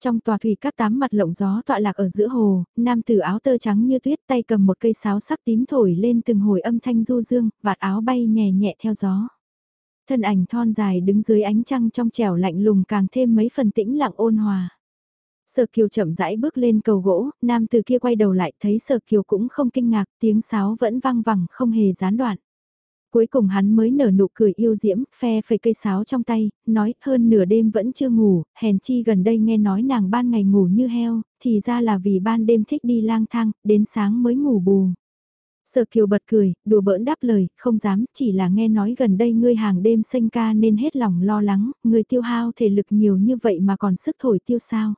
Trong tòa thủy các tám mặt lộng gió tọa lạc ở giữa hồ, nam tử áo tơ trắng như tuyết tay cầm một cây sáo sắc tím thổi lên từng hồi âm thanh du dương, vạt áo bay nhẹ nhẹ theo gió. Thân ảnh thon dài đứng dưới ánh trăng trong trẻo lạnh lùng càng thêm mấy phần tĩnh lặng ôn hòa. Sở Kiều chậm rãi bước lên cầu gỗ, nam từ kia quay đầu lại thấy Sở Kiều cũng không kinh ngạc, tiếng sáo vẫn vang vẳng không hề gián đoạn. Cuối cùng hắn mới nở nụ cười yêu diễm, phe phẩy cây sáo trong tay, nói hơn nửa đêm vẫn chưa ngủ, hèn chi gần đây nghe nói nàng ban ngày ngủ như heo, thì ra là vì ban đêm thích đi lang thang, đến sáng mới ngủ bù. Sở Kiều bật cười, đùa bỡn đáp lời, không dám, chỉ là nghe nói gần đây ngươi hàng đêm sinh ca nên hết lòng lo lắng, ngươi tiêu hao thể lực nhiều như vậy mà còn sức thổi tiêu sao.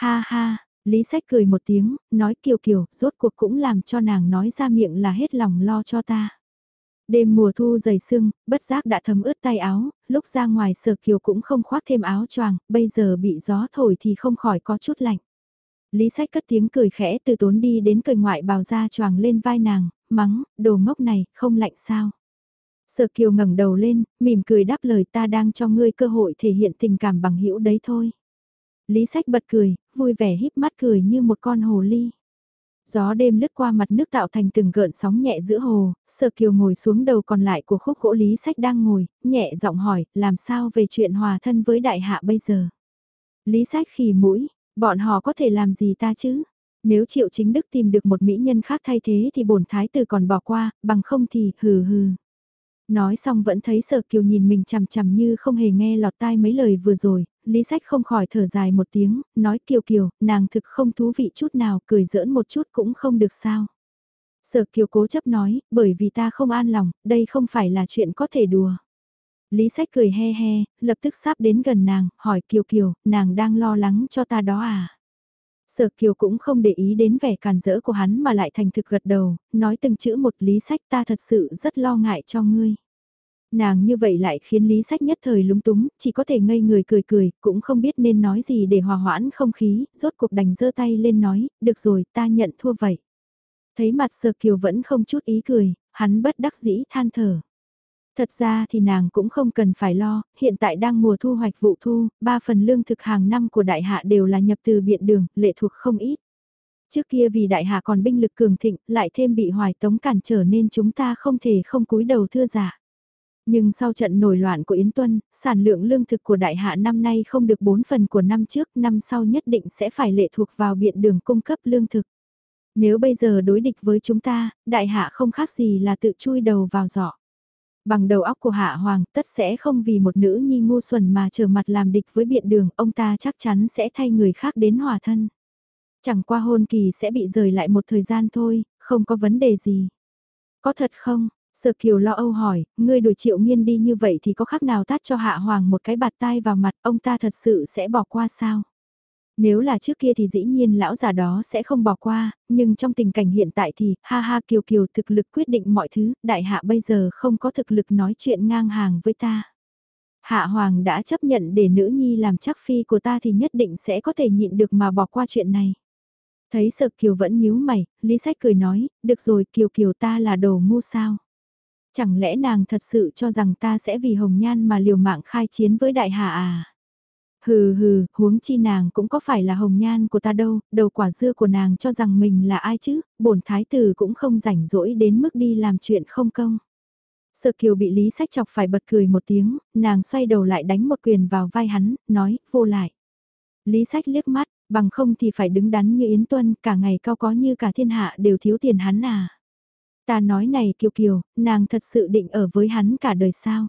Ha ha, Lý Sách cười một tiếng, nói kiều kiều, rốt cuộc cũng làm cho nàng nói ra miệng là hết lòng lo cho ta. Đêm mùa thu dày sương, bất giác đã thấm ướt tay áo, lúc ra ngoài sở kiều cũng không khoác thêm áo choàng, bây giờ bị gió thổi thì không khỏi có chút lạnh. Lý sách cất tiếng cười khẽ từ tốn đi đến cười ngoại bào ra choàng lên vai nàng, mắng, đồ ngốc này, không lạnh sao. Sở kiều ngẩng đầu lên, mỉm cười đáp lời ta đang cho ngươi cơ hội thể hiện tình cảm bằng hữu đấy thôi. Lý sách bật cười, vui vẻ híp mắt cười như một con hồ ly. Gió đêm lướt qua mặt nước tạo thành từng gợn sóng nhẹ giữa hồ, Sở Kiều ngồi xuống đầu còn lại của khúc gỗ Lý Sách đang ngồi, nhẹ giọng hỏi, làm sao về chuyện hòa thân với đại hạ bây giờ? Lý Sách khì mũi, bọn họ có thể làm gì ta chứ? Nếu Triệu Chính Đức tìm được một mỹ nhân khác thay thế thì bổn thái tử còn bỏ qua, bằng không thì hừ hừ. Nói xong vẫn thấy Sở Kiều nhìn mình chằm chằm như không hề nghe lọt tai mấy lời vừa rồi, Lý Sách không khỏi thở dài một tiếng, nói Kiều Kiều, nàng thực không thú vị chút nào, cười giỡn một chút cũng không được sao. Sở Kiều cố chấp nói, bởi vì ta không an lòng, đây không phải là chuyện có thể đùa. Lý Sách cười he he, lập tức sắp đến gần nàng, hỏi Kiều Kiều, nàng đang lo lắng cho ta đó à? Sở Kiều cũng không để ý đến vẻ càn rỡ của hắn mà lại thành thực gật đầu, nói từng chữ một lý sách ta thật sự rất lo ngại cho ngươi. Nàng như vậy lại khiến lý sách nhất thời lúng túng, chỉ có thể ngây người cười cười, cũng không biết nên nói gì để hòa hoãn không khí, rốt cuộc đành giơ tay lên nói, được rồi ta nhận thua vậy. Thấy mặt Sở Kiều vẫn không chút ý cười, hắn bất đắc dĩ than thở. Thật ra thì nàng cũng không cần phải lo, hiện tại đang mùa thu hoạch vụ thu, ba phần lương thực hàng năm của đại hạ đều là nhập từ biện đường, lệ thuộc không ít. Trước kia vì đại hạ còn binh lực cường thịnh, lại thêm bị hoài tống cản trở nên chúng ta không thể không cúi đầu thưa giả. Nhưng sau trận nổi loạn của Yến Tuân, sản lượng lương thực của đại hạ năm nay không được 4 phần của năm trước, năm sau nhất định sẽ phải lệ thuộc vào biện đường cung cấp lương thực. Nếu bây giờ đối địch với chúng ta, đại hạ không khác gì là tự chui đầu vào giỏ. Bằng đầu óc của Hạ Hoàng tất sẽ không vì một nữ nhi ngu xuẩn mà trở mặt làm địch với biện đường, ông ta chắc chắn sẽ thay người khác đến hòa thân. Chẳng qua hôn kỳ sẽ bị rời lại một thời gian thôi, không có vấn đề gì. Có thật không? Sở Kiều lo âu hỏi, ngươi đuổi triệu nghiên đi như vậy thì có khác nào tát cho Hạ Hoàng một cái bạt tai vào mặt, ông ta thật sự sẽ bỏ qua sao? Nếu là trước kia thì dĩ nhiên lão già đó sẽ không bỏ qua, nhưng trong tình cảnh hiện tại thì, ha ha Kiều Kiều thực lực quyết định mọi thứ, đại hạ bây giờ không có thực lực nói chuyện ngang hàng với ta. Hạ Hoàng đã chấp nhận để nữ nhi làm chắc phi của ta thì nhất định sẽ có thể nhịn được mà bỏ qua chuyện này. Thấy sợ Kiều vẫn nhíu mày, Lý Sách cười nói, được rồi Kiều Kiều ta là đồ ngu sao. Chẳng lẽ nàng thật sự cho rằng ta sẽ vì hồng nhan mà liều mạng khai chiến với đại hạ à? Hừ hừ, huống chi nàng cũng có phải là hồng nhan của ta đâu, đầu quả dưa của nàng cho rằng mình là ai chứ, bổn thái tử cũng không rảnh rỗi đến mức đi làm chuyện không công. Sợ kiều bị Lý Sách chọc phải bật cười một tiếng, nàng xoay đầu lại đánh một quyền vào vai hắn, nói, vô lại. Lý Sách liếc mắt, bằng không thì phải đứng đắn như Yến Tuân, cả ngày cao có như cả thiên hạ đều thiếu tiền hắn à. Ta nói này Kiều Kiều, nàng thật sự định ở với hắn cả đời sao?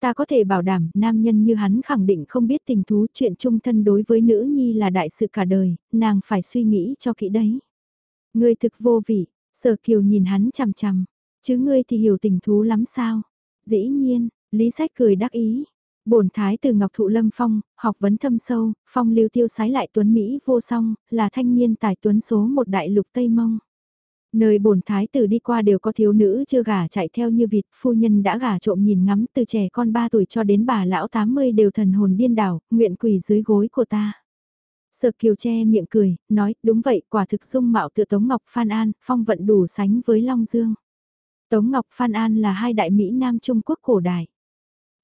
Ta có thể bảo đảm, nam nhân như hắn khẳng định không biết tình thú chuyện chung thân đối với nữ nhi là đại sự cả đời, nàng phải suy nghĩ cho kỹ đấy. Ngươi thực vô vị, sở kiều nhìn hắn chằm chằm, chứ ngươi thì hiểu tình thú lắm sao? Dĩ nhiên, Lý Sách cười đắc ý. Bổn thái từ Ngọc Thụ Lâm Phong, học vấn thâm sâu, phong lưu tiêu sái lại tuấn Mỹ vô song, là thanh niên tài tuấn số một đại lục Tây Mông. Nơi bổn thái tử đi qua đều có thiếu nữ chưa gả chạy theo như vịt, phu nhân đã gả trộm nhìn ngắm từ trẻ con 3 tuổi cho đến bà lão 80 đều thần hồn điên đảo, nguyện quỳ dưới gối của ta. Sợ kiều che miệng cười, nói, đúng vậy, quả thực dung mạo tựa Tống Ngọc Phan An, phong vận đủ sánh với Long Dương. Tống Ngọc Phan An là hai đại Mỹ Nam Trung Quốc cổ đại.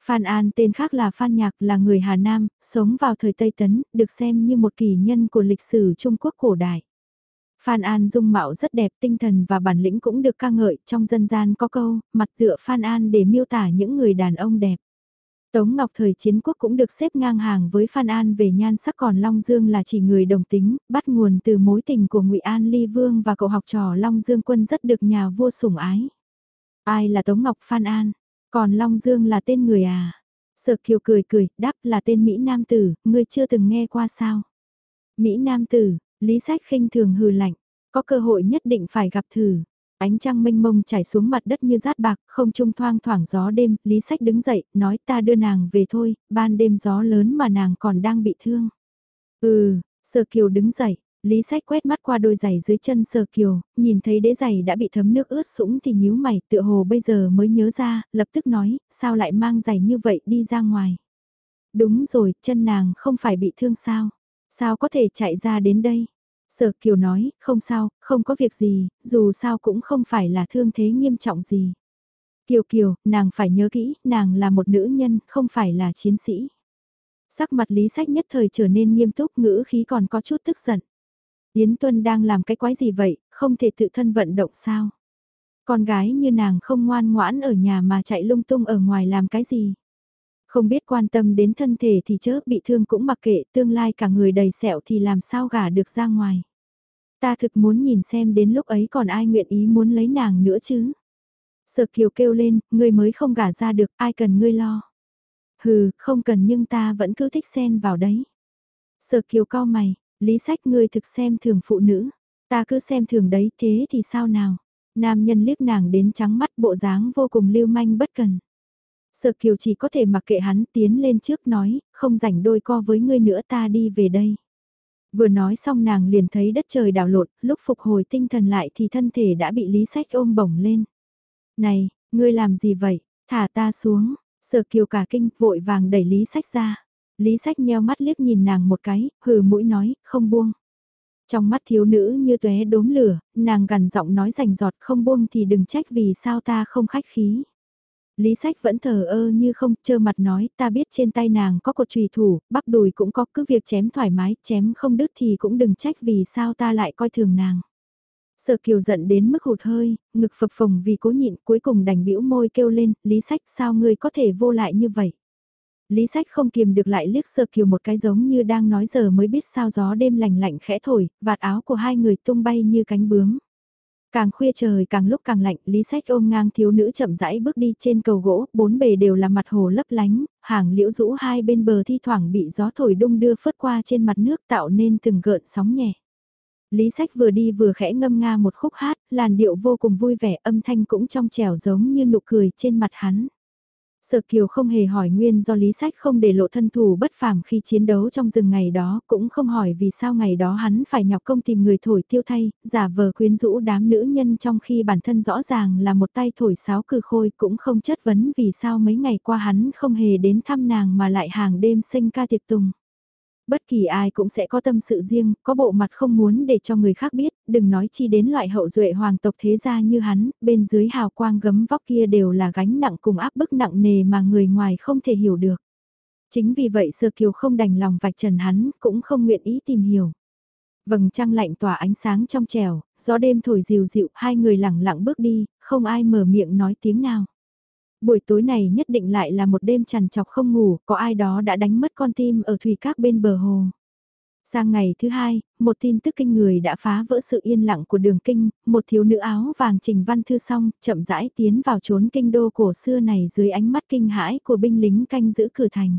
Phan An tên khác là Phan Nhạc là người Hà Nam, sống vào thời Tây Tấn, được xem như một kỳ nhân của lịch sử Trung Quốc cổ đại. Phan An dung mạo rất đẹp, tinh thần và bản lĩnh cũng được ca ngợi, trong dân gian có câu, mặt tựa Phan An để miêu tả những người đàn ông đẹp. Tống Ngọc thời chiến quốc cũng được xếp ngang hàng với Phan An về nhan sắc còn Long Dương là chỉ người đồng tính, bắt nguồn từ mối tình của Ngụy An Ly Vương và cậu học trò Long Dương quân rất được nhà vua sủng ái. Ai là Tống Ngọc Phan An? Còn Long Dương là tên người à? Sở Kiều cười cười, đáp là tên Mỹ Nam Tử, ngươi chưa từng nghe qua sao? Mỹ Nam Tử, Lý Sách khinh thường hừ lạnh, có cơ hội nhất định phải gặp thử. Ánh trăng mênh mông chảy xuống mặt đất như rát bạc, không trung thoang thoảng gió đêm, Lý Sách đứng dậy, nói ta đưa nàng về thôi, ban đêm gió lớn mà nàng còn đang bị thương. Ừ, Sơ Kiều đứng dậy, Lý Sách quét mắt qua đôi giày dưới chân Sơ Kiều, nhìn thấy đế giày đã bị thấm nước ướt sũng thì nhíu mày, tựa hồ bây giờ mới nhớ ra, lập tức nói, sao lại mang giày như vậy đi ra ngoài. Đúng rồi, chân nàng không phải bị thương sao? Sao có thể chạy ra đến đây? Sở Kiều nói, không sao, không có việc gì, dù sao cũng không phải là thương thế nghiêm trọng gì. Kiều Kiều, nàng phải nhớ kỹ, nàng là một nữ nhân, không phải là chiến sĩ. Sắc mặt Lý Sách nhất thời trở nên nghiêm túc ngữ khí còn có chút tức giận. Yến Tuân đang làm cái quái gì vậy, không thể tự thân vận động sao? Con gái như nàng không ngoan ngoãn ở nhà mà chạy lung tung ở ngoài làm cái gì? Không biết quan tâm đến thân thể thì chớ bị thương cũng mặc kệ tương lai cả người đầy sẹo thì làm sao gả được ra ngoài. Ta thực muốn nhìn xem đến lúc ấy còn ai nguyện ý muốn lấy nàng nữa chứ. Sở kiều kêu lên, ngươi mới không gả ra được, ai cần ngươi lo. Hừ, không cần nhưng ta vẫn cứ thích xen vào đấy. Sở kiều co mày, lý sách ngươi thực xem thường phụ nữ. Ta cứ xem thường đấy thế thì sao nào. Nam nhân liếc nàng đến trắng mắt bộ dáng vô cùng lưu manh bất cần. Sở Kiều chỉ có thể mặc kệ hắn tiến lên trước nói, không rảnh đôi co với ngươi nữa ta đi về đây. Vừa nói xong nàng liền thấy đất trời đảo lộn, lúc phục hồi tinh thần lại thì thân thể đã bị Lý Sách ôm bổng lên. Này, ngươi làm gì vậy? Thả ta xuống, sở kiều cả kinh vội vàng đẩy Lý Sách ra. Lý Sách nheo mắt liếc nhìn nàng một cái, hừ mũi nói, không buông. Trong mắt thiếu nữ như tuế đốm lửa, nàng gằn giọng nói rành giọt không buông thì đừng trách vì sao ta không khách khí. Lý sách vẫn thờ ơ như không, trơ mặt nói, ta biết trên tay nàng có cột trùy thủ, bắp đùi cũng có, cứ việc chém thoải mái, chém không đứt thì cũng đừng trách vì sao ta lại coi thường nàng. Sở kiều giận đến mức hụt hơi, ngực phập phồng vì cố nhịn, cuối cùng đành bĩu môi kêu lên, lý sách sao ngươi có thể vô lại như vậy. Lý sách không kiềm được lại liếc sơ kiều một cái giống như đang nói giờ mới biết sao gió đêm lành lạnh khẽ thổi, vạt áo của hai người tung bay như cánh bướm. Càng khuya trời càng lúc càng lạnh, Lý Sách ôm ngang thiếu nữ chậm rãi bước đi trên cầu gỗ, bốn bề đều là mặt hồ lấp lánh, hàng liễu rũ hai bên bờ thi thoảng bị gió thổi đung đưa phớt qua trên mặt nước tạo nên từng gợn sóng nhẹ. Lý Sách vừa đi vừa khẽ ngâm nga một khúc hát, làn điệu vô cùng vui vẻ, âm thanh cũng trong trẻo giống như nụ cười trên mặt hắn. Sở Kiều không hề hỏi nguyên do Lý Sách không để lộ thân thủ bất phàm khi chiến đấu trong rừng ngày đó, cũng không hỏi vì sao ngày đó hắn phải nhọc công tìm người thổi tiêu thay, giả vờ quyến rũ đám nữ nhân trong khi bản thân rõ ràng là một tay thổi sáo cừ khôi cũng không chất vấn vì sao mấy ngày qua hắn không hề đến thăm nàng mà lại hàng đêm sinh ca tiệc tùng. Bất kỳ ai cũng sẽ có tâm sự riêng, có bộ mặt không muốn để cho người khác biết, đừng nói chi đến loại hậu duệ hoàng tộc thế gia như hắn, bên dưới hào quang gấm vóc kia đều là gánh nặng cùng áp bức nặng nề mà người ngoài không thể hiểu được. Chính vì vậy Sơ Kiều không đành lòng vạch trần hắn, cũng không nguyện ý tìm hiểu. Vầng trăng lạnh tỏa ánh sáng trong trèo, gió đêm thổi dịu dịu, hai người lặng lặng bước đi, không ai mở miệng nói tiếng nào. Buổi tối này nhất định lại là một đêm trằn trọc không ngủ, có ai đó đã đánh mất con tim ở thủy các bên bờ hồ. Sang ngày thứ hai, một tin tức kinh người đã phá vỡ sự yên lặng của đường kinh, một thiếu nữ áo vàng trình văn thư xong, chậm rãi tiến vào trốn kinh đô cổ xưa này dưới ánh mắt kinh hãi của binh lính canh giữ cửa thành.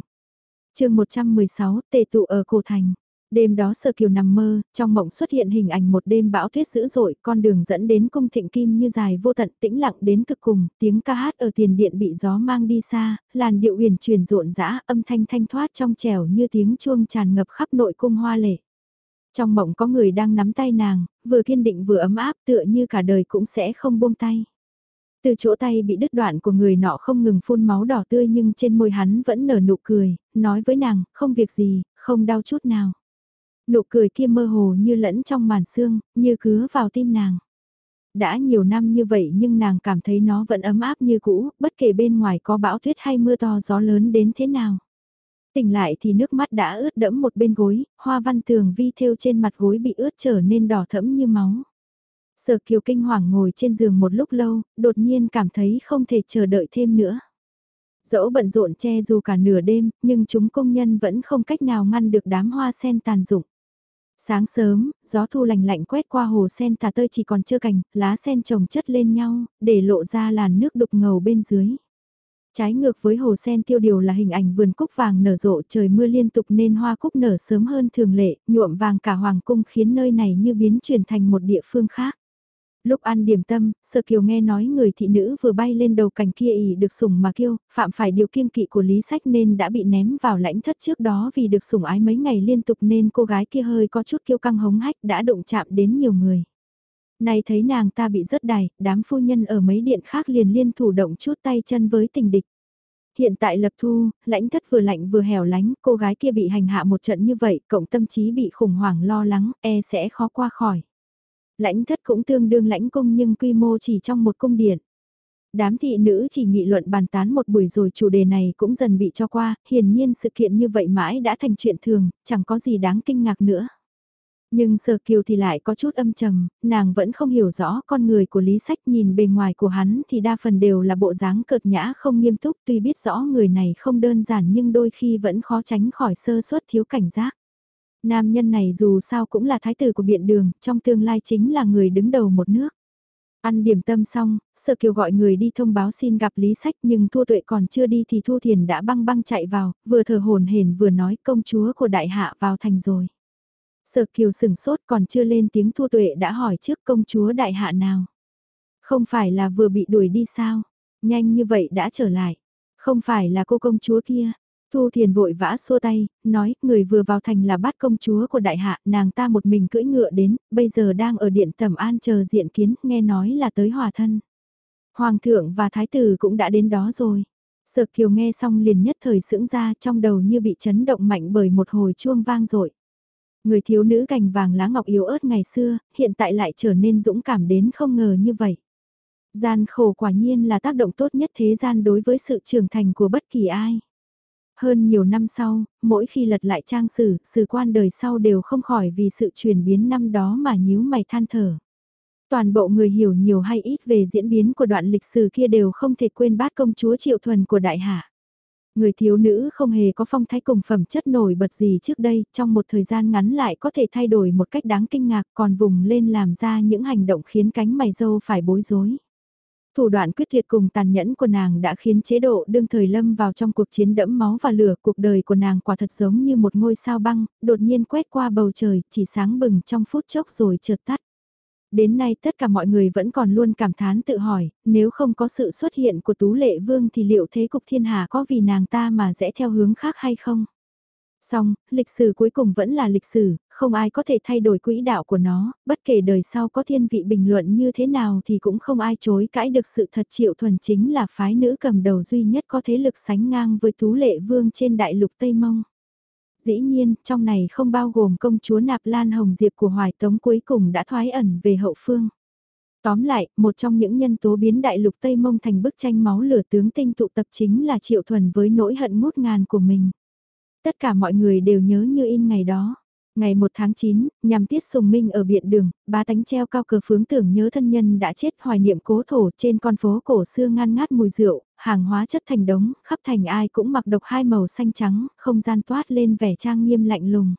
chương 116, tề tụ ở cổ thành. Đêm đó Sơ Kiều nằm mơ, trong mộng xuất hiện hình ảnh một đêm bão tuyết dữ dội, con đường dẫn đến cung thịnh kim như dài vô tận tĩnh lặng đến cực cùng, tiếng ca hát ở tiền điện bị gió mang đi xa, làn điệu uyển truyền rộn rã, âm thanh thanh thoát trong trẻo như tiếng chuông tràn ngập khắp nội cung hoa lệ. Trong mộng có người đang nắm tay nàng, vừa kiên định vừa ấm áp tựa như cả đời cũng sẽ không buông tay. Từ chỗ tay bị đứt đoạn của người nọ không ngừng phun máu đỏ tươi nhưng trên môi hắn vẫn nở nụ cười, nói với nàng, không việc gì, không đau chút nào. Nụ cười kia mơ hồ như lẫn trong màn xương, như cứa vào tim nàng. Đã nhiều năm như vậy nhưng nàng cảm thấy nó vẫn ấm áp như cũ, bất kể bên ngoài có bão tuyết hay mưa to gió lớn đến thế nào. Tỉnh lại thì nước mắt đã ướt đẫm một bên gối, hoa văn tường vi thêu trên mặt gối bị ướt trở nên đỏ thẫm như máu. Sở kiều kinh hoàng ngồi trên giường một lúc lâu, đột nhiên cảm thấy không thể chờ đợi thêm nữa. Dẫu bận rộn che dù cả nửa đêm, nhưng chúng công nhân vẫn không cách nào ngăn được đám hoa sen tàn dụng. Sáng sớm, gió thu lành lạnh quét qua hồ sen tà tơi chỉ còn chưa cành, lá sen trồng chất lên nhau, để lộ ra làn nước đục ngầu bên dưới. Trái ngược với hồ sen tiêu điều là hình ảnh vườn cúc vàng nở rộ trời mưa liên tục nên hoa cúc nở sớm hơn thường lệ, nhuộm vàng cả hoàng cung khiến nơi này như biến chuyển thành một địa phương khác. Lúc ăn điểm tâm, Sơ Kiều nghe nói người thị nữ vừa bay lên đầu cành kia ỉ được sủng mà kêu, phạm phải điều kiêng kỵ của Lý Sách nên đã bị ném vào lãnh thất trước đó vì được sủng ái mấy ngày liên tục nên cô gái kia hơi có chút kiêu căng hống hách đã đụng chạm đến nhiều người. Này thấy nàng ta bị rớt đài, đám phu nhân ở mấy điện khác liền liên thủ động chút tay chân với tình địch. Hiện tại lập thu, lãnh thất vừa lạnh vừa hẻo lánh, cô gái kia bị hành hạ một trận như vậy, cộng tâm trí bị khủng hoảng lo lắng, e sẽ khó qua khỏi. Lãnh thất cũng tương đương lãnh cung nhưng quy mô chỉ trong một cung điện. Đám thị nữ chỉ nghị luận bàn tán một buổi rồi chủ đề này cũng dần bị cho qua, hiển nhiên sự kiện như vậy mãi đã thành chuyện thường, chẳng có gì đáng kinh ngạc nữa. Nhưng Sở Kiều thì lại có chút âm trầm, nàng vẫn không hiểu rõ con người của Lý Sách nhìn bề ngoài của hắn thì đa phần đều là bộ dáng cợt nhã không nghiêm túc tuy biết rõ người này không đơn giản nhưng đôi khi vẫn khó tránh khỏi sơ suất thiếu cảnh giác. Nam nhân này dù sao cũng là thái tử của biện đường, trong tương lai chính là người đứng đầu một nước. Ăn điểm tâm xong, Sở Kiều gọi người đi thông báo xin gặp Lý Sách nhưng Thua Tuệ còn chưa đi thì Thu Thiền đã băng băng chạy vào, vừa thở hồn hển vừa nói công chúa của đại hạ vào thành rồi. Sở Kiều sừng sốt còn chưa lên tiếng Thua Tuệ đã hỏi trước công chúa đại hạ nào. Không phải là vừa bị đuổi đi sao? Nhanh như vậy đã trở lại. Không phải là cô công chúa kia. Thu Thiền vội vã xua tay, nói, người vừa vào thành là bát công chúa của đại hạ, nàng ta một mình cưỡi ngựa đến, bây giờ đang ở điện tầm an chờ diện kiến, nghe nói là tới hòa thân. Hoàng thượng và thái tử cũng đã đến đó rồi. Sợ kiều nghe xong liền nhất thời sững ra trong đầu như bị chấn động mạnh bởi một hồi chuông vang dội Người thiếu nữ cành vàng lá ngọc yếu ớt ngày xưa, hiện tại lại trở nên dũng cảm đến không ngờ như vậy. Gian khổ quả nhiên là tác động tốt nhất thế gian đối với sự trưởng thành của bất kỳ ai. Hơn nhiều năm sau, mỗi khi lật lại trang sử, sử quan đời sau đều không khỏi vì sự chuyển biến năm đó mà nhíu mày than thở. Toàn bộ người hiểu nhiều hay ít về diễn biến của đoạn lịch sử kia đều không thể quên bát công chúa triệu thuần của đại hạ. Người thiếu nữ không hề có phong thái cùng phẩm chất nổi bật gì trước đây, trong một thời gian ngắn lại có thể thay đổi một cách đáng kinh ngạc còn vùng lên làm ra những hành động khiến cánh mày dâu phải bối rối. Thủ đoạn quyết liệt cùng tàn nhẫn của nàng đã khiến chế độ đương thời lâm vào trong cuộc chiến đẫm máu và lửa. Cuộc đời của nàng quả thật giống như một ngôi sao băng, đột nhiên quét qua bầu trời, chỉ sáng bừng trong phút chốc rồi chợt tắt. Đến nay tất cả mọi người vẫn còn luôn cảm thán tự hỏi, nếu không có sự xuất hiện của Tú Lệ Vương thì liệu thế cục thiên hạ có vì nàng ta mà rẽ theo hướng khác hay không? Song, lịch sử cuối cùng vẫn là lịch sử, không ai có thể thay đổi quỹ đạo của nó, bất kể đời sau có thiên vị bình luận như thế nào thì cũng không ai chối cãi được sự thật triệu thuần chính là phái nữ cầm đầu duy nhất có thế lực sánh ngang với Tú Lệ Vương trên đại lục Tây Mông. Dĩ nhiên, trong này không bao gồm công chúa Nạp Lan Hồng Diệp của Hoài Tống cuối cùng đã thoái ẩn về hậu phương. Tóm lại, một trong những nhân tố biến đại lục Tây Mông thành bức tranh máu lửa tướng tinh tụ tập chính là Triệu Thuần với nỗi hận ngút ngàn của mình. Tất cả mọi người đều nhớ như in ngày đó. Ngày 1 tháng 9, nhằm tiết sùng minh ở biện đường, ba tánh treo cao cờ phướng tưởng nhớ thân nhân đã chết hoài niệm cố thổ trên con phố cổ xưa ngăn ngát mùi rượu, hàng hóa chất thành đống, khắp thành ai cũng mặc độc hai màu xanh trắng, không gian toát lên vẻ trang nghiêm lạnh lùng.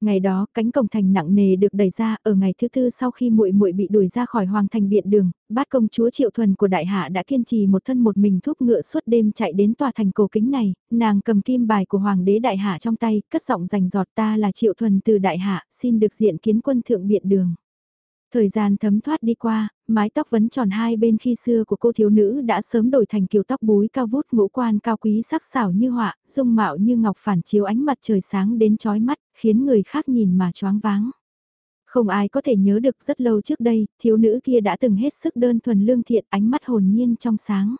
Ngày đó, cánh cổng thành nặng nề được đẩy ra, ở ngày thứ tư sau khi muội muội bị đuổi ra khỏi hoàng thành biện đường, bát công chúa Triệu Thuần của đại hạ đã kiên trì một thân một mình thúc ngựa suốt đêm chạy đến tòa thành cổ kính này, nàng cầm kim bài của hoàng đế đại hạ trong tay, cất giọng rành giọt ta là Triệu Thuần từ đại hạ, xin được diện kiến quân thượng biện đường. Thời gian thấm thoát đi qua, mái tóc vấn tròn hai bên khi xưa của cô thiếu nữ đã sớm đổi thành kiểu tóc búi cao vút ngũ quan cao quý sắc sảo như họa, dung mạo như ngọc phản chiếu ánh mặt trời sáng đến chói mắt, khiến người khác nhìn mà choáng váng. Không ai có thể nhớ được rất lâu trước đây, thiếu nữ kia đã từng hết sức đơn thuần lương thiện ánh mắt hồn nhiên trong sáng.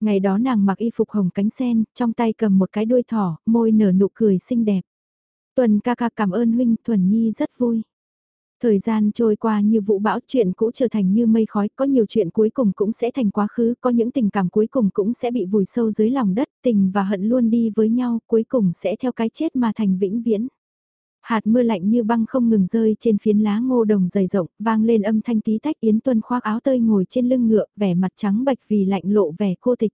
Ngày đó nàng mặc y phục hồng cánh sen, trong tay cầm một cái đuôi thỏ, môi nở nụ cười xinh đẹp. Tuần ca ca cảm ơn huynh, Thuần Nhi rất vui. Thời gian trôi qua như vụ bão chuyện cũ trở thành như mây khói, có nhiều chuyện cuối cùng cũng sẽ thành quá khứ, có những tình cảm cuối cùng cũng sẽ bị vùi sâu dưới lòng đất, tình và hận luôn đi với nhau, cuối cùng sẽ theo cái chết mà thành vĩnh viễn. Hạt mưa lạnh như băng không ngừng rơi trên phiến lá ngô đồng dày rộng, vang lên âm thanh tí tách Yến Tuân khoác áo tơi ngồi trên lưng ngựa, vẻ mặt trắng bệch vì lạnh lộ vẻ cô tịch.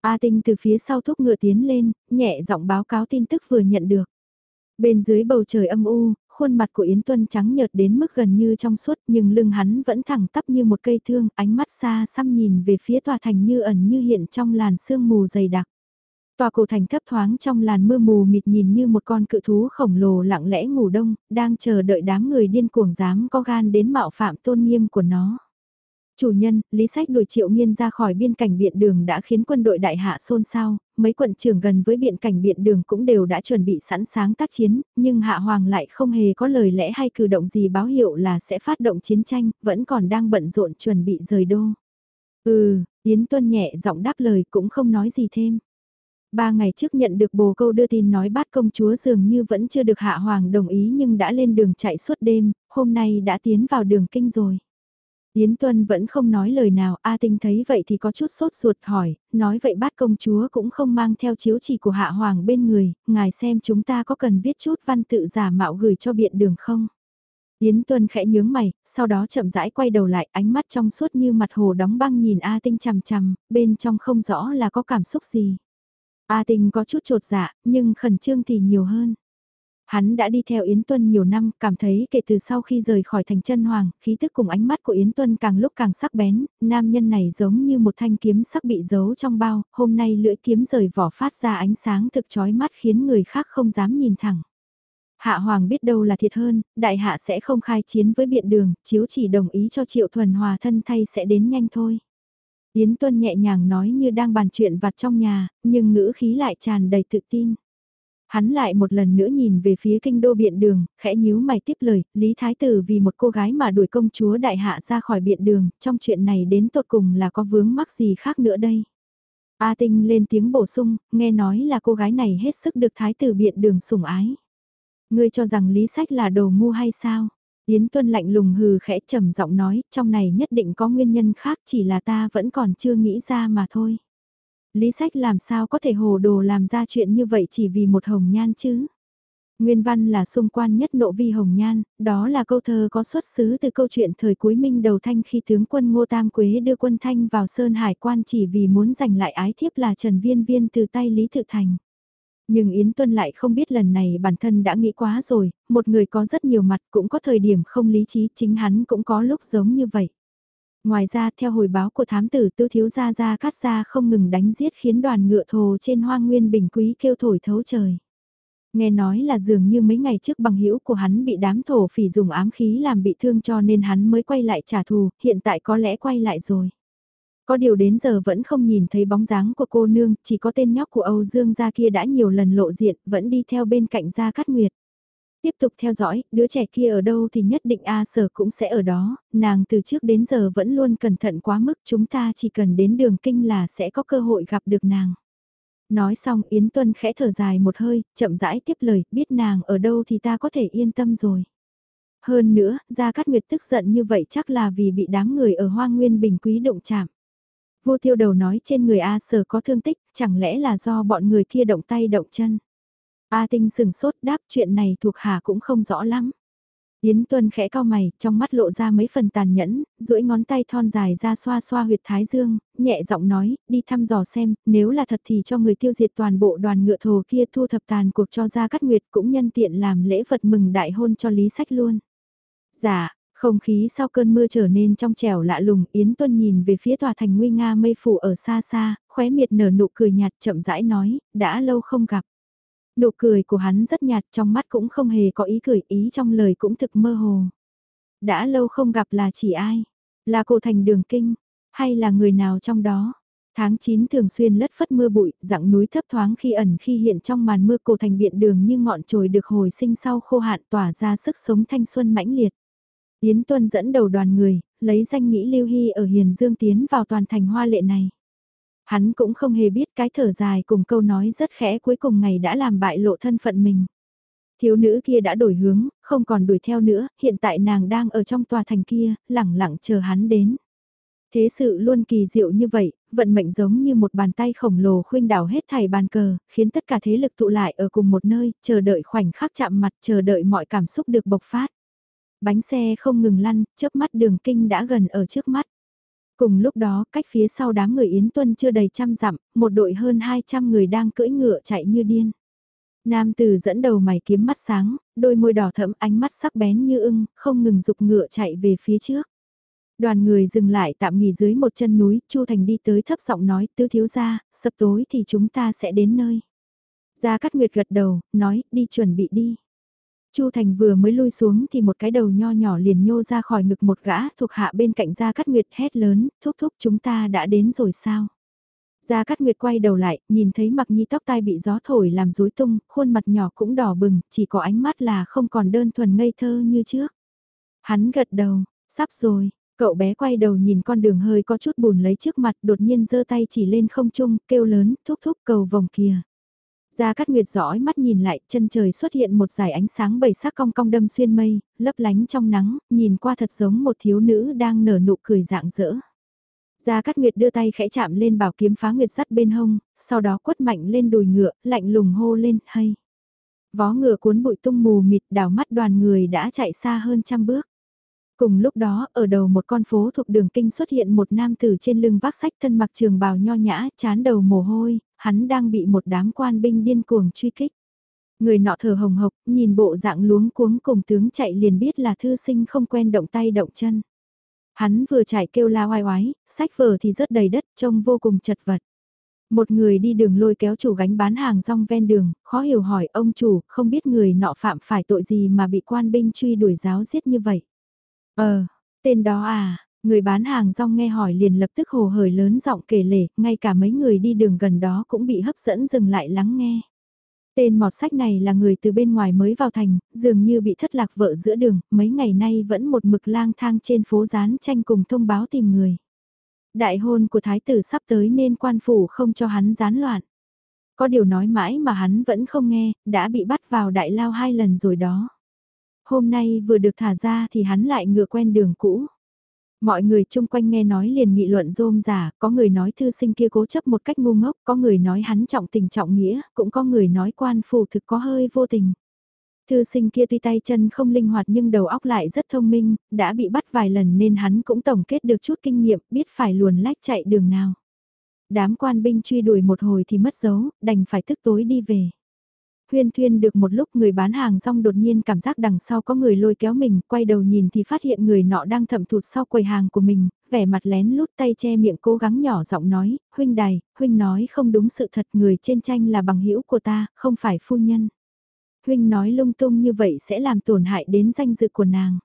A Tinh từ phía sau thúc ngựa tiến lên, nhẹ giọng báo cáo tin tức vừa nhận được. Bên dưới bầu trời âm u, khuôn mặt của Yến Tuân trắng nhợt đến mức gần như trong suốt nhưng lưng hắn vẫn thẳng tắp như một cây thương, ánh mắt xa xăm nhìn về phía tòa thành như ẩn như hiện trong làn sương mù dày đặc. Tòa cổ thành thấp thoáng trong làn mưa mù mịt nhìn như một con cự thú khổng lồ lặng lẽ ngủ đông, đang chờ đợi đám người điên cuồng dám có gan đến mạo phạm tôn nghiêm của nó. Chủ nhân, Lý Sách đuổi Triệu Nghiên ra khỏi biên cảnh biện đường đã khiến quân đội đại hạ xôn xao, mấy quận trưởng gần với biện cảnh biện đường cũng đều đã chuẩn bị sẵn sàng tác chiến, nhưng Hạ Hoàng lại không hề có lời lẽ hay cử động gì báo hiệu là sẽ phát động chiến tranh, vẫn còn đang bận rộn chuẩn bị rời đô. Ừ, Yến Tuân nhẹ giọng đáp lời cũng không nói gì thêm. Ba ngày trước nhận được bồ câu đưa tin nói bát công chúa dường như vẫn chưa được hạ hoàng đồng ý nhưng đã lên đường chạy suốt đêm, hôm nay đã tiến vào đường kinh rồi. Yến Tuân vẫn không nói lời nào, A Tinh thấy vậy thì có chút sốt ruột hỏi, nói vậy bát công chúa cũng không mang theo chiếu chỉ của hạ hoàng bên người, ngài xem chúng ta có cần viết chút văn tự giả mạo gửi cho biện đường không? Yến Tuân khẽ nhướng mày, sau đó chậm rãi quay đầu lại, ánh mắt trong suốt như mặt hồ đóng băng nhìn A Tinh chằm chằm, bên trong không rõ là có cảm xúc gì. A Tinh có chút trột dạ, nhưng khẩn trương thì nhiều hơn. Hắn đã đi theo Yến Tuân nhiều năm, cảm thấy kể từ sau khi rời khỏi thành chân hoàng, khí thức cùng ánh mắt của Yến Tuân càng lúc càng sắc bén, nam nhân này giống như một thanh kiếm sắc bị giấu trong bao, hôm nay lưỡi kiếm rời vỏ phát ra ánh sáng thực chói mắt khiến người khác không dám nhìn thẳng. Hạ Hoàng biết đâu là thiệt hơn, đại hạ sẽ không khai chiến với biện đường, chiếu chỉ đồng ý cho triệu thuần hòa thân thay sẽ đến nhanh thôi. Yến Tuân nhẹ nhàng nói như đang bàn chuyện vặt trong nhà, nhưng ngữ khí lại tràn đầy tự tin. Hắn lại một lần nữa nhìn về phía kinh đô biện đường, khẽ nhíu mày tiếp lời, Lý Thái Tử vì một cô gái mà đuổi công chúa đại hạ ra khỏi biện đường, trong chuyện này đến tột cùng là có vướng mắc gì khác nữa đây. A Tinh lên tiếng bổ sung, nghe nói là cô gái này hết sức được Thái Tử biện đường sủng ái. Ngươi cho rằng Lý Sách là đồ ngu hay sao? Yến Tuân lạnh lùng hừ khẽ trầm giọng nói, trong này nhất định có nguyên nhân khác chỉ là ta vẫn còn chưa nghĩ ra mà thôi. Lý sách làm sao có thể hồ đồ làm ra chuyện như vậy chỉ vì một hồng nhan chứ? Nguyên văn là xung quan nhất nộ vi hồng nhan, đó là câu thơ có xuất xứ từ câu chuyện thời cuối minh đầu thanh khi tướng quân Ngô Tam Quế đưa quân thanh vào Sơn Hải quan chỉ vì muốn giành lại ái thiếp là Trần Viên Viên từ tay Lý Tự Thành. Nhưng Yến Tuân lại không biết lần này bản thân đã nghĩ quá rồi, một người có rất nhiều mặt cũng có thời điểm không lý trí chính hắn cũng có lúc giống như vậy. Ngoài ra theo hồi báo của thám tử tư thiếu gia gia cát gia không ngừng đánh giết khiến đoàn ngựa thồ trên hoang nguyên bình quý kêu thổi thấu trời. Nghe nói là dường như mấy ngày trước bằng hữu của hắn bị đám thổ phỉ dùng ám khí làm bị thương cho nên hắn mới quay lại trả thù, hiện tại có lẽ quay lại rồi. Có điều đến giờ vẫn không nhìn thấy bóng dáng của cô nương, chỉ có tên nhóc của Âu Dương gia kia đã nhiều lần lộ diện, vẫn đi theo bên cạnh gia cát nguyệt. Tiếp tục theo dõi, đứa trẻ kia ở đâu thì nhất định A sở cũng sẽ ở đó, nàng từ trước đến giờ vẫn luôn cẩn thận quá mức chúng ta chỉ cần đến đường kinh là sẽ có cơ hội gặp được nàng. Nói xong Yến Tuân khẽ thở dài một hơi, chậm rãi tiếp lời, biết nàng ở đâu thì ta có thể yên tâm rồi. Hơn nữa, Gia Cát Nguyệt tức giận như vậy chắc là vì bị đám người ở Hoa Nguyên Bình Quý động chạm. Vô tiêu đầu nói trên người A sở có thương tích, chẳng lẽ là do bọn người kia động tay động chân. A Tinh sừng sốt đáp chuyện này thuộc hạ cũng không rõ lắm. Yến Tuân khẽ cao mày, trong mắt lộ ra mấy phần tàn nhẫn, duỗi ngón tay thon dài ra xoa xoa huyệt thái dương, nhẹ giọng nói, đi thăm dò xem, nếu là thật thì cho người tiêu diệt toàn bộ đoàn ngựa thồ kia thu thập tàn cuộc cho ra cắt nguyệt cũng nhân tiện làm lễ vật mừng đại hôn cho Lý Sách luôn. Dạ, không khí sau cơn mưa trở nên trong trẻo lạ lùng, Yến Tuân nhìn về phía tòa thành nguy nga mây phủ ở xa xa, khóe miệt nở nụ cười nhạt chậm rãi nói, đã lâu không gặp. Nụ cười của hắn rất nhạt trong mắt cũng không hề có ý cười ý trong lời cũng thực mơ hồ. Đã lâu không gặp là chỉ ai? Là cô thành đường kinh? Hay là người nào trong đó? Tháng 9 thường xuyên lất phất mưa bụi, dạng núi thấp thoáng khi ẩn khi hiện trong màn mưa cổ thành biện đường như ngọn trồi được hồi sinh sau khô hạn tỏa ra sức sống thanh xuân mãnh liệt. Yến Tuân dẫn đầu đoàn người, lấy danh nghĩ Lưu Hy ở Hiền Dương tiến vào toàn thành hoa lệ này. Hắn cũng không hề biết cái thở dài cùng câu nói rất khẽ cuối cùng ngày đã làm bại lộ thân phận mình. Thiếu nữ kia đã đổi hướng, không còn đuổi theo nữa, hiện tại nàng đang ở trong tòa thành kia, lẳng lặng chờ hắn đến. Thế sự luôn kỳ diệu như vậy, vận mệnh giống như một bàn tay khổng lồ khuynh đảo hết thảy bàn cờ, khiến tất cả thế lực tụ lại ở cùng một nơi, chờ đợi khoảnh khắc chạm mặt, chờ đợi mọi cảm xúc được bộc phát. Bánh xe không ngừng lăn, chớp mắt đường kinh đã gần ở trước mắt. Cùng lúc đó, cách phía sau đám người Yến Tuân chưa đầy trăm dặm, một đội hơn 200 người đang cưỡi ngựa chạy như điên. Nam tử dẫn đầu mày kiếm mắt sáng, đôi môi đỏ thẫm ánh mắt sắc bén như ưng, không ngừng dục ngựa chạy về phía trước. Đoàn người dừng lại tạm nghỉ dưới một chân núi, Chu Thành đi tới thấp giọng nói, tứ thiếu gia, sập tối thì chúng ta sẽ đến nơi. Gia Cát Nguyệt gật đầu, nói, đi chuẩn bị đi. Chu Thành vừa mới lui xuống thì một cái đầu nho nhỏ liền nhô ra khỏi ngực một gã thuộc hạ bên cạnh Gia Cát Nguyệt hét lớn, thúc thúc chúng ta đã đến rồi sao? Gia Cát Nguyệt quay đầu lại, nhìn thấy mặc nhi tóc tai bị gió thổi làm rối tung, khuôn mặt nhỏ cũng đỏ bừng, chỉ có ánh mắt là không còn đơn thuần ngây thơ như trước. Hắn gật đầu, sắp rồi, cậu bé quay đầu nhìn con đường hơi có chút bùn lấy trước mặt đột nhiên giơ tay chỉ lên không trung, kêu lớn, thúc thúc cầu vòng kìa. Gia Cát Nguyệt dõi mắt nhìn lại, chân trời xuất hiện một dải ánh sáng bảy sắc cong cong đâm xuyên mây, lấp lánh trong nắng, nhìn qua thật giống một thiếu nữ đang nở nụ cười dạng dỡ. Gia Cát Nguyệt đưa tay khẽ chạm lên bảo kiếm phá nguyệt sắt bên hông, sau đó quất mạnh lên đùi ngựa, lạnh lùng hô lên, hay. Vó ngựa cuốn bụi tung mù mịt đảo mắt đoàn người đã chạy xa hơn trăm bước. Cùng lúc đó, ở đầu một con phố thuộc đường kinh xuất hiện một nam tử trên lưng vác sách thân mặc trường bào nho nhã, chán đầu mồ hôi, hắn đang bị một đám quan binh điên cuồng truy kích. Người nọ thở hồng hộc, nhìn bộ dạng luống cuống cùng tướng chạy liền biết là thư sinh không quen động tay động chân. Hắn vừa chạy kêu la oai oái, sách vở thì rớt đầy đất, trông vô cùng chật vật. Một người đi đường lôi kéo chủ gánh bán hàng rong ven đường, khó hiểu hỏi ông chủ, không biết người nọ phạm phải tội gì mà bị quan binh truy đuổi giáo giết như vậy. Ờ, tên đó à, người bán hàng rong nghe hỏi liền lập tức hồ hởi lớn giọng kể lể, ngay cả mấy người đi đường gần đó cũng bị hấp dẫn dừng lại lắng nghe. Tên mọt sách này là người từ bên ngoài mới vào thành, dường như bị thất lạc vợ giữa đường, mấy ngày nay vẫn một mực lang thang trên phố dán tranh cùng thông báo tìm người. Đại hôn của thái tử sắp tới nên quan phủ không cho hắn gián loạn. Có điều nói mãi mà hắn vẫn không nghe, đã bị bắt vào đại lao hai lần rồi đó hôm nay vừa được thả ra thì hắn lại ngựa quen đường cũ. Mọi người chung quanh nghe nói liền nghị luận rôm giả, có người nói thư sinh kia cố chấp một cách ngu ngốc, có người nói hắn trọng tình trọng nghĩa, cũng có người nói quan phủ thực có hơi vô tình. Thư sinh kia tuy tay chân không linh hoạt nhưng đầu óc lại rất thông minh, đã bị bắt vài lần nên hắn cũng tổng kết được chút kinh nghiệm, biết phải luồn lách chạy đường nào. Đám quan binh truy đuổi một hồi thì mất dấu, đành phải thức tối đi về. Huyên thuyên được một lúc người bán hàng rong đột nhiên cảm giác đằng sau có người lôi kéo mình, quay đầu nhìn thì phát hiện người nọ đang thậm thụt sau quầy hàng của mình, vẻ mặt lén lút tay che miệng cố gắng nhỏ giọng nói, huynh đài, huynh nói không đúng sự thật người trên tranh là bằng hữu của ta, không phải phu nhân. Huynh nói lung tung như vậy sẽ làm tổn hại đến danh dự của nàng.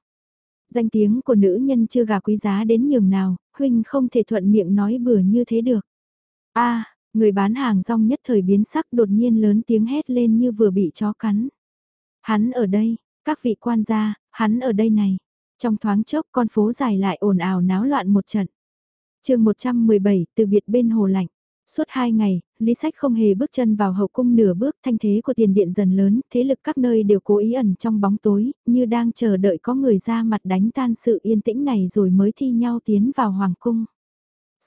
Danh tiếng của nữ nhân chưa gà quý giá đến nhường nào, huynh không thể thuận miệng nói bừa như thế được. a Người bán hàng rong nhất thời biến sắc đột nhiên lớn tiếng hét lên như vừa bị chó cắn. Hắn ở đây, các vị quan gia, hắn ở đây này. Trong thoáng chốc con phố dài lại ồn ào náo loạn một trận. chương 117 từ biệt bên hồ lạnh. Suốt hai ngày, Lý Sách không hề bước chân vào hậu cung nửa bước thanh thế của tiền điện dần lớn, thế lực các nơi đều cố ý ẩn trong bóng tối, như đang chờ đợi có người ra mặt đánh tan sự yên tĩnh này rồi mới thi nhau tiến vào hoàng cung.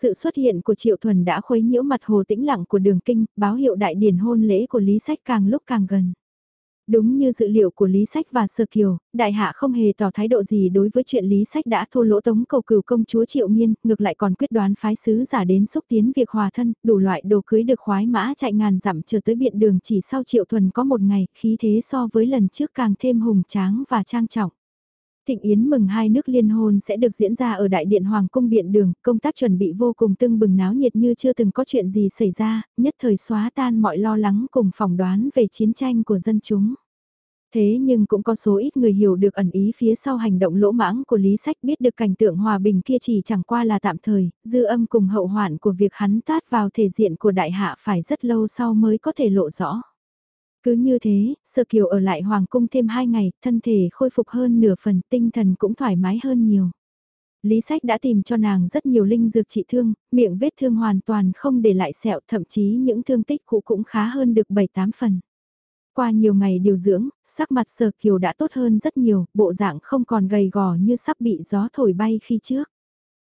Sự xuất hiện của Triệu Thuần đã khuấy nhiễu mặt hồ tĩnh lặng của đường kinh, báo hiệu đại điển hôn lễ của Lý Sách càng lúc càng gần. Đúng như dự liệu của Lý Sách và Sơ Kiều, đại hạ không hề tỏ thái độ gì đối với chuyện Lý Sách đã thô lỗ tống cầu cửu công chúa Triệu Nghiên, ngược lại còn quyết đoán phái sứ giả đến xúc tiến việc hòa thân, đủ loại đồ cưới được khoái mã chạy ngàn dặm chờ tới biện đường chỉ sau Triệu Thuần có một ngày, khí thế so với lần trước càng thêm hùng tráng và trang trọng. Thịnh Yến mừng hai nước liên hôn sẽ được diễn ra ở Đại Điện Hoàng Cung Biện Đường, công tác chuẩn bị vô cùng tưng bừng náo nhiệt như chưa từng có chuyện gì xảy ra, nhất thời xóa tan mọi lo lắng cùng phỏng đoán về chiến tranh của dân chúng. Thế nhưng cũng có số ít người hiểu được ẩn ý phía sau hành động lỗ mãng của Lý Sách biết được cảnh tượng hòa bình kia chỉ chẳng qua là tạm thời, dư âm cùng hậu hoạn của việc hắn tát vào thể diện của đại hạ phải rất lâu sau mới có thể lộ rõ. Cứ như thế, Sơ Kiều ở lại Hoàng Cung thêm 2 ngày, thân thể khôi phục hơn nửa phần, tinh thần cũng thoải mái hơn nhiều. Lý Sách đã tìm cho nàng rất nhiều linh dược trị thương, miệng vết thương hoàn toàn không để lại sẹo, thậm chí những thương tích cũ cũng khá hơn được 7-8 phần. Qua nhiều ngày điều dưỡng, sắc mặt Sở Kiều đã tốt hơn rất nhiều, bộ dạng không còn gầy gò như sắp bị gió thổi bay khi trước.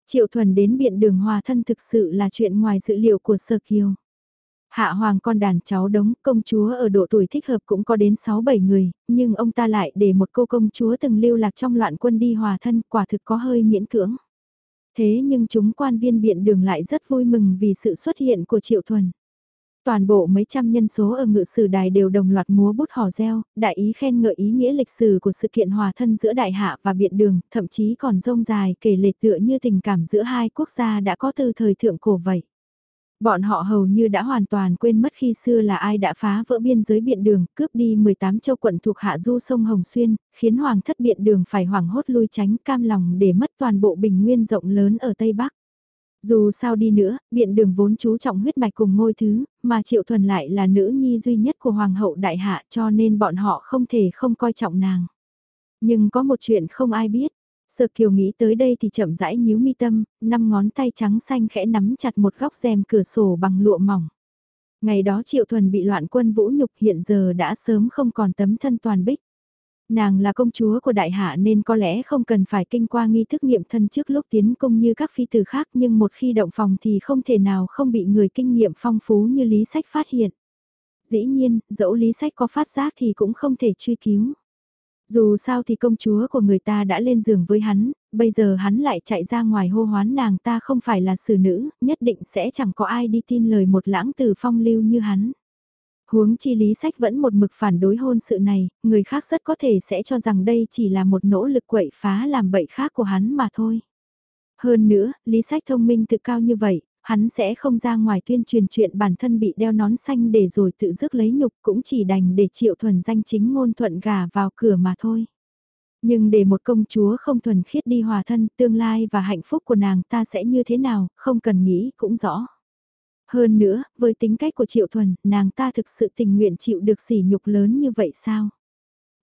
Triệu Thuần đến biện đường hòa thân thực sự là chuyện ngoài dự liệu của Sở Kiều. Hạ hoàng con đàn cháu đống công chúa ở độ tuổi thích hợp cũng có đến 6-7 người, nhưng ông ta lại để một cô công chúa từng lưu lạc trong loạn quân đi hòa thân quả thực có hơi miễn cưỡng. Thế nhưng chúng quan viên biện đường lại rất vui mừng vì sự xuất hiện của Triệu Thuần. Toàn bộ mấy trăm nhân số ở ngự sử đài đều đồng loạt múa bút hò reo, đại ý khen ngợi ý nghĩa lịch sử của sự kiện hòa thân giữa đại hạ và biện đường, thậm chí còn rông dài kể lệ tựa như tình cảm giữa hai quốc gia đã có từ thời thượng cổ vậy. Bọn họ hầu như đã hoàn toàn quên mất khi xưa là ai đã phá vỡ biên giới biện đường, cướp đi 18 châu quận thuộc hạ du sông Hồng Xuyên, khiến hoàng thất biện đường phải hoảng hốt lui tránh cam lòng để mất toàn bộ bình nguyên rộng lớn ở Tây Bắc. Dù sao đi nữa, biện đường vốn chú trọng huyết mạch cùng ngôi thứ, mà Triệu Thuần lại là nữ nhi duy nhất của Hoàng hậu Đại Hạ cho nên bọn họ không thể không coi trọng nàng. Nhưng có một chuyện không ai biết, sợ Kiều nghĩ tới đây thì chậm rãi nhíu mi tâm, năm ngón tay trắng xanh khẽ nắm chặt một góc rèm cửa sổ bằng lụa mỏng. Ngày đó Triệu Thuần bị loạn quân vũ nhục hiện giờ đã sớm không còn tấm thân toàn bích. Nàng là công chúa của đại hạ nên có lẽ không cần phải kinh qua nghi thức nghiệm thân trước lúc tiến cung như các phi tử khác nhưng một khi động phòng thì không thể nào không bị người kinh nghiệm phong phú như Lý Sách phát hiện. Dĩ nhiên, dẫu Lý Sách có phát giác thì cũng không thể truy cứu. Dù sao thì công chúa của người ta đã lên giường với hắn, bây giờ hắn lại chạy ra ngoài hô hoán nàng ta không phải là xử nữ, nhất định sẽ chẳng có ai đi tin lời một lãng từ phong lưu như hắn. Huống chi lý sách vẫn một mực phản đối hôn sự này, người khác rất có thể sẽ cho rằng đây chỉ là một nỗ lực quậy phá làm bậy khác của hắn mà thôi. Hơn nữa, lý sách thông minh tự cao như vậy, hắn sẽ không ra ngoài tuyên truyền chuyện bản thân bị đeo nón xanh để rồi tự dứt lấy nhục cũng chỉ đành để triệu thuần danh chính ngôn thuận gà vào cửa mà thôi. Nhưng để một công chúa không thuần khiết đi hòa thân, tương lai và hạnh phúc của nàng ta sẽ như thế nào, không cần nghĩ cũng rõ. Hơn nữa, với tính cách của Triệu Thuần, nàng ta thực sự tình nguyện chịu được sỉ nhục lớn như vậy sao?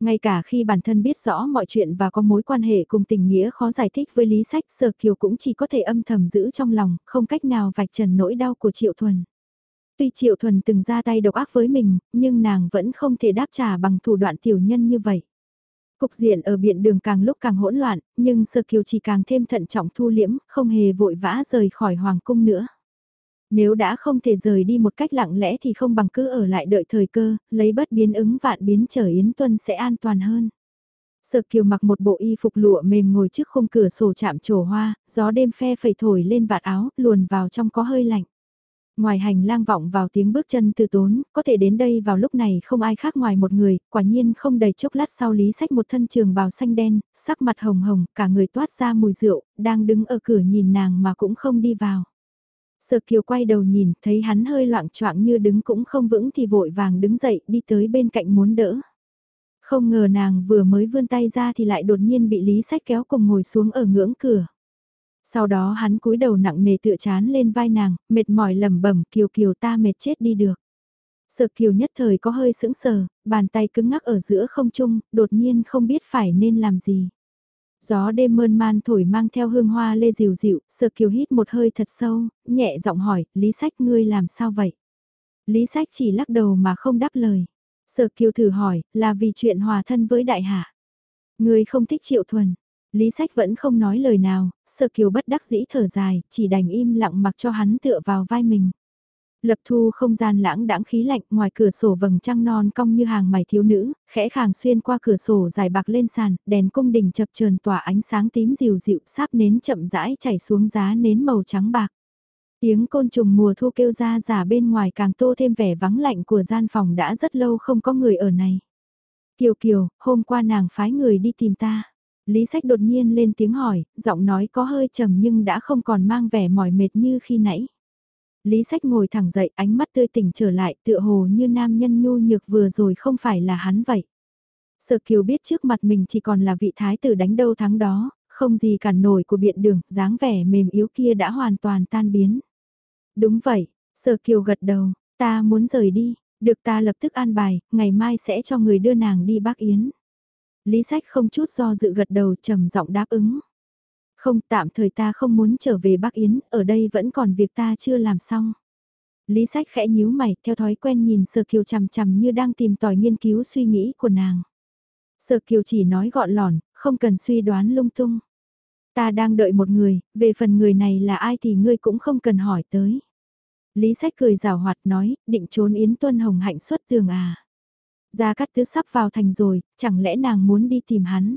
Ngay cả khi bản thân biết rõ mọi chuyện và có mối quan hệ cùng tình nghĩa khó giải thích với Lý Sách Sở Kiều cũng chỉ có thể âm thầm giữ trong lòng, không cách nào vạch trần nỗi đau của Triệu Thuần. Tuy Triệu Thuần từng ra tay độc ác với mình, nhưng nàng vẫn không thể đáp trả bằng thủ đoạn tiểu nhân như vậy. Cục diện ở biện đường càng lúc càng hỗn loạn, nhưng sơ Kiều chỉ càng thêm thận trọng thu liễm, không hề vội vã rời khỏi Hoàng cung nữa. Nếu đã không thể rời đi một cách lặng lẽ thì không bằng cứ ở lại đợi thời cơ, lấy bất biến ứng vạn biến trở Yến Tuân sẽ an toàn hơn. Sợ kiều mặc một bộ y phục lụa mềm ngồi trước khung cửa sổ chạm trổ hoa, gió đêm phe phẩy thổi lên vạt áo, luồn vào trong có hơi lạnh. Ngoài hành lang vọng vào tiếng bước chân từ tốn, có thể đến đây vào lúc này không ai khác ngoài một người, quả nhiên không đầy chốc lát sau lý sách một thân trường bào xanh đen, sắc mặt hồng hồng, cả người toát ra mùi rượu, đang đứng ở cửa nhìn nàng mà cũng không đi vào. Sở kiều quay đầu nhìn, thấy hắn hơi loạn choạng như đứng cũng không vững thì vội vàng đứng dậy đi tới bên cạnh muốn đỡ. Không ngờ nàng vừa mới vươn tay ra thì lại đột nhiên bị lý sách kéo cùng ngồi xuống ở ngưỡng cửa. Sau đó hắn cúi đầu nặng nề tựa chán lên vai nàng, mệt mỏi lẩm bẩm kiều kiều ta mệt chết đi được. Sở kiều nhất thời có hơi sững sờ, bàn tay cứng ngắc ở giữa không trung, đột nhiên không biết phải nên làm gì. Gió đêm mơn man thổi mang theo hương hoa lê dịu dịu, sợ kiều hít một hơi thật sâu, nhẹ giọng hỏi, Lý Sách ngươi làm sao vậy? Lý Sách chỉ lắc đầu mà không đáp lời. Sở kiều thử hỏi, là vì chuyện hòa thân với đại hạ. Ngươi không thích triệu thuần, Lý sách vẫn không nói lời nào, sợ kiều bất đắc dĩ thở dài, chỉ đành im lặng mặc cho hắn tựa vào vai mình. Lập thu không gian lãng đãng khí lạnh ngoài cửa sổ vầng trăng non cong như hàng mày thiếu nữ, khẽ khàng xuyên qua cửa sổ dài bạc lên sàn, đèn cung đình chập chờn tỏa ánh sáng tím dịu dịu sáp nến chậm rãi chảy xuống giá nến màu trắng bạc. Tiếng côn trùng mùa thu kêu ra giả bên ngoài càng tô thêm vẻ vắng lạnh của gian phòng đã rất lâu không có người ở này. Kiều Kiều, hôm qua nàng phái người đi tìm ta. Lý sách đột nhiên lên tiếng hỏi, giọng nói có hơi trầm nhưng đã không còn mang vẻ mỏi mệt như khi nãy. Lý sách ngồi thẳng dậy ánh mắt tươi tỉnh trở lại tựa hồ như nam nhân nhu nhược vừa rồi không phải là hắn vậy. Sở kiều biết trước mặt mình chỉ còn là vị thái tử đánh đâu thắng đó, không gì cản nổi của biện đường, dáng vẻ mềm yếu kia đã hoàn toàn tan biến. Đúng vậy, sở kiều gật đầu, ta muốn rời đi, được ta lập tức an bài, ngày mai sẽ cho người đưa nàng đi bác Yến. Lý sách không chút do dự gật đầu trầm giọng đáp ứng. Không tạm thời ta không muốn trở về Bắc Yến, ở đây vẫn còn việc ta chưa làm xong. Lý sách khẽ nhíu mày, theo thói quen nhìn Sở Kiều chằm chằm như đang tìm tòi nghiên cứu suy nghĩ của nàng. Sở Kiều chỉ nói gọn lỏn, không cần suy đoán lung tung. Ta đang đợi một người, về phần người này là ai thì ngươi cũng không cần hỏi tới. Lý sách cười rào hoạt nói, định trốn Yến Tuân Hồng hạnh xuất tường à. Gia Cát Tứ sắp vào thành rồi, chẳng lẽ nàng muốn đi tìm hắn?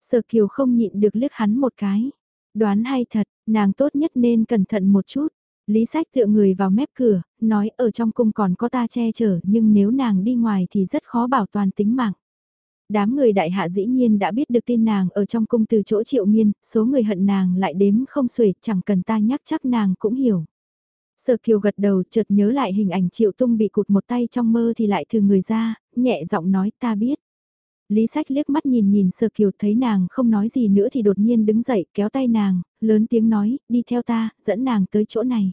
Sở Kiều không nhịn được liếc hắn một cái. Đoán hay thật, nàng tốt nhất nên cẩn thận một chút. Lý sách tựa người vào mép cửa, nói ở trong cung còn có ta che chở nhưng nếu nàng đi ngoài thì rất khó bảo toàn tính mạng. Đám người đại hạ dĩ nhiên đã biết được tin nàng ở trong cung từ chỗ triệu miên, số người hận nàng lại đếm không xuể, chẳng cần ta nhắc chắc nàng cũng hiểu. Sở Kiều gật đầu chợt nhớ lại hình ảnh Triệu Tung bị cụt một tay trong mơ thì lại thừa người ra, nhẹ giọng nói ta biết. Lý sách liếc mắt nhìn nhìn sờ Kiều thấy nàng không nói gì nữa thì đột nhiên đứng dậy kéo tay nàng, lớn tiếng nói, đi theo ta, dẫn nàng tới chỗ này.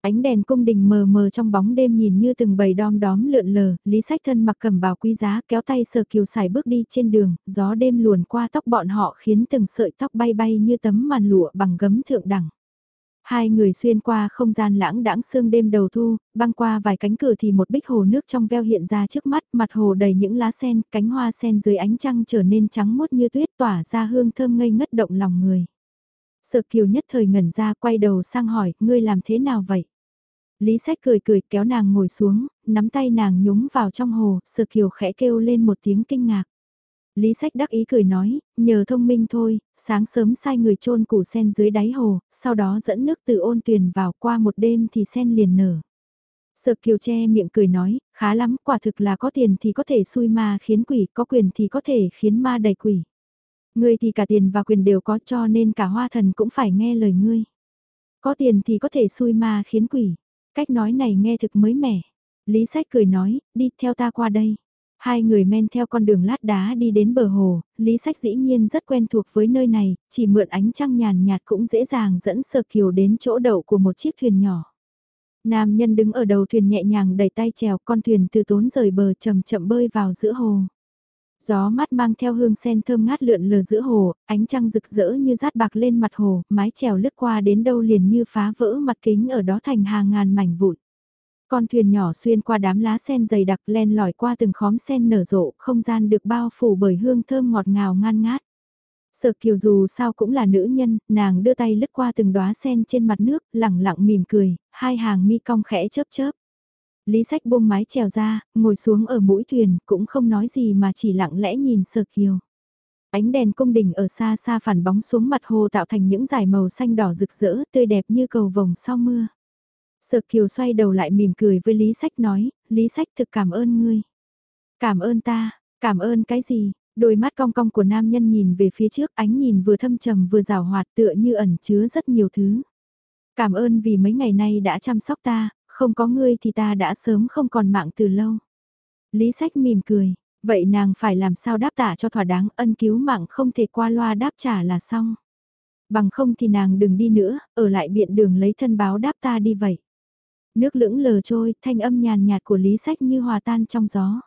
Ánh đèn cung đình mờ mờ trong bóng đêm nhìn như từng bầy đom đóm lượn lờ, Lý sách thân mặc cầm bào quý giá kéo tay sờ Kiều xài bước đi trên đường, gió đêm luồn qua tóc bọn họ khiến từng sợi tóc bay bay như tấm màn lụa bằng gấm thượng đẳng. Hai người xuyên qua không gian lãng đãng sương đêm đầu thu, băng qua vài cánh cửa thì một bích hồ nước trong veo hiện ra trước mắt, mặt hồ đầy những lá sen, cánh hoa sen dưới ánh trăng trở nên trắng mốt như tuyết tỏa ra hương thơm ngây ngất động lòng người. Sợ kiều nhất thời ngẩn ra quay đầu sang hỏi, ngươi làm thế nào vậy? Lý sách cười cười kéo nàng ngồi xuống, nắm tay nàng nhúng vào trong hồ, sợ kiều khẽ kêu lên một tiếng kinh ngạc. Lý sách đắc ý cười nói, nhờ thông minh thôi, sáng sớm sai người trôn củ sen dưới đáy hồ, sau đó dẫn nước từ ôn tuyền vào qua một đêm thì sen liền nở. Sợ kiều che miệng cười nói, khá lắm, quả thực là có tiền thì có thể xui ma khiến quỷ, có quyền thì có thể khiến ma đầy quỷ. Ngươi thì cả tiền và quyền đều có cho nên cả hoa thần cũng phải nghe lời ngươi. Có tiền thì có thể xui ma khiến quỷ. Cách nói này nghe thực mới mẻ. Lý sách cười nói, đi theo ta qua đây. Hai người men theo con đường lát đá đi đến bờ hồ, Lý Sách dĩ nhiên rất quen thuộc với nơi này, chỉ mượn ánh trăng nhàn nhạt cũng dễ dàng dẫn Sơ Kiều đến chỗ đậu của một chiếc thuyền nhỏ. Nam nhân đứng ở đầu thuyền nhẹ nhàng đẩy tay chèo con thuyền từ tốn rời bờ chậm chậm bơi vào giữa hồ. Gió mát mang theo hương sen thơm ngát lượn lờ giữa hồ, ánh trăng rực rỡ như rát bạc lên mặt hồ, mái chèo lướt qua đến đâu liền như phá vỡ mặt kính ở đó thành hàng ngàn mảnh vụn. Con thuyền nhỏ xuyên qua đám lá sen dày đặc len lỏi qua từng khóm sen nở rộ, không gian được bao phủ bởi hương thơm ngọt ngào ngan ngát. Sở kiều dù sao cũng là nữ nhân, nàng đưa tay lướt qua từng đóa sen trên mặt nước, lẳng lặng mỉm cười, hai hàng mi cong khẽ chớp chớp. Lý sách buông mái trèo ra, ngồi xuống ở mũi thuyền, cũng không nói gì mà chỉ lặng lẽ nhìn sở kiều. Ánh đèn cung đình ở xa xa phản bóng xuống mặt hồ tạo thành những dải màu xanh đỏ rực rỡ, tươi đẹp như cầu vồng sau mưa. Sợ kiều xoay đầu lại mỉm cười với Lý sách nói, Lý sách thực cảm ơn ngươi. Cảm ơn ta, cảm ơn cái gì? Đôi mắt cong cong của nam nhân nhìn về phía trước ánh nhìn vừa thâm trầm vừa rào hoạt tựa như ẩn chứa rất nhiều thứ. Cảm ơn vì mấy ngày nay đã chăm sóc ta, không có ngươi thì ta đã sớm không còn mạng từ lâu. Lý sách mỉm cười, vậy nàng phải làm sao đáp tả cho thỏa đáng ân cứu mạng không thể qua loa đáp trả là xong. Bằng không thì nàng đừng đi nữa, ở lại biện đường lấy thân báo đáp ta đi vậy. Nước lưỡng lờ trôi, thanh âm nhàn nhạt của lý sách như hòa tan trong gió.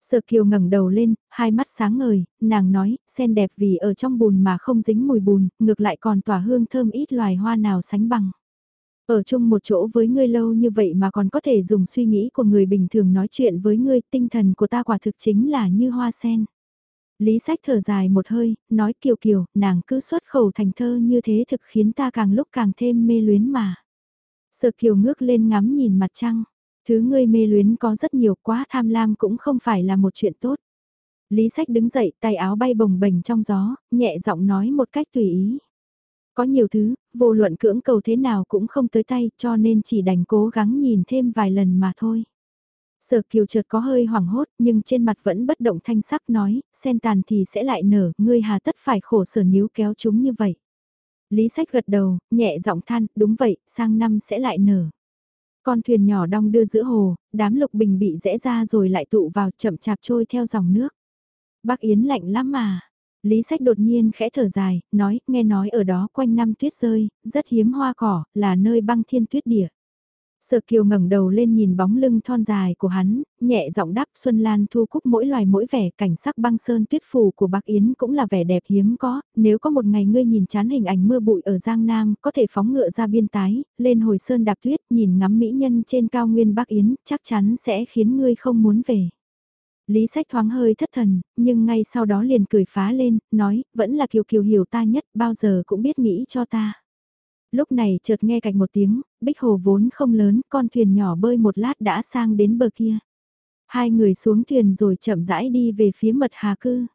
Sở kiều ngẩng đầu lên, hai mắt sáng ngời, nàng nói, sen đẹp vì ở trong bùn mà không dính mùi bùn, ngược lại còn tỏa hương thơm ít loài hoa nào sánh bằng. Ở chung một chỗ với ngươi lâu như vậy mà còn có thể dùng suy nghĩ của người bình thường nói chuyện với ngươi, tinh thần của ta quả thực chính là như hoa sen. Lý sách thở dài một hơi, nói kiều kiều, nàng cứ xuất khẩu thành thơ như thế thực khiến ta càng lúc càng thêm mê luyến mà. Sở kiều ngước lên ngắm nhìn mặt trăng, thứ ngươi mê luyến có rất nhiều quá tham lam cũng không phải là một chuyện tốt. Lý sách đứng dậy, tay áo bay bồng bềnh trong gió, nhẹ giọng nói một cách tùy ý. Có nhiều thứ, vô luận cưỡng cầu thế nào cũng không tới tay cho nên chỉ đành cố gắng nhìn thêm vài lần mà thôi. Sở kiều chợt có hơi hoảng hốt nhưng trên mặt vẫn bất động thanh sắc nói, sen tàn thì sẽ lại nở, ngươi hà tất phải khổ sở níu kéo chúng như vậy. Lý sách gật đầu, nhẹ giọng than, đúng vậy, sang năm sẽ lại nở. Con thuyền nhỏ đong đưa giữa hồ, đám lục bình bị rẽ ra rồi lại tụ vào chậm chạp trôi theo dòng nước. Bác Yến lạnh lắm mà, Lý sách đột nhiên khẽ thở dài, nói, nghe nói ở đó quanh năm tuyết rơi, rất hiếm hoa cỏ, là nơi băng thiên tuyết địa. Sở kiều ngẩng đầu lên nhìn bóng lưng thon dài của hắn, nhẹ giọng đáp Xuân Lan thu cúc mỗi loài mỗi vẻ cảnh sắc băng sơn tuyết phủ của Bắc Yến cũng là vẻ đẹp hiếm có, nếu có một ngày ngươi nhìn chán hình ảnh mưa bụi ở Giang Nam, có thể phóng ngựa ra biên tái, lên hồi sơn đạp tuyết, nhìn ngắm mỹ nhân trên cao nguyên Bắc Yến, chắc chắn sẽ khiến ngươi không muốn về. Lý sách thoáng hơi thất thần, nhưng ngay sau đó liền cười phá lên, nói, vẫn là Kiều Kiều hiểu ta nhất, bao giờ cũng biết nghĩ cho ta. Lúc này chợt nghe cạch một tiếng, bích hồ vốn không lớn, con thuyền nhỏ bơi một lát đã sang đến bờ kia. Hai người xuống thuyền rồi chậm rãi đi về phía mật hà cư.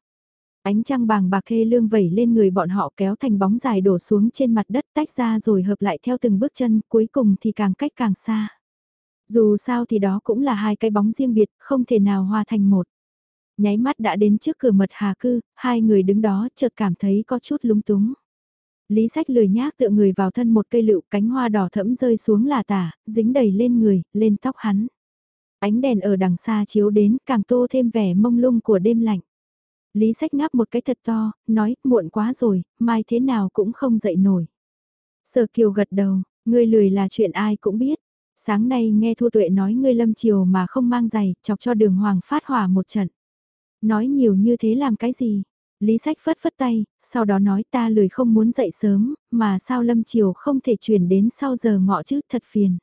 Ánh trăng bàng bạc thê lương vẩy lên người bọn họ kéo thành bóng dài đổ xuống trên mặt đất tách ra rồi hợp lại theo từng bước chân, cuối cùng thì càng cách càng xa. Dù sao thì đó cũng là hai cái bóng riêng biệt, không thể nào hòa thành một. Nháy mắt đã đến trước cửa mật hà cư, hai người đứng đó chợt cảm thấy có chút lúng túng. Lý sách lười nhác tựa người vào thân một cây lựu cánh hoa đỏ thẫm rơi xuống là tả, dính đầy lên người, lên tóc hắn. Ánh đèn ở đằng xa chiếu đến càng tô thêm vẻ mông lung của đêm lạnh. Lý sách ngáp một cái thật to, nói, muộn quá rồi, mai thế nào cũng không dậy nổi. Sở kiều gật đầu, ngươi lười là chuyện ai cũng biết. Sáng nay nghe Thu Tuệ nói ngươi lâm chiều mà không mang giày, chọc cho đường hoàng phát hỏa một trận. Nói nhiều như thế làm cái gì? Lý sách phất phất tay, sau đó nói ta lười không muốn dậy sớm, mà sao lâm chiều không thể chuyển đến sau giờ ngọ chứ, thật phiền.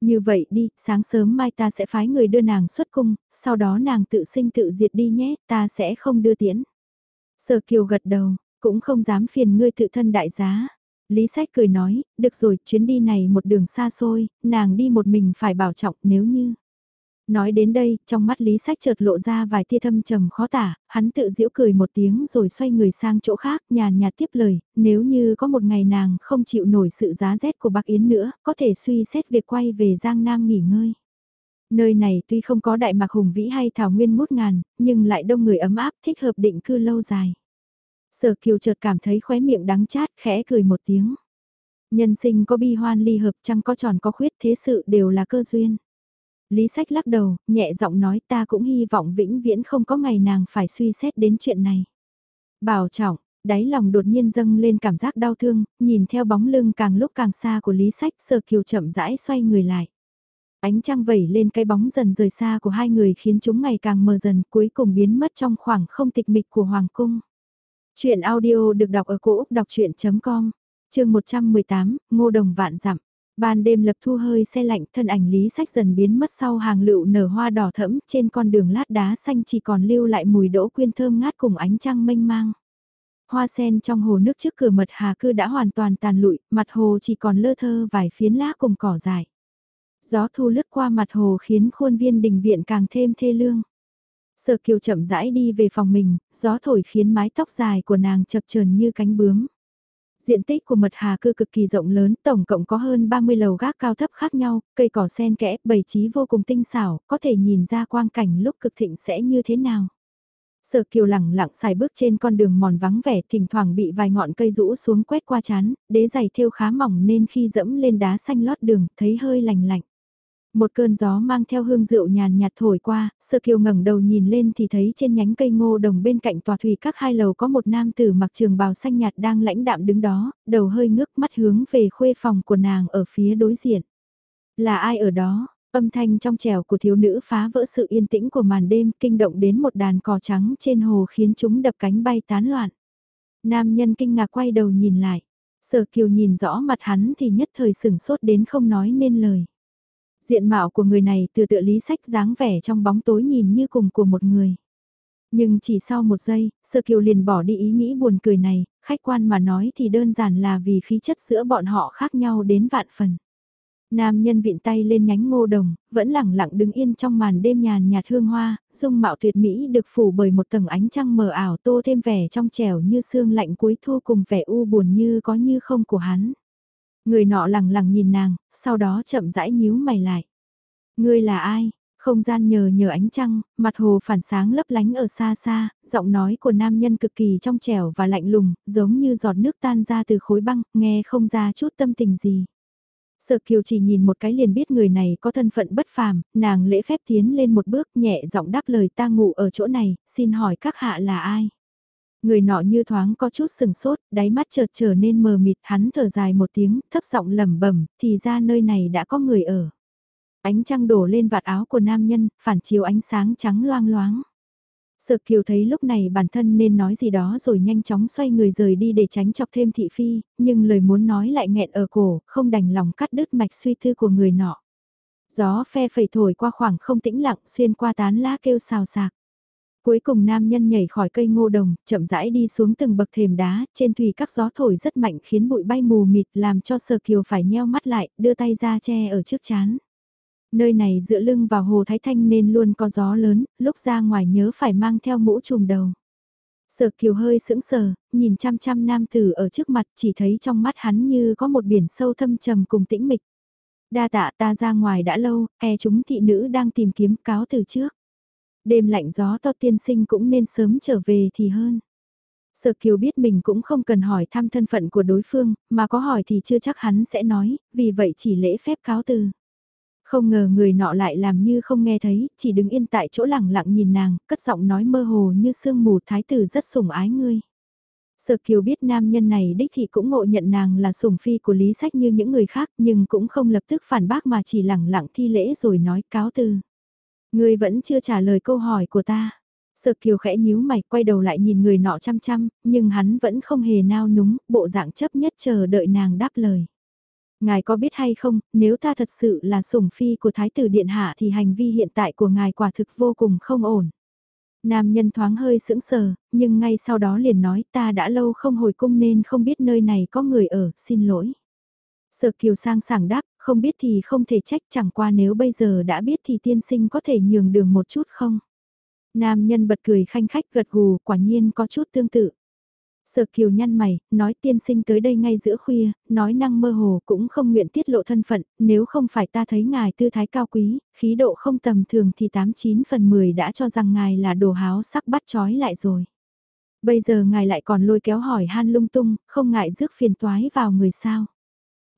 Như vậy đi, sáng sớm mai ta sẽ phái người đưa nàng xuất cung, sau đó nàng tự sinh tự diệt đi nhé, ta sẽ không đưa tiễn. Sở kiều gật đầu, cũng không dám phiền ngươi tự thân đại giá. Lý sách cười nói, được rồi, chuyến đi này một đường xa xôi, nàng đi một mình phải bảo trọng nếu như. Nói đến đây, trong mắt Lý Sách chợt lộ ra vài tia thâm trầm khó tả, hắn tự giễu cười một tiếng rồi xoay người sang chỗ khác, nhàn nhạt tiếp lời, nếu như có một ngày nàng không chịu nổi sự giá rét của Bắc Yến nữa, có thể suy xét việc quay về Giang Nam nghỉ ngơi. Nơi này tuy không có đại mạc hùng vĩ hay thảo nguyên ngút ngàn, nhưng lại đông người ấm áp thích hợp định cư lâu dài. Sở kiều chợt cảm thấy khóe miệng đắng chát khẽ cười một tiếng. Nhân sinh có bi hoan ly hợp chăng có tròn có khuyết thế sự đều là cơ duyên. Lý sách lắc đầu, nhẹ giọng nói ta cũng hy vọng vĩnh viễn không có ngày nàng phải suy xét đến chuyện này. Bảo trọng, đáy lòng đột nhiên dâng lên cảm giác đau thương, nhìn theo bóng lưng càng lúc càng xa của Lý sách sơ kiều chậm rãi xoay người lại. Ánh trăng vẩy lên cái bóng dần rời xa của hai người khiến chúng ngày càng mờ dần cuối cùng biến mất trong khoảng không tịch mịch của Hoàng Cung. Chuyện audio được đọc ở cổ Úc đọc chuyện.com, trường 118, Ngô Đồng Vạn Dặm Ban đêm lập thu hơi xe lạnh thân ảnh lý sách dần biến mất sau hàng lựu nở hoa đỏ thẫm trên con đường lát đá xanh chỉ còn lưu lại mùi đỗ quyên thơm ngát cùng ánh trăng mênh mang. Hoa sen trong hồ nước trước cửa mật hà cư đã hoàn toàn tàn lụi, mặt hồ chỉ còn lơ thơ vài phiến lá cùng cỏ dài. Gió thu lướt qua mặt hồ khiến khuôn viên đình viện càng thêm thê lương. Sở kiều chậm rãi đi về phòng mình, gió thổi khiến mái tóc dài của nàng chập chờn như cánh bướm. Diện tích của mật hà cư cực kỳ rộng lớn, tổng cộng có hơn 30 lầu gác cao thấp khác nhau, cây cỏ sen kẽ, bày trí vô cùng tinh xảo, có thể nhìn ra quang cảnh lúc cực thịnh sẽ như thế nào. Sở kiều lẳng lặng xài bước trên con đường mòn vắng vẻ thỉnh thoảng bị vài ngọn cây rũ xuống quét qua chán, đế giày thêu khá mỏng nên khi dẫm lên đá xanh lót đường thấy hơi lành lạnh. Một cơn gió mang theo hương rượu nhàn nhạt thổi qua, sơ kiều ngẩng đầu nhìn lên thì thấy trên nhánh cây ngô đồng bên cạnh tòa thủy các hai lầu có một nam tử mặc trường bào xanh nhạt đang lãnh đạm đứng đó, đầu hơi ngước mắt hướng về khuê phòng của nàng ở phía đối diện. Là ai ở đó? Âm thanh trong trẻo của thiếu nữ phá vỡ sự yên tĩnh của màn đêm kinh động đến một đàn cò trắng trên hồ khiến chúng đập cánh bay tán loạn. Nam nhân kinh ngạc quay đầu nhìn lại. Sở kiều nhìn rõ mặt hắn thì nhất thời sửng sốt đến không nói nên lời. Diện mạo của người này từ tựa lý sách dáng vẻ trong bóng tối nhìn như cùng của một người. Nhưng chỉ sau một giây, Sơ Kiều liền bỏ đi ý nghĩ buồn cười này, khách quan mà nói thì đơn giản là vì khí chất giữa bọn họ khác nhau đến vạn phần. Nam nhân vịn tay lên nhánh ngô đồng, vẫn lẳng lặng đứng yên trong màn đêm nhàn nhạt hương hoa, dung mạo tuyệt mỹ được phủ bởi một tầng ánh trăng mờ ảo tô thêm vẻ trong trẻo như sương lạnh cuối thu cùng vẻ u buồn như có như không của hắn. Người nọ lẳng lặng nhìn nàng, sau đó chậm rãi nhíu mày lại. Ngươi là ai? Không gian nhờ nhờ ánh trăng, mặt hồ phản sáng lấp lánh ở xa xa, giọng nói của nam nhân cực kỳ trong trẻo và lạnh lùng, giống như giọt nước tan ra từ khối băng, nghe không ra chút tâm tình gì. Sở Kiều chỉ nhìn một cái liền biết người này có thân phận bất phàm, nàng lễ phép tiến lên một bước nhẹ giọng đáp lời ta ngủ ở chỗ này, xin hỏi các hạ là ai? Người nọ như thoáng có chút sừng sốt, đáy mắt chợt trở nên mờ mịt, hắn thở dài một tiếng, thấp giọng lẩm bẩm, thì ra nơi này đã có người ở. Ánh trăng đổ lên vạt áo của nam nhân, phản chiếu ánh sáng trắng loang loáng. Sợ kiều thấy lúc này bản thân nên nói gì đó rồi nhanh chóng xoay người rời đi để tránh chọc thêm thị phi, nhưng lời muốn nói lại nghẹn ở cổ, không đành lòng cắt đứt mạch suy tư của người nọ. Gió phe phẩy thổi qua khoảng không tĩnh lặng xuyên qua tán lá kêu xào xạc. Cuối cùng nam nhân nhảy khỏi cây ngô đồng, chậm rãi đi xuống từng bậc thềm đá, trên thủy các gió thổi rất mạnh khiến bụi bay mù mịt làm cho sờ kiều phải nheo mắt lại, đưa tay ra che ở trước chán. Nơi này dựa lưng vào hồ Thái Thanh nên luôn có gió lớn, lúc ra ngoài nhớ phải mang theo mũ trùm đầu. Sở kiều hơi sững sờ, nhìn chăm chăm nam tử ở trước mặt chỉ thấy trong mắt hắn như có một biển sâu thâm trầm cùng tĩnh mịch. Đa tạ ta ra ngoài đã lâu, e chúng thị nữ đang tìm kiếm cáo từ trước. Đêm lạnh gió to tiên sinh cũng nên sớm trở về thì hơn. Sở Kiều biết mình cũng không cần hỏi thăm thân phận của đối phương, mà có hỏi thì chưa chắc hắn sẽ nói, vì vậy chỉ lễ phép cáo từ. Không ngờ người nọ lại làm như không nghe thấy, chỉ đứng yên tại chỗ lẳng lặng nhìn nàng, cất giọng nói mơ hồ như sương mù thái tử rất sủng ái ngươi. Sở Kiều biết nam nhân này đích thị cũng ngộ nhận nàng là sủng phi của lý sách như những người khác nhưng cũng không lập tức phản bác mà chỉ lẳng lặng thi lễ rồi nói cáo từ. Ngươi vẫn chưa trả lời câu hỏi của ta. Sợ Kiều khẽ nhíu mày quay đầu lại nhìn người nọ chăm chăm, nhưng hắn vẫn không hề nao núng, bộ dạng chấp nhất chờ đợi nàng đáp lời. Ngài có biết hay không, nếu ta thật sự là sủng phi của Thái tử Điện Hạ thì hành vi hiện tại của ngài quả thực vô cùng không ổn. Nam nhân thoáng hơi sững sờ, nhưng ngay sau đó liền nói ta đã lâu không hồi cung nên không biết nơi này có người ở, xin lỗi. Sở Kiều sang sảng đáp, không biết thì không thể trách chẳng qua nếu bây giờ đã biết thì tiên sinh có thể nhường đường một chút không? Nam nhân bật cười khanh khách gật gù, quả nhiên có chút tương tự. Sở kiều nhăn mày, nói tiên sinh tới đây ngay giữa khuya, nói năng mơ hồ cũng không nguyện tiết lộ thân phận, nếu không phải ta thấy ngài tư thái cao quý, khí độ không tầm thường thì 89 phần 10 đã cho rằng ngài là đồ háo sắc bắt trói lại rồi. Bây giờ ngài lại còn lôi kéo hỏi han lung tung, không ngại rước phiền toái vào người sao.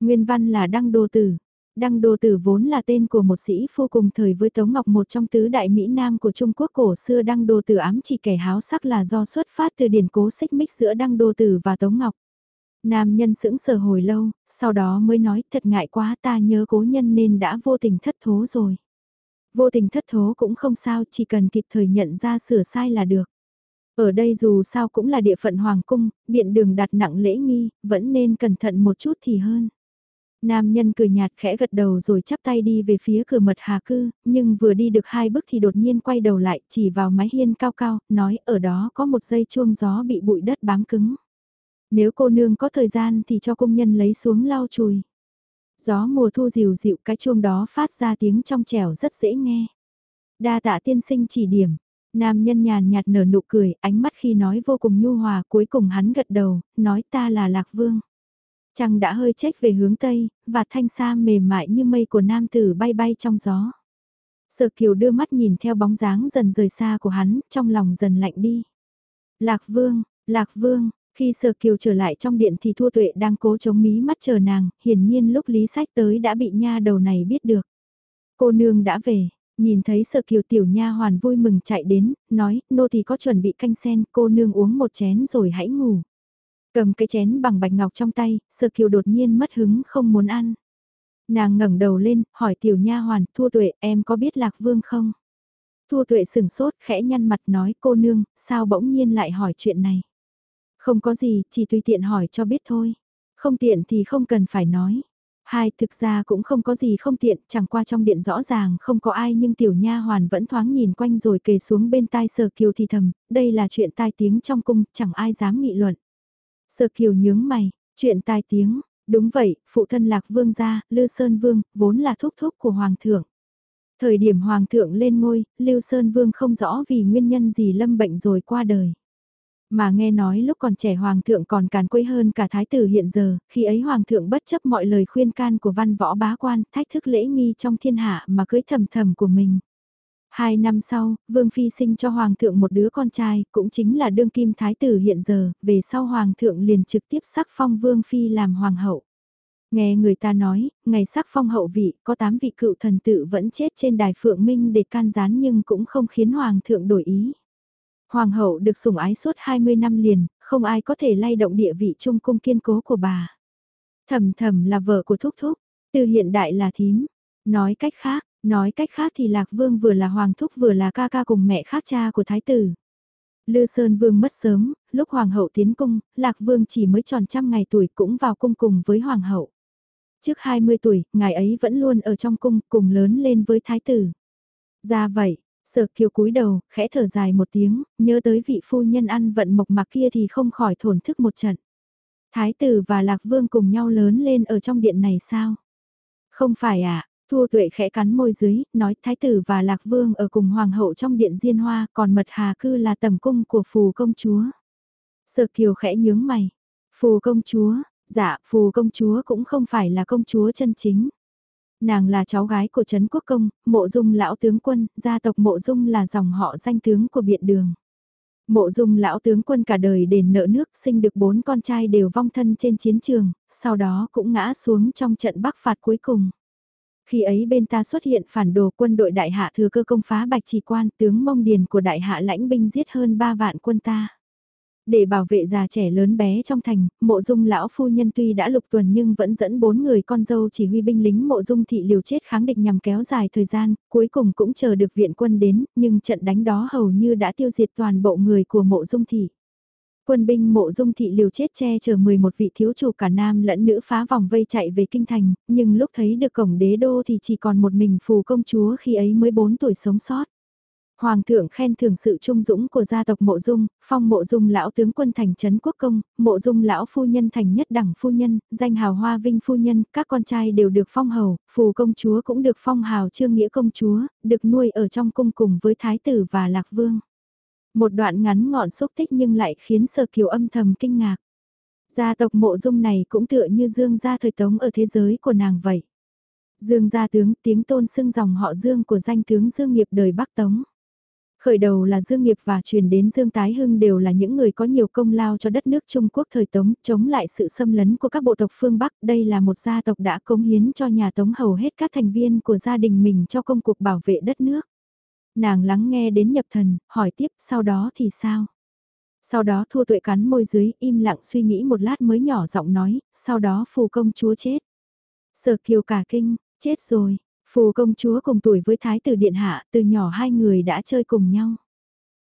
Nguyên văn là đăng đồ tử. Đăng đồ tử vốn là tên của một sĩ phu cùng thời với Tống Ngọc một trong tứ đại Mỹ Nam của Trung Quốc cổ xưa Đăng đồ tử ám chỉ kẻ háo sắc là do xuất phát từ điển cố xích mích giữa Đăng đồ tử và Tống Ngọc. Nam nhân sững sờ hồi lâu, sau đó mới nói thật ngại quá ta nhớ cố nhân nên đã vô tình thất thố rồi. Vô tình thất thố cũng không sao, chỉ cần kịp thời nhận ra sửa sai là được. Ở đây dù sao cũng là địa phận hoàng cung, biện đường đặt nặng lễ nghi, vẫn nên cẩn thận một chút thì hơn. Nam nhân cười nhạt khẽ gật đầu rồi chắp tay đi về phía cửa mật hà cư, nhưng vừa đi được hai bước thì đột nhiên quay đầu lại chỉ vào mái hiên cao cao, nói ở đó có một dây chuông gió bị bụi đất bám cứng. Nếu cô nương có thời gian thì cho công nhân lấy xuống lau chùi. Gió mùa thu dịu dịu cái chuông đó phát ra tiếng trong trẻo rất dễ nghe. Đa tạ tiên sinh chỉ điểm, nam nhân nhàn nhạt nở nụ cười, ánh mắt khi nói vô cùng nhu hòa, cuối cùng hắn gật đầu, nói ta là Lạc Vương. Trăng đã hơi chết về hướng Tây, và thanh sa mềm mại như mây của nam tử bay bay trong gió. Sở kiều đưa mắt nhìn theo bóng dáng dần rời xa của hắn, trong lòng dần lạnh đi. Lạc Vương, Lạc Vương, khi Sở Kiều trở lại trong điện thì Thua Tuệ đang cố chống mí mắt chờ nàng, hiển nhiên lúc Lý Sách tới đã bị nha đầu này biết được. Cô nương đã về, nhìn thấy Sở Kiều tiểu nha hoàn vui mừng chạy đến, nói, nô thì có chuẩn bị canh sen, cô nương uống một chén rồi hãy ngủ. Cầm cái chén bằng bạch ngọc trong tay, Sơ Kiều đột nhiên mất hứng không muốn ăn. Nàng ngẩng đầu lên, hỏi tiểu nha hoàn, Thua Tuệ, em có biết Lạc Vương không? Thua Tuệ sừng sốt, khẽ nhăn mặt nói, cô nương, sao bỗng nhiên lại hỏi chuyện này? Không có gì, chỉ tùy tiện hỏi cho biết thôi. Không tiện thì không cần phải nói. Hai, thực ra cũng không có gì không tiện, chẳng qua trong điện rõ ràng không có ai nhưng tiểu nha hoàn vẫn thoáng nhìn quanh rồi kề xuống bên tai sờ kiều thì thầm, đây là chuyện tai tiếng trong cung, chẳng ai dám nghị luận. Sở kiều nhướng mày, chuyện tai tiếng, đúng vậy, phụ thân lạc vương gia, Lư Sơn Vương, vốn là thúc thúc của hoàng thượng. Thời điểm hoàng thượng lên ngôi, Lưu Sơn Vương không rõ vì nguyên nhân gì lâm bệnh rồi qua đời. Mà nghe nói lúc còn trẻ hoàng thượng còn càn quấy hơn cả thái tử hiện giờ, khi ấy hoàng thượng bất chấp mọi lời khuyên can của văn võ bá quan, thách thức lễ nghi trong thiên hạ mà cưới thầm thầm của mình. Hai năm sau, Vương Phi sinh cho Hoàng thượng một đứa con trai, cũng chính là đương kim thái tử hiện giờ, về sau Hoàng thượng liền trực tiếp sắc phong Vương Phi làm Hoàng hậu. Nghe người ta nói, ngày sắc phong hậu vị, có tám vị cựu thần tự vẫn chết trên đài Phượng Minh để can gián nhưng cũng không khiến Hoàng thượng đổi ý. Hoàng hậu được sủng ái suốt 20 năm liền, không ai có thể lay động địa vị trung cung kiên cố của bà. Thầm thầm là vợ của Thúc Thúc, từ hiện đại là thím. Nói cách khác, nói cách khác thì Lạc Vương vừa là Hoàng Thúc vừa là ca ca cùng mẹ khác cha của Thái tử. Lư Sơn Vương mất sớm, lúc Hoàng hậu tiến cung, Lạc Vương chỉ mới tròn trăm ngày tuổi cũng vào cung cùng với Hoàng hậu. Trước 20 tuổi, ngài ấy vẫn luôn ở trong cung cùng lớn lên với Thái tử. Ra vậy, Sở kiều cúi đầu, khẽ thở dài một tiếng, nhớ tới vị phu nhân ăn vận mộc mạc kia thì không khỏi thổn thức một trận. Thái tử và Lạc Vương cùng nhau lớn lên ở trong điện này sao? Không phải ạ, à, thu tuệ khẽ cắn môi dưới, nói Thái tử và Lạc Vương ở cùng Hoàng hậu trong điện Diên Hoa, còn mật hà cư là tầm cung của phù công chúa. Sở kiều khẽ nhướng mày. Phù công chúa, dạ, phù công chúa cũng không phải là công chúa chân chính. Nàng là cháu gái của Trấn Quốc Công, mộ dung lão tướng quân, gia tộc mộ dung là dòng họ danh tướng của biện đường. Mộ dung lão tướng quân cả đời đền nợ nước sinh được bốn con trai đều vong thân trên chiến trường, sau đó cũng ngã xuống trong trận bắc phạt cuối cùng. Khi ấy bên ta xuất hiện phản đồ quân đội đại hạ thừa cơ công phá bạch trì quan tướng mông điền của đại hạ lãnh binh giết hơn 3 vạn quân ta. Để bảo vệ già trẻ lớn bé trong thành, mộ dung lão phu nhân tuy đã lục tuần nhưng vẫn dẫn bốn người con dâu chỉ huy binh lính mộ dung thị liều chết kháng địch nhằm kéo dài thời gian, cuối cùng cũng chờ được viện quân đến, nhưng trận đánh đó hầu như đã tiêu diệt toàn bộ người của mộ dung thị. Quân binh mộ dung thị liều chết che chở 11 vị thiếu chủ cả nam lẫn nữ phá vòng vây chạy về kinh thành, nhưng lúc thấy được cổng đế đô thì chỉ còn một mình phù công chúa khi ấy mới 4 tuổi sống sót. Hoàng thượng khen thưởng sự trung dũng của gia tộc mộ dung, phong mộ dung lão tướng quân thành trấn quốc công, mộ dung lão phu nhân thành nhất đẳng phu nhân, danh hào hoa vinh phu nhân, các con trai đều được phong hầu, phù công chúa cũng được phong hào trương nghĩa công chúa, được nuôi ở trong cung cùng với thái tử và lạc vương. Một đoạn ngắn ngọn xúc tích nhưng lại khiến sở kiều âm thầm kinh ngạc. Gia tộc mộ dung này cũng tựa như dương gia thời tống ở thế giới của nàng vậy. Dương gia tướng tiếng tôn xưng dòng họ Dương của danh tướng Dương nghiệp đời Bắc Tống. Khởi đầu là Dương Nghiệp và truyền đến Dương Tái Hưng đều là những người có nhiều công lao cho đất nước Trung Quốc thời Tống, chống lại sự xâm lấn của các bộ tộc phương Bắc. Đây là một gia tộc đã cống hiến cho nhà Tống hầu hết các thành viên của gia đình mình cho công cuộc bảo vệ đất nước. Nàng lắng nghe đến nhập thần, hỏi tiếp sau đó thì sao? Sau đó thua tuệ cắn môi dưới, im lặng suy nghĩ một lát mới nhỏ giọng nói, sau đó phù công chúa chết. Sở kiều cả kinh, chết rồi, Phù công chúa cùng tuổi với thái tử điện hạ, từ nhỏ hai người đã chơi cùng nhau.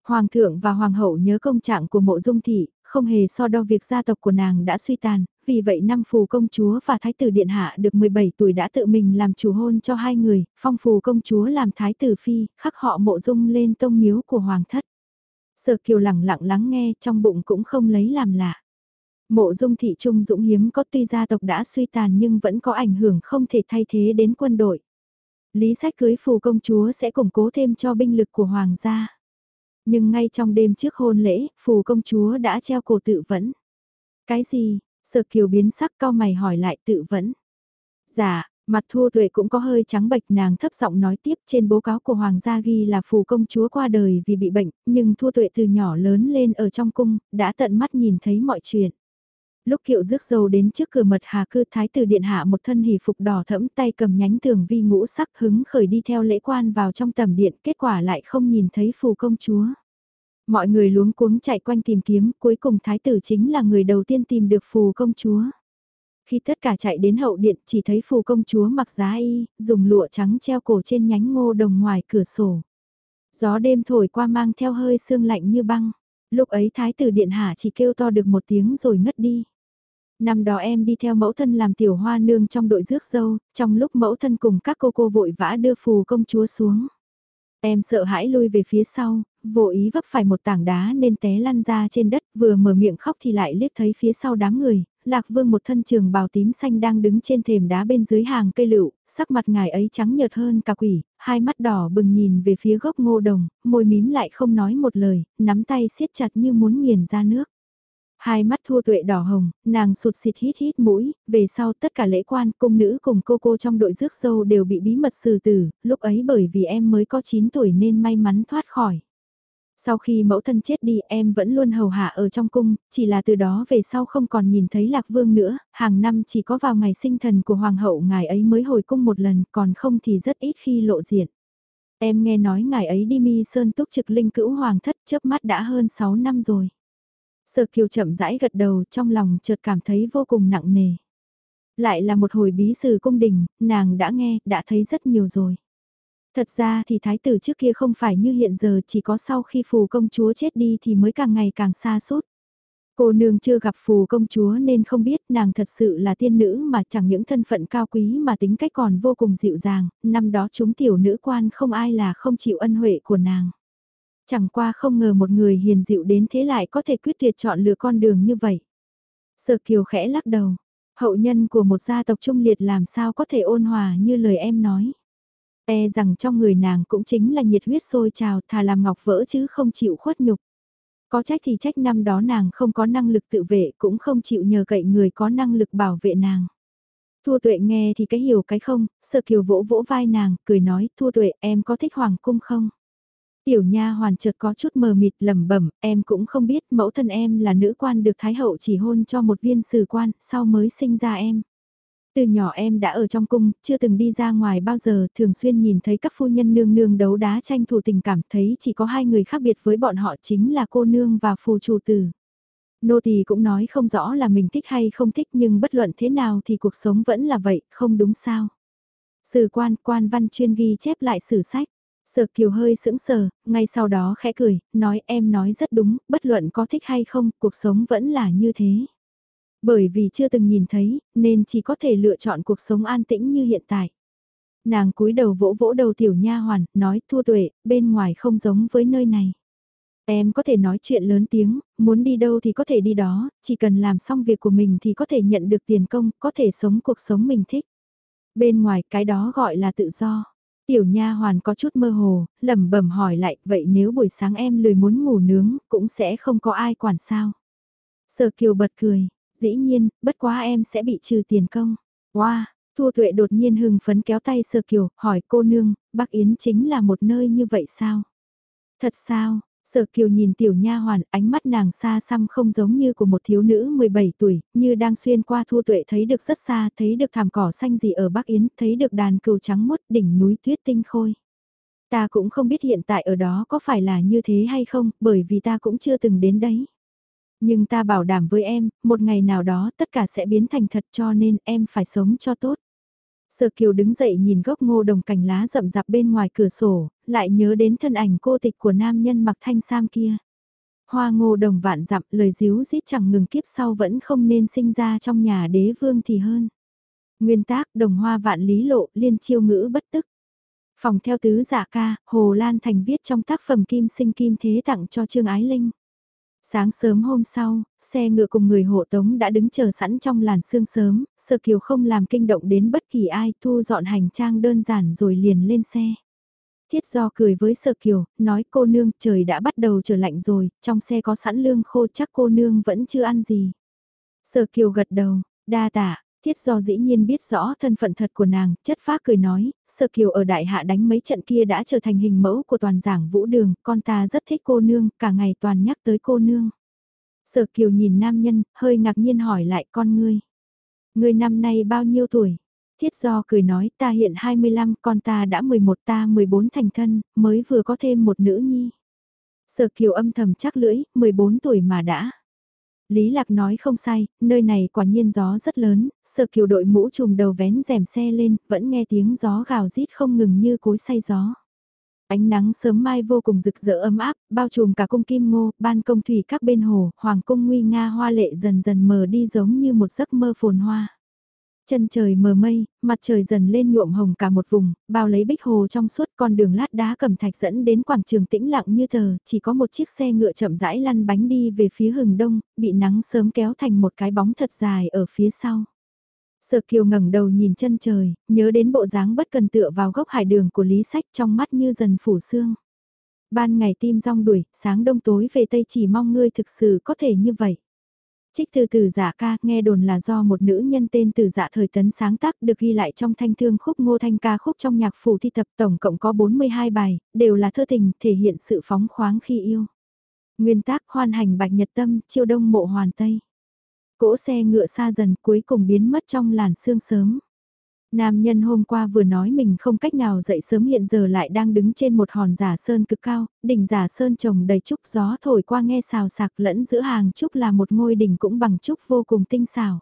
Hoàng thượng và hoàng hậu nhớ công trạng của mộ dung thị, không hề so đo việc gia tộc của nàng đã suy tàn, vì vậy năm phù công chúa và thái tử điện hạ được 17 tuổi đã tự mình làm chủ hôn cho hai người, phong phù công chúa làm thái tử phi, khắc họ mộ dung lên tông miếu của hoàng thất. Sở kiều lặng lặng lắng nghe trong bụng cũng không lấy làm lạ. Mộ dung thị trung dũng hiếm có tuy gia tộc đã suy tàn nhưng vẫn có ảnh hưởng không thể thay thế đến quân đội. Lý sách cưới phù công chúa sẽ củng cố thêm cho binh lực của hoàng gia. Nhưng ngay trong đêm trước hôn lễ, phù công chúa đã treo cổ tự vẫn. Cái gì? Sở kiều biến sắc cao mày hỏi lại tự vẫn. Dạ, mặt thua tuệ cũng có hơi trắng bệch nàng thấp giọng nói tiếp trên bố cáo của Hoàng gia ghi là phù công chúa qua đời vì bị bệnh, nhưng thua tuệ từ nhỏ lớn lên ở trong cung, đã tận mắt nhìn thấy mọi chuyện. Lúc kiệu rước dâu đến trước cửa mật hà cư thái tử điện hạ một thân hỷ phục đỏ thẫm tay cầm nhánh tường vi ngũ sắc hứng khởi đi theo lễ quan vào trong tầm điện kết quả lại không nhìn thấy phù công chúa. Mọi người luống cuống chạy quanh tìm kiếm, cuối cùng thái tử chính là người đầu tiên tìm được phù công chúa. Khi tất cả chạy đến hậu điện chỉ thấy phù công chúa mặc giá y, dùng lụa trắng treo cổ trên nhánh ngô đồng ngoài cửa sổ. Gió đêm thổi qua mang theo hơi sương lạnh như băng. Lúc ấy thái tử điện hạ chỉ kêu to được một tiếng rồi ngất đi. Năm đó em đi theo mẫu thân làm tiểu hoa nương trong đội rước dâu, trong lúc mẫu thân cùng các cô cô vội vã đưa phù công chúa xuống. Em sợ hãi lui về phía sau, vô ý vấp phải một tảng đá nên té lăn ra trên đất, vừa mở miệng khóc thì lại liếc thấy phía sau đám người, Lạc Vương một thân trường bào tím xanh đang đứng trên thềm đá bên dưới hàng cây lựu, sắc mặt ngài ấy trắng nhợt hơn cả quỷ, hai mắt đỏ bừng nhìn về phía gốc ngô đồng, môi mím lại không nói một lời, nắm tay siết chặt như muốn nghiền ra nước. Hai mắt thua tuệ đỏ hồng, nàng sụt xịt hít hít mũi, về sau tất cả lễ quan, cung nữ cùng cô cô trong đội rước dâu đều bị bí mật xử tử, lúc ấy bởi vì em mới có 9 tuổi nên may mắn thoát khỏi. Sau khi mẫu thân chết đi em vẫn luôn hầu hạ ở trong cung, chỉ là từ đó về sau không còn nhìn thấy Lạc Vương nữa, hàng năm chỉ có vào ngày sinh thần của Hoàng hậu ngài ấy mới hồi cung một lần, còn không thì rất ít khi lộ diện. Em nghe nói ngài ấy đi mi sơn túc trực linh cữu hoàng thất chớp mắt đã hơn 6 năm rồi. Sở kiều chậm rãi gật đầu trong lòng chợt cảm thấy vô cùng nặng nề. Lại là một hồi bí sử cung đình, nàng đã nghe, đã thấy rất nhiều rồi. Thật ra thì thái tử trước kia không phải như hiện giờ chỉ có sau khi phù công chúa chết đi thì mới càng ngày càng xa suốt. Cô nương chưa gặp phù công chúa nên không biết nàng thật sự là tiên nữ mà chẳng những thân phận cao quý mà tính cách còn vô cùng dịu dàng, năm đó chúng tiểu nữ quan không ai là không chịu ân huệ của nàng. Chẳng qua không ngờ một người hiền dịu đến thế lại có thể quyết tuyệt chọn lựa con đường như vậy. Sở kiều khẽ lắc đầu, hậu nhân của một gia tộc trung liệt làm sao có thể ôn hòa như lời em nói. E rằng trong người nàng cũng chính là nhiệt huyết sôi trào thà làm ngọc vỡ chứ không chịu khuất nhục. Có trách thì trách năm đó nàng không có năng lực tự vệ cũng không chịu nhờ cậy người có năng lực bảo vệ nàng. Thua tuệ nghe thì cái hiểu cái không, sợ kiều vỗ vỗ vai nàng, cười nói, thua tuệ em có thích hoàng cung không? Tiểu nha hoàn chợt có chút mờ mịt lẩm bẩm, em cũng không biết mẫu thân em là nữ quan được thái hậu chỉ hôn cho một viên sử quan, sau mới sinh ra em. Từ nhỏ em đã ở trong cung, chưa từng đi ra ngoài bao giờ, thường xuyên nhìn thấy các phu nhân nương nương đấu đá tranh thủ tình cảm thấy chỉ có hai người khác biệt với bọn họ chính là cô nương và phù chủ tử. Nô tỳ cũng nói không rõ là mình thích hay không thích nhưng bất luận thế nào thì cuộc sống vẫn là vậy, không đúng sao. Sử quan, quan văn chuyên ghi chép lại sử sách. Sở kiều hơi sững sờ, ngay sau đó khẽ cười, nói em nói rất đúng, bất luận có thích hay không, cuộc sống vẫn là như thế. Bởi vì chưa từng nhìn thấy, nên chỉ có thể lựa chọn cuộc sống an tĩnh như hiện tại. Nàng cúi đầu vỗ vỗ đầu tiểu nha hoàn, nói thua tuệ, bên ngoài không giống với nơi này. Em có thể nói chuyện lớn tiếng, muốn đi đâu thì có thể đi đó, chỉ cần làm xong việc của mình thì có thể nhận được tiền công, có thể sống cuộc sống mình thích. Bên ngoài cái đó gọi là tự do. Tiểu nha hoàn có chút mơ hồ, lẩm bẩm hỏi lại, vậy nếu buổi sáng em lười muốn ngủ nướng, cũng sẽ không có ai quản sao. Sở kiều bật cười, dĩ nhiên, bất quá em sẽ bị trừ tiền công. Wow, Thua Tuệ đột nhiên hưng phấn kéo tay Sơ Kiều, hỏi cô nương, Bắc Yến chính là một nơi như vậy sao? Thật sao? Sở Kiều nhìn tiểu nha hoàn, ánh mắt nàng xa xăm không giống như của một thiếu nữ 17 tuổi, như đang xuyên qua Thu Tuệ thấy được rất xa, thấy được thảm cỏ xanh gì ở Bắc Yến, thấy được đàn cừu trắng mốt đỉnh núi tuyết tinh khôi. Ta cũng không biết hiện tại ở đó có phải là như thế hay không, bởi vì ta cũng chưa từng đến đấy. Nhưng ta bảo đảm với em, một ngày nào đó tất cả sẽ biến thành thật cho nên em phải sống cho tốt. Sở Kiều đứng dậy nhìn gốc ngô đồng cành lá rậm rạp bên ngoài cửa sổ, lại nhớ đến thân ảnh cô tịch của nam nhân mặc thanh sam kia. Hoa ngô đồng vạn dặm lời díu dít chẳng ngừng kiếp sau vẫn không nên sinh ra trong nhà đế vương thì hơn. Nguyên tác đồng hoa vạn lý lộ liên chiêu ngữ bất tức. Phòng theo tứ giả ca, Hồ Lan Thành viết trong tác phẩm Kim sinh kim thế tặng cho Trương Ái Linh. Sáng sớm hôm sau, xe ngựa cùng người hộ tống đã đứng chờ sẵn trong làn sương sớm, sơ Kiều không làm kinh động đến bất kỳ ai thu dọn hành trang đơn giản rồi liền lên xe. Thiết do cười với sơ Kiều, nói cô nương trời đã bắt đầu trở lạnh rồi, trong xe có sẵn lương khô chắc cô nương vẫn chưa ăn gì. sơ Kiều gật đầu, đa tạ, Thiết do dĩ nhiên biết rõ thân phận thật của nàng, chất phác cười nói, "Sơ Kiều ở đại hạ đánh mấy trận kia đã trở thành hình mẫu của toàn giảng vũ đường, con ta rất thích cô nương, cả ngày toàn nhắc tới cô nương. Sở Kiều nhìn nam nhân, hơi ngạc nhiên hỏi lại con ngươi. Ngươi năm nay bao nhiêu tuổi? Thiết do cười nói ta hiện 25, con ta đã 11 ta 14 thành thân, mới vừa có thêm một nữ nhi. Sở Kiều âm thầm chắc lưỡi, 14 tuổi mà đã. Lý Lạc nói không sai, nơi này quả nhiên gió rất lớn, Sở Kiều đội mũ trùm đầu vén rèm xe lên, vẫn nghe tiếng gió gào rít không ngừng như cối say gió. Ánh nắng sớm mai vô cùng rực rỡ ấm áp, bao trùm cả cung kim ngô, ban công thủy các bên hồ, hoàng cung nguy nga hoa lệ dần dần mờ đi giống như một giấc mơ phồn hoa. Chân trời mờ mây, mặt trời dần lên nhuộm hồng cả một vùng, bao lấy bích hồ trong suốt con đường lát đá cầm thạch dẫn đến quảng trường tĩnh lặng như tờ, chỉ có một chiếc xe ngựa chậm rãi lăn bánh đi về phía hừng đông, bị nắng sớm kéo thành một cái bóng thật dài ở phía sau. Sở Kiều ngẩng đầu nhìn chân trời, nhớ đến bộ dáng bất cần tựa vào gốc hải đường của Lý Sách trong mắt như dần phủ xương. Ban ngày tim rong đuổi, sáng đông tối về Tây chỉ mong ngươi thực sự có thể như vậy. Trích từ từ giả ca nghe đồn là do một nữ nhân tên từ dạ thời tấn sáng tác được ghi lại trong thanh thương khúc ngô thanh ca khúc trong nhạc phủ thi tập tổng cộng có 42 bài, đều là thơ tình thể hiện sự phóng khoáng khi yêu. Nguyên tác hoan hành bạch nhật tâm, chiêu đông mộ hoàn tây. Cỗ xe ngựa xa dần cuối cùng biến mất trong làn sương sớm. Nam nhân hôm qua vừa nói mình không cách nào dậy sớm hiện giờ lại đang đứng trên một hòn giả sơn cực cao, đỉnh giả sơn trồng đầy trúc gió thổi qua nghe xào sạc lẫn giữa hàng trúc là một ngôi đỉnh cũng bằng trúc vô cùng tinh xào.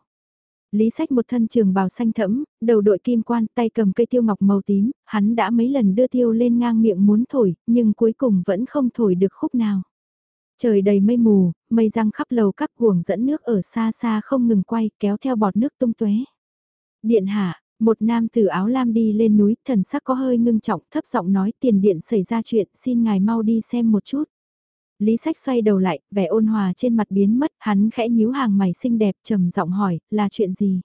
Lý sách một thân trường bào xanh thẫm, đầu đội kim quan tay cầm cây tiêu ngọc màu tím, hắn đã mấy lần đưa tiêu lên ngang miệng muốn thổi, nhưng cuối cùng vẫn không thổi được khúc nào. Trời đầy mây mù, mây răng khắp lầu các guồng dẫn nước ở xa xa không ngừng quay kéo theo bọt nước tung tuế. Điện hạ, một nam tử áo lam đi lên núi, thần sắc có hơi ngưng trọng, thấp giọng nói tiền điện xảy ra chuyện, xin ngài mau đi xem một chút. Lý sách xoay đầu lại, vẻ ôn hòa trên mặt biến mất, hắn khẽ nhíu hàng mày xinh đẹp, trầm giọng hỏi, là chuyện gì?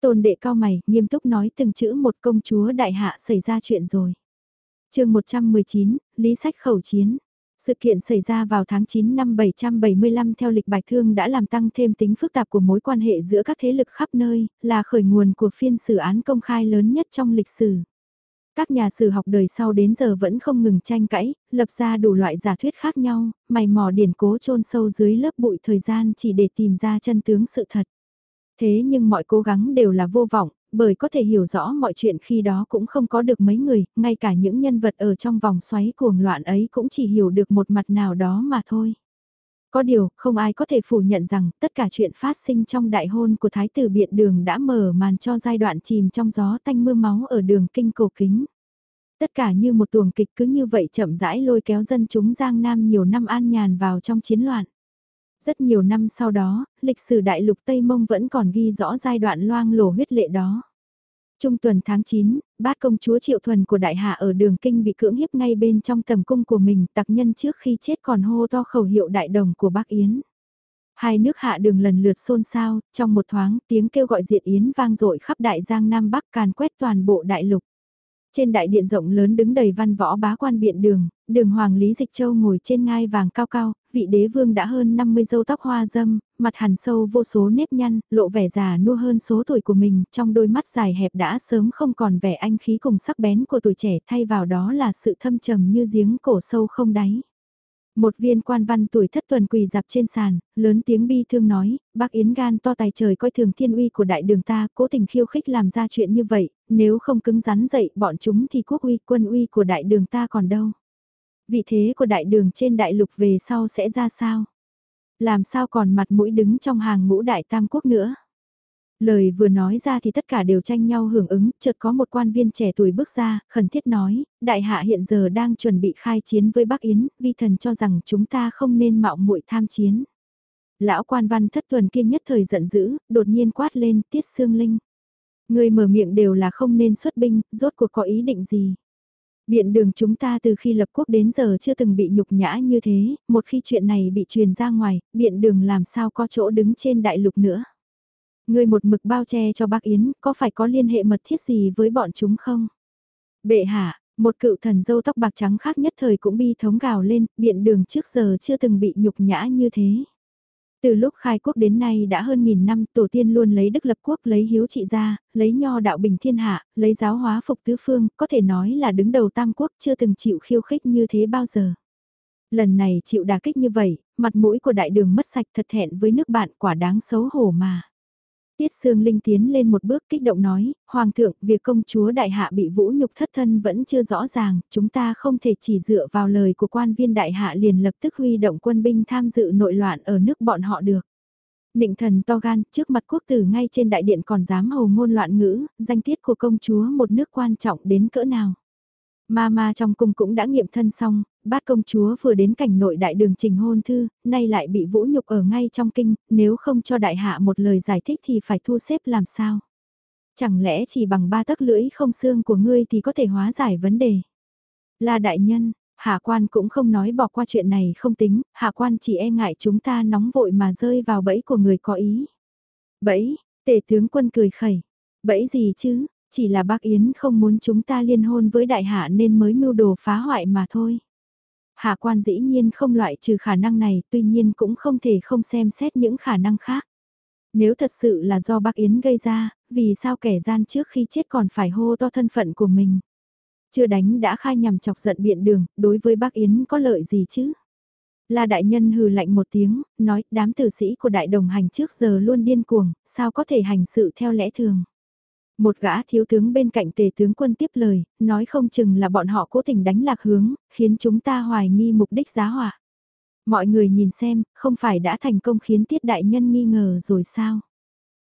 Tôn đệ cao mày, nghiêm túc nói từng chữ một công chúa đại hạ xảy ra chuyện rồi. chương 119, Lý sách khẩu chiến. Sự kiện xảy ra vào tháng 9 năm 775 theo lịch bạch thương đã làm tăng thêm tính phức tạp của mối quan hệ giữa các thế lực khắp nơi, là khởi nguồn của phiên xử án công khai lớn nhất trong lịch sử. Các nhà sử học đời sau đến giờ vẫn không ngừng tranh cãi, lập ra đủ loại giả thuyết khác nhau, mày mò điển cố chôn sâu dưới lớp bụi thời gian chỉ để tìm ra chân tướng sự thật. Thế nhưng mọi cố gắng đều là vô vọng, bởi có thể hiểu rõ mọi chuyện khi đó cũng không có được mấy người, ngay cả những nhân vật ở trong vòng xoáy cuồng loạn ấy cũng chỉ hiểu được một mặt nào đó mà thôi. Có điều, không ai có thể phủ nhận rằng tất cả chuyện phát sinh trong đại hôn của Thái tử Biện Đường đã mở màn cho giai đoạn chìm trong gió tanh mưa máu ở đường kinh cổ kính. Tất cả như một tuồng kịch cứ như vậy chậm rãi lôi kéo dân chúng Giang Nam nhiều năm an nhàn vào trong chiến loạn. Rất nhiều năm sau đó, lịch sử đại lục Tây Mông vẫn còn ghi rõ giai đoạn loang lổ huyết lệ đó. Trung tuần tháng 9, bát công chúa Triệu Thuần của Đại Hạ ở đường kinh bị cưỡng hiếp ngay bên trong tầm cung của mình tặc nhân trước khi chết còn hô to khẩu hiệu đại đồng của bác Yến. Hai nước hạ đường lần lượt xôn xao, trong một thoáng tiếng kêu gọi diện Yến vang dội khắp đại giang Nam Bắc càn quét toàn bộ đại lục. Trên đại điện rộng lớn đứng đầy văn võ bá quan biện đường, đường hoàng Lý Dịch Châu ngồi trên ngai vàng cao cao, vị đế vương đã hơn 50 dâu tóc hoa dâm, mặt hằn sâu vô số nếp nhăn, lộ vẻ già nua hơn số tuổi của mình, trong đôi mắt dài hẹp đã sớm không còn vẻ anh khí cùng sắc bén của tuổi trẻ thay vào đó là sự thâm trầm như giếng cổ sâu không đáy. Một viên quan văn tuổi thất tuần quỳ dạp trên sàn, lớn tiếng bi thương nói, bác Yến gan to tài trời coi thường thiên uy của đại đường ta, cố tình khiêu khích làm ra chuyện như vậy, nếu không cứng rắn dậy bọn chúng thì quốc uy quân uy của đại đường ta còn đâu. Vị thế của đại đường trên đại lục về sau sẽ ra sao? Làm sao còn mặt mũi đứng trong hàng ngũ đại tam quốc nữa? Lời vừa nói ra thì tất cả đều tranh nhau hưởng ứng, chợt có một quan viên trẻ tuổi bước ra, khẩn thiết nói, đại hạ hiện giờ đang chuẩn bị khai chiến với Bắc Yến, vi thần cho rằng chúng ta không nên mạo muội tham chiến. Lão quan văn thất tuần kiên nhất thời giận dữ, đột nhiên quát lên, tiết xương linh. Người mở miệng đều là không nên xuất binh, rốt cuộc có ý định gì. Biện đường chúng ta từ khi lập quốc đến giờ chưa từng bị nhục nhã như thế, một khi chuyện này bị truyền ra ngoài, biện đường làm sao có chỗ đứng trên đại lục nữa. Người một mực bao che cho bác Yến, có phải có liên hệ mật thiết gì với bọn chúng không? Bệ hạ, một cựu thần dâu tóc bạc trắng khác nhất thời cũng bi thống gào lên, biện đường trước giờ chưa từng bị nhục nhã như thế. Từ lúc khai quốc đến nay đã hơn nghìn năm, tổ tiên luôn lấy đức lập quốc, lấy hiếu trị gia, lấy nho đạo bình thiên hạ, lấy giáo hóa phục tứ phương, có thể nói là đứng đầu tam quốc chưa từng chịu khiêu khích như thế bao giờ. Lần này chịu đả kích như vậy, mặt mũi của đại đường mất sạch thật hẹn với nước bạn quả đáng xấu hổ mà. Tiết Sương Linh tiến lên một bước kích động nói, Hoàng thượng, việc công chúa đại hạ bị vũ nhục thất thân vẫn chưa rõ ràng, chúng ta không thể chỉ dựa vào lời của quan viên đại hạ liền lập tức huy động quân binh tham dự nội loạn ở nước bọn họ được. Nịnh thần to gan, trước mặt quốc tử ngay trên đại điện còn dám hầu ngôn loạn ngữ, danh tiết của công chúa một nước quan trọng đến cỡ nào. Ma ma trong cung cũng đã nghiệm thân xong, bát công chúa vừa đến cảnh nội đại đường trình hôn thư, nay lại bị vũ nhục ở ngay trong kinh, nếu không cho đại hạ một lời giải thích thì phải thu xếp làm sao? Chẳng lẽ chỉ bằng ba tấc lưỡi không xương của ngươi thì có thể hóa giải vấn đề? Là đại nhân, hạ quan cũng không nói bỏ qua chuyện này không tính, hạ quan chỉ e ngại chúng ta nóng vội mà rơi vào bẫy của người có ý. Bẫy, tể tướng quân cười khẩy. Bẫy gì chứ, chỉ là bác Yến không muốn chúng ta liên hôn với đại hạ nên mới mưu đồ phá hoại mà thôi. Hạ quan dĩ nhiên không loại trừ khả năng này, tuy nhiên cũng không thể không xem xét những khả năng khác. Nếu thật sự là do bác Yến gây ra, vì sao kẻ gian trước khi chết còn phải hô to thân phận của mình? Chưa đánh đã khai nhằm chọc giận biện đường, đối với bác Yến có lợi gì chứ? La đại nhân hừ lạnh một tiếng, nói đám tử sĩ của đại đồng hành trước giờ luôn điên cuồng, sao có thể hành sự theo lẽ thường? Một gã thiếu tướng bên cạnh tề tướng quân tiếp lời, nói không chừng là bọn họ cố tình đánh lạc hướng, khiến chúng ta hoài nghi mục đích giá hỏa. Mọi người nhìn xem, không phải đã thành công khiến tiết đại nhân nghi ngờ rồi sao?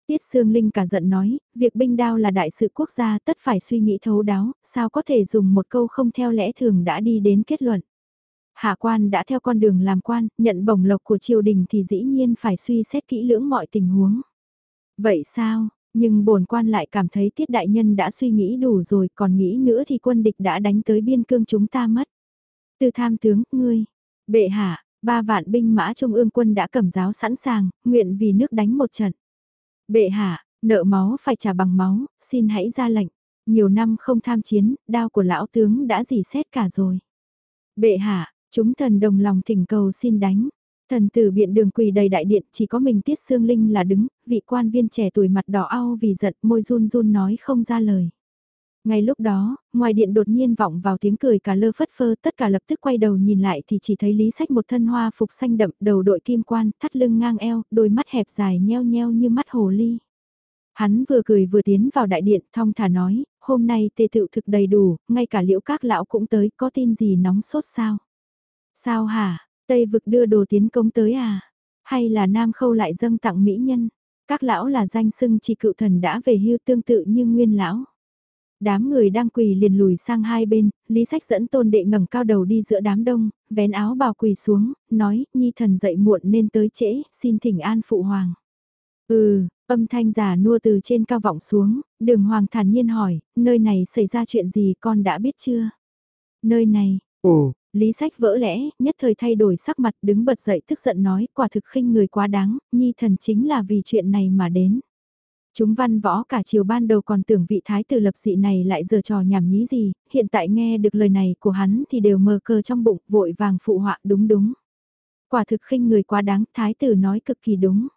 Tiết Sương Linh cả giận nói, việc binh đao là đại sự quốc gia tất phải suy nghĩ thấu đáo, sao có thể dùng một câu không theo lẽ thường đã đi đến kết luận. Hạ quan đã theo con đường làm quan, nhận bổng lộc của triều đình thì dĩ nhiên phải suy xét kỹ lưỡng mọi tình huống. Vậy sao, nhưng bổn quan lại cảm thấy tiết đại nhân đã suy nghĩ đủ rồi, còn nghĩ nữa thì quân địch đã đánh tới biên cương chúng ta mất. Từ tham tướng, ngươi, bệ hạ, ba vạn binh mã trung ương quân đã cầm giáo sẵn sàng, nguyện vì nước đánh một trận. Bệ hạ, nợ máu phải trả bằng máu, xin hãy ra lệnh. Nhiều năm không tham chiến, đao của lão tướng đã dì xét cả rồi. Bệ hạ, chúng thần đồng lòng thỉnh cầu xin đánh. Thần tử biện đường quỳ đầy đại điện chỉ có mình Tiết Sương Linh là đứng, vị quan viên trẻ tuổi mặt đỏ au vì giận môi run run nói không ra lời. Ngay lúc đó, ngoài điện đột nhiên vọng vào tiếng cười cả lơ phất phơ tất cả lập tức quay đầu nhìn lại thì chỉ thấy Lý Sách một thân hoa phục xanh đậm đầu đội kim quan, thắt lưng ngang eo, đôi mắt hẹp dài nheo nheo như mắt hồ ly. Hắn vừa cười vừa tiến vào đại điện thong thả nói, hôm nay tề tựu thực đầy đủ, ngay cả liễu các lão cũng tới, có tin gì nóng sốt sao? Sao hả, Tây vực đưa đồ tiến công tới à? Hay là Nam Khâu lại dâng tặng mỹ nhân? Các lão là danh sưng chỉ cựu thần đã về hưu tương tự như nguyên lão. Đám người đang quỳ liền lùi sang hai bên, Lý Sách dẫn tôn đệ ngẩng cao đầu đi giữa đám đông, vén áo bào quỳ xuống, nói, nhi thần dậy muộn nên tới trễ, xin thỉnh an phụ hoàng. Ừ, âm thanh giả nua từ trên cao vọng xuống, đường hoàng thản nhiên hỏi, nơi này xảy ra chuyện gì con đã biết chưa? Nơi này, ồ, Lý sách vỡ lẽ, nhất thời thay đổi sắc mặt đứng bật dậy tức giận nói, quả thực khinh người quá đáng, nhi thần chính là vì chuyện này mà đến. Chúng văn võ cả chiều ban đầu còn tưởng vị thái tử lập dị này lại giờ trò nhảm nhí gì, hiện tại nghe được lời này của hắn thì đều mờ cơ trong bụng, vội vàng phụ họa đúng đúng. Quả thực khinh người quá đáng, thái tử nói cực kỳ đúng.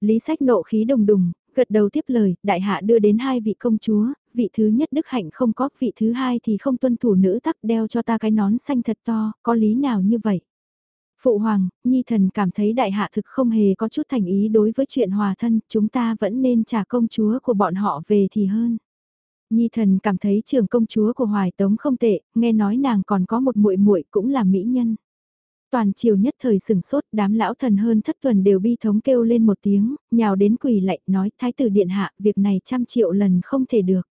Lý sách nộ khí đùng đùng, gật đầu tiếp lời, đại hạ đưa đến hai vị công chúa, vị thứ nhất đức hạnh không có, vị thứ hai thì không tuân thủ nữ tắc đeo cho ta cái nón xanh thật to, có lý nào như vậy? Phụ hoàng, nhi thần cảm thấy đại hạ thực không hề có chút thành ý đối với chuyện hòa thân, chúng ta vẫn nên trả công chúa của bọn họ về thì hơn. Nhi thần cảm thấy trưởng công chúa của Hoài Tống không tệ, nghe nói nàng còn có một muội muội cũng là mỹ nhân. Toàn triều nhất thời sừng sốt, đám lão thần hơn thất tuần đều bi thống kêu lên một tiếng, nhào đến quỳ lạy nói thái tử điện hạ, việc này trăm triệu lần không thể được.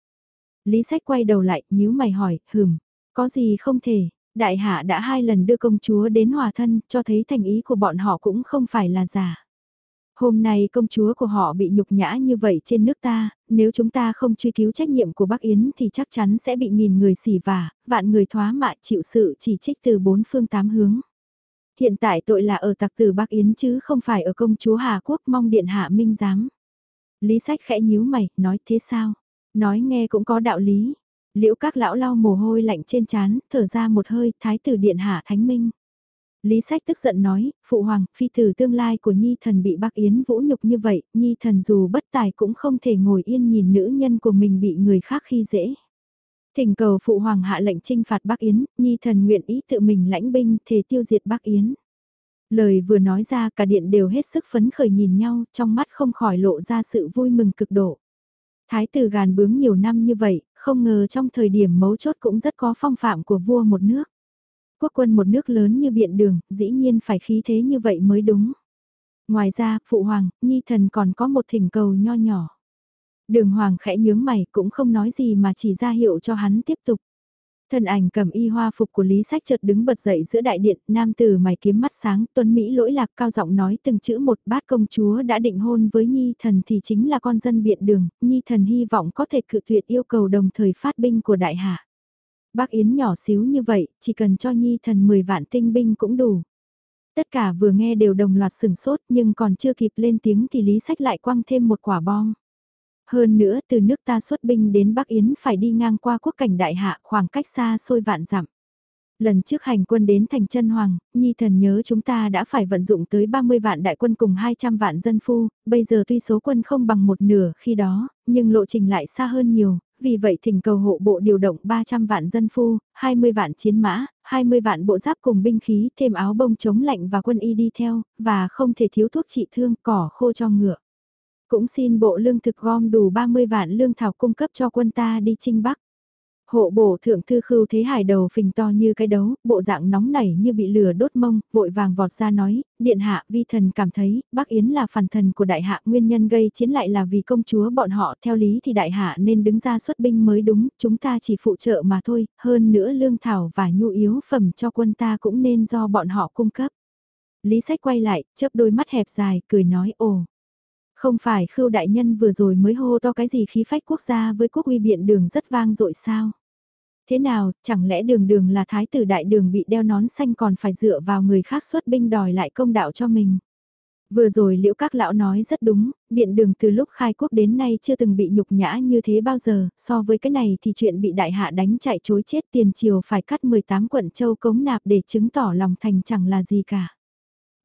Lý sách quay đầu lại, nhíu mày hỏi, hừm, có gì không thể, đại hạ đã hai lần đưa công chúa đến hòa thân, cho thấy thành ý của bọn họ cũng không phải là giả. Hôm nay công chúa của họ bị nhục nhã như vậy trên nước ta, nếu chúng ta không truy cứu trách nhiệm của Bắc Yến thì chắc chắn sẽ bị nghìn người xỉ vả, vạn người thoá mạ chịu sự chỉ trích từ bốn phương tám hướng. Hiện tại tội là ở tặc tử Bắc Yến chứ không phải ở công chúa Hà Quốc mong điện hạ minh giám. Lý sách khẽ nhíu mày, nói thế sao? Nói nghe cũng có đạo lý. Liễu các lão lau mồ hôi lạnh trên trán, thở ra một hơi, thái tử điện hạ thánh minh. Lý sách tức giận nói, phụ hoàng, phi tử tương lai của Nhi thần bị bác Yến vũ nhục như vậy, Nhi thần dù bất tài cũng không thể ngồi yên nhìn nữ nhân của mình bị người khác khi dễ. Thỉnh cầu phụ hoàng hạ lệnh trinh phạt Bắc Yến, Nhi thần nguyện ý tự mình lãnh binh thể tiêu diệt Bắc Yến. Lời vừa nói ra cả điện đều hết sức phấn khởi nhìn nhau, trong mắt không khỏi lộ ra sự vui mừng cực độ. Thái tử gàn bướng nhiều năm như vậy, không ngờ trong thời điểm mấu chốt cũng rất có phong phạm của vua một nước. Quốc quân một nước lớn như biện đường, dĩ nhiên phải khí thế như vậy mới đúng. Ngoài ra, Phụ Hoàng, Nhi Thần còn có một thỉnh cầu nho nhỏ. Đường Hoàng khẽ nhướng mày cũng không nói gì mà chỉ ra hiệu cho hắn tiếp tục. Thân ảnh cầm y hoa phục của Lý Sách chợt đứng bật dậy giữa đại điện, nam tử mày kiếm mắt sáng, tuấn Mỹ lỗi lạc cao giọng nói từng chữ một bát công chúa đã định hôn với Nhi thần thì chính là con dân biện đường, Nhi thần hy vọng có thể cự tuyệt yêu cầu đồng thời phát binh của đại hạ. Bác Yến nhỏ xíu như vậy, chỉ cần cho Nhi thần 10 vạn tinh binh cũng đủ. Tất cả vừa nghe đều đồng loạt sừng sốt nhưng còn chưa kịp lên tiếng thì Lý Sách lại quăng thêm một quả bom. Hơn nữa từ nước ta xuất binh đến Bắc Yến phải đi ngang qua quốc cảnh đại hạ khoảng cách xa xôi vạn dặm. Lần trước hành quân đến thành chân hoàng, Nhi thần nhớ chúng ta đã phải vận dụng tới 30 vạn đại quân cùng 200 vạn dân phu, bây giờ tuy số quân không bằng một nửa khi đó, nhưng lộ trình lại xa hơn nhiều, vì vậy thỉnh cầu hộ bộ điều động 300 vạn dân phu, 20 vạn chiến mã, 20 vạn bộ giáp cùng binh khí, thêm áo bông chống lạnh và quân y đi theo, và không thể thiếu thuốc trị thương, cỏ khô cho ngựa. Cũng xin bộ lương thực gom đủ 30 vạn lương thảo cung cấp cho quân ta đi chinh bắc. Hộ bổ thượng thư khưu thế hải đầu phình to như cái đấu, bộ dạng nóng nảy như bị lửa đốt mông, vội vàng vọt ra nói, điện hạ vi thần cảm thấy, bác Yến là phản thần của đại hạ nguyên nhân gây chiến lại là vì công chúa bọn họ theo lý thì đại hạ nên đứng ra xuất binh mới đúng, chúng ta chỉ phụ trợ mà thôi, hơn nữa lương thảo và nhu yếu phẩm cho quân ta cũng nên do bọn họ cung cấp. Lý sách quay lại, chớp đôi mắt hẹp dài, cười nói ồ. Không phải khưu đại nhân vừa rồi mới hô to cái gì khí phách quốc gia với quốc uy biện đường rất vang dội sao? Thế nào, chẳng lẽ đường đường là thái tử đại đường bị đeo nón xanh còn phải dựa vào người khác xuất binh đòi lại công đạo cho mình? Vừa rồi liễu các lão nói rất đúng, biện đường từ lúc khai quốc đến nay chưa từng bị nhục nhã như thế bao giờ, so với cái này thì chuyện bị đại hạ đánh chạy chối chết tiền triều phải cắt 18 quận châu cống nạp để chứng tỏ lòng thành chẳng là gì cả.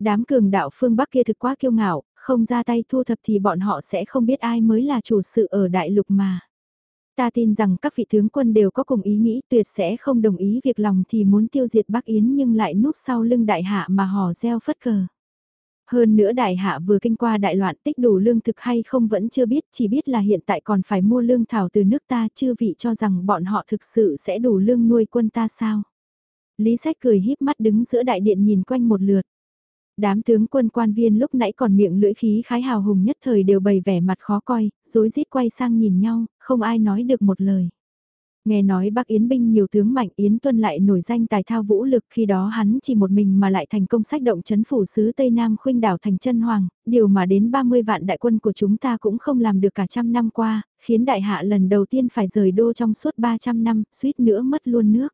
Đám cường đạo phương Bắc kia thực quá kiêu ngạo, không ra tay thu thập thì bọn họ sẽ không biết ai mới là chủ sự ở đại lục mà. Ta tin rằng các vị tướng quân đều có cùng ý nghĩ tuyệt sẽ không đồng ý việc lòng thì muốn tiêu diệt Bắc Yến nhưng lại núp sau lưng đại hạ mà hò reo phất cờ. Hơn nữa đại hạ vừa kinh qua đại loạn tích đủ lương thực hay không vẫn chưa biết, chỉ biết là hiện tại còn phải mua lương thảo từ nước ta chưa vị cho rằng bọn họ thực sự sẽ đủ lương nuôi quân ta sao. Lý sách cười híp mắt đứng giữa đại điện nhìn quanh một lượt. Đám tướng quân quan viên lúc nãy còn miệng lưỡi khí khái hào hùng nhất thời đều bày vẻ mặt khó coi, rối rít quay sang nhìn nhau, không ai nói được một lời. Nghe nói bác Yến binh nhiều tướng mạnh Yến Tuân lại nổi danh tài thao vũ lực khi đó hắn chỉ một mình mà lại thành công sách động chấn phủ sứ Tây Nam khuynh đảo thành chân hoàng, điều mà đến 30 vạn đại quân của chúng ta cũng không làm được cả trăm năm qua, khiến đại hạ lần đầu tiên phải rời đô trong suốt 300 năm, suýt nữa mất luôn nước.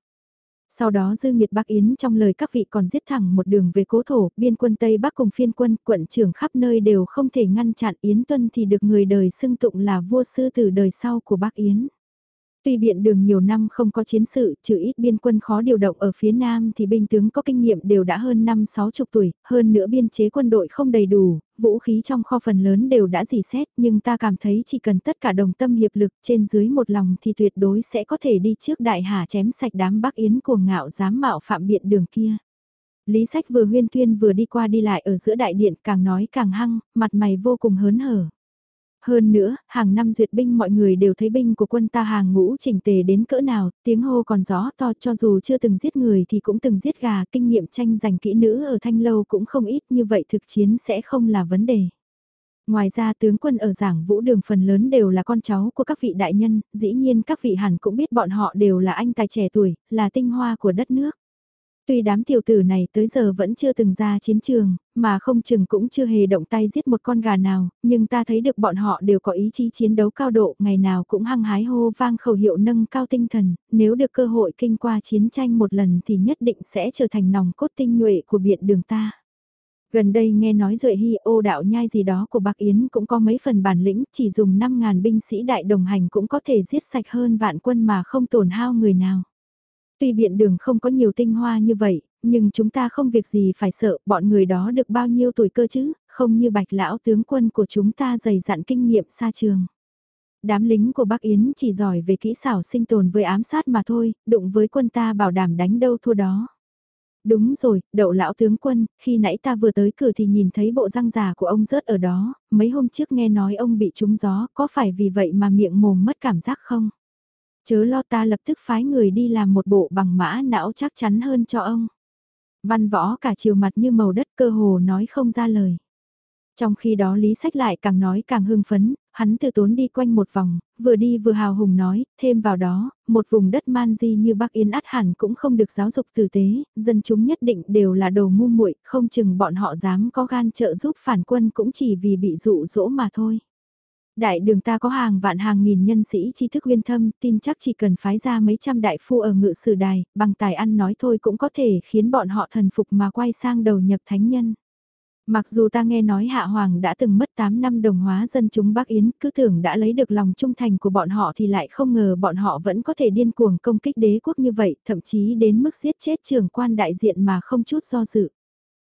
Sau đó Dư Nghiệt Bắc Yến trong lời các vị còn giết thẳng một đường về cố thổ, biên quân Tây Bắc cùng phiên quân, quận trưởng khắp nơi đều không thể ngăn chặn Yến Tuân thì được người đời xưng tụng là vua sư tử đời sau của Bắc Yến. Tuy biện đường nhiều năm không có chiến sự, trừ ít biên quân khó điều động ở phía Nam thì binh tướng có kinh nghiệm đều đã hơn năm sáu chục tuổi, hơn nữa biên chế quân đội không đầy đủ, vũ khí trong kho phần lớn đều đã dì xét, nhưng ta cảm thấy chỉ cần tất cả đồng tâm hiệp lực trên dưới một lòng thì tuyệt đối sẽ có thể đi trước đại hà chém sạch đám Bắc Yến cuồng ngạo dám mạo phạm biện đường kia. Lý sách vừa huyên tuyên vừa đi qua đi lại ở giữa đại điện càng nói càng hăng, mặt mày vô cùng hớn hở. Hơn nữa, hàng năm duyệt binh mọi người đều thấy binh của quân ta hàng ngũ chỉnh tề đến cỡ nào, tiếng hô còn gió to cho dù chưa từng giết người thì cũng từng giết gà, kinh nghiệm tranh giành kỹ nữ ở thanh lâu cũng không ít như vậy thực chiến sẽ không là vấn đề. Ngoài ra tướng quân ở giảng vũ đường phần lớn đều là con cháu của các vị đại nhân, dĩ nhiên các vị hẳn cũng biết bọn họ đều là anh tài trẻ tuổi, là tinh hoa của đất nước. Tuy đám tiểu tử này tới giờ vẫn chưa từng ra chiến trường, mà không chừng cũng chưa hề động tay giết một con gà nào, nhưng ta thấy được bọn họ đều có ý chí chiến đấu cao độ, ngày nào cũng hăng hái hô vang khẩu hiệu nâng cao tinh thần, nếu được cơ hội kinh qua chiến tranh một lần thì nhất định sẽ trở thành nòng cốt tinh nhuệ của biện đường ta. Gần đây nghe nói Duệ Hy ô đạo nhai gì đó của Bạc Yến cũng có mấy phần bản lĩnh, chỉ dùng 5.000 binh sĩ đại đồng hành cũng có thể giết sạch hơn vạn quân mà không tổn hao người nào. Tuy biện đường không có nhiều tinh hoa như vậy, nhưng chúng ta không việc gì phải sợ, bọn người đó được bao nhiêu tuổi cơ chứ, không như bạch lão tướng quân của chúng ta dày dặn kinh nghiệm xa trường. Đám lính của Bắc Yến chỉ giỏi về kỹ xảo sinh tồn với ám sát mà thôi, đụng với quân ta bảo đảm đánh đâu thua đó. Đúng rồi, đậu lão tướng quân, khi nãy ta vừa tới cửa thì nhìn thấy bộ răng già của ông rớt ở đó, mấy hôm trước nghe nói ông bị trúng gió, có phải vì vậy mà miệng mồm mất cảm giác không? Chớ lo ta lập tức phái người đi làm một bộ bằng mã não chắc chắn hơn cho ông. Văn võ cả chiều mặt như màu đất cơ hồ nói không ra lời. Trong khi đó Lý Sách lại càng nói càng hưng phấn, hắn từ tốn đi quanh một vòng, vừa đi vừa hào hùng nói, thêm vào đó, một vùng đất man di như Bắc Yên át hẳn cũng không được giáo dục tử tế, dân chúng nhất định đều là đồ ngu muội, không chừng bọn họ dám có gan trợ giúp phản quân cũng chỉ vì bị dụ dỗ mà thôi. Đại đường ta có hàng vạn hàng nghìn nhân sĩ tri thức uyên thâm, tin chắc chỉ cần phái ra mấy trăm đại phu ở ngự sử đài, bằng tài ăn nói thôi cũng có thể khiến bọn họ thần phục mà quay sang đầu nhập thánh nhân. Mặc dù ta nghe nói Hạ Hoàng đã từng mất 8 năm đồng hóa dân chúng Bắc Yến, cứ tưởng đã lấy được lòng trung thành của bọn họ thì lại không ngờ bọn họ vẫn có thể điên cuồng công kích đế quốc như vậy, thậm chí đến mức giết chết trưởng quan đại diện mà không chút do dự.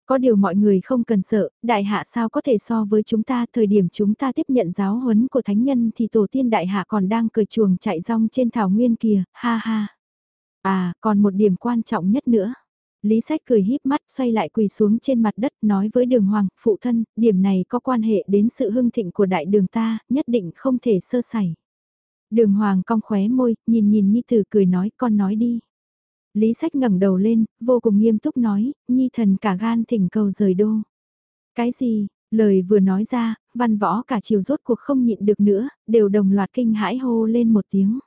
Có điều mọi người không cần sợ, đại hạ sao có thể so với chúng ta thời điểm chúng ta tiếp nhận giáo huấn của thánh nhân thì tổ tiên đại hạ còn đang cười chuồng chạy rong trên thảo nguyên kìa, ha ha. À, còn một điểm quan trọng nhất nữa. Lý sách cười híp mắt xoay lại quỳ xuống trên mặt đất nói với đường hoàng, phụ thân, điểm này có quan hệ đến sự hưng thịnh của đại đường ta, nhất định không thể sơ sẩy. Đường hoàng cong khóe môi, nhìn nhìn Nhi Tử cười nói con nói đi. Lý sách ngẩng đầu lên, vô cùng nghiêm túc nói, Nhi thần cả gan thỉnh cầu rời đô. Cái gì, lời vừa nói ra, văn võ cả chiều rốt cuộc không nhịn được nữa, đều đồng loạt kinh hãi hô lên một tiếng.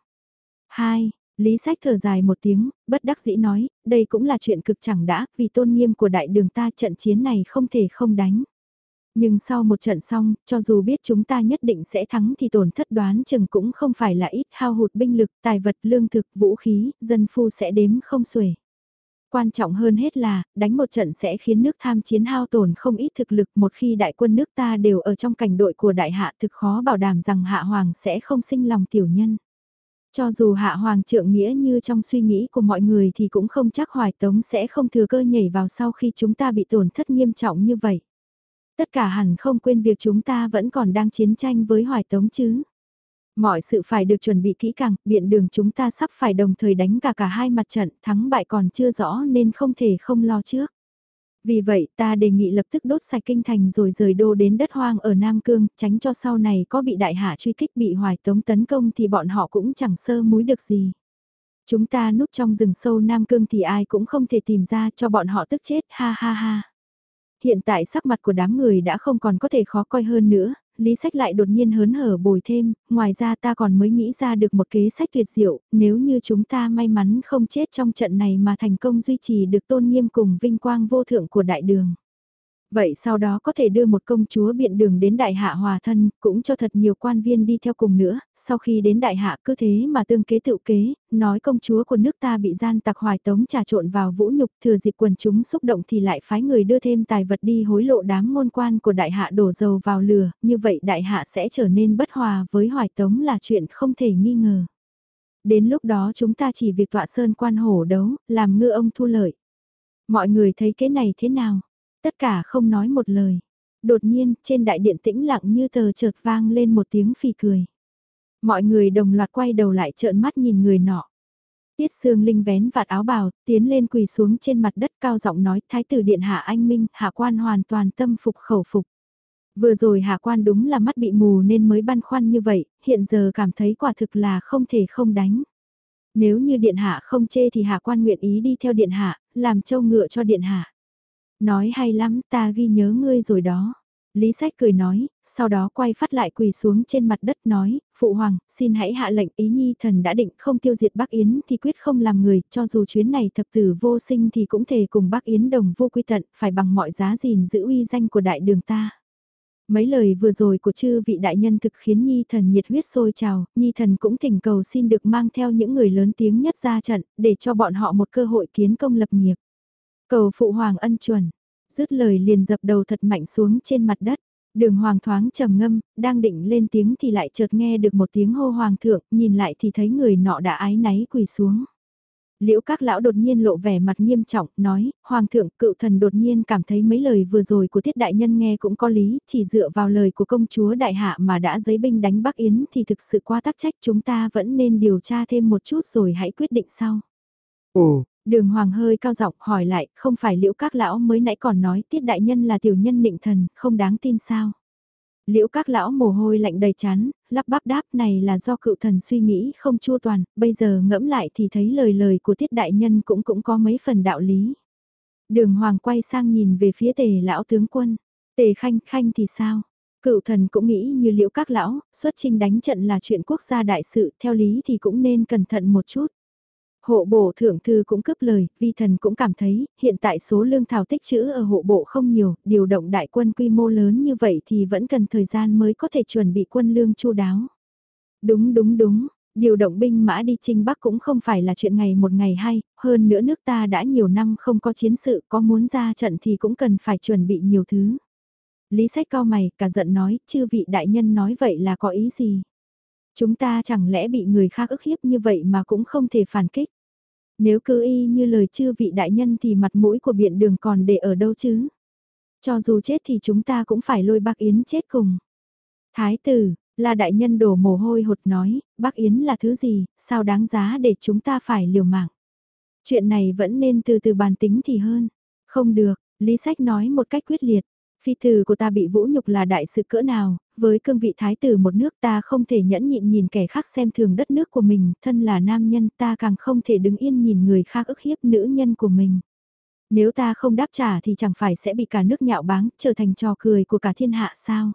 Hai, Lý sách thở dài một tiếng, bất đắc dĩ nói, đây cũng là chuyện cực chẳng đã, vì tôn nghiêm của đại đường ta trận chiến này không thể không đánh. Nhưng sau một trận xong, cho dù biết chúng ta nhất định sẽ thắng thì tổn thất đoán chừng cũng không phải là ít hao hụt binh lực, tài vật, lương thực, vũ khí, dân phu sẽ đếm không xuể. Quan trọng hơn hết là, đánh một trận sẽ khiến nước tham chiến hao tổn không ít thực lực một khi đại quân nước ta đều ở trong cảnh đội của đại hạ thực khó bảo đảm rằng hạ hoàng sẽ không sinh lòng tiểu nhân. Cho dù hạ hoàng trượng nghĩa như trong suy nghĩ của mọi người thì cũng không chắc hoài tống sẽ không thừa cơ nhảy vào sau khi chúng ta bị tổn thất nghiêm trọng như vậy. Tất cả hẳn không quên việc chúng ta vẫn còn đang chiến tranh với hoài tống chứ. Mọi sự phải được chuẩn bị kỹ càng, biện đường chúng ta sắp phải đồng thời đánh cả cả hai mặt trận, thắng bại còn chưa rõ nên không thể không lo trước. Vì vậy ta đề nghị lập tức đốt sạch kinh thành rồi rời đô đến đất hoang ở Nam Cương, tránh cho sau này có bị đại hạ truy kích bị hoài tống tấn công thì bọn họ cũng chẳng sơ múi được gì. Chúng ta núp trong rừng sâu Nam Cương thì ai cũng không thể tìm ra cho bọn họ tức chết ha ha ha. Hiện tại sắc mặt của đám người đã không còn có thể khó coi hơn nữa, Lý Sách lại đột nhiên hớn hở bồi thêm, ngoài ra ta còn mới nghĩ ra được một kế sách tuyệt diệu, nếu như chúng ta may mắn không chết trong trận này mà thành công duy trì được tôn nghiêm cùng vinh quang vô thượng của đại đường. Vậy sau đó có thể đưa một công chúa biện đường đến đại hạ hòa thân, cũng cho thật nhiều quan viên đi theo cùng nữa, sau khi đến đại hạ cứ thế mà tương kế tự kế, nói công chúa của nước ta bị gian tặc hoài tống trà trộn vào vũ nhục thừa dịp quần chúng xúc động thì lại phái người đưa thêm tài vật đi hối lộ đám ngôn quan của đại hạ đổ dầu vào lửa, như vậy đại hạ sẽ trở nên bất hòa với hoài tống là chuyện không thể nghi ngờ. Đến lúc đó chúng ta chỉ việc tọa sơn quan hổ đấu, làm ngư ông thu lợi. Mọi người thấy cái này thế nào? Tất cả không nói một lời. Đột nhiên, trên đại điện tĩnh lặng như tờ chợt vang lên một tiếng phì cười. Mọi người đồng loạt quay đầu lại trợn mắt nhìn người nọ. Tiết Sương Linh vén vạt áo bào, tiến lên quỳ xuống trên mặt đất cao giọng nói Thái tử Điện Hạ Anh Minh, Hạ quan hoàn toàn tâm phục khẩu phục. Vừa rồi Hạ quan đúng là mắt bị mù nên mới băn khoăn như vậy, hiện giờ cảm thấy quả thực là không thể không đánh. Nếu như Điện Hạ không chê thì Hạ quan nguyện ý đi theo Điện Hạ, làm châu ngựa cho Điện Hạ. Nói hay lắm ta ghi nhớ ngươi rồi đó. Lý Sách cười nói, sau đó quay phát lại quỳ xuống trên mặt đất nói, Phụ Hoàng, xin hãy hạ lệnh ý nhi thần đã định không tiêu diệt Bắc Yến thì quyết không làm người, cho dù chuyến này thập tử vô sinh thì cũng thể cùng Bắc Yến đồng vô quy tận, phải bằng mọi giá gìn giữ uy danh của đại đường ta. Mấy lời vừa rồi của chư vị đại nhân thực khiến Nhi thần nhiệt huyết sôi trào, Nhi thần cũng thỉnh cầu xin được mang theo những người lớn tiếng nhất ra trận, để cho bọn họ một cơ hội kiến công lập nghiệp. Cầu phụ hoàng ân chuẩn, dứt lời liền dập đầu thật mạnh xuống trên mặt đất. Đường hoàng thoáng trầm ngâm, đang định lên tiếng thì lại chợt nghe được một tiếng hô hoàng thượng, nhìn lại thì thấy người nọ đã ái náy quỳ xuống. Liễu các lão đột nhiên lộ vẻ mặt nghiêm trọng, nói, Hoàng thượng cựu thần đột nhiên cảm thấy mấy lời vừa rồi của tiết đại nhân nghe cũng có lý, chỉ dựa vào lời của công chúa đại hạ mà đã giấy binh đánh Bắc Yến thì thực sự quá tắc trách chúng ta vẫn nên điều tra thêm một chút rồi hãy quyết định sau. Ồ, đường hoàng hơi cao giọng hỏi lại, không phải liễu các lão mới nãy còn nói tiết đại nhân là tiểu nhân nịnh thần, không đáng tin sao? Liễu các lão mồ hôi lạnh đầy chán, lắp bắp đáp này là do cựu thần suy nghĩ không chua toàn, bây giờ ngẫm lại thì thấy lời lời của tiết đại nhân cũng cũng có mấy phần đạo lý. Đường hoàng quay sang nhìn về phía tề lão tướng quân, tề khanh khanh thì sao? Cựu thần cũng nghĩ như liễu các lão, xuất trình đánh trận là chuyện quốc gia đại sự, theo lý thì cũng nên cẩn thận một chút. Hộ bộ thượng thư cũng cướp lời, vi thần cũng cảm thấy, hiện tại số lương thảo tích trữ ở hộ bộ không nhiều, điều động đại quân quy mô lớn như vậy thì vẫn cần thời gian mới có thể chuẩn bị quân lương chu đáo. Đúng đúng đúng, điều động binh mã đi chinh Bắc cũng không phải là chuyện ngày một ngày hay, hơn nữa nước ta đã nhiều năm không có chiến sự, có muốn ra trận thì cũng cần phải chuẩn bị nhiều thứ. Lý sách cao mày, cả giận nói, chư vị đại nhân nói vậy là có ý gì? Chúng ta chẳng lẽ bị người khác ức hiếp như vậy mà cũng không thể phản kích. Nếu cứ y như lời chư vị đại nhân thì mặt mũi của biện đường còn để ở đâu chứ? Cho dù chết thì chúng ta cũng phải lôi bác Yến chết cùng. Thái tử, là đại nhân đổ mồ hôi hột nói, bác Yến là thứ gì, sao đáng giá để chúng ta phải liều mạng. Chuyện này vẫn nên từ từ bàn tính thì hơn. Không được, Lý Sách nói một cách quyết liệt. Phi tử của ta bị vũ nhục là đại sự cỡ nào, với cương vị thái tử một nước ta không thể nhẫn nhịn nhìn kẻ khác xem thường đất nước của mình, thân là nam nhân ta càng không thể đứng yên nhìn người khác ức hiếp nữ nhân của mình. Nếu ta không đáp trả thì chẳng phải sẽ bị cả nước nhạo báng, trở thành trò cười của cả thiên hạ sao?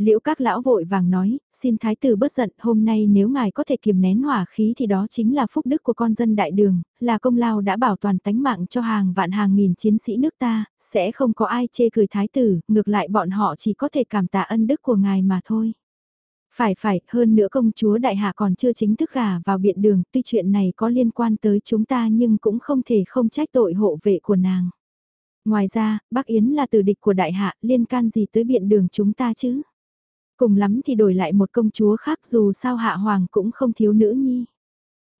Liễu các lão vội vàng nói, xin thái tử bất giận, hôm nay nếu ngài có thể kiềm nén hỏa khí thì đó chính là phúc đức của con dân đại đường, là công lao đã bảo toàn tánh mạng cho hàng vạn hàng nghìn chiến sĩ nước ta, sẽ không có ai chê cười thái tử, ngược lại bọn họ chỉ có thể cảm tạ ân đức của ngài mà thôi. Phải phải, hơn nữa công chúa đại hạ còn chưa chính thức gả vào biện đường, tuy chuyện này có liên quan tới chúng ta nhưng cũng không thể không trách tội hộ vệ của nàng. Ngoài ra, Bắc Yến là tử địch của đại hạ, liên can gì tới biện đường chúng ta chứ? Cùng lắm thì đổi lại một công chúa khác dù sao hạ hoàng cũng không thiếu nữ nhi.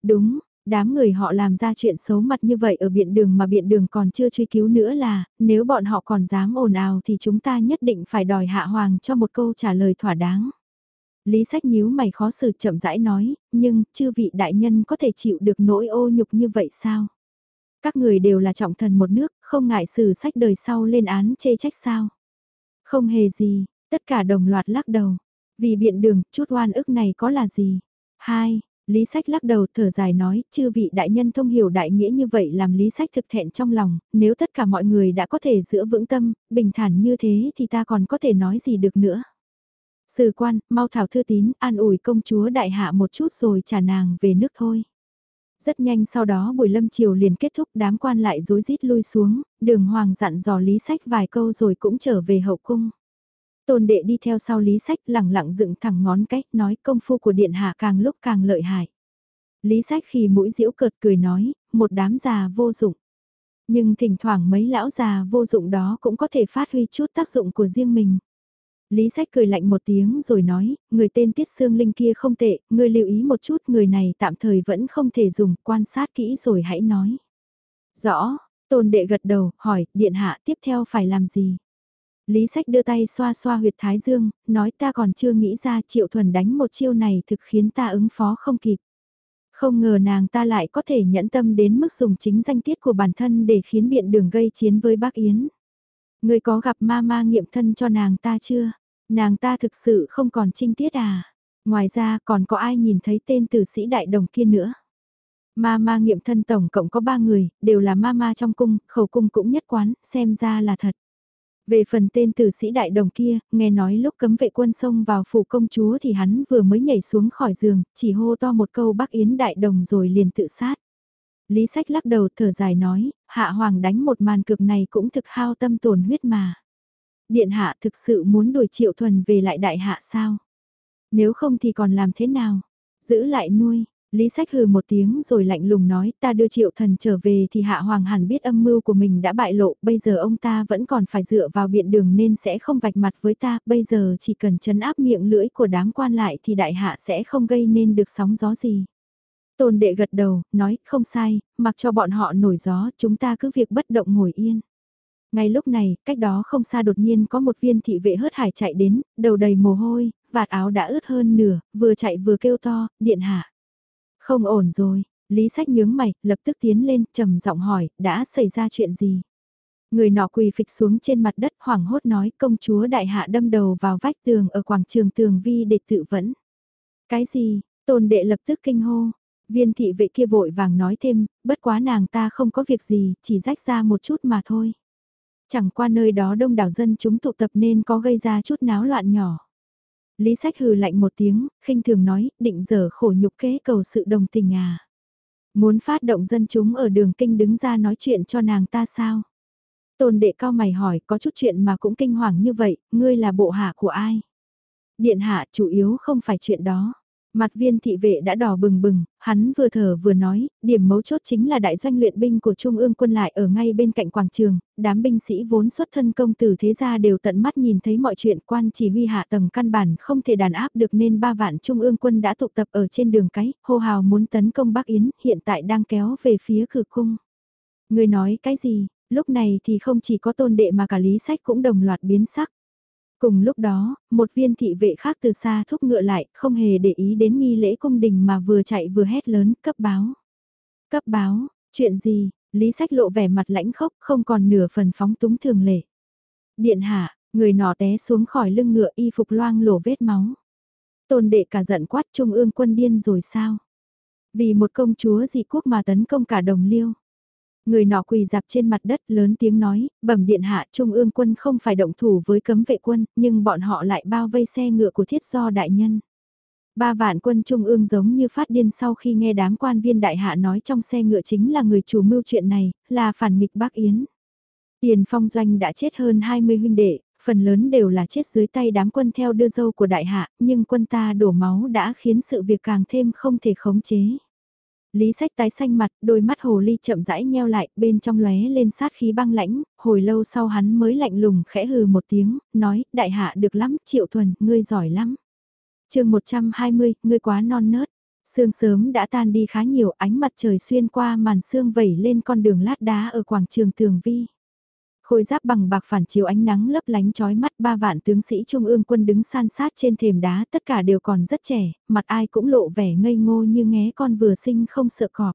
Đúng, đám người họ làm ra chuyện xấu mặt như vậy ở biện đường mà biện đường còn chưa truy cứu nữa là, nếu bọn họ còn dám ồn ào thì chúng ta nhất định phải đòi hạ hoàng cho một câu trả lời thỏa đáng. Lý sách nhíu mày khó xử chậm rãi nói, nhưng chư vị đại nhân có thể chịu được nỗi ô nhục như vậy sao? Các người đều là trọng thần một nước, không ngại xử sách đời sau lên án chê trách sao? Không hề gì, Tất cả đồng loạt lắc đầu. Vì biện đường, chút oan ức này có là gì? Hai, Lý Sách lắc đầu thở dài nói, chư vị đại nhân thông hiểu đại nghĩa như vậy làm Lý Sách thực thẹn trong lòng, nếu tất cả mọi người đã có thể giữ vững tâm, bình thản như thế thì ta còn có thể nói gì được nữa. Sử quan, mau thảo thư tín, an ủi công chúa đại hạ một chút rồi trả nàng về nước thôi. Rất nhanh sau đó buổi lâm chiều liền kết thúc đám quan lại rối rít lui xuống, đường hoàng dặn dò Lý Sách vài câu rồi cũng trở về hậu cung. Tôn đệ đi theo sau lý sách lẳng lặng dựng thẳng ngón cách nói công phu của điện hạ càng lúc càng lợi hại. Lý sách khi mũi diễu cợt cười nói, một đám già vô dụng. Nhưng thỉnh thoảng mấy lão già vô dụng đó cũng có thể phát huy chút tác dụng của riêng mình. Lý sách cười lạnh một tiếng rồi nói, người tên Tiết Sương Linh kia không tệ, người lưu ý một chút người này tạm thời vẫn không thể dùng, quan sát kỹ rồi hãy nói. Rõ, tôn đệ gật đầu, hỏi, điện hạ tiếp theo phải làm gì? Lý Sách đưa tay xoa xoa huyệt thái dương, nói ta còn chưa nghĩ ra triệu thuần đánh một chiêu này thực khiến ta ứng phó không kịp. Không ngờ nàng ta lại có thể nhẫn tâm đến mức dùng chính danh tiết của bản thân để khiến biện đường gây chiến với bác Yến. Người có gặp ma ma nghiệm thân cho nàng ta chưa? Nàng ta thực sự không còn trinh tiết à? Ngoài ra còn có ai nhìn thấy tên tử sĩ đại đồng kia nữa? Ma ma nghiệm thân tổng cộng có ba người, đều là ma ma trong cung, khẩu cung cũng nhất quán, xem ra là thật. Về phần tên tử sĩ đại đồng kia, nghe nói lúc cấm vệ quân xông vào phủ công chúa thì hắn vừa mới nhảy xuống khỏi giường, chỉ hô to một câu bác yến đại đồng rồi liền tự sát. Lý sách lắc đầu thở dài nói, hạ hoàng đánh một màn cực này cũng thực hao tâm tổn huyết mà. Điện hạ thực sự muốn đuổi triệu thuần về lại đại hạ sao? Nếu không thì còn làm thế nào? Giữ lại nuôi, Lý Sách hừ một tiếng rồi lạnh lùng nói ta đưa triệu thần trở về thì hạ hoàng hẳn biết âm mưu của mình đã bại lộ, bây giờ ông ta vẫn còn phải dựa vào biện đường nên sẽ không vạch mặt với ta, bây giờ chỉ cần chấn áp miệng lưỡi của đám quan lại thì đại hạ sẽ không gây nên được sóng gió gì. Tôn đệ gật đầu, nói không sai, mặc cho bọn họ nổi gió chúng ta cứ việc bất động ngồi yên. Ngay lúc này, cách đó không xa đột nhiên có một viên thị vệ hớt hải chạy đến, đầu đầy mồ hôi, vạt áo đã ướt hơn nửa, vừa chạy vừa kêu to, điện hạ. Không ổn rồi, Lý Sách nhướng mày, lập tức tiến lên, trầm giọng hỏi, đã xảy ra chuyện gì? Người nọ quỳ phịch xuống trên mặt đất hoảng hốt nói công chúa đại hạ đâm đầu vào vách tường ở quảng trường tường vi để tự vẫn. Cái gì, tôn đệ lập tức kinh hô. Viên thị vệ kia vội vàng nói thêm, bất quá nàng ta không có việc gì, chỉ rách ra một chút mà thôi. Chẳng qua nơi đó đông đảo dân chúng tụ tập nên có gây ra chút náo loạn nhỏ. Lý sách hừ lạnh một tiếng, khinh thường nói, định giờ khổ nhục kế cầu sự đồng tình à. Muốn phát động dân chúng ở đường kinh đứng ra nói chuyện cho nàng ta sao? Tôn đệ cao mày hỏi có chút chuyện mà cũng kinh hoàng như vậy, ngươi là bộ hạ của ai? Điện hạ chủ yếu không phải chuyện đó. Mặt viên thị vệ đã đỏ bừng bừng, hắn vừa thở vừa nói, điểm mấu chốt chính là đại doanh luyện binh của Trung ương quân lại ở ngay bên cạnh quảng trường, đám binh sĩ vốn xuất thân công tử thế gia đều tận mắt nhìn thấy mọi chuyện quan chỉ huy hạ tầng căn bản không thể đàn áp được nên ba vạn Trung ương quân đã tụ tập ở trên đường cái, hô hào muốn tấn công Bắc Yến, hiện tại đang kéo về phía cửa cung. Người nói cái gì, lúc này thì không chỉ có tôn đệ mà cả lý sách cũng đồng loạt biến sắc. Cùng lúc đó, một viên thị vệ khác từ xa thúc ngựa lại, không hề để ý đến nghi lễ cung đình mà vừa chạy vừa hét lớn, cấp báo. Cấp báo, chuyện gì, Lý Sách lộ vẻ mặt lãnh khốc, không còn nửa phần phóng túng thường lệ. Điện hạ, người nọ té xuống khỏi lưng ngựa y phục loang lổ vết máu. Tôn đệ cả giận quát trung ương quân điên rồi sao? Vì một công chúa dị quốc mà tấn công cả đồng liêu. Người nọ quỳ dạp trên mặt đất lớn tiếng nói, bẩm điện hạ trung ương quân không phải động thủ với cấm vệ quân, nhưng bọn họ lại bao vây xe ngựa của thiết do đại nhân. Ba vạn quân trung ương giống như phát điên sau khi nghe đám quan viên đại hạ nói trong xe ngựa chính là người chủ mưu chuyện này, là phản nghịch bác Yến. Tiền phong doanh đã chết hơn 20 huynh đệ, phần lớn đều là chết dưới tay đám quân theo đưa dâu của đại hạ, nhưng quân ta đổ máu đã khiến sự việc càng thêm không thể khống chế. Lý sách tái xanh mặt, đôi mắt hồ ly chậm rãi nheo lại, bên trong lóe lên sát khí băng lãnh, hồi lâu sau hắn mới lạnh lùng khẽ hừ một tiếng, nói, đại hạ được lắm, triệu thuần, ngươi giỏi lắm. chương 120, ngươi quá non nớt. Sương sớm đã tan đi khá nhiều, ánh mặt trời xuyên qua màn sương vẩy lên con đường lát đá ở quảng trường Tường Vi. Khôi giáp bằng bạc phản chiếu ánh nắng lấp lánh chói mắt ba vạn tướng sĩ trung ương quân đứng san sát trên thềm đá tất cả đều còn rất trẻ, mặt ai cũng lộ vẻ ngây ngô như nghé con vừa sinh không sợ cọp.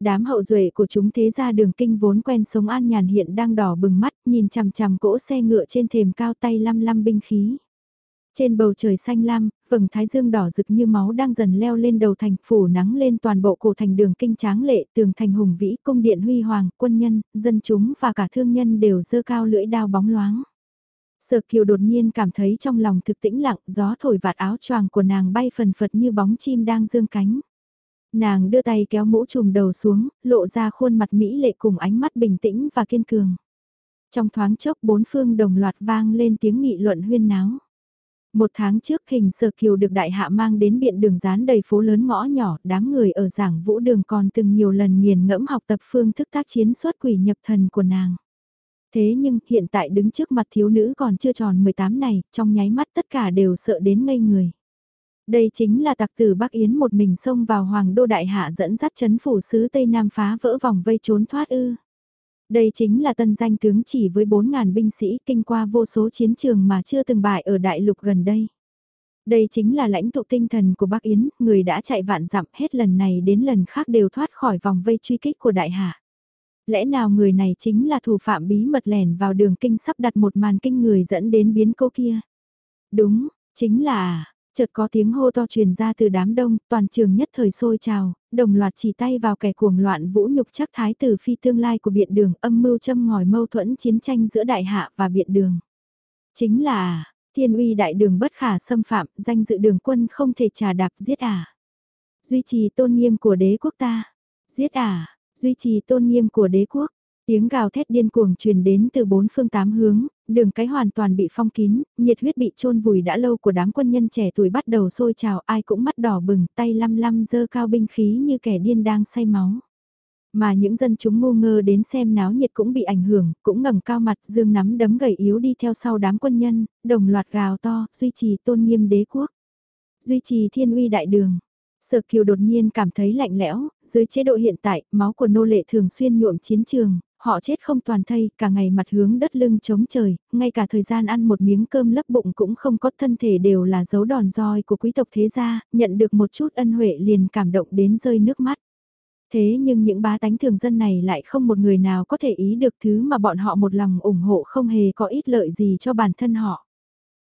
Đám hậu duệ của chúng thế ra đường kinh vốn quen sống an nhàn hiện đang đỏ bừng mắt nhìn chằm chằm cỗ xe ngựa trên thềm cao tay lăm lăm binh khí. Trên bầu trời xanh lam, vầng thái dương đỏ rực như máu đang dần leo lên đầu thành phủ nắng lên toàn bộ cổ thành đường kinh tráng lệ, tường thành hùng vĩ, cung điện huy hoàng, quân nhân, dân chúng và cả thương nhân đều dơ cao lưỡi đao bóng loáng. Sở kiều đột nhiên cảm thấy trong lòng thực tĩnh lặng, gió thổi vạt áo choàng của nàng bay phần phật như bóng chim đang dương cánh. Nàng đưa tay kéo mũ trùm đầu xuống, lộ ra khuôn mặt mỹ lệ cùng ánh mắt bình tĩnh và kiên cường. Trong thoáng chốc bốn phương đồng loạt vang lên tiếng nghị luận huyên náo. Một tháng trước hình sở kiều được đại hạ mang đến biện đường dán đầy phố lớn ngõ nhỏ, đám người ở giảng vũ đường còn từng nhiều lần nghiền ngẫm học tập phương thức tác chiến xuất quỷ nhập thần của nàng. Thế nhưng hiện tại đứng trước mặt thiếu nữ còn chưa tròn 18 này, trong nháy mắt tất cả đều sợ đến ngây người. Đây chính là tặc tử Bắc Yến một mình xông vào hoàng đô đại hạ dẫn dắt chấn phủ sứ Tây Nam phá vỡ vòng vây trốn thoát ư. Đây chính là tân danh tướng chỉ với 4.000 binh sĩ kinh qua vô số chiến trường mà chưa từng bại ở đại lục gần đây. Đây chính là lãnh tụ tinh thần của Bắc Yến, người đã chạy vạn dặm hết lần này đến lần khác đều thoát khỏi vòng vây truy kích của đại hạ. Lẽ nào người này chính là thủ phạm bí mật lẻn vào đường kinh sắp đặt một màn kinh người dẫn đến biến cố kia? Đúng, chính là, à. Chợt có tiếng hô to truyền ra từ đám đông, toàn trường nhất thời sôi trào, đồng loạt chỉ tay vào kẻ cuồng loạn vũ nhục chắc thái tử phi tương lai của biện đường âm mưu châm ngòi mâu thuẫn chiến tranh giữa đại hạ và biện đường. Chính là, thiên uy đại đường bất khả xâm phạm, danh dự đường quân không thể trà đạp giết à. Duy trì tôn nghiêm của đế quốc ta. Giết à, duy trì tôn nghiêm của đế quốc. Tiếng gào thét điên cuồng truyền đến từ bốn phương tám hướng, đường cái hoàn toàn bị phong kín, nhiệt huyết bị chôn vùi đã lâu của đám quân nhân trẻ tuổi bắt đầu sôi trào ai cũng mắt đỏ bừng tay lăm lăm dơ cao binh khí như kẻ điên đang say máu. Mà những dân chúng ngu ngơ đến xem náo nhiệt cũng bị ảnh hưởng, cũng ngẩng cao mặt dương nắm đấm gầy yếu đi theo sau đám quân nhân, đồng loạt gào to, duy trì tôn nghiêm đế quốc. Duy trì thiên uy đại đường, Sở Kiều đột nhiên cảm thấy lạnh lẽo, dưới chế độ hiện tại, máu của nô lệ thường xuyên nhuộm chiến trường, họ chết không toàn thây, cả ngày mặt hướng đất lưng chống trời, ngay cả thời gian ăn một miếng cơm lấp bụng cũng không có thân thể đều là dấu đòn roi của quý tộc thế gia, nhận được một chút ân huệ liền cảm động đến rơi nước mắt. Thế nhưng những bá tánh thường dân này lại không một người nào có thể ý được thứ mà bọn họ một lòng ủng hộ không hề có ít lợi gì cho bản thân họ.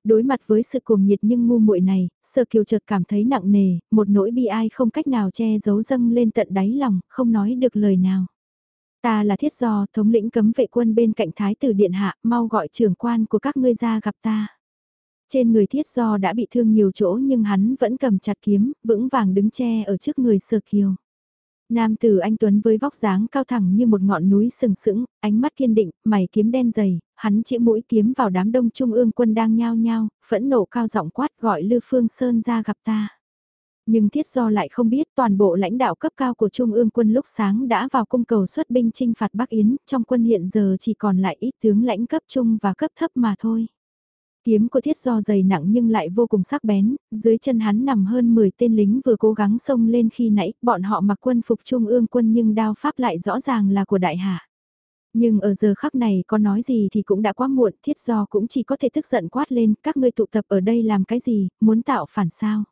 Đối mặt với sự cuồng nhiệt nhưng ngu muội này, Sơ Kiều chợt cảm thấy nặng nề, một nỗi bi ai không cách nào che giấu dâng lên tận đáy lòng, không nói được lời nào. Ta là thiết do, thống lĩnh cấm vệ quân bên cạnh thái tử điện hạ, mau gọi trưởng quan của các ngươi ra gặp ta. Trên người thiết do đã bị thương nhiều chỗ nhưng hắn vẫn cầm chặt kiếm, vững vàng đứng che ở trước người Sơ Kiều. Nam tử anh Tuấn với vóc dáng cao thẳng như một ngọn núi sừng sững, ánh mắt kiên định, mày kiếm đen dày, hắn chĩa mũi kiếm vào đám đông trung ương quân đang nhao nhao, phẫn nộ cao giọng quát gọi Lư Phương Sơn ra gặp ta. Nhưng thiết do lại không biết toàn bộ lãnh đạo cấp cao của Trung ương quân lúc sáng đã vào cung cầu xuất binh chinh phạt Bắc Yến, trong quân hiện giờ chỉ còn lại ít tướng lãnh cấp trung và cấp thấp mà thôi. Kiếm của thiết do dày nặng nhưng lại vô cùng sắc bén, dưới chân hắn nằm hơn 10 tên lính vừa cố gắng xông lên khi nãy, bọn họ mặc quân phục trung ương quân nhưng đao pháp lại rõ ràng là của đại hạ. Nhưng ở giờ khắc này có nói gì thì cũng đã quá muộn, thiết do cũng chỉ có thể tức giận quát lên, các ngươi tụ tập ở đây làm cái gì, muốn tạo phản sao.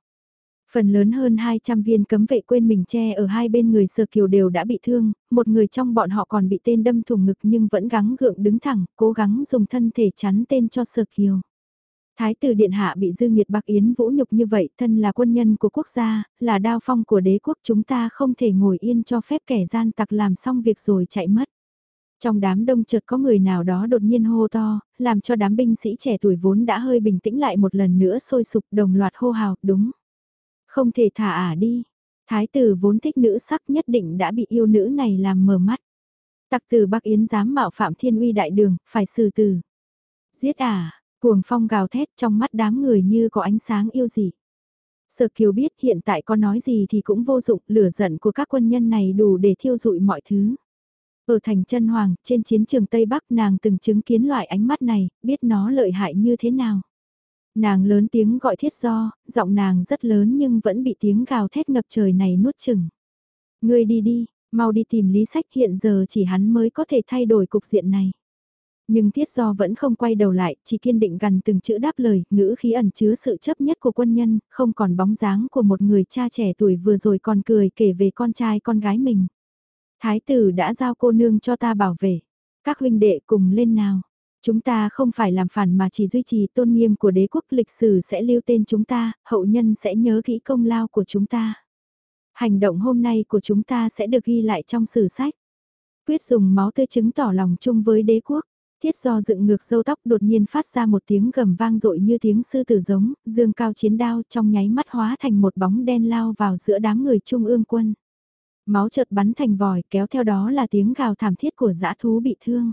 Phần lớn hơn 200 viên cấm vệ quên mình che ở hai bên người sơ kiều đều đã bị thương, một người trong bọn họ còn bị tên đâm thủng ngực nhưng vẫn gắng gượng đứng thẳng, cố gắng dùng thân thể chắn tên cho sơ kiều. Thái tử Điện Hạ bị dư nghiệt bạc yến vũ nhục như vậy, thân là quân nhân của quốc gia, là đao phong của đế quốc chúng ta không thể ngồi yên cho phép kẻ gian tặc làm xong việc rồi chạy mất. Trong đám đông chợt có người nào đó đột nhiên hô to, làm cho đám binh sĩ trẻ tuổi vốn đã hơi bình tĩnh lại một lần nữa sôi sục đồng loạt hô hào, đúng. Không thể thả ả đi. Thái tử vốn thích nữ sắc nhất định đã bị yêu nữ này làm mờ mắt. Tặc tử Bắc Yến dám mạo phạm thiên uy đại đường, phải xử tử. Giết ả, Cuồng phong gào thét trong mắt đám người như có ánh sáng yêu dị. Sở Kiều biết hiện tại có nói gì thì cũng vô dụng, lửa giận của các quân nhân này đủ để thiêu dụi mọi thứ. Ở thành chân hoàng, trên chiến trường Tây Bắc nàng từng chứng kiến loại ánh mắt này, biết nó lợi hại như thế nào. Nàng lớn tiếng gọi thiết do, giọng nàng rất lớn nhưng vẫn bị tiếng gào thét ngập trời này nuốt chừng. Ngươi đi đi, mau đi tìm lý sách hiện giờ chỉ hắn mới có thể thay đổi cục diện này. Nhưng thiết Do vẫn không quay đầu lại, chỉ kiên định gần từng chữ đáp lời, ngữ khí ẩn chứa sự chấp nhất của quân nhân, không còn bóng dáng của một người cha trẻ tuổi vừa rồi còn cười kể về con trai con gái mình. Thái tử đã giao cô nương cho ta bảo vệ. Các huynh đệ cùng lên nào. Chúng ta không phải làm phản mà chỉ duy trì tôn nghiêm của đế quốc lịch sử sẽ lưu tên chúng ta, hậu nhân sẽ nhớ kỹ công lao của chúng ta. Hành động hôm nay của chúng ta sẽ được ghi lại trong sử sách. Quyết dùng máu tươi chứng tỏ lòng chung với đế quốc. Thiết do dựng ngược sâu tóc đột nhiên phát ra một tiếng gầm vang dội như tiếng sư tử giống, dương cao chiến đao trong nháy mắt hóa thành một bóng đen lao vào giữa đám người trung ương quân. Máu chợt bắn thành vòi kéo theo đó là tiếng gào thảm thiết của dã thú bị thương.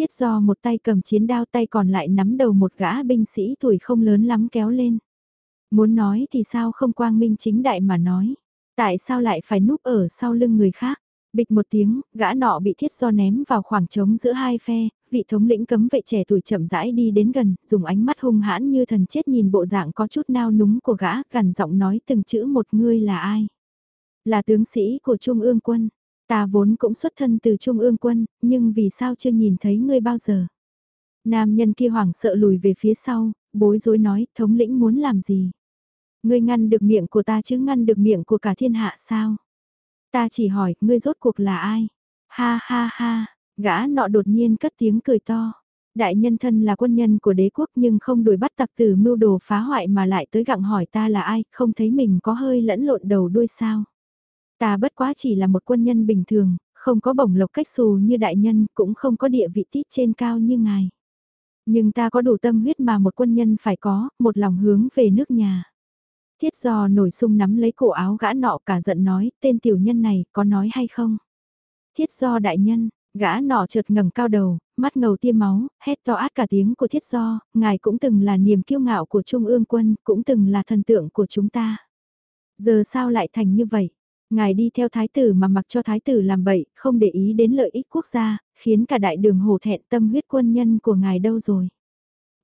Thiết do một tay cầm chiến đao tay còn lại nắm đầu một gã binh sĩ tuổi không lớn lắm kéo lên. Muốn nói thì sao không quang minh chính đại mà nói. Tại sao lại phải núp ở sau lưng người khác? Bịch một tiếng, gã nọ bị thiết do ném vào khoảng trống giữa hai phe, vị thống lĩnh cấm vệ trẻ tuổi chậm rãi đi đến gần, dùng ánh mắt hung hãn như thần chết nhìn bộ dạng có chút nao núng của gã, gần giọng nói từng chữ một ngươi là ai. Là tướng sĩ của Trung ương quân, ta vốn cũng xuất thân từ Trung ương quân, nhưng vì sao chưa nhìn thấy ngươi bao giờ. Nam nhân kia hoảng sợ lùi về phía sau, bối rối nói, thống lĩnh muốn làm gì? Ngươi ngăn được miệng của ta chứ ngăn được miệng của cả thiên hạ sao? Ta chỉ hỏi, ngươi rốt cuộc là ai? Ha ha ha, gã nọ đột nhiên cất tiếng cười to. Đại nhân thân là quân nhân của đế quốc nhưng không đuổi bắt tặc tử mưu đồ phá hoại mà lại tới gặng hỏi ta là ai, không thấy mình có hơi lẫn lộn đầu đuôi sao. Ta bất quá chỉ là một quân nhân bình thường, không có bổng lộc cách xù như đại nhân, cũng không có địa vị tít trên cao như ngài. Nhưng ta có đủ tâm huyết mà một quân nhân phải có, một lòng hướng về nước nhà. Thiết giò nổi sung nắm lấy cổ áo gã nọ cả giận nói, tên tiểu nhân này có nói hay không? Thiết do đại nhân, gã nọ chợt ngẩng cao đầu, mắt ngầu tiêm máu, hét to át cả tiếng của thiết do, ngài cũng từng là niềm kiêu ngạo của Trung ương quân, cũng từng là thần tượng của chúng ta. Giờ sao lại thành như vậy? Ngài đi theo thái tử mà mặc cho thái tử làm bậy, không để ý đến lợi ích quốc gia, khiến cả đại đường hổ thẹn tâm huyết quân nhân của ngài đâu rồi?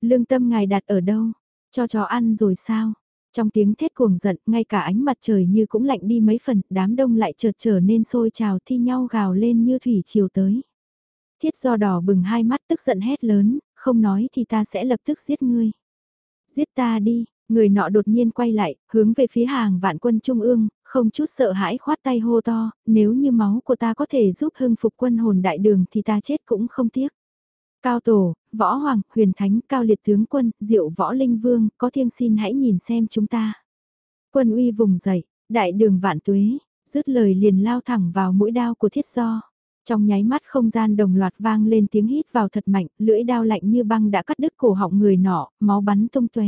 Lương tâm ngài đặt ở đâu? Cho chó ăn rồi sao? Trong tiếng thét cuồng giận, ngay cả ánh mặt trời như cũng lạnh đi mấy phần, đám đông lại chợt trở nên sôi trào thi nhau gào lên như thủy chiều tới. Thiết do đỏ bừng hai mắt tức giận hét lớn, không nói thì ta sẽ lập tức giết ngươi. Giết ta đi, người nọ đột nhiên quay lại, hướng về phía hàng vạn quân trung ương, không chút sợ hãi khoát tay hô to, nếu như máu của ta có thể giúp hưng phục quân hồn đại đường thì ta chết cũng không tiếc. Cao Tổ, Võ Hoàng, Huyền Thánh, Cao Liệt Tướng Quân, Diệu Võ Linh Vương, có thiêng xin hãy nhìn xem chúng ta. Quân uy vùng dậy, đại đường vạn tuế, dứt lời liền lao thẳng vào mũi đao của thiết do. Trong nháy mắt không gian đồng loạt vang lên tiếng hít vào thật mạnh, lưỡi đao lạnh như băng đã cắt đứt cổ họng người nọ, máu bắn tung tuế.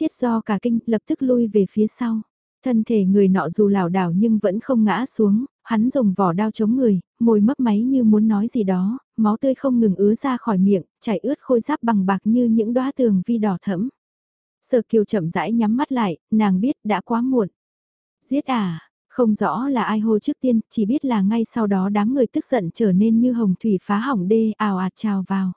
Thiết do cả kinh lập tức lui về phía sau. Thân thể người nọ dù lảo đảo nhưng vẫn không ngã xuống, hắn dùng vỏ đao chống người, môi mấp máy như muốn nói gì đó, máu tươi không ngừng ứa ra khỏi miệng, chảy ướt khôi giáp bằng bạc như những đóa tường vi đỏ thẫm. Sở kiều chậm rãi nhắm mắt lại, nàng biết đã quá muộn. Giết à, không rõ là ai hô trước tiên, chỉ biết là ngay sau đó đám người tức giận trở nên như hồng thủy phá hỏng đê ào ạt trào vào.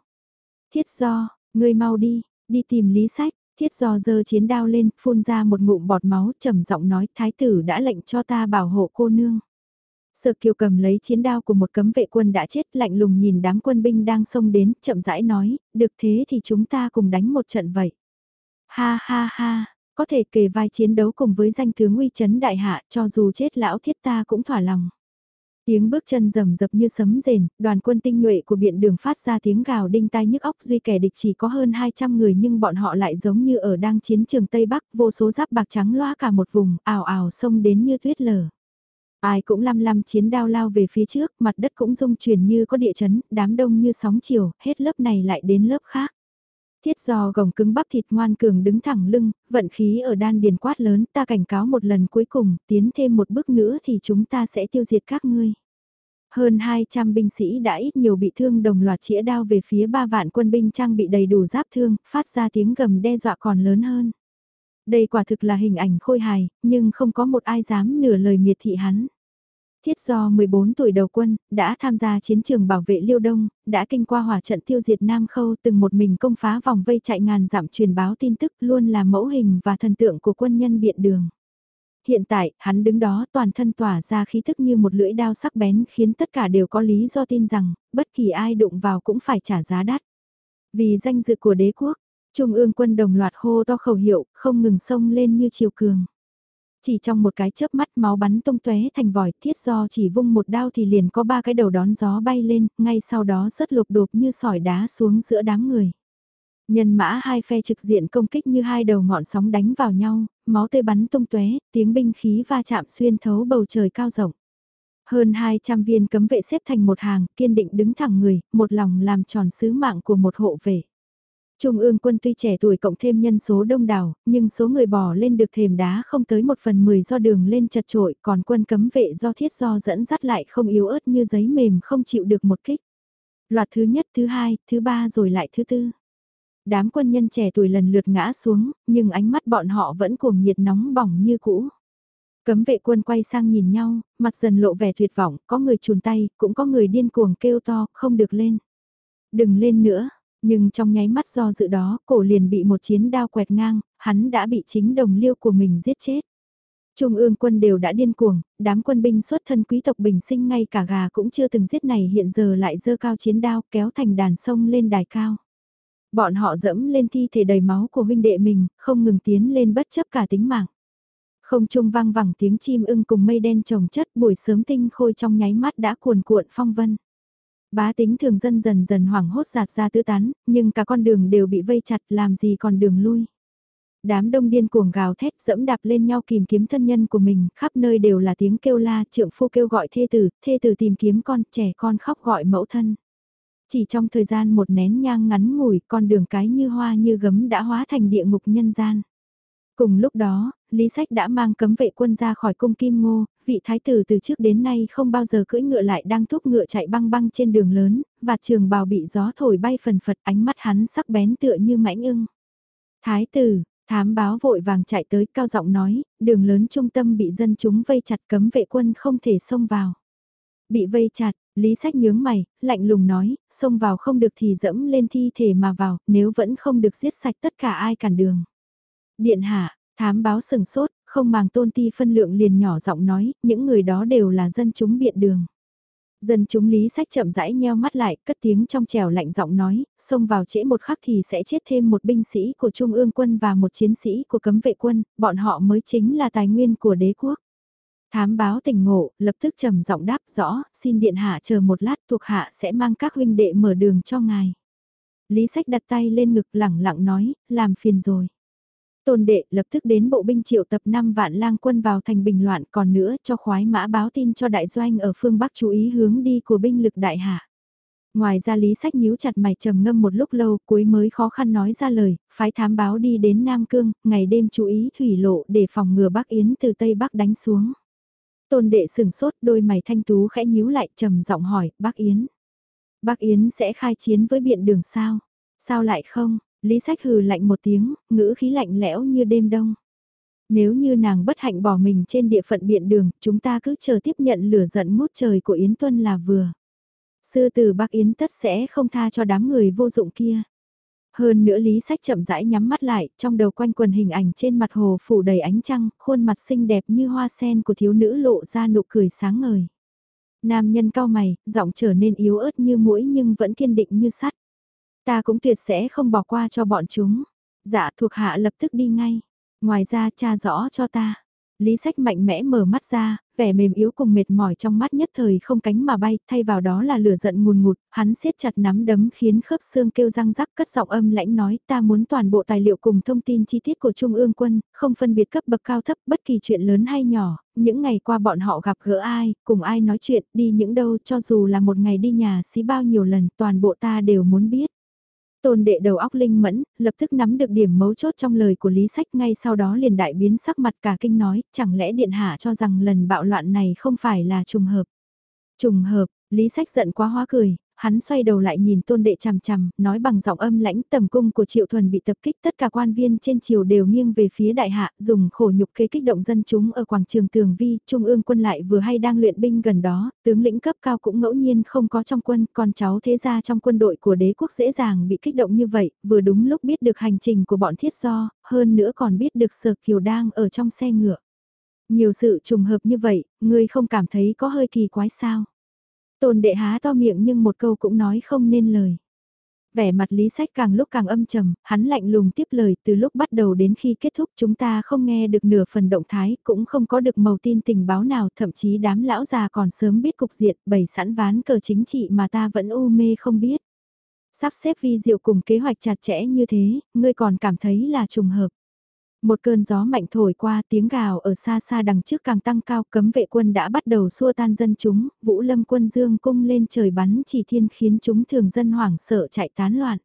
Thiết do, ngươi mau đi, đi tìm lý sách, thiết do giơ chiến đao lên, phun ra một ngụm bọt máu, trầm giọng nói thái tử đã lệnh cho ta bảo hộ cô nương. Sợ Kiều cầm lấy chiến đao của một cấm vệ quân đã chết lạnh lùng nhìn đám quân binh đang xông đến, chậm rãi nói, được thế thì chúng ta cùng đánh một trận vậy. Ha ha ha, có thể kề vai chiến đấu cùng với danh tướng uy chấn đại hạ cho dù chết lão thiết ta cũng thỏa lòng. Tiếng bước chân rầm rập như sấm rền, đoàn quân tinh nhuệ của biện đường phát ra tiếng gào đinh tai nhức óc duy kẻ địch chỉ có hơn 200 người nhưng bọn họ lại giống như ở đang chiến trường Tây Bắc vô số giáp bạc trắng loa cả một vùng ảo ảo xông đến như tuyết lở. Ai cũng lăm lăm chiến đao lao về phía trước, mặt đất cũng rung chuyển như có địa chấn, đám đông như sóng chiều, hết lớp này lại đến lớp khác. Thiết giò gồng cứng bắp thịt ngoan cường đứng thẳng lưng, vận khí ở đan điền quát lớn, ta cảnh cáo một lần cuối cùng, tiến thêm một bước nữa thì chúng ta sẽ tiêu diệt các ngươi. Hơn 200 binh sĩ đã ít nhiều bị thương đồng loạt chĩa đao về phía ba vạn quân binh trang bị đầy đủ giáp thương, phát ra tiếng gầm đe dọa còn lớn hơn. Đây quả thực là hình ảnh khôi hài, nhưng không có một ai dám nửa lời miệt thị hắn. Thiết do 14 tuổi đầu quân, đã tham gia chiến trường bảo vệ Liêu Đông, đã kinh qua hỏa trận tiêu diệt Nam Khâu từng một mình công phá vòng vây chạy ngàn dặm truyền báo tin tức luôn là mẫu hình và thần tượng của quân nhân biện đường. Hiện tại, hắn đứng đó toàn thân tỏa ra khí thức như một lưỡi đao sắc bén khiến tất cả đều có lý do tin rằng, bất kỳ ai đụng vào cũng phải trả giá đắt. Vì danh dự của đế quốc, Trung ương quân đồng loạt hô to khẩu hiệu, không ngừng sông lên như chiều cường. Chỉ trong một cái chớp mắt máu bắn tung tóe thành vòi thiết do chỉ vung một đao thì liền có ba cái đầu đón gió bay lên, ngay sau đó rớt lục đột như sỏi đá xuống giữa đám người. Nhân mã hai phe trực diện công kích như hai đầu ngọn sóng đánh vào nhau, máu tươi bắn tung tóe, tiếng binh khí va chạm xuyên thấu bầu trời cao rộng. Hơn 200 viên cấm vệ xếp thành một hàng, kiên định đứng thẳng người, một lòng làm tròn sứ mạng của một hộ vệ. Trung ương quân tuy trẻ tuổi cộng thêm nhân số đông đảo, nhưng số người bỏ lên được thềm đá không tới một phần mười do đường lên chật trội, còn quân cấm vệ do thiết do dẫn dắt lại không yếu ớt như giấy mềm không chịu được một kích. Loạt thứ nhất, thứ hai, thứ ba rồi lại thứ tư. Đám quân nhân trẻ tuổi lần lượt ngã xuống, nhưng ánh mắt bọn họ vẫn cuồng nhiệt nóng bỏng như cũ. Cấm vệ quân quay sang nhìn nhau, mặt dần lộ vẻ tuyệt vọng, có người chùn tay, cũng có người điên cuồng kêu to, không được lên. Đừng lên nữa, nhưng trong nháy mắt do dự đó, cổ liền bị một chiến đao quẹt ngang, hắn đã bị chính đồng liêu của mình giết chết. Trung ương quân đều đã điên cuồng, đám quân binh xuất thân quý tộc bình sinh ngay cả gà cũng chưa từng giết này hiện giờ lại dơ cao chiến đao kéo thành đàn sông lên đài cao. Bọn họ dẫm lên thi thể đầy máu của huynh đệ mình, không ngừng tiến lên bất chấp cả tính mạng. Không trung vang vẳng tiếng chim ưng cùng mây đen trồng chất buổi sớm tinh khôi trong nháy mắt đã cuồn cuộn phong vân. Bá tính thường dân dần dần hoảng hốt giạt ra tứ tán, nhưng cả con đường đều bị vây chặt làm gì còn đường lui. Đám đông điên cuồng gào thét dẫm đạp lên nhau tìm kiếm thân nhân của mình, khắp nơi đều là tiếng kêu la, trượng phu kêu gọi thê tử, thê tử tìm kiếm con, trẻ con khóc gọi mẫu thân. Chỉ trong thời gian một nén nhang ngắn ngủi, con đường cái như hoa như gấm đã hóa thành địa ngục nhân gian. Cùng lúc đó, Lý Sách đã mang cấm vệ quân ra khỏi cung Kim Ngô, vị thái tử từ trước đến nay không bao giờ cưỡi ngựa lại đang thúc ngựa chạy băng băng trên đường lớn, và trường bào bị gió thổi bay phần phật ánh mắt hắn sắc bén tựa như mãnh ưng. Thái tử, thám báo vội vàng chạy tới cao giọng nói, đường lớn trung tâm bị dân chúng vây chặt cấm vệ quân không thể xông vào. Bị vây chặt, Lý Sách nhướng mày, lạnh lùng nói, xông vào không được thì dẫm lên thi thể mà vào, nếu vẫn không được giết sạch tất cả ai cản đường. Điện hạ, thám báo sừng sốt, không màng tôn ti phân lượng liền nhỏ giọng nói, những người đó đều là dân chúng biện đường. Dân chúng lý sách chậm rãi nheo mắt lại, cất tiếng trong trèo lạnh giọng nói, xông vào trễ một khắc thì sẽ chết thêm một binh sĩ của Trung ương quân và một chiến sĩ của cấm vệ quân, bọn họ mới chính là tài nguyên của đế quốc. Thám báo tỉnh ngộ, lập tức trầm giọng đáp rõ, xin điện hạ chờ một lát thuộc hạ sẽ mang các huynh đệ mở đường cho ngài. Lý sách đặt tay lên ngực lẳng lặng nói, làm phiền rồi. Tôn đệ lập tức đến bộ binh triệu tập 5 vạn lang quân vào thành bình loạn còn nữa cho khoái mã báo tin cho đại doanh ở phương Bắc chú ý hướng đi của binh lực đại hạ. Ngoài ra lý sách nhíu chặt mày trầm ngâm một lúc lâu cuối mới khó khăn nói ra lời, phái thám báo đi đến Nam Cương, ngày đêm chú ý thủy lộ để phòng ngừa Bắc Yến từ Tây Bắc đánh xuống. Tôn đệ sửng sốt đôi mày thanh tú khẽ nhíu lại trầm giọng hỏi, Bắc Yến. Bắc Yến sẽ khai chiến với biện đường sao? Sao lại không? Lý sách hừ lạnh một tiếng, ngữ khí lạnh lẽo như đêm đông. Nếu như nàng bất hạnh bỏ mình trên địa phận biện đường, chúng ta cứ chờ tiếp nhận lửa giận ngút trời của Yến Tuân là vừa. Sư tử Bắc Yến tất sẽ không tha cho đám người vô dụng kia. Hơn nữa Lý Sách chậm rãi nhắm mắt lại, trong đầu quanh quần hình ảnh trên mặt hồ phủ đầy ánh trăng, khuôn mặt xinh đẹp như hoa sen của thiếu nữ lộ ra nụ cười sáng ngời. Nam nhân cao mày, giọng trở nên yếu ớt như mũi nhưng vẫn kiên định như sắt. Ta cũng tuyệt sẽ không bỏ qua cho bọn chúng. Dạ thuộc hạ lập tức đi ngay. Ngoài ra cha rõ cho ta. Lý sách mạnh mẽ mở mắt ra, vẻ mềm yếu cùng mệt mỏi trong mắt nhất thời không cánh mà bay, thay vào đó là lửa giận ngùn ngụt, hắn siết chặt nắm đấm khiến khớp xương kêu răng rắc cất giọng âm lãnh nói ta muốn toàn bộ tài liệu cùng thông tin chi tiết của Trung ương quân, không phân biệt cấp bậc cao thấp, bất kỳ chuyện lớn hay nhỏ, những ngày qua bọn họ gặp gỡ ai, cùng ai nói chuyện, đi những đâu cho dù là một ngày đi nhà xí bao nhiêu lần, toàn bộ ta đều muốn biết. Tôn đệ đầu óc linh mẫn, lập tức nắm được điểm mấu chốt trong lời của Lý Sách ngay sau đó liền đại biến sắc mặt cả kinh nói, chẳng lẽ Điện Hạ cho rằng lần bạo loạn này không phải là trùng hợp. Trùng hợp, Lý Sách giận quá hóa cười, hắn xoay đầu lại nhìn tôn đệ chằm chằm, nói bằng giọng âm lãnh tầm cung của triệu thuần bị tập kích tất cả quan viên trên triều đều nghiêng về phía đại hạ, dùng khổ nhục kế kích động dân chúng ở quảng trường tường vi, trung ương quân lại vừa hay đang luyện binh gần đó, tướng lĩnh cấp cao cũng ngẫu nhiên không có trong quân, con cháu thế gia trong quân đội của đế quốc dễ dàng bị kích động như vậy, vừa đúng lúc biết được hành trình của bọn thiết do, hơn nữa còn biết được sở kiều đang ở trong xe ngựa. Nhiều sự trùng hợp như vậy, ngươi không cảm thấy có hơi kỳ quái sao? Tôn đệ há to miệng nhưng một câu cũng nói không nên lời. Vẻ mặt lý sách càng lúc càng âm trầm, hắn lạnh lùng tiếp lời từ lúc bắt đầu đến khi kết thúc chúng ta không nghe được nửa phần động thái, cũng không có được màu tin tình báo nào, thậm chí đám lão già còn sớm biết cục diện, bày sẵn ván cờ chính trị mà ta vẫn u mê không biết. Sắp xếp vi diệu cùng kế hoạch chặt chẽ như thế, ngươi còn cảm thấy là trùng hợp. Một cơn gió mạnh thổi qua tiếng gào ở xa xa đằng trước càng tăng cao cấm vệ quân đã bắt đầu xua tan dân chúng, vũ lâm quân dương cung lên trời bắn chỉ thiên khiến chúng thường dân hoảng sợ chạy tán loạn.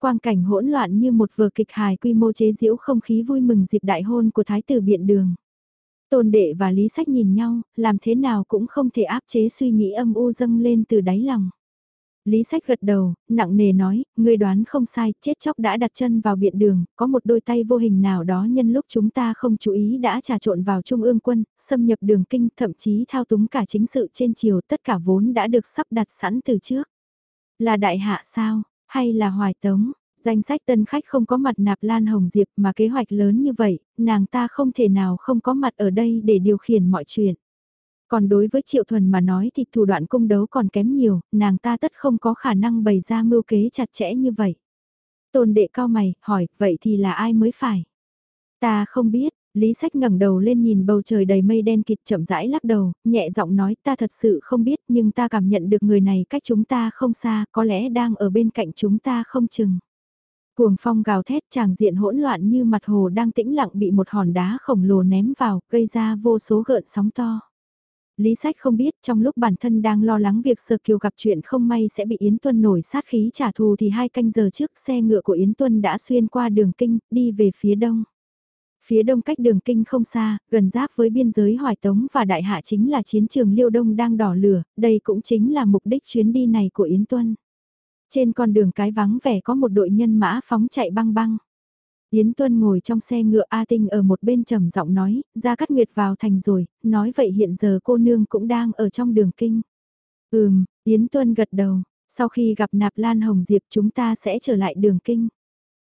Quang cảnh hỗn loạn như một vở kịch hài quy mô chế diễu không khí vui mừng dịp đại hôn của thái tử biện đường. Tôn đệ và lý sách nhìn nhau, làm thế nào cũng không thể áp chế suy nghĩ âm u dâng lên từ đáy lòng. Lý sách gật đầu, nặng nề nói, ngươi đoán không sai, chết chóc đã đặt chân vào biện đường, có một đôi tay vô hình nào đó nhân lúc chúng ta không chú ý đã trà trộn vào trung ương quân, xâm nhập đường kinh, thậm chí thao túng cả chính sự trên chiều, tất cả vốn đã được sắp đặt sẵn từ trước. Là đại hạ sao, hay là hoài tống? Danh sách tân khách không có mặt nạp Lan Hồng Diệp mà kế hoạch lớn như vậy, nàng ta không thể nào không có mặt ở đây để điều khiển mọi chuyện. Còn đối với Triệu Thuần mà nói thì thủ đoạn cung đấu còn kém nhiều, nàng ta tất không có khả năng bày ra mưu kế chặt chẽ như vậy. Tôn đệ cao mày, hỏi, vậy thì là ai mới phải? Ta không biết, Lý sách ngẩng đầu lên nhìn bầu trời đầy mây đen kịt chậm rãi lắc đầu, nhẹ giọng nói ta thật sự không biết nhưng ta cảm nhận được người này cách chúng ta không xa, có lẽ đang ở bên cạnh chúng ta không chừng. Cuồng phong gào thét tràng diện hỗn loạn như mặt hồ đang tĩnh lặng bị một hòn đá khổng lồ ném vào, gây ra vô số gợn sóng to. Lý Sách không biết trong lúc bản thân đang lo lắng việc Sơ Kiều gặp chuyện không may sẽ bị Yến Tuân nổi sát khí trả thù thì hai canh giờ trước xe ngựa của Yến Tuân đã xuyên qua đường kinh, đi về phía đông. Phía đông cách đường kinh không xa, gần giáp với biên giới Hoài Tống và Đại Hạ chính là chiến trường Liêu Đông đang đỏ lửa, đây cũng chính là mục đích chuyến đi này của Yến Tuân. Trên con đường cái vắng vẻ có một đội nhân mã phóng chạy băng băng. Yến Tuân ngồi trong xe ngựa A Tinh ở một bên trầm giọng nói, ra cắt nguyệt vào thành rồi, nói vậy hiện giờ cô nương cũng đang ở trong đường kinh. Ừm, Yến Tuân gật đầu, sau khi gặp Nạp Lan Hồng Diệp chúng ta sẽ trở lại đường kinh.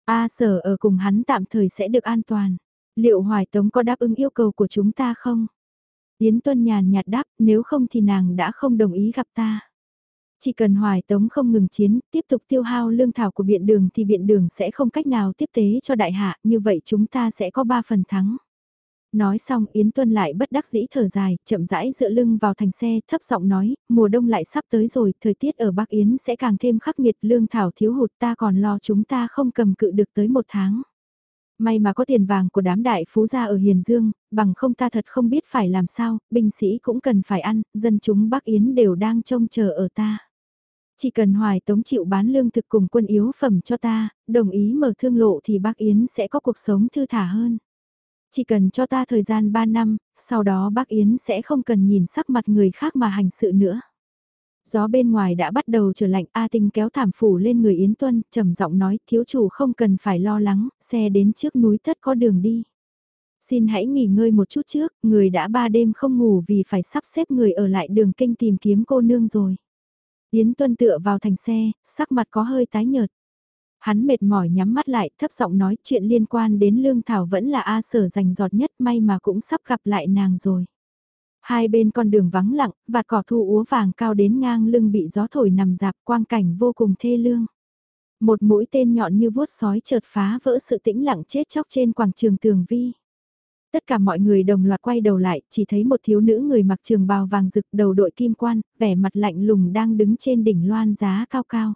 A sở ở cùng hắn tạm thời sẽ được an toàn. Liệu Hoài Tống có đáp ứng yêu cầu của chúng ta không? Yến Tuân nhàn nhạt đáp, nếu không thì nàng đã không đồng ý gặp ta. Chỉ cần Hoài Tống không ngừng chiến, tiếp tục tiêu hao lương thảo của biện đường thì biện đường sẽ không cách nào tiếp tế cho đại hạ, như vậy chúng ta sẽ có 3 phần thắng. Nói xong Yến Tuân lại bất đắc dĩ thở dài, chậm rãi dựa lưng vào thành xe, thấp giọng nói, mùa đông lại sắp tới rồi, thời tiết ở Bắc Yến sẽ càng thêm khắc nghiệt, lương thảo thiếu hụt ta còn lo chúng ta không cầm cự được tới một tháng. May mà có tiền vàng của đám đại phú gia ở Hiền Dương, bằng không ta thật không biết phải làm sao, binh sĩ cũng cần phải ăn, dân chúng Bắc Yến đều đang trông chờ ở ta. Chỉ cần hoài tống chịu bán lương thực cùng quân yếu phẩm cho ta, đồng ý mở thương lộ thì bác Yến sẽ có cuộc sống thư thả hơn. Chỉ cần cho ta thời gian 3 năm, sau đó bác Yến sẽ không cần nhìn sắc mặt người khác mà hành sự nữa. Gió bên ngoài đã bắt đầu trở lạnh A Tinh kéo thảm phủ lên người Yến Tuân, trầm giọng nói thiếu chủ không cần phải lo lắng, xe đến trước núi thất có đường đi. Xin hãy nghỉ ngơi một chút trước, người đã ba đêm không ngủ vì phải sắp xếp người ở lại đường kinh tìm kiếm cô nương rồi. Yến Tuân tựa vào thành xe, sắc mặt có hơi tái nhợt. Hắn mệt mỏi nhắm mắt lại, thấp giọng nói chuyện liên quan đến Lương Thảo vẫn là A sở rành giọt nhất may mà cũng sắp gặp lại nàng rồi. Hai bên con đường vắng lặng, và cỏ thu úa vàng cao đến ngang lưng bị gió thổi nằm dạp quang cảnh vô cùng thê lương. Một mũi tên nhọn như vuốt sói chợt phá vỡ sự tĩnh lặng chết chóc trên quảng trường tường vi. Tất cả mọi người đồng loạt quay đầu lại, chỉ thấy một thiếu nữ người mặc trường bào vàng rực đầu đội kim quan, vẻ mặt lạnh lùng đang đứng trên đỉnh loan giá cao cao.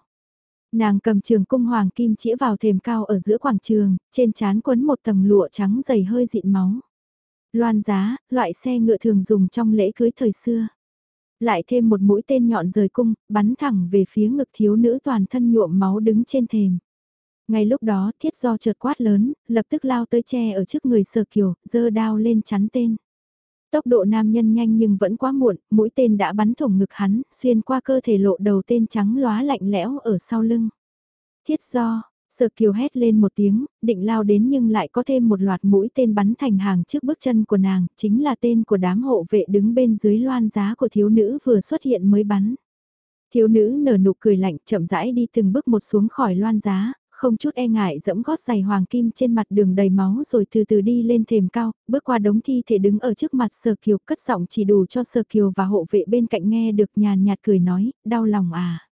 Nàng cầm trường cung hoàng kim chĩa vào thềm cao ở giữa quảng trường, trên chán quấn một tầng lụa trắng dày hơi dịn máu. Loan giá, loại xe ngựa thường dùng trong lễ cưới thời xưa. Lại thêm một mũi tên nhọn rời cung, bắn thẳng về phía ngực thiếu nữ toàn thân nhuộm máu đứng trên thềm. Ngay lúc đó thiết do chợt quát lớn, lập tức lao tới che ở trước người sở kiều, dơ đao lên chắn tên. Tốc độ nam nhân nhanh nhưng vẫn quá muộn, mũi tên đã bắn thủng ngực hắn, xuyên qua cơ thể lộ đầu tên trắng lóa lạnh lẽo ở sau lưng. Thiết do, Sở kiều hét lên một tiếng, định lao đến nhưng lại có thêm một loạt mũi tên bắn thành hàng trước bước chân của nàng, chính là tên của đám hộ vệ đứng bên dưới loan giá của thiếu nữ vừa xuất hiện mới bắn. Thiếu nữ nở nụ cười lạnh chậm rãi đi từng bước một xuống khỏi loan giá, không chút e ngại dẫm gót giày hoàng kim trên mặt đường đầy máu rồi từ từ đi lên thềm cao, bước qua đống thi thể đứng ở trước mặt sơ Kiều cất giọng chỉ đủ cho sơ Kiều và hộ vệ bên cạnh nghe được nhàn nhạt cười nói, đau lòng à.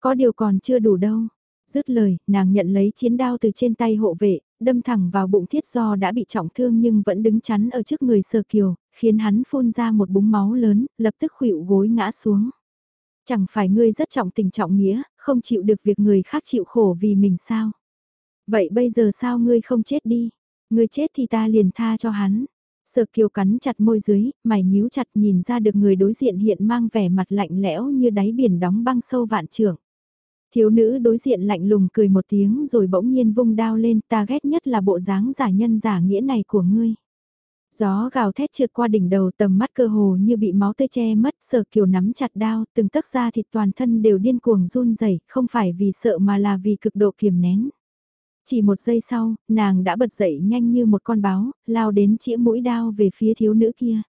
Có điều còn chưa đủ đâu. Dứt lời, nàng nhận lấy chiến đao từ trên tay hộ vệ, đâm thẳng vào bụng thiết do đã bị trọng thương nhưng vẫn đứng chắn ở trước người sơ Kiều, khiến hắn phun ra một búng máu lớn, lập tức khuỵu gối ngã xuống. Chẳng phải ngươi rất trọng tình trọng nghĩa, không chịu được việc người khác chịu khổ vì mình sao? Vậy bây giờ sao ngươi không chết đi? Ngươi chết thì ta liền tha cho hắn. Sợ kiều cắn chặt môi dưới, mày nhíu chặt nhìn ra được người đối diện hiện mang vẻ mặt lạnh lẽo như đáy biển đóng băng sâu vạn trưởng. Thiếu nữ đối diện lạnh lùng cười một tiếng rồi bỗng nhiên vung đao lên ta ghét nhất là bộ dáng giả nhân giả nghĩa này của ngươi. Gió gào thét trượt qua đỉnh đầu tầm mắt cơ hồ như bị máu tươi che mất, sở kiều nắm chặt đao, từng tấc da thịt toàn thân đều điên cuồng run rẩy không phải vì sợ mà là vì cực độ kiềm nén. Chỉ một giây sau, nàng đã bật dậy nhanh như một con báo, lao đến chĩa mũi đao về phía thiếu nữ kia.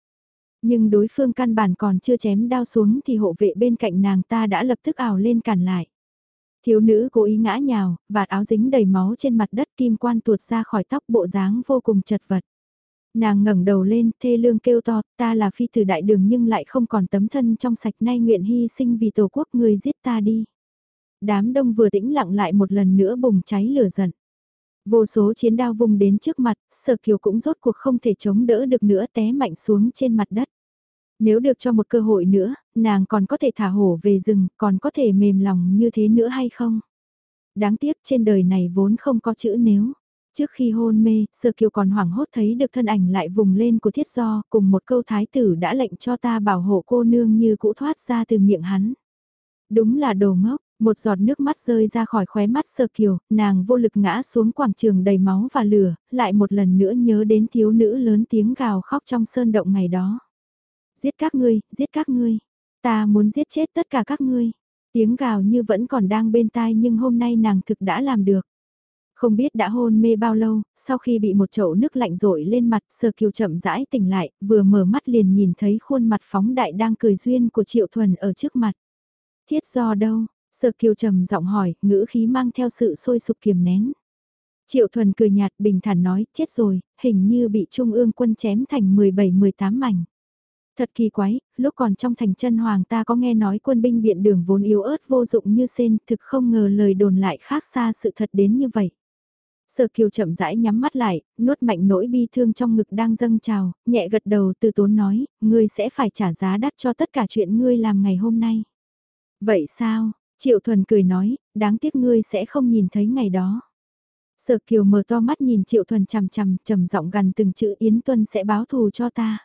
Nhưng đối phương căn bản còn chưa chém đao xuống thì hộ vệ bên cạnh nàng ta đã lập tức ảo lên cản lại. Thiếu nữ cố ý ngã nhào, vạt áo dính đầy máu trên mặt đất kim quan tuột ra khỏi tóc bộ dáng vô cùng chật vật. Nàng ngẩng đầu lên, thê lương kêu to, ta là phi tử đại đường nhưng lại không còn tấm thân trong sạch nay nguyện hy sinh vì tổ quốc người giết ta đi. Đám đông vừa tĩnh lặng lại một lần nữa bùng cháy lửa giận. Vô số chiến đao vùng đến trước mặt, sở kiều cũng rốt cuộc không thể chống đỡ được nữa té mạnh xuống trên mặt đất. Nếu được cho một cơ hội nữa, nàng còn có thể thả hổ về rừng, còn có thể mềm lòng như thế nữa hay không? Đáng tiếc trên đời này vốn không có chữ nếu. Trước khi hôn mê, Sơ Kiều còn hoảng hốt thấy được thân ảnh lại vùng lên của thiết do, cùng một câu thái tử đã lệnh cho ta bảo hộ cô nương như cũ thoát ra từ miệng hắn. Đúng là đồ ngốc, một giọt nước mắt rơi ra khỏi khóe mắt Sơ Kiều, nàng vô lực ngã xuống quảng trường đầy máu và lửa, lại một lần nữa nhớ đến thiếu nữ lớn tiếng gào khóc trong sơn động ngày đó. Giết các ngươi, giết các ngươi, ta muốn giết chết tất cả các ngươi. Tiếng gào như vẫn còn đang bên tai nhưng hôm nay nàng thực đã làm được. Không biết đã hôn mê bao lâu, sau khi bị một chậu nước lạnh rội lên mặt sơ kiều chậm rãi tỉnh lại, vừa mở mắt liền nhìn thấy khuôn mặt phóng đại đang cười duyên của Triệu Thuần ở trước mặt. Thiết do đâu? Sơ kiều trầm giọng hỏi, ngữ khí mang theo sự sôi sục kiềm nén. Triệu Thuần cười nhạt bình thản nói, chết rồi, hình như bị Trung ương quân chém thành 17-18 mảnh. Thật kỳ quái, lúc còn trong thành chân hoàng ta có nghe nói quân binh biện đường vốn yếu ớt vô dụng như sen, thực không ngờ lời đồn lại khác xa sự thật đến như vậy. Sở kiều chậm rãi nhắm mắt lại, nuốt mạnh nỗi bi thương trong ngực đang dâng trào, nhẹ gật đầu từ tốn nói, ngươi sẽ phải trả giá đắt cho tất cả chuyện ngươi làm ngày hôm nay. Vậy sao, Triệu Thuần cười nói, đáng tiếc ngươi sẽ không nhìn thấy ngày đó. Sở kiều mở to mắt nhìn Triệu Thuần chằm chằm, trầm giọng gần từng chữ Yến Tuân sẽ báo thù cho ta.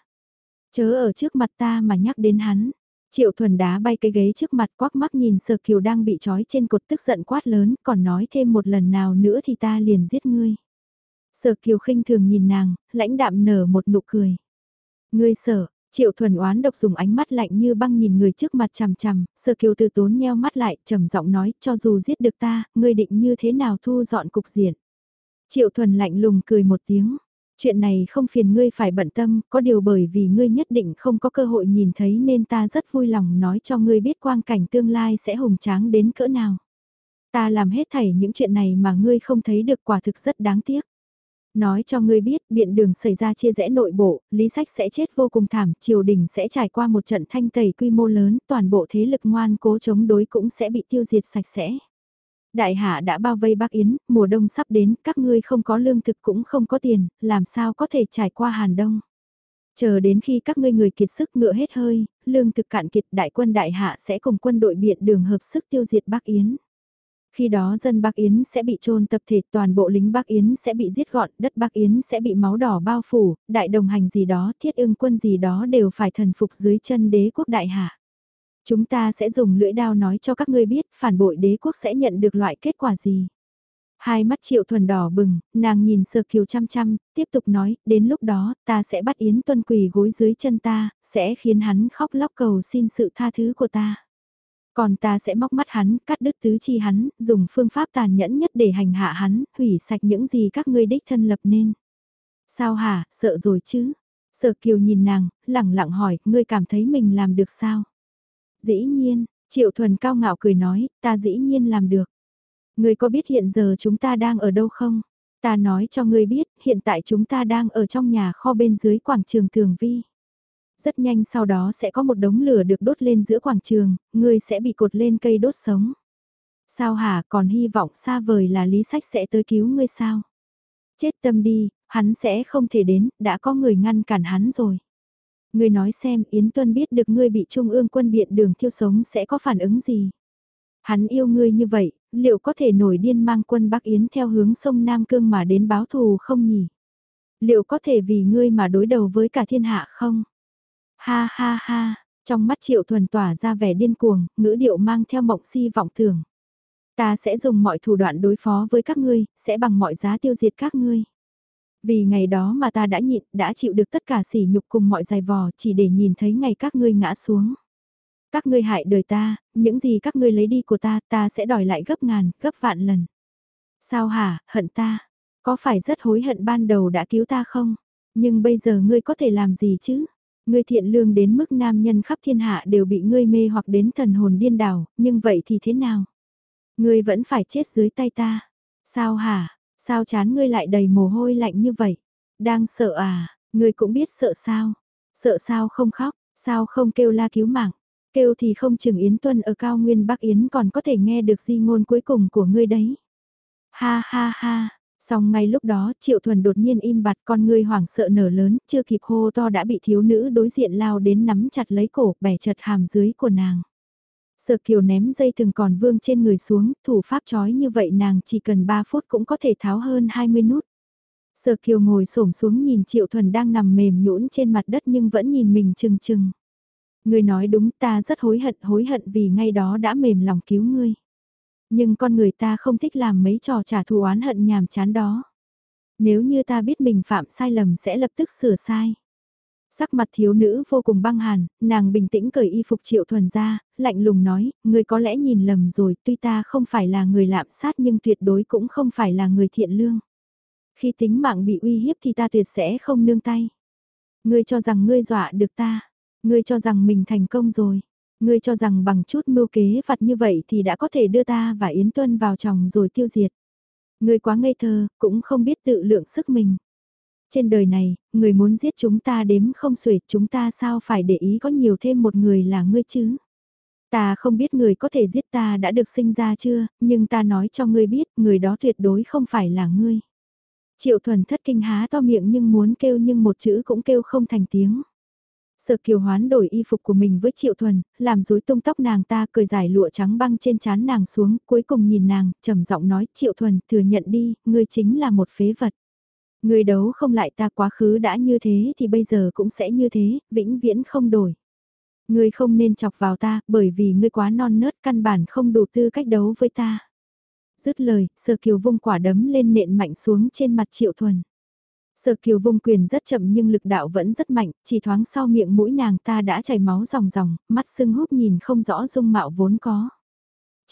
Chớ ở trước mặt ta mà nhắc đến hắn. Triệu thuần đá bay cái ghế trước mặt quắc mắt nhìn Sở Kiều đang bị trói trên cột tức giận quát lớn, còn nói thêm một lần nào nữa thì ta liền giết ngươi. Sở Kiều khinh thường nhìn nàng, lãnh đạm nở một nụ cười. Ngươi sợ, Triệu thuần oán độc dùng ánh mắt lạnh như băng nhìn người trước mặt chằm chằm, Sở Kiều từ tốn nheo mắt lại, trầm giọng nói, cho dù giết được ta, ngươi định như thế nào thu dọn cục diện. Triệu thuần lạnh lùng cười một tiếng, Chuyện này không phiền ngươi phải bận tâm, có điều bởi vì ngươi nhất định không có cơ hội nhìn thấy nên ta rất vui lòng nói cho ngươi biết quang cảnh tương lai sẽ hùng tráng đến cỡ nào. Ta làm hết thảy những chuyện này mà ngươi không thấy được quả thực rất đáng tiếc. Nói cho ngươi biết, biện đường xảy ra chia rẽ nội bộ, lý sách sẽ chết vô cùng thảm, triều đình sẽ trải qua một trận thanh tẩy quy mô lớn, toàn bộ thế lực ngoan cố chống đối cũng sẽ bị tiêu diệt sạch sẽ. Đại hạ đã bao vây Bắc Yến, mùa đông sắp đến, các ngươi không có lương thực cũng không có tiền, làm sao có thể trải qua Hàn Đông. Chờ đến khi các ngươi người kiệt sức ngựa hết hơi, lương thực cạn kiệt đại quân đại hạ sẽ cùng quân đội biện đường hợp sức tiêu diệt Bắc Yến. Khi đó dân Bắc Yến sẽ bị trôn tập thể, toàn bộ lính Bắc Yến sẽ bị giết gọn, đất Bắc Yến sẽ bị máu đỏ bao phủ, đại đồng hành gì đó, thiết ưng quân gì đó đều phải thần phục dưới chân đế quốc đại hạ. Chúng ta sẽ dùng lưỡi đao nói cho các ngươi biết phản bội đế quốc sẽ nhận được loại kết quả gì. Hai mắt triệu thuần đỏ bừng, nàng nhìn sơ kiều chăm chăm, tiếp tục nói, đến lúc đó, ta sẽ bắt Yến Tuân quỳ gối dưới chân ta, sẽ khiến hắn khóc lóc cầu xin sự tha thứ của ta. Còn ta sẽ móc mắt hắn, cắt đứt tứ chi hắn, dùng phương pháp tàn nhẫn nhất để hành hạ hắn, hủy sạch những gì các ngươi đích thân lập nên. Sao hả, sợ rồi chứ? Sở kiều nhìn nàng, lẳng lặng hỏi, ngươi cảm thấy mình làm được sao? Dĩ nhiên, Triệu Thuần cao ngạo cười nói, ta dĩ nhiên làm được. Ngươi có biết hiện giờ chúng ta đang ở đâu không? Ta nói cho ngươi biết, hiện tại chúng ta đang ở trong nhà kho bên dưới quảng trường Tường Vi. Rất nhanh sau đó sẽ có một đống lửa được đốt lên giữa quảng trường, ngươi sẽ bị cột lên cây đốt sống. Sao hả, còn hy vọng xa vời là lý sách sẽ tới cứu ngươi sao? Chết tâm đi, hắn sẽ không thể đến, đã có người ngăn cản hắn rồi. Ngươi nói xem Yến Tuân biết được ngươi bị Trung ương quân biện đường thiêu sống sẽ có phản ứng gì? Hắn yêu ngươi như vậy, liệu có thể nổi điên mang quân Bắc Yến theo hướng sông Nam Cương mà đến báo thù không nhỉ? Liệu có thể vì ngươi mà đối đầu với cả thiên hạ không? Ha ha ha, trong mắt triệu thuần tỏa ra vẻ điên cuồng, ngữ điệu mang theo mộng si vọng tưởng. Ta sẽ dùng mọi thủ đoạn đối phó với các ngươi, sẽ bằng mọi giá tiêu diệt các ngươi. Vì ngày đó mà ta đã nhịn, đã chịu được tất cả sỉ nhục cùng mọi dài vò chỉ để nhìn thấy ngày các ngươi ngã xuống. Các ngươi hại đời ta, những gì các ngươi lấy đi của ta, ta sẽ đòi lại gấp ngàn, gấp vạn lần. Sao hả, hận ta? Có phải rất hối hận ban đầu đã cứu ta không? Nhưng bây giờ ngươi có thể làm gì chứ? Ngươi thiện lương đến mức nam nhân khắp thiên hạ đều bị ngươi mê hoặc đến thần hồn điên đảo, nhưng vậy thì thế nào? Ngươi vẫn phải chết dưới tay ta. Sao hả? Sao chán ngươi lại đầy mồ hôi lạnh như vậy? Đang sợ à? Ngươi cũng biết sợ sao? Sợ sao không khóc? Sao không kêu la cứu mạng? Kêu thì không chừng Yến Tuân ở cao nguyên Bắc Yến còn có thể nghe được di ngôn cuối cùng của ngươi đấy. Ha ha ha, Xong ngay lúc đó, Triệu Thuần đột nhiên im bặt con người hoảng sợ nở lớn, chưa kịp hô to đã bị thiếu nữ đối diện lao đến nắm chặt lấy cổ, bẻ chật hàm dưới của nàng. Sở kiều ném dây từng còn vương trên người xuống, thủ pháp chói như vậy nàng chỉ cần 3 phút cũng có thể tháo hơn 20 nút. Sở kiều ngồi xổm xuống nhìn Triệu Thuần đang nằm mềm nhũn trên mặt đất nhưng vẫn nhìn mình chừng chừng. Người nói đúng ta rất hối hận hối hận vì ngay đó đã mềm lòng cứu ngươi. Nhưng con người ta không thích làm mấy trò trả thù oán hận nhàm chán đó. Nếu như ta biết mình phạm sai lầm sẽ lập tức sửa sai. Sắc mặt thiếu nữ vô cùng băng hàn, nàng bình tĩnh cởi y phục triệu thuần ra, lạnh lùng nói, người có lẽ nhìn lầm rồi, tuy ta không phải là người lạm sát nhưng tuyệt đối cũng không phải là người thiện lương. Khi tính mạng bị uy hiếp thì ta tuyệt sẽ không nương tay. Ngươi cho rằng ngươi dọa được ta, ngươi cho rằng mình thành công rồi, ngươi cho rằng bằng chút mưu kế vặt như vậy thì đã có thể đưa ta và Yến Tuân vào chồng rồi tiêu diệt. Ngươi quá ngây thơ, cũng không biết tự lượng sức mình. Trên đời này, người muốn giết chúng ta đếm không xuể, chúng ta sao phải để ý có nhiều thêm một người là ngươi chứ? Ta không biết người có thể giết ta đã được sinh ra chưa, nhưng ta nói cho ngươi biết, người đó tuyệt đối không phải là ngươi. Triệu thuần thất kinh há to miệng nhưng muốn kêu nhưng một chữ cũng kêu không thành tiếng. Sở kiều hoán đổi y phục của mình với triệu thuần, làm rối tung tóc nàng ta cười giải lụa trắng băng trên trán nàng xuống, cuối cùng nhìn nàng, trầm giọng nói triệu thuần thừa nhận đi, ngươi chính là một phế vật. Người đấu không lại ta quá khứ đã như thế thì bây giờ cũng sẽ như thế, vĩnh viễn không đổi. người không nên chọc vào ta, bởi vì ngươi quá non nớt căn bản không đủ tư cách đấu với ta. Dứt lời, sơ kiều vung quả đấm lên nện mạnh xuống trên mặt triệu thuần. Sở kiều vung quyền rất chậm nhưng lực đạo vẫn rất mạnh, chỉ thoáng sau miệng mũi nàng ta đã chảy máu ròng ròng, mắt sưng húp nhìn không rõ dung mạo vốn có.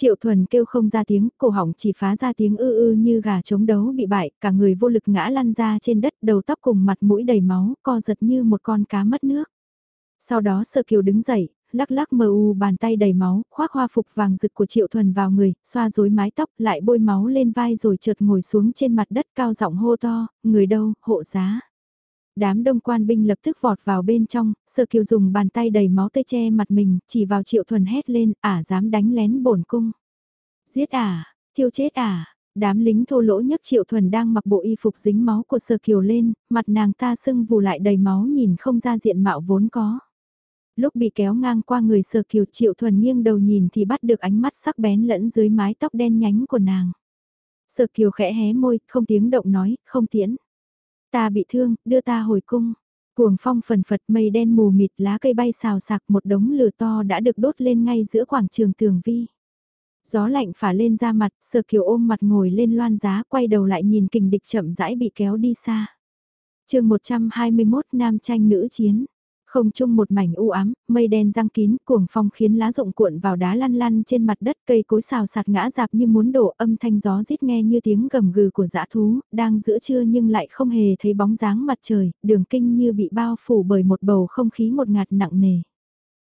Triệu thuần kêu không ra tiếng, cổ họng chỉ phá ra tiếng ư ư như gà chống đấu bị bại, cả người vô lực ngã lăn ra trên đất đầu tóc cùng mặt mũi đầy máu, co giật như một con cá mất nước. Sau đó sơ kiều đứng dậy, lắc lắc mờ u bàn tay đầy máu, khoác hoa phục vàng rực của triệu thuần vào người, xoa rối mái tóc lại bôi máu lên vai rồi chợt ngồi xuống trên mặt đất cao giọng hô to, người đâu, hộ giá đám đông quan binh lập tức vọt vào bên trong, sơ kiều dùng bàn tay đầy máu tê che mặt mình, chỉ vào triệu thuần hét lên, ả dám đánh lén bổn cung. Giết ả, thiêu chết ả, đám lính thô lỗ nhất triệu thuần đang mặc bộ y phục dính máu của sơ kiều lên, mặt nàng ta sưng vù lại đầy máu nhìn không ra diện mạo vốn có. Lúc bị kéo ngang qua người sơ kiều triệu thuần nghiêng đầu nhìn thì bắt được ánh mắt sắc bén lẫn dưới mái tóc đen nhánh của nàng. Sơ kiều khẽ hé môi, không tiếng động nói, không tiễn. Ta bị thương, đưa ta hồi cung. Cuồng phong phần phật mây đen mù mịt lá cây bay xào sạc một đống lửa to đã được đốt lên ngay giữa quảng trường tường vi. Gió lạnh phả lên ra mặt, sờ kiều ôm mặt ngồi lên loan giá quay đầu lại nhìn kình địch chậm rãi bị kéo đi xa. chương 121 Nam tranh nữ chiến. Không chung một mảnh u ám, mây đen răng kín, cuồng phong khiến lá rụng cuộn vào đá lăn lăn trên mặt đất cây cối xào sạt ngã dạp như muốn đổ âm thanh gió rít nghe như tiếng gầm gừ của dã thú, đang giữa trưa nhưng lại không hề thấy bóng dáng mặt trời, đường kinh như bị bao phủ bởi một bầu không khí một ngạt nặng nề.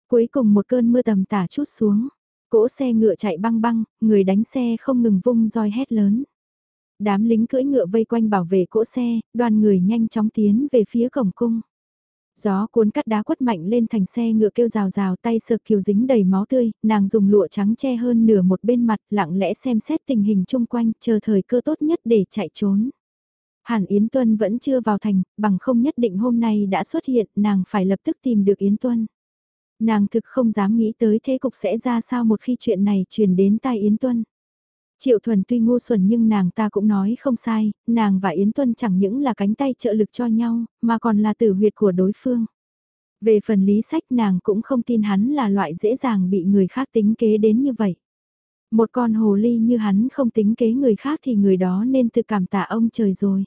Cuối cùng một cơn mưa tầm tả chút xuống, cỗ xe ngựa chạy băng băng, người đánh xe không ngừng vung roi hét lớn. Đám lính cưỡi ngựa vây quanh bảo vệ cỗ xe, đoàn người nhanh chóng tiến về phía cổng cung. Gió cuốn cắt đá quất mạnh lên thành xe ngựa kêu rào rào tay sờ kiều dính đầy máu tươi, nàng dùng lụa trắng che hơn nửa một bên mặt lặng lẽ xem xét tình hình chung quanh chờ thời cơ tốt nhất để chạy trốn. Hàn Yến Tuân vẫn chưa vào thành, bằng không nhất định hôm nay đã xuất hiện, nàng phải lập tức tìm được Yến Tuân. Nàng thực không dám nghĩ tới thế cục sẽ ra sao một khi chuyện này truyền đến tai Yến Tuân. Triệu Thuần tuy ngu xuẩn nhưng nàng ta cũng nói không sai, nàng và Yến Tuân chẳng những là cánh tay trợ lực cho nhau, mà còn là tử huyệt của đối phương. Về phần lý sách nàng cũng không tin hắn là loại dễ dàng bị người khác tính kế đến như vậy. Một con hồ ly như hắn không tính kế người khác thì người đó nên tự cảm tạ ông trời rồi.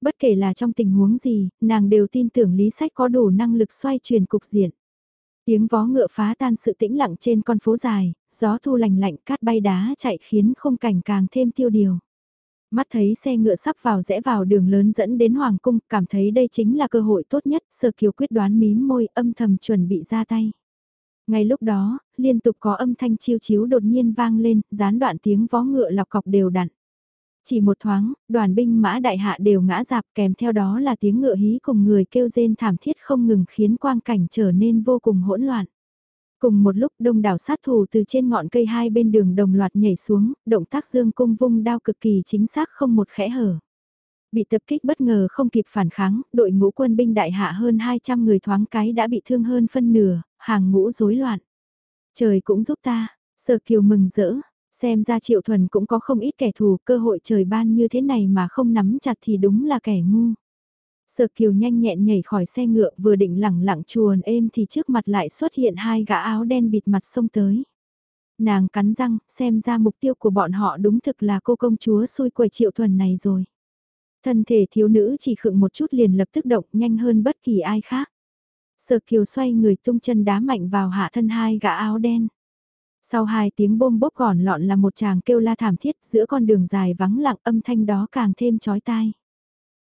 Bất kể là trong tình huống gì, nàng đều tin tưởng lý sách có đủ năng lực xoay chuyển cục diện. Tiếng vó ngựa phá tan sự tĩnh lặng trên con phố dài, gió thu lành lạnh cát bay đá chạy khiến không cảnh càng thêm tiêu điều. Mắt thấy xe ngựa sắp vào rẽ vào đường lớn dẫn đến Hoàng Cung, cảm thấy đây chính là cơ hội tốt nhất, sơ kiều quyết đoán mím môi âm thầm chuẩn bị ra tay. Ngay lúc đó, liên tục có âm thanh chiêu chiếu đột nhiên vang lên, gián đoạn tiếng vó ngựa lọc cọc đều đặn. Chỉ một thoáng, đoàn binh mã đại hạ đều ngã dạp kèm theo đó là tiếng ngựa hí cùng người kêu rên thảm thiết không ngừng khiến quang cảnh trở nên vô cùng hỗn loạn. Cùng một lúc đông đảo sát thủ từ trên ngọn cây hai bên đường đồng loạt nhảy xuống, động tác dương cung vung đao cực kỳ chính xác không một khẽ hở. Bị tập kích bất ngờ không kịp phản kháng, đội ngũ quân binh đại hạ hơn 200 người thoáng cái đã bị thương hơn phân nửa, hàng ngũ rối loạn. Trời cũng giúp ta, Sở Kiều mừng rỡ, xem ra Triệu Thuần cũng có không ít kẻ thù, cơ hội trời ban như thế này mà không nắm chặt thì đúng là kẻ ngu. Sở Kiều nhanh nhẹn nhảy khỏi xe ngựa vừa định lẳng lặng chuồn êm thì trước mặt lại xuất hiện hai gã áo đen bịt mặt xông tới. Nàng cắn răng, xem ra mục tiêu của bọn họ đúng thực là cô công chúa xui quầy Triệu Thuần này rồi. Thân thể thiếu nữ chỉ khựng một chút liền lập tức động nhanh hơn bất kỳ ai khác. Sở Kiều xoay người tung chân đá mạnh vào hạ thân hai gã áo đen. Sau hai tiếng bôm bốp gòn lọn là một chàng kêu la thảm thiết giữa con đường dài vắng lặng âm thanh đó càng thêm chói tai.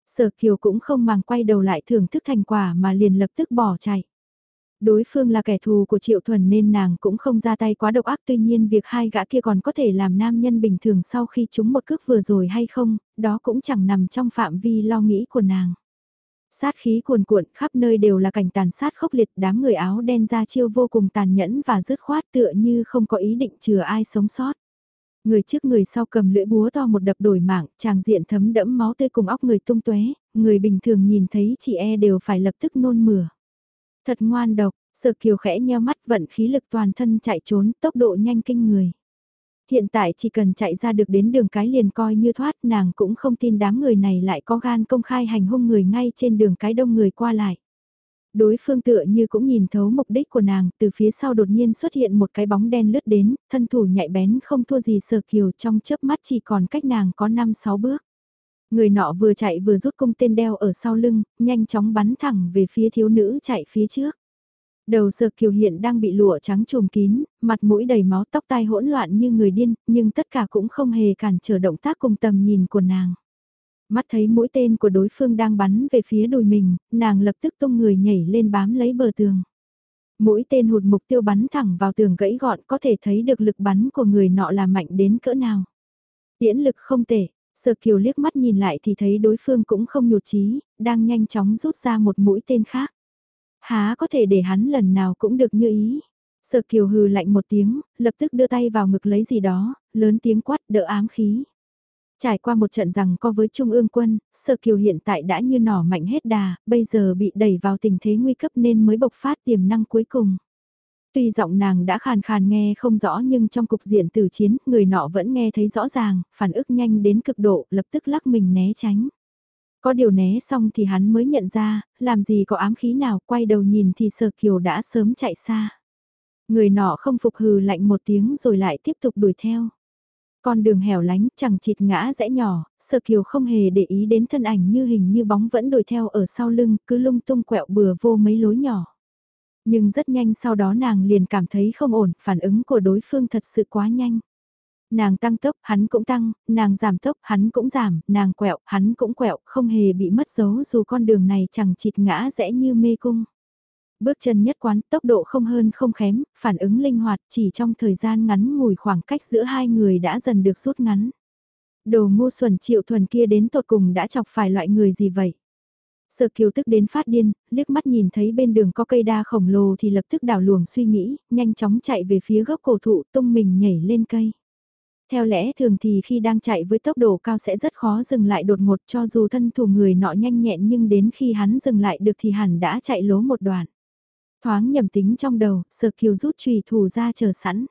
Sở Kiều cũng không màng quay đầu lại thưởng thức thành quả mà liền lập tức bỏ chạy. Đối phương là kẻ thù của Triệu Thuần nên nàng cũng không ra tay quá độc ác tuy nhiên việc hai gã kia còn có thể làm nam nhân bình thường sau khi chúng một cước vừa rồi hay không, đó cũng chẳng nằm trong phạm vi lo nghĩ của nàng. Sát khí cuồn cuộn khắp nơi đều là cảnh tàn sát khốc liệt đám người áo đen ra chiêu vô cùng tàn nhẫn và dứt khoát tựa như không có ý định chừa ai sống sót. Người trước người sau cầm lưỡi búa to một đập đổi mạng, chàng diện thấm đẫm máu tươi cùng óc người tung tuế. người bình thường nhìn thấy chị e đều phải lập tức nôn mửa. Thật ngoan độc, sợ kiều khẽ nheo mắt vận khí lực toàn thân chạy trốn tốc độ nhanh kinh người. Hiện tại chỉ cần chạy ra được đến đường cái liền coi như thoát nàng cũng không tin đám người này lại có gan công khai hành hung người ngay trên đường cái đông người qua lại. Đối phương tựa như cũng nhìn thấu mục đích của nàng, từ phía sau đột nhiên xuất hiện một cái bóng đen lướt đến, thân thủ nhạy bén không thua gì sờ kiều trong chớp mắt chỉ còn cách nàng có 5-6 bước. Người nọ vừa chạy vừa rút cung tên đeo ở sau lưng, nhanh chóng bắn thẳng về phía thiếu nữ chạy phía trước. Đầu sờ kiều hiện đang bị lụa trắng trùm kín, mặt mũi đầy máu tóc tai hỗn loạn như người điên, nhưng tất cả cũng không hề cản trở động tác cùng tầm nhìn của nàng. Mắt thấy mũi tên của đối phương đang bắn về phía đùi mình, nàng lập tức tung người nhảy lên bám lấy bờ tường. Mũi tên hụt mục tiêu bắn thẳng vào tường gãy gọn có thể thấy được lực bắn của người nọ là mạnh đến cỡ nào. Tiễn lực không tệ, Sở Kiều liếc mắt nhìn lại thì thấy đối phương cũng không nhụt chí, đang nhanh chóng rút ra một mũi tên khác. Há có thể để hắn lần nào cũng được như ý. Sở Kiều hừ lạnh một tiếng, lập tức đưa tay vào ngực lấy gì đó, lớn tiếng quát đỡ ám khí. Trải qua một trận rằng co với Trung ương quân, Sở Kiều hiện tại đã như nỏ mạnh hết đà, bây giờ bị đẩy vào tình thế nguy cấp nên mới bộc phát tiềm năng cuối cùng. Tuy giọng nàng đã khàn khàn nghe không rõ nhưng trong cục diện tử chiến, người nọ vẫn nghe thấy rõ ràng, phản ứng nhanh đến cực độ, lập tức lắc mình né tránh. Có điều né xong thì hắn mới nhận ra, làm gì có ám khí nào, quay đầu nhìn thì Sở Kiều đã sớm chạy xa. Người nọ không phục hừ lạnh một tiếng rồi lại tiếp tục đuổi theo. Con đường hẻo lánh chẳng chịt ngã rẽ nhỏ, Sở Kiều không hề để ý đến thân ảnh như hình như bóng vẫn đuổi theo ở sau lưng, cứ lung tung quẹo bừa vô mấy lối nhỏ. Nhưng rất nhanh sau đó nàng liền cảm thấy không ổn, phản ứng của đối phương thật sự quá nhanh. Nàng tăng tốc, hắn cũng tăng, nàng giảm tốc, hắn cũng giảm, nàng quẹo, hắn cũng quẹo, không hề bị mất dấu dù con đường này chẳng chịt ngã rẽ như mê cung. Bước chân nhất quán, tốc độ không hơn không khém, phản ứng linh hoạt, chỉ trong thời gian ngắn ngủi khoảng cách giữa hai người đã dần được rút ngắn. Đồ ngu xuẩn triệu thuần kia đến tột cùng đã chọc phải loại người gì vậy? Sở kiều tức đến phát điên, liếc mắt nhìn thấy bên đường có cây đa khổng lồ thì lập tức đảo luồng suy nghĩ, nhanh chóng chạy về phía gốc cổ thụ tung mình nhảy lên cây. Theo lẽ thường thì khi đang chạy với tốc độ cao sẽ rất khó dừng lại đột ngột cho dù thân thủ người nọ nhanh nhẹn nhưng đến khi hắn dừng lại được thì hẳn đã chạy lố một đoạn. Thoáng nhầm tính trong đầu, sở kiều rút trùy thủ ra chờ sẵn.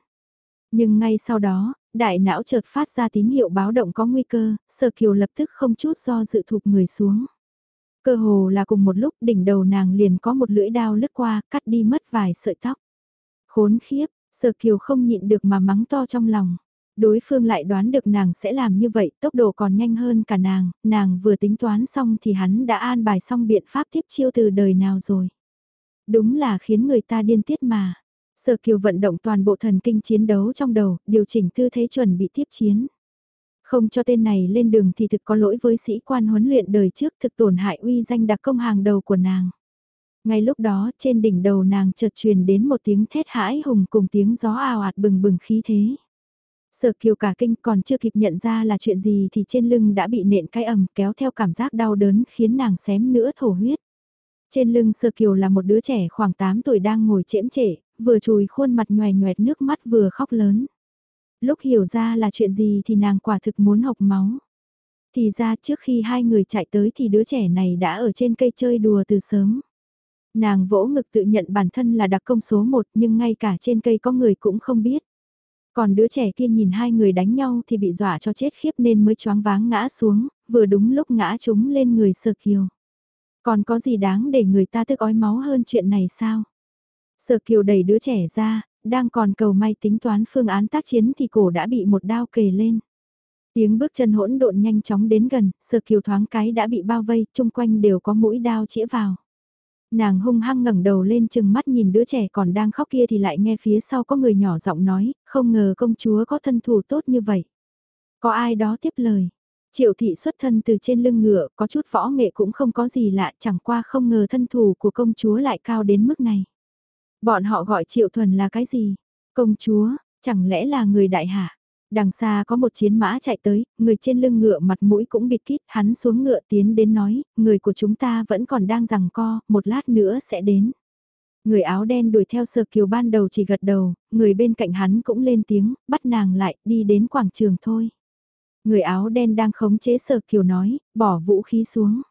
Nhưng ngay sau đó, đại não chợt phát ra tín hiệu báo động có nguy cơ, sở kiều lập tức không chút do dự thụp người xuống. Cơ hồ là cùng một lúc đỉnh đầu nàng liền có một lưỡi đao lướt qua, cắt đi mất vài sợi tóc. Khốn khiếp, sở kiều không nhịn được mà mắng to trong lòng. Đối phương lại đoán được nàng sẽ làm như vậy, tốc độ còn nhanh hơn cả nàng, nàng vừa tính toán xong thì hắn đã an bài xong biện pháp tiếp chiêu từ đời nào rồi. Đúng là khiến người ta điên tiết mà. Sở kiều vận động toàn bộ thần kinh chiến đấu trong đầu, điều chỉnh tư thế chuẩn bị tiếp chiến. Không cho tên này lên đường thì thực có lỗi với sĩ quan huấn luyện đời trước thực tổn hại uy danh đặc công hàng đầu của nàng. Ngay lúc đó trên đỉnh đầu nàng chợt truyền đến một tiếng thét hãi hùng cùng tiếng gió ào ạt bừng bừng khí thế. Sở kiều cả kinh còn chưa kịp nhận ra là chuyện gì thì trên lưng đã bị nện cái ầm kéo theo cảm giác đau đớn khiến nàng xém nữa thổ huyết. Trên lưng Sơ Kiều là một đứa trẻ khoảng 8 tuổi đang ngồi chễm trễ, vừa chùi khuôn mặt nhòe nhoẹt nước mắt vừa khóc lớn. Lúc hiểu ra là chuyện gì thì nàng quả thực muốn học máu. Thì ra trước khi hai người chạy tới thì đứa trẻ này đã ở trên cây chơi đùa từ sớm. Nàng vỗ ngực tự nhận bản thân là đặc công số 1 nhưng ngay cả trên cây có người cũng không biết. Còn đứa trẻ kia nhìn hai người đánh nhau thì bị dọa cho chết khiếp nên mới choáng váng ngã xuống, vừa đúng lúc ngã chúng lên người Sở Kiều. Còn có gì đáng để người ta tức ói máu hơn chuyện này sao? Sở Kiều đẩy đứa trẻ ra, đang còn cầu may tính toán phương án tác chiến thì cổ đã bị một đao kề lên. Tiếng bước chân hỗn độn nhanh chóng đến gần, Sở Kiều thoáng cái đã bị bao vây, chung quanh đều có mũi đao chĩa vào. Nàng hung hăng ngẩng đầu lên chừng mắt nhìn đứa trẻ còn đang khóc kia thì lại nghe phía sau có người nhỏ giọng nói, không ngờ công chúa có thân thủ tốt như vậy. Có ai đó tiếp lời. Triệu thị xuất thân từ trên lưng ngựa, có chút võ nghệ cũng không có gì lạ, chẳng qua không ngờ thân thủ của công chúa lại cao đến mức này. Bọn họ gọi triệu thuần là cái gì? Công chúa, chẳng lẽ là người đại hạ? Đằng xa có một chiến mã chạy tới, người trên lưng ngựa mặt mũi cũng bịt kít, hắn xuống ngựa tiến đến nói, người của chúng ta vẫn còn đang rằng co, một lát nữa sẽ đến. Người áo đen đuổi theo sờ kiều ban đầu chỉ gật đầu, người bên cạnh hắn cũng lên tiếng, bắt nàng lại, đi đến quảng trường thôi. Người áo đen đang khống chế sờ kiều nói, bỏ vũ khí xuống.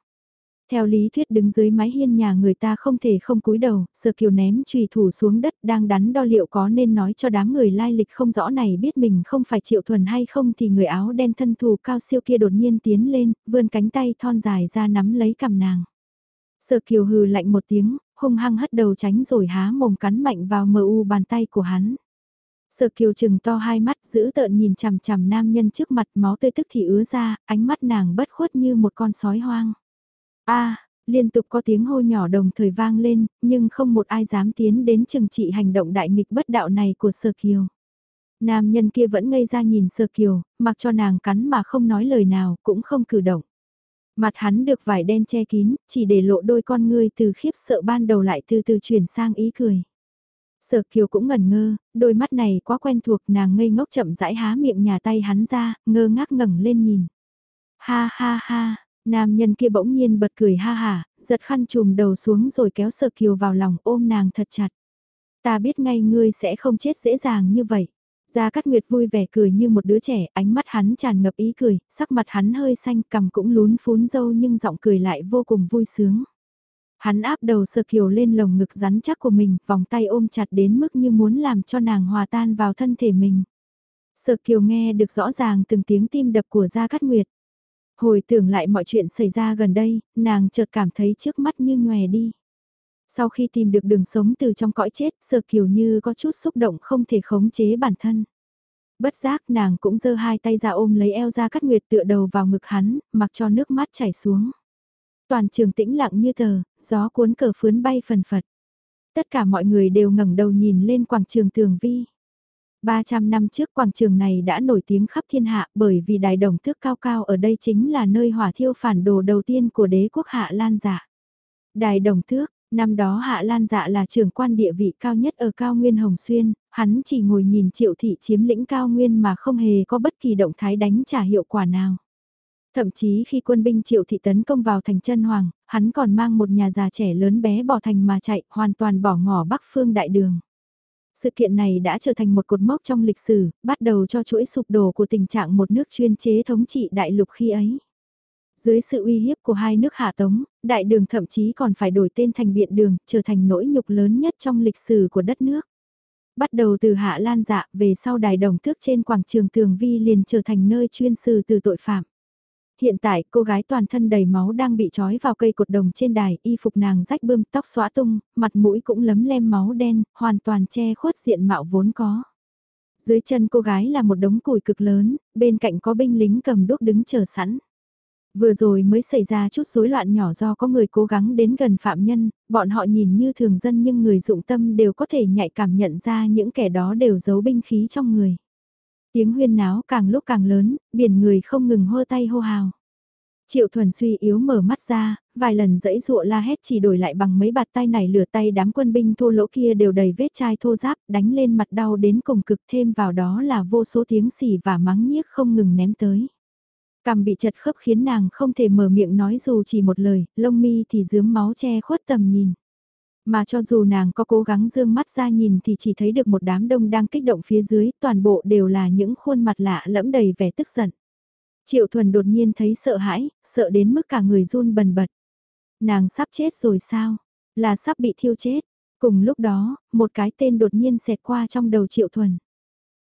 Theo lý thuyết đứng dưới mái hiên nhà người ta không thể không cúi đầu, sơ kiều ném trùy thủ xuống đất đang đắn đo liệu có nên nói cho đám người lai lịch không rõ này biết mình không phải triệu thuần hay không thì người áo đen thân thù cao siêu kia đột nhiên tiến lên, vươn cánh tay thon dài ra nắm lấy cầm nàng. Sơ kiều hừ lạnh một tiếng, hung hăng hất đầu tránh rồi há mồm cắn mạnh vào mờ u bàn tay của hắn. Sở kiều trừng to hai mắt giữ tợn nhìn chằm chằm nam nhân trước mặt máu tươi tức thì ứa ra, ánh mắt nàng bất khuất như một con sói hoang a liên tục có tiếng hô nhỏ đồng thời vang lên, nhưng không một ai dám tiến đến chừng trị hành động đại nghịch bất đạo này của Sở Kiều. Nam nhân kia vẫn ngây ra nhìn sơ Kiều, mặc cho nàng cắn mà không nói lời nào, cũng không cử động. Mặt hắn được vải đen che kín, chỉ để lộ đôi con ngươi từ khiếp sợ ban đầu lại từ từ chuyển sang ý cười. Sở Kiều cũng ngẩn ngơ, đôi mắt này quá quen thuộc nàng ngây ngốc chậm rãi há miệng nhà tay hắn ra, ngơ ngác ngẩng lên nhìn. Ha ha ha, Nam nhân kia bỗng nhiên bật cười ha hả, giật khăn chùm đầu xuống rồi kéo Sở Kiều vào lòng ôm nàng thật chặt. Ta biết ngay ngươi sẽ không chết dễ dàng như vậy. Gia Cát Nguyệt vui vẻ cười như một đứa trẻ, ánh mắt hắn tràn ngập ý cười, sắc mặt hắn hơi xanh, cằm cũng lún phún dâu nhưng giọng cười lại vô cùng vui sướng. Hắn áp đầu Sơ Kiều lên lồng ngực rắn chắc của mình, vòng tay ôm chặt đến mức như muốn làm cho nàng hòa tan vào thân thể mình. Sơ Kiều nghe được rõ ràng từng tiếng tim đập của Gia Cát Nguyệt. Hồi tưởng lại mọi chuyện xảy ra gần đây, nàng chợt cảm thấy trước mắt như nhòe đi. Sau khi tìm được đường sống từ trong cõi chết, sợ kiều như có chút xúc động không thể khống chế bản thân. Bất giác nàng cũng giơ hai tay ra ôm lấy eo ra cắt nguyệt tựa đầu vào ngực hắn, mặc cho nước mắt chảy xuống. Toàn trường tĩnh lặng như tờ, gió cuốn cờ phướn bay phần phật. Tất cả mọi người đều ngẩng đầu nhìn lên quảng trường tường vi. 300 năm trước quảng trường này đã nổi tiếng khắp thiên hạ bởi vì đài đồng thước cao cao ở đây chính là nơi hỏa thiêu phản đồ đầu tiên của đế quốc Hạ Lan Dạ. Đài đồng thước, năm đó Hạ Lan Dạ là trưởng quan địa vị cao nhất ở cao nguyên Hồng Xuyên, hắn chỉ ngồi nhìn triệu thị chiếm lĩnh cao nguyên mà không hề có bất kỳ động thái đánh trả hiệu quả nào. Thậm chí khi quân binh triệu thị tấn công vào thành chân hoàng, hắn còn mang một nhà già trẻ lớn bé bỏ thành mà chạy, hoàn toàn bỏ ngỏ bắc phương đại đường. Sự kiện này đã trở thành một cột mốc trong lịch sử, bắt đầu cho chuỗi sụp đổ của tình trạng một nước chuyên chế thống trị đại lục khi ấy. Dưới sự uy hiếp của hai nước hạ tống, đại đường thậm chí còn phải đổi tên thành biện đường, trở thành nỗi nhục lớn nhất trong lịch sử của đất nước. Bắt đầu từ hạ lan dạ về sau đài đồng thước trên quảng trường Tường Vi liền trở thành nơi chuyên xử từ tội phạm. Hiện tại cô gái toàn thân đầy máu đang bị trói vào cây cột đồng trên đài, y phục nàng rách bươm tóc xóa tung, mặt mũi cũng lấm lem máu đen, hoàn toàn che khuất diện mạo vốn có. Dưới chân cô gái là một đống củi cực lớn, bên cạnh có binh lính cầm đuốc đứng chờ sẵn. Vừa rồi mới xảy ra chút rối loạn nhỏ do có người cố gắng đến gần phạm nhân, bọn họ nhìn như thường dân nhưng người dụng tâm đều có thể nhạy cảm nhận ra những kẻ đó đều giấu binh khí trong người. Tiếng huyên náo càng lúc càng lớn, biển người không ngừng hô tay hô hào. Triệu thuần suy yếu mở mắt ra, vài lần dẫy dụa la hét chỉ đổi lại bằng mấy bạt tay này lửa tay đám quân binh thô lỗ kia đều đầy vết chai thô giáp, đánh lên mặt đau đến cùng cực thêm vào đó là vô số tiếng xỉ và mắng nhiếc không ngừng ném tới. cằm bị chật khớp khiến nàng không thể mở miệng nói dù chỉ một lời, lông mi thì dướm máu che khuất tầm nhìn. Mà cho dù nàng có cố gắng dương mắt ra nhìn thì chỉ thấy được một đám đông đang kích động phía dưới, toàn bộ đều là những khuôn mặt lạ lẫm đầy vẻ tức giận. Triệu thuần đột nhiên thấy sợ hãi, sợ đến mức cả người run bần bật. Nàng sắp chết rồi sao? Là sắp bị thiêu chết. Cùng lúc đó, một cái tên đột nhiên xẹt qua trong đầu triệu thuần.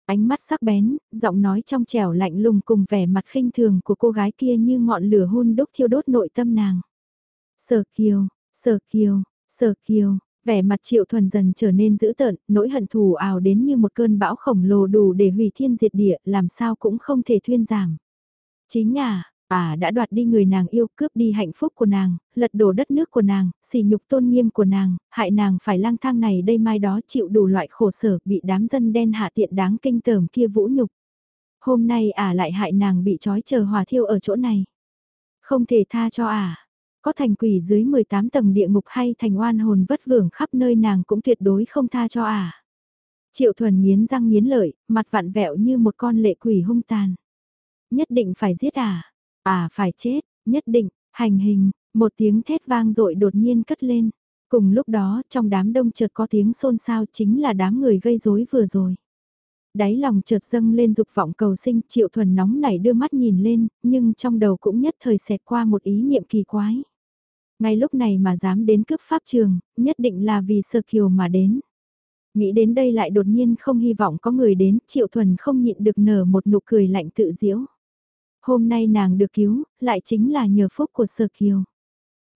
Ánh mắt sắc bén, giọng nói trong trẻo lạnh lùng cùng vẻ mặt khinh thường của cô gái kia như ngọn lửa hun đúc thiêu đốt nội tâm nàng. Sở kiều, sở kiều, sở kiều, vẻ mặt triệu thuần dần trở nên dữ tợn, nỗi hận thù ào đến như một cơn bão khổng lồ đủ để hủy thiên diệt địa, làm sao cũng không thể thuyên giảm. Chính à, à đã đoạt đi người nàng yêu, cướp đi hạnh phúc của nàng, lật đổ đất nước của nàng, xỉ nhục tôn nghiêm của nàng, hại nàng phải lang thang này đây mai đó chịu đủ loại khổ sở bị đám dân đen hạ tiện đáng kinh tởm kia vũ nhục. Hôm nay à lại hại nàng bị trói chờ hòa thiêu ở chỗ này. Không thể tha cho à. Có thành quỷ dưới 18 tầng địa ngục hay thành oan hồn vất vưởng khắp nơi nàng cũng tuyệt đối không tha cho à Triệu thuần nghiến răng nghiến lợi, mặt vặn vẹo như một con lệ quỷ hung tàn. Nhất định phải giết à? À phải chết, nhất định, hành hình, một tiếng thét vang dội đột nhiên cất lên. Cùng lúc đó, trong đám đông chợt có tiếng xôn xao chính là đám người gây rối vừa rồi. Đáy lòng chợt dâng lên dục vọng cầu sinh, triệu thuần nóng nảy đưa mắt nhìn lên, nhưng trong đầu cũng nhất thời xẹt qua một ý niệm kỳ quái. Ngay lúc này mà dám đến cướp pháp trường, nhất định là vì sơ kiều mà đến. Nghĩ đến đây lại đột nhiên không hy vọng có người đến, triệu thuần không nhịn được nở một nụ cười lạnh tự diễu. Hôm nay nàng được cứu, lại chính là nhờ phúc của sơ Kiều.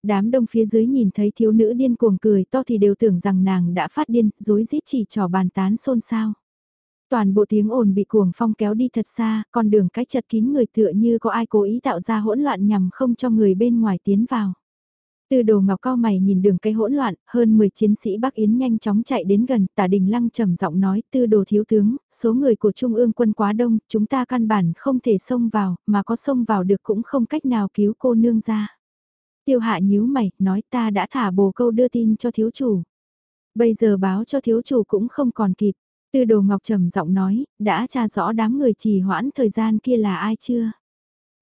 Đám đông phía dưới nhìn thấy thiếu nữ điên cuồng cười to thì đều tưởng rằng nàng đã phát điên, dối rít chỉ trò bàn tán xôn xao. Toàn bộ tiếng ồn bị cuồng phong kéo đi thật xa, con đường cách chật kín người tựa như có ai cố ý tạo ra hỗn loạn nhằm không cho người bên ngoài tiến vào. Từ đồ ngọc cao mày nhìn đường cây hỗn loạn, hơn 10 chiến sĩ Bắc Yến nhanh chóng chạy đến gần, tả đình lăng trầm giọng nói, tư đồ thiếu tướng, số người của Trung ương quân quá đông, chúng ta căn bản không thể xông vào, mà có xông vào được cũng không cách nào cứu cô nương ra. Tiêu hạ nhíu mày, nói ta đã thả bồ câu đưa tin cho thiếu chủ. Bây giờ báo cho thiếu chủ cũng không còn kịp. Tư đồ ngọc trầm giọng nói, đã tra rõ đám người trì hoãn thời gian kia là ai chưa?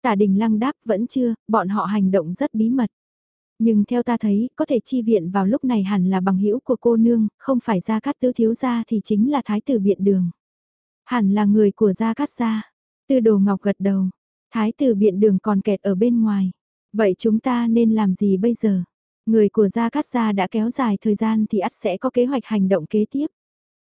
Tả đình lăng đáp vẫn chưa, bọn họ hành động rất bí mật. Nhưng theo ta thấy, có thể chi viện vào lúc này hẳn là bằng hữu của cô nương, không phải gia cát tứ thiếu gia thì chính là thái tử biện đường. Hẳn là người của gia cát gia. Tư đồ ngọc gật đầu. Thái tử biện đường còn kẹt ở bên ngoài. Vậy chúng ta nên làm gì bây giờ? Người của gia cát gia đã kéo dài thời gian thì ắt sẽ có kế hoạch hành động kế tiếp.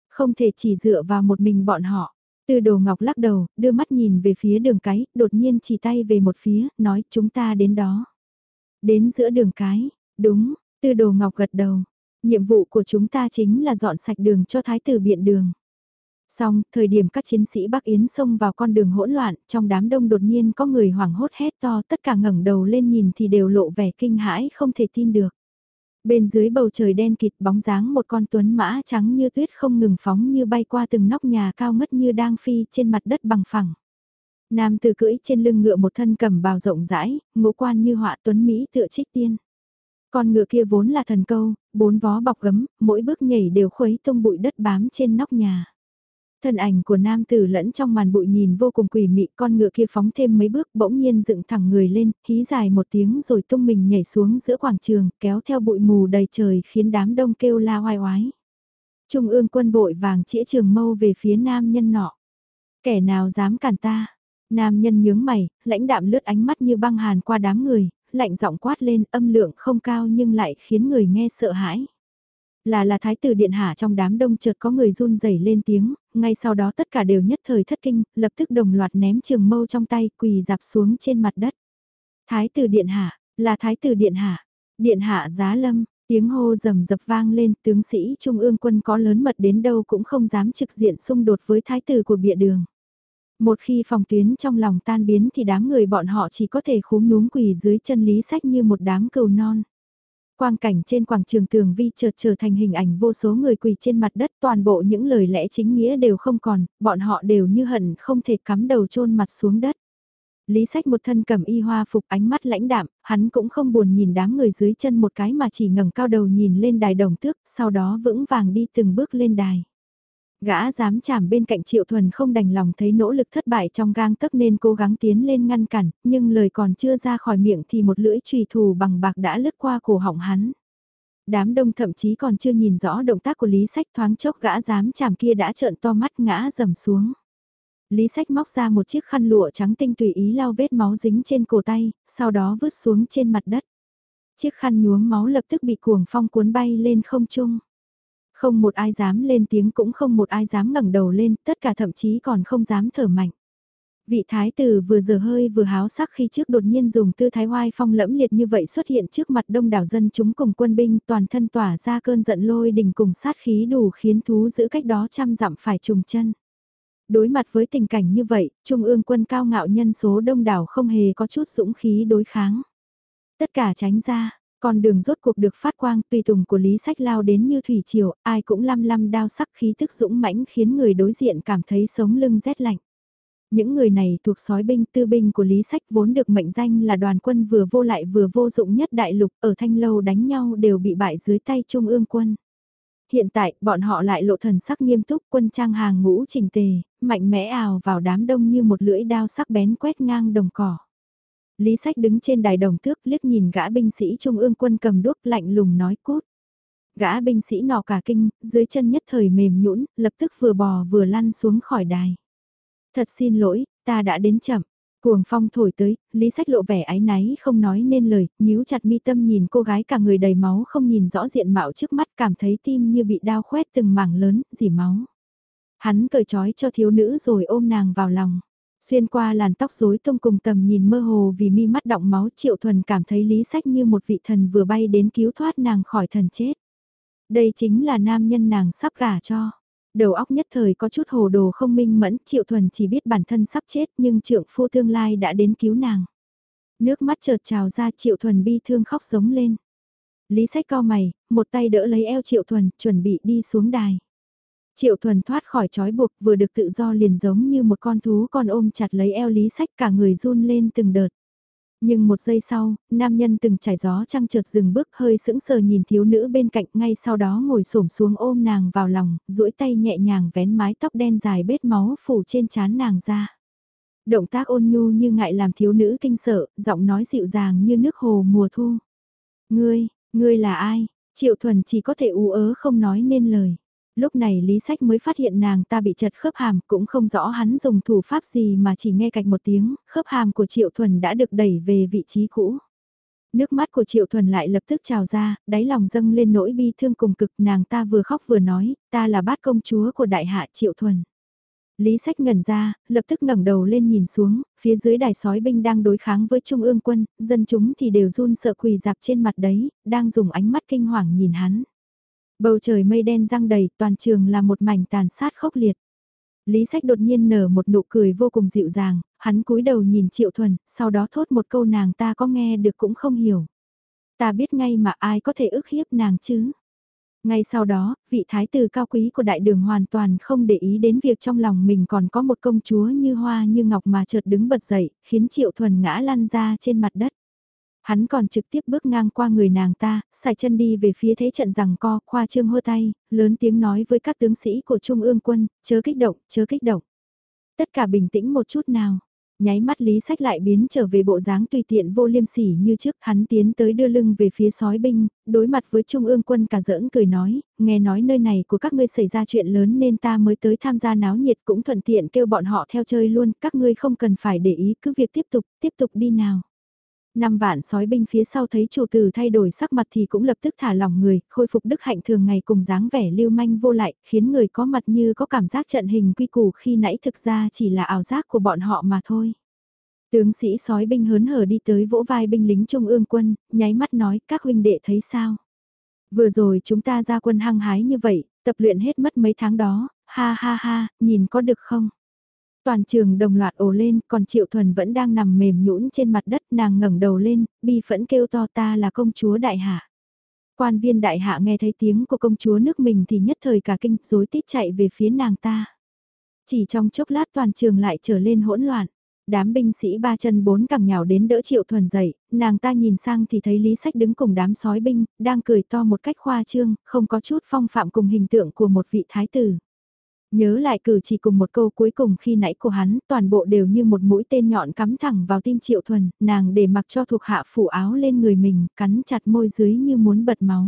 Không thể chỉ dựa vào một mình bọn họ. Tư đồ ngọc lắc đầu, đưa mắt nhìn về phía đường cái, đột nhiên chỉ tay về một phía, nói chúng ta đến đó. Đến giữa đường cái, đúng, tư đồ ngọc gật đầu. Nhiệm vụ của chúng ta chính là dọn sạch đường cho thái tử biện đường. Xong, thời điểm các chiến sĩ Bắc Yến xông vào con đường hỗn loạn, trong đám đông đột nhiên có người hoảng hốt hét to, tất cả ngẩng đầu lên nhìn thì đều lộ vẻ kinh hãi không thể tin được. Bên dưới bầu trời đen kịt bóng dáng một con tuấn mã trắng như tuyết không ngừng phóng như bay qua từng nóc nhà cao ngất như đang phi trên mặt đất bằng phẳng. Nam tử cưỡi trên lưng ngựa một thân cầm bào rộng rãi, ngũ quan như họa tuấn Mỹ tựa trích tiên. Con ngựa kia vốn là thần câu, bốn vó bọc gấm, mỗi bước nhảy đều khuấy tung bụi đất bám trên nóc nhà. Thân ảnh của nam tử lẫn trong màn bụi nhìn vô cùng quỷ mị con ngựa kia phóng thêm mấy bước bỗng nhiên dựng thẳng người lên, hí dài một tiếng rồi tung mình nhảy xuống giữa quảng trường, kéo theo bụi mù đầy trời khiến đám đông kêu la oai oái. Trung ương quân vội vàng chĩa trường mâu về phía nam nhân nọ. Kẻ nào dám cản ta, Nam nhân nhướng mày, lãnh đạm lướt ánh mắt như băng hàn qua đám người, lạnh giọng quát lên âm lượng không cao nhưng lại khiến người nghe sợ hãi. Là là thái tử điện hạ trong đám đông chợt có người run rẩy lên tiếng, ngay sau đó tất cả đều nhất thời thất kinh, lập tức đồng loạt ném trường mâu trong tay quỳ dạp xuống trên mặt đất. Thái tử điện hạ, là thái tử điện hạ, điện hạ giá lâm, tiếng hô rầm dập vang lên tướng sĩ trung ương quân có lớn mật đến đâu cũng không dám trực diện xung đột với thái tử của bịa đường. Một khi phòng tuyến trong lòng tan biến thì đám người bọn họ chỉ có thể khúm núm quỳ dưới chân lý sách như một đám cừu non. Quang cảnh trên quảng trường tường vi chợt trở thành hình ảnh vô số người quỳ trên mặt đất toàn bộ những lời lẽ chính nghĩa đều không còn, bọn họ đều như hận không thể cắm đầu chôn mặt xuống đất. Lý sách một thân cầm y hoa phục ánh mắt lãnh đạm, hắn cũng không buồn nhìn đám người dưới chân một cái mà chỉ ngẩng cao đầu nhìn lên đài đồng tước, sau đó vững vàng đi từng bước lên đài. Gã dám chạm bên cạnh Triệu Thuần không đành lòng thấy nỗ lực thất bại trong gang tấc nên cố gắng tiến lên ngăn cản, nhưng lời còn chưa ra khỏi miệng thì một lưỡi trùy thù bằng bạc đã lướt qua cổ họng hắn. Đám đông thậm chí còn chưa nhìn rõ động tác của Lý Sách thoáng chốc gã dám chảm kia đã trợn to mắt ngã dầm xuống. Lý Sách móc ra một chiếc khăn lụa trắng tinh tùy ý lau vết máu dính trên cổ tay, sau đó vứt xuống trên mặt đất. Chiếc khăn nhuốm máu lập tức bị cuồng phong cuốn bay lên không trung. Không một ai dám lên tiếng cũng không một ai dám ngẩng đầu lên, tất cả thậm chí còn không dám thở mạnh. Vị thái tử vừa giờ hơi vừa háo sắc khi trước đột nhiên dùng tư thái hoai phong lẫm liệt như vậy xuất hiện trước mặt đông đảo dân chúng cùng quân binh toàn thân tỏa ra cơn giận lôi đình cùng sát khí đủ khiến thú giữ cách đó trăm dặm phải trùng chân. Đối mặt với tình cảnh như vậy, Trung ương quân cao ngạo nhân số đông đảo không hề có chút dũng khí đối kháng. Tất cả tránh ra, con đường rốt cuộc được phát quang tùy tùng của Lý Sách lao đến như thủy triều, ai cũng lăm lăm đao sắc khí tức dũng mãnh khiến người đối diện cảm thấy sống lưng rét lạnh. Những người này thuộc sói binh tư binh của Lý Sách vốn được mệnh danh là đoàn quân vừa vô lại vừa vô dụng nhất đại lục ở Thanh Lâu đánh nhau đều bị bại dưới tay Trung ương quân. Hiện tại, bọn họ lại lộ thần sắc nghiêm túc quân trang hàng ngũ chỉnh tề, mạnh mẽ ào vào đám đông như một lưỡi đao sắc bén quét ngang đồng cỏ. Lý Sách đứng trên đài đồng tước liếc nhìn gã binh sĩ trung ương quân cầm đuốc lạnh lùng nói cút. Gã binh sĩ nọ cả kinh, dưới chân nhất thời mềm nhũn, lập tức vừa bò vừa lăn xuống khỏi đài. Thật xin lỗi, ta đã đến chậm. Cuồng phong thổi tới, Lý Sách lộ vẻ áy náy không nói nên lời, nhíu chặt mi tâm nhìn cô gái cả người đầy máu không nhìn rõ diện mạo trước mắt cảm thấy tim như bị đau khoét từng mảng lớn, dỉ máu. Hắn cởi trói cho thiếu nữ rồi ôm nàng vào lòng. Xuyên qua làn tóc rối tung cùng tầm nhìn mơ hồ vì mi mắt động máu triệu thuần cảm thấy Lý Sách như một vị thần vừa bay đến cứu thoát nàng khỏi thần chết. Đây chính là nam nhân nàng sắp gả cho. Đầu óc nhất thời có chút hồ đồ không minh mẫn, Triệu Thuần chỉ biết bản thân sắp chết nhưng trượng phu tương lai đã đến cứu nàng. Nước mắt chợt trào ra Triệu Thuần bi thương khóc giống lên. Lý sách co mày, một tay đỡ lấy eo Triệu Thuần, chuẩn bị đi xuống đài. Triệu Thuần thoát khỏi trói buộc vừa được tự do liền giống như một con thú con ôm chặt lấy eo Lý sách cả người run lên từng đợt. Nhưng một giây sau, nam nhân từng trải gió trăng chợt dừng bước hơi sững sờ nhìn thiếu nữ bên cạnh ngay sau đó ngồi xổm xuống ôm nàng vào lòng, duỗi tay nhẹ nhàng vén mái tóc đen dài bết máu phủ trên trán nàng ra. Động tác ôn nhu như ngại làm thiếu nữ kinh sợ, giọng nói dịu dàng như nước hồ mùa thu. Ngươi, ngươi là ai? Triệu thuần chỉ có thể ú ớ không nói nên lời lúc này Lý Sách mới phát hiện nàng ta bị chật khớp hàm, cũng không rõ hắn dùng thủ pháp gì mà chỉ nghe cạch một tiếng, khớp hàm của Triệu Thuần đã được đẩy về vị trí cũ. Nước mắt của Triệu Thuần lại lập tức trào ra, đáy lòng dâng lên nỗi bi thương cùng cực nàng ta vừa khóc vừa nói, ta là bát công chúa của đại hạ Triệu Thuần. Lý Sách ngẩn ra, lập tức ngẩng đầu lên nhìn xuống, phía dưới đài sói binh đang đối kháng với Trung ương quân, dân chúng thì đều run sợ quỳ dạp trên mặt đấy, đang dùng ánh mắt kinh hoàng nhìn hắn. Bầu trời mây đen răng đầy, toàn trường là một mảnh tàn sát khốc liệt. Lý Sách đột nhiên nở một nụ cười vô cùng dịu dàng, hắn cúi đầu nhìn Triệu Thuần, sau đó thốt một câu nàng ta có nghe được cũng không hiểu. Ta biết ngay mà ai có thể ức hiếp nàng chứ. Ngay sau đó, vị thái tử cao quý của đại đường hoàn toàn không để ý đến việc trong lòng mình còn có một công chúa như hoa như ngọc mà chợt đứng bật dậy, khiến Triệu Thuần ngã lăn ra trên mặt đất. Hắn còn trực tiếp bước ngang qua người nàng ta, xài chân đi về phía thế trận rằng co, khoa trương hô tay, lớn tiếng nói với các tướng sĩ của Trung ương quân, chớ kích động, chớ kích động. Tất cả bình tĩnh một chút nào. Nháy mắt Lý Sách lại biến trở về bộ dáng tùy tiện vô liêm sỉ như trước, hắn tiến tới đưa lưng về phía sói binh, đối mặt với Trung ương quân cả giỡn cười nói, nghe nói nơi này của các ngươi xảy ra chuyện lớn nên ta mới tới tham gia náo nhiệt cũng thuận tiện kêu bọn họ theo chơi luôn, các ngươi không cần phải để ý cứ việc tiếp tục, tiếp tục đi nào. Năm vạn sói binh phía sau thấy chủ tử thay đổi sắc mặt thì cũng lập tức thả lỏng người, khôi phục đức hạnh thường ngày cùng dáng vẻ lưu manh vô lại, khiến người có mặt như có cảm giác trận hình quy củ khi nãy thực ra chỉ là ảo giác của bọn họ mà thôi. Tướng sĩ sói binh hớn hở đi tới vỗ vai binh lính trung ương quân, nháy mắt nói các huynh đệ thấy sao. Vừa rồi chúng ta ra quân hăng hái như vậy, tập luyện hết mất mấy tháng đó, ha ha ha, nhìn có được không? Toàn trường đồng loạt ồ lên, còn Triệu Thuần vẫn đang nằm mềm nhũn trên mặt đất, nàng ngẩng đầu lên, bi phẫn kêu to ta là công chúa đại hạ. Quan viên đại hạ nghe thấy tiếng của công chúa nước mình thì nhất thời cả kinh, rối tít chạy về phía nàng ta. Chỉ trong chốc lát toàn trường lại trở lên hỗn loạn. Đám binh sĩ ba chân bốn cẳng nhào đến đỡ Triệu Thuần dậy, nàng ta nhìn sang thì thấy Lý Sách đứng cùng đám sói binh, đang cười to một cách khoa trương, không có chút phong phạm cùng hình tượng của một vị thái tử. Nhớ lại cử chỉ cùng một câu cuối cùng khi nãy của hắn, toàn bộ đều như một mũi tên nhọn cắm thẳng vào tim Triệu Thuần, nàng để mặc cho thuộc hạ phủ áo lên người mình, cắn chặt môi dưới như muốn bật máu.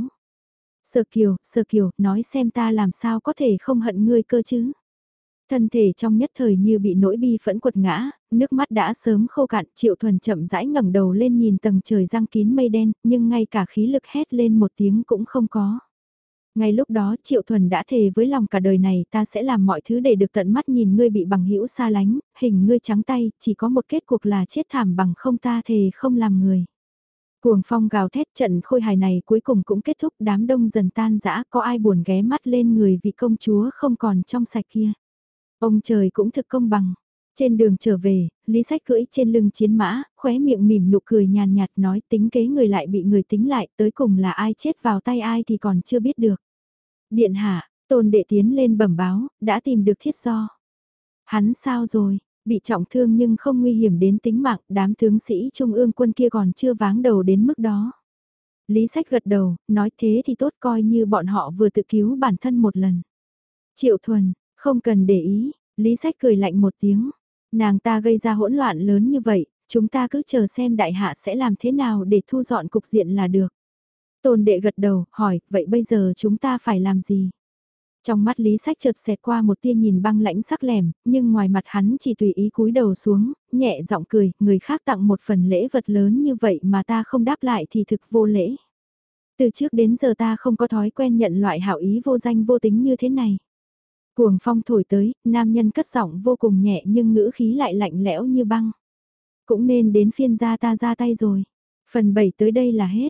Sơ Kiều, Sơ Kiều, nói xem ta làm sao có thể không hận ngươi cơ chứ. Thân thể trong nhất thời như bị nỗi bi phẫn quật ngã, nước mắt đã sớm khô cạn, Triệu Thuần chậm rãi ngẩng đầu lên nhìn tầng trời răng kín mây đen, nhưng ngay cả khí lực hét lên một tiếng cũng không có. Ngay lúc đó Triệu Thuần đã thề với lòng cả đời này ta sẽ làm mọi thứ để được tận mắt nhìn ngươi bị bằng hữu xa lánh, hình ngươi trắng tay, chỉ có một kết cuộc là chết thảm bằng không ta thề không làm người. Cuồng phong gào thét trận khôi hài này cuối cùng cũng kết thúc đám đông dần tan rã có ai buồn ghé mắt lên người vị công chúa không còn trong sạch kia. Ông trời cũng thực công bằng. Trên đường trở về, Lý Sách cưỡi trên lưng chiến mã, khóe miệng mỉm nụ cười nhàn nhạt nói tính kế người lại bị người tính lại tới cùng là ai chết vào tay ai thì còn chưa biết được. Điện hạ, tôn đệ tiến lên bẩm báo, đã tìm được thiết do. Hắn sao rồi, bị trọng thương nhưng không nguy hiểm đến tính mạng, đám tướng sĩ trung ương quân kia còn chưa váng đầu đến mức đó. Lý sách gật đầu, nói thế thì tốt coi như bọn họ vừa tự cứu bản thân một lần. Triệu thuần, không cần để ý, Lý sách cười lạnh một tiếng. Nàng ta gây ra hỗn loạn lớn như vậy, chúng ta cứ chờ xem đại hạ sẽ làm thế nào để thu dọn cục diện là được. Tôn đệ gật đầu, hỏi, vậy bây giờ chúng ta phải làm gì? Trong mắt Lý Sách chợt xẹt qua một tia nhìn băng lãnh sắc lẻm, nhưng ngoài mặt hắn chỉ tùy ý cúi đầu xuống, nhẹ giọng cười, người khác tặng một phần lễ vật lớn như vậy mà ta không đáp lại thì thực vô lễ. Từ trước đến giờ ta không có thói quen nhận loại hảo ý vô danh vô tính như thế này. Cuồng phong thổi tới, nam nhân cất giọng vô cùng nhẹ nhưng ngữ khí lại lạnh lẽo như băng. Cũng nên đến phiên gia ta ra tay rồi. Phần 7 tới đây là hết.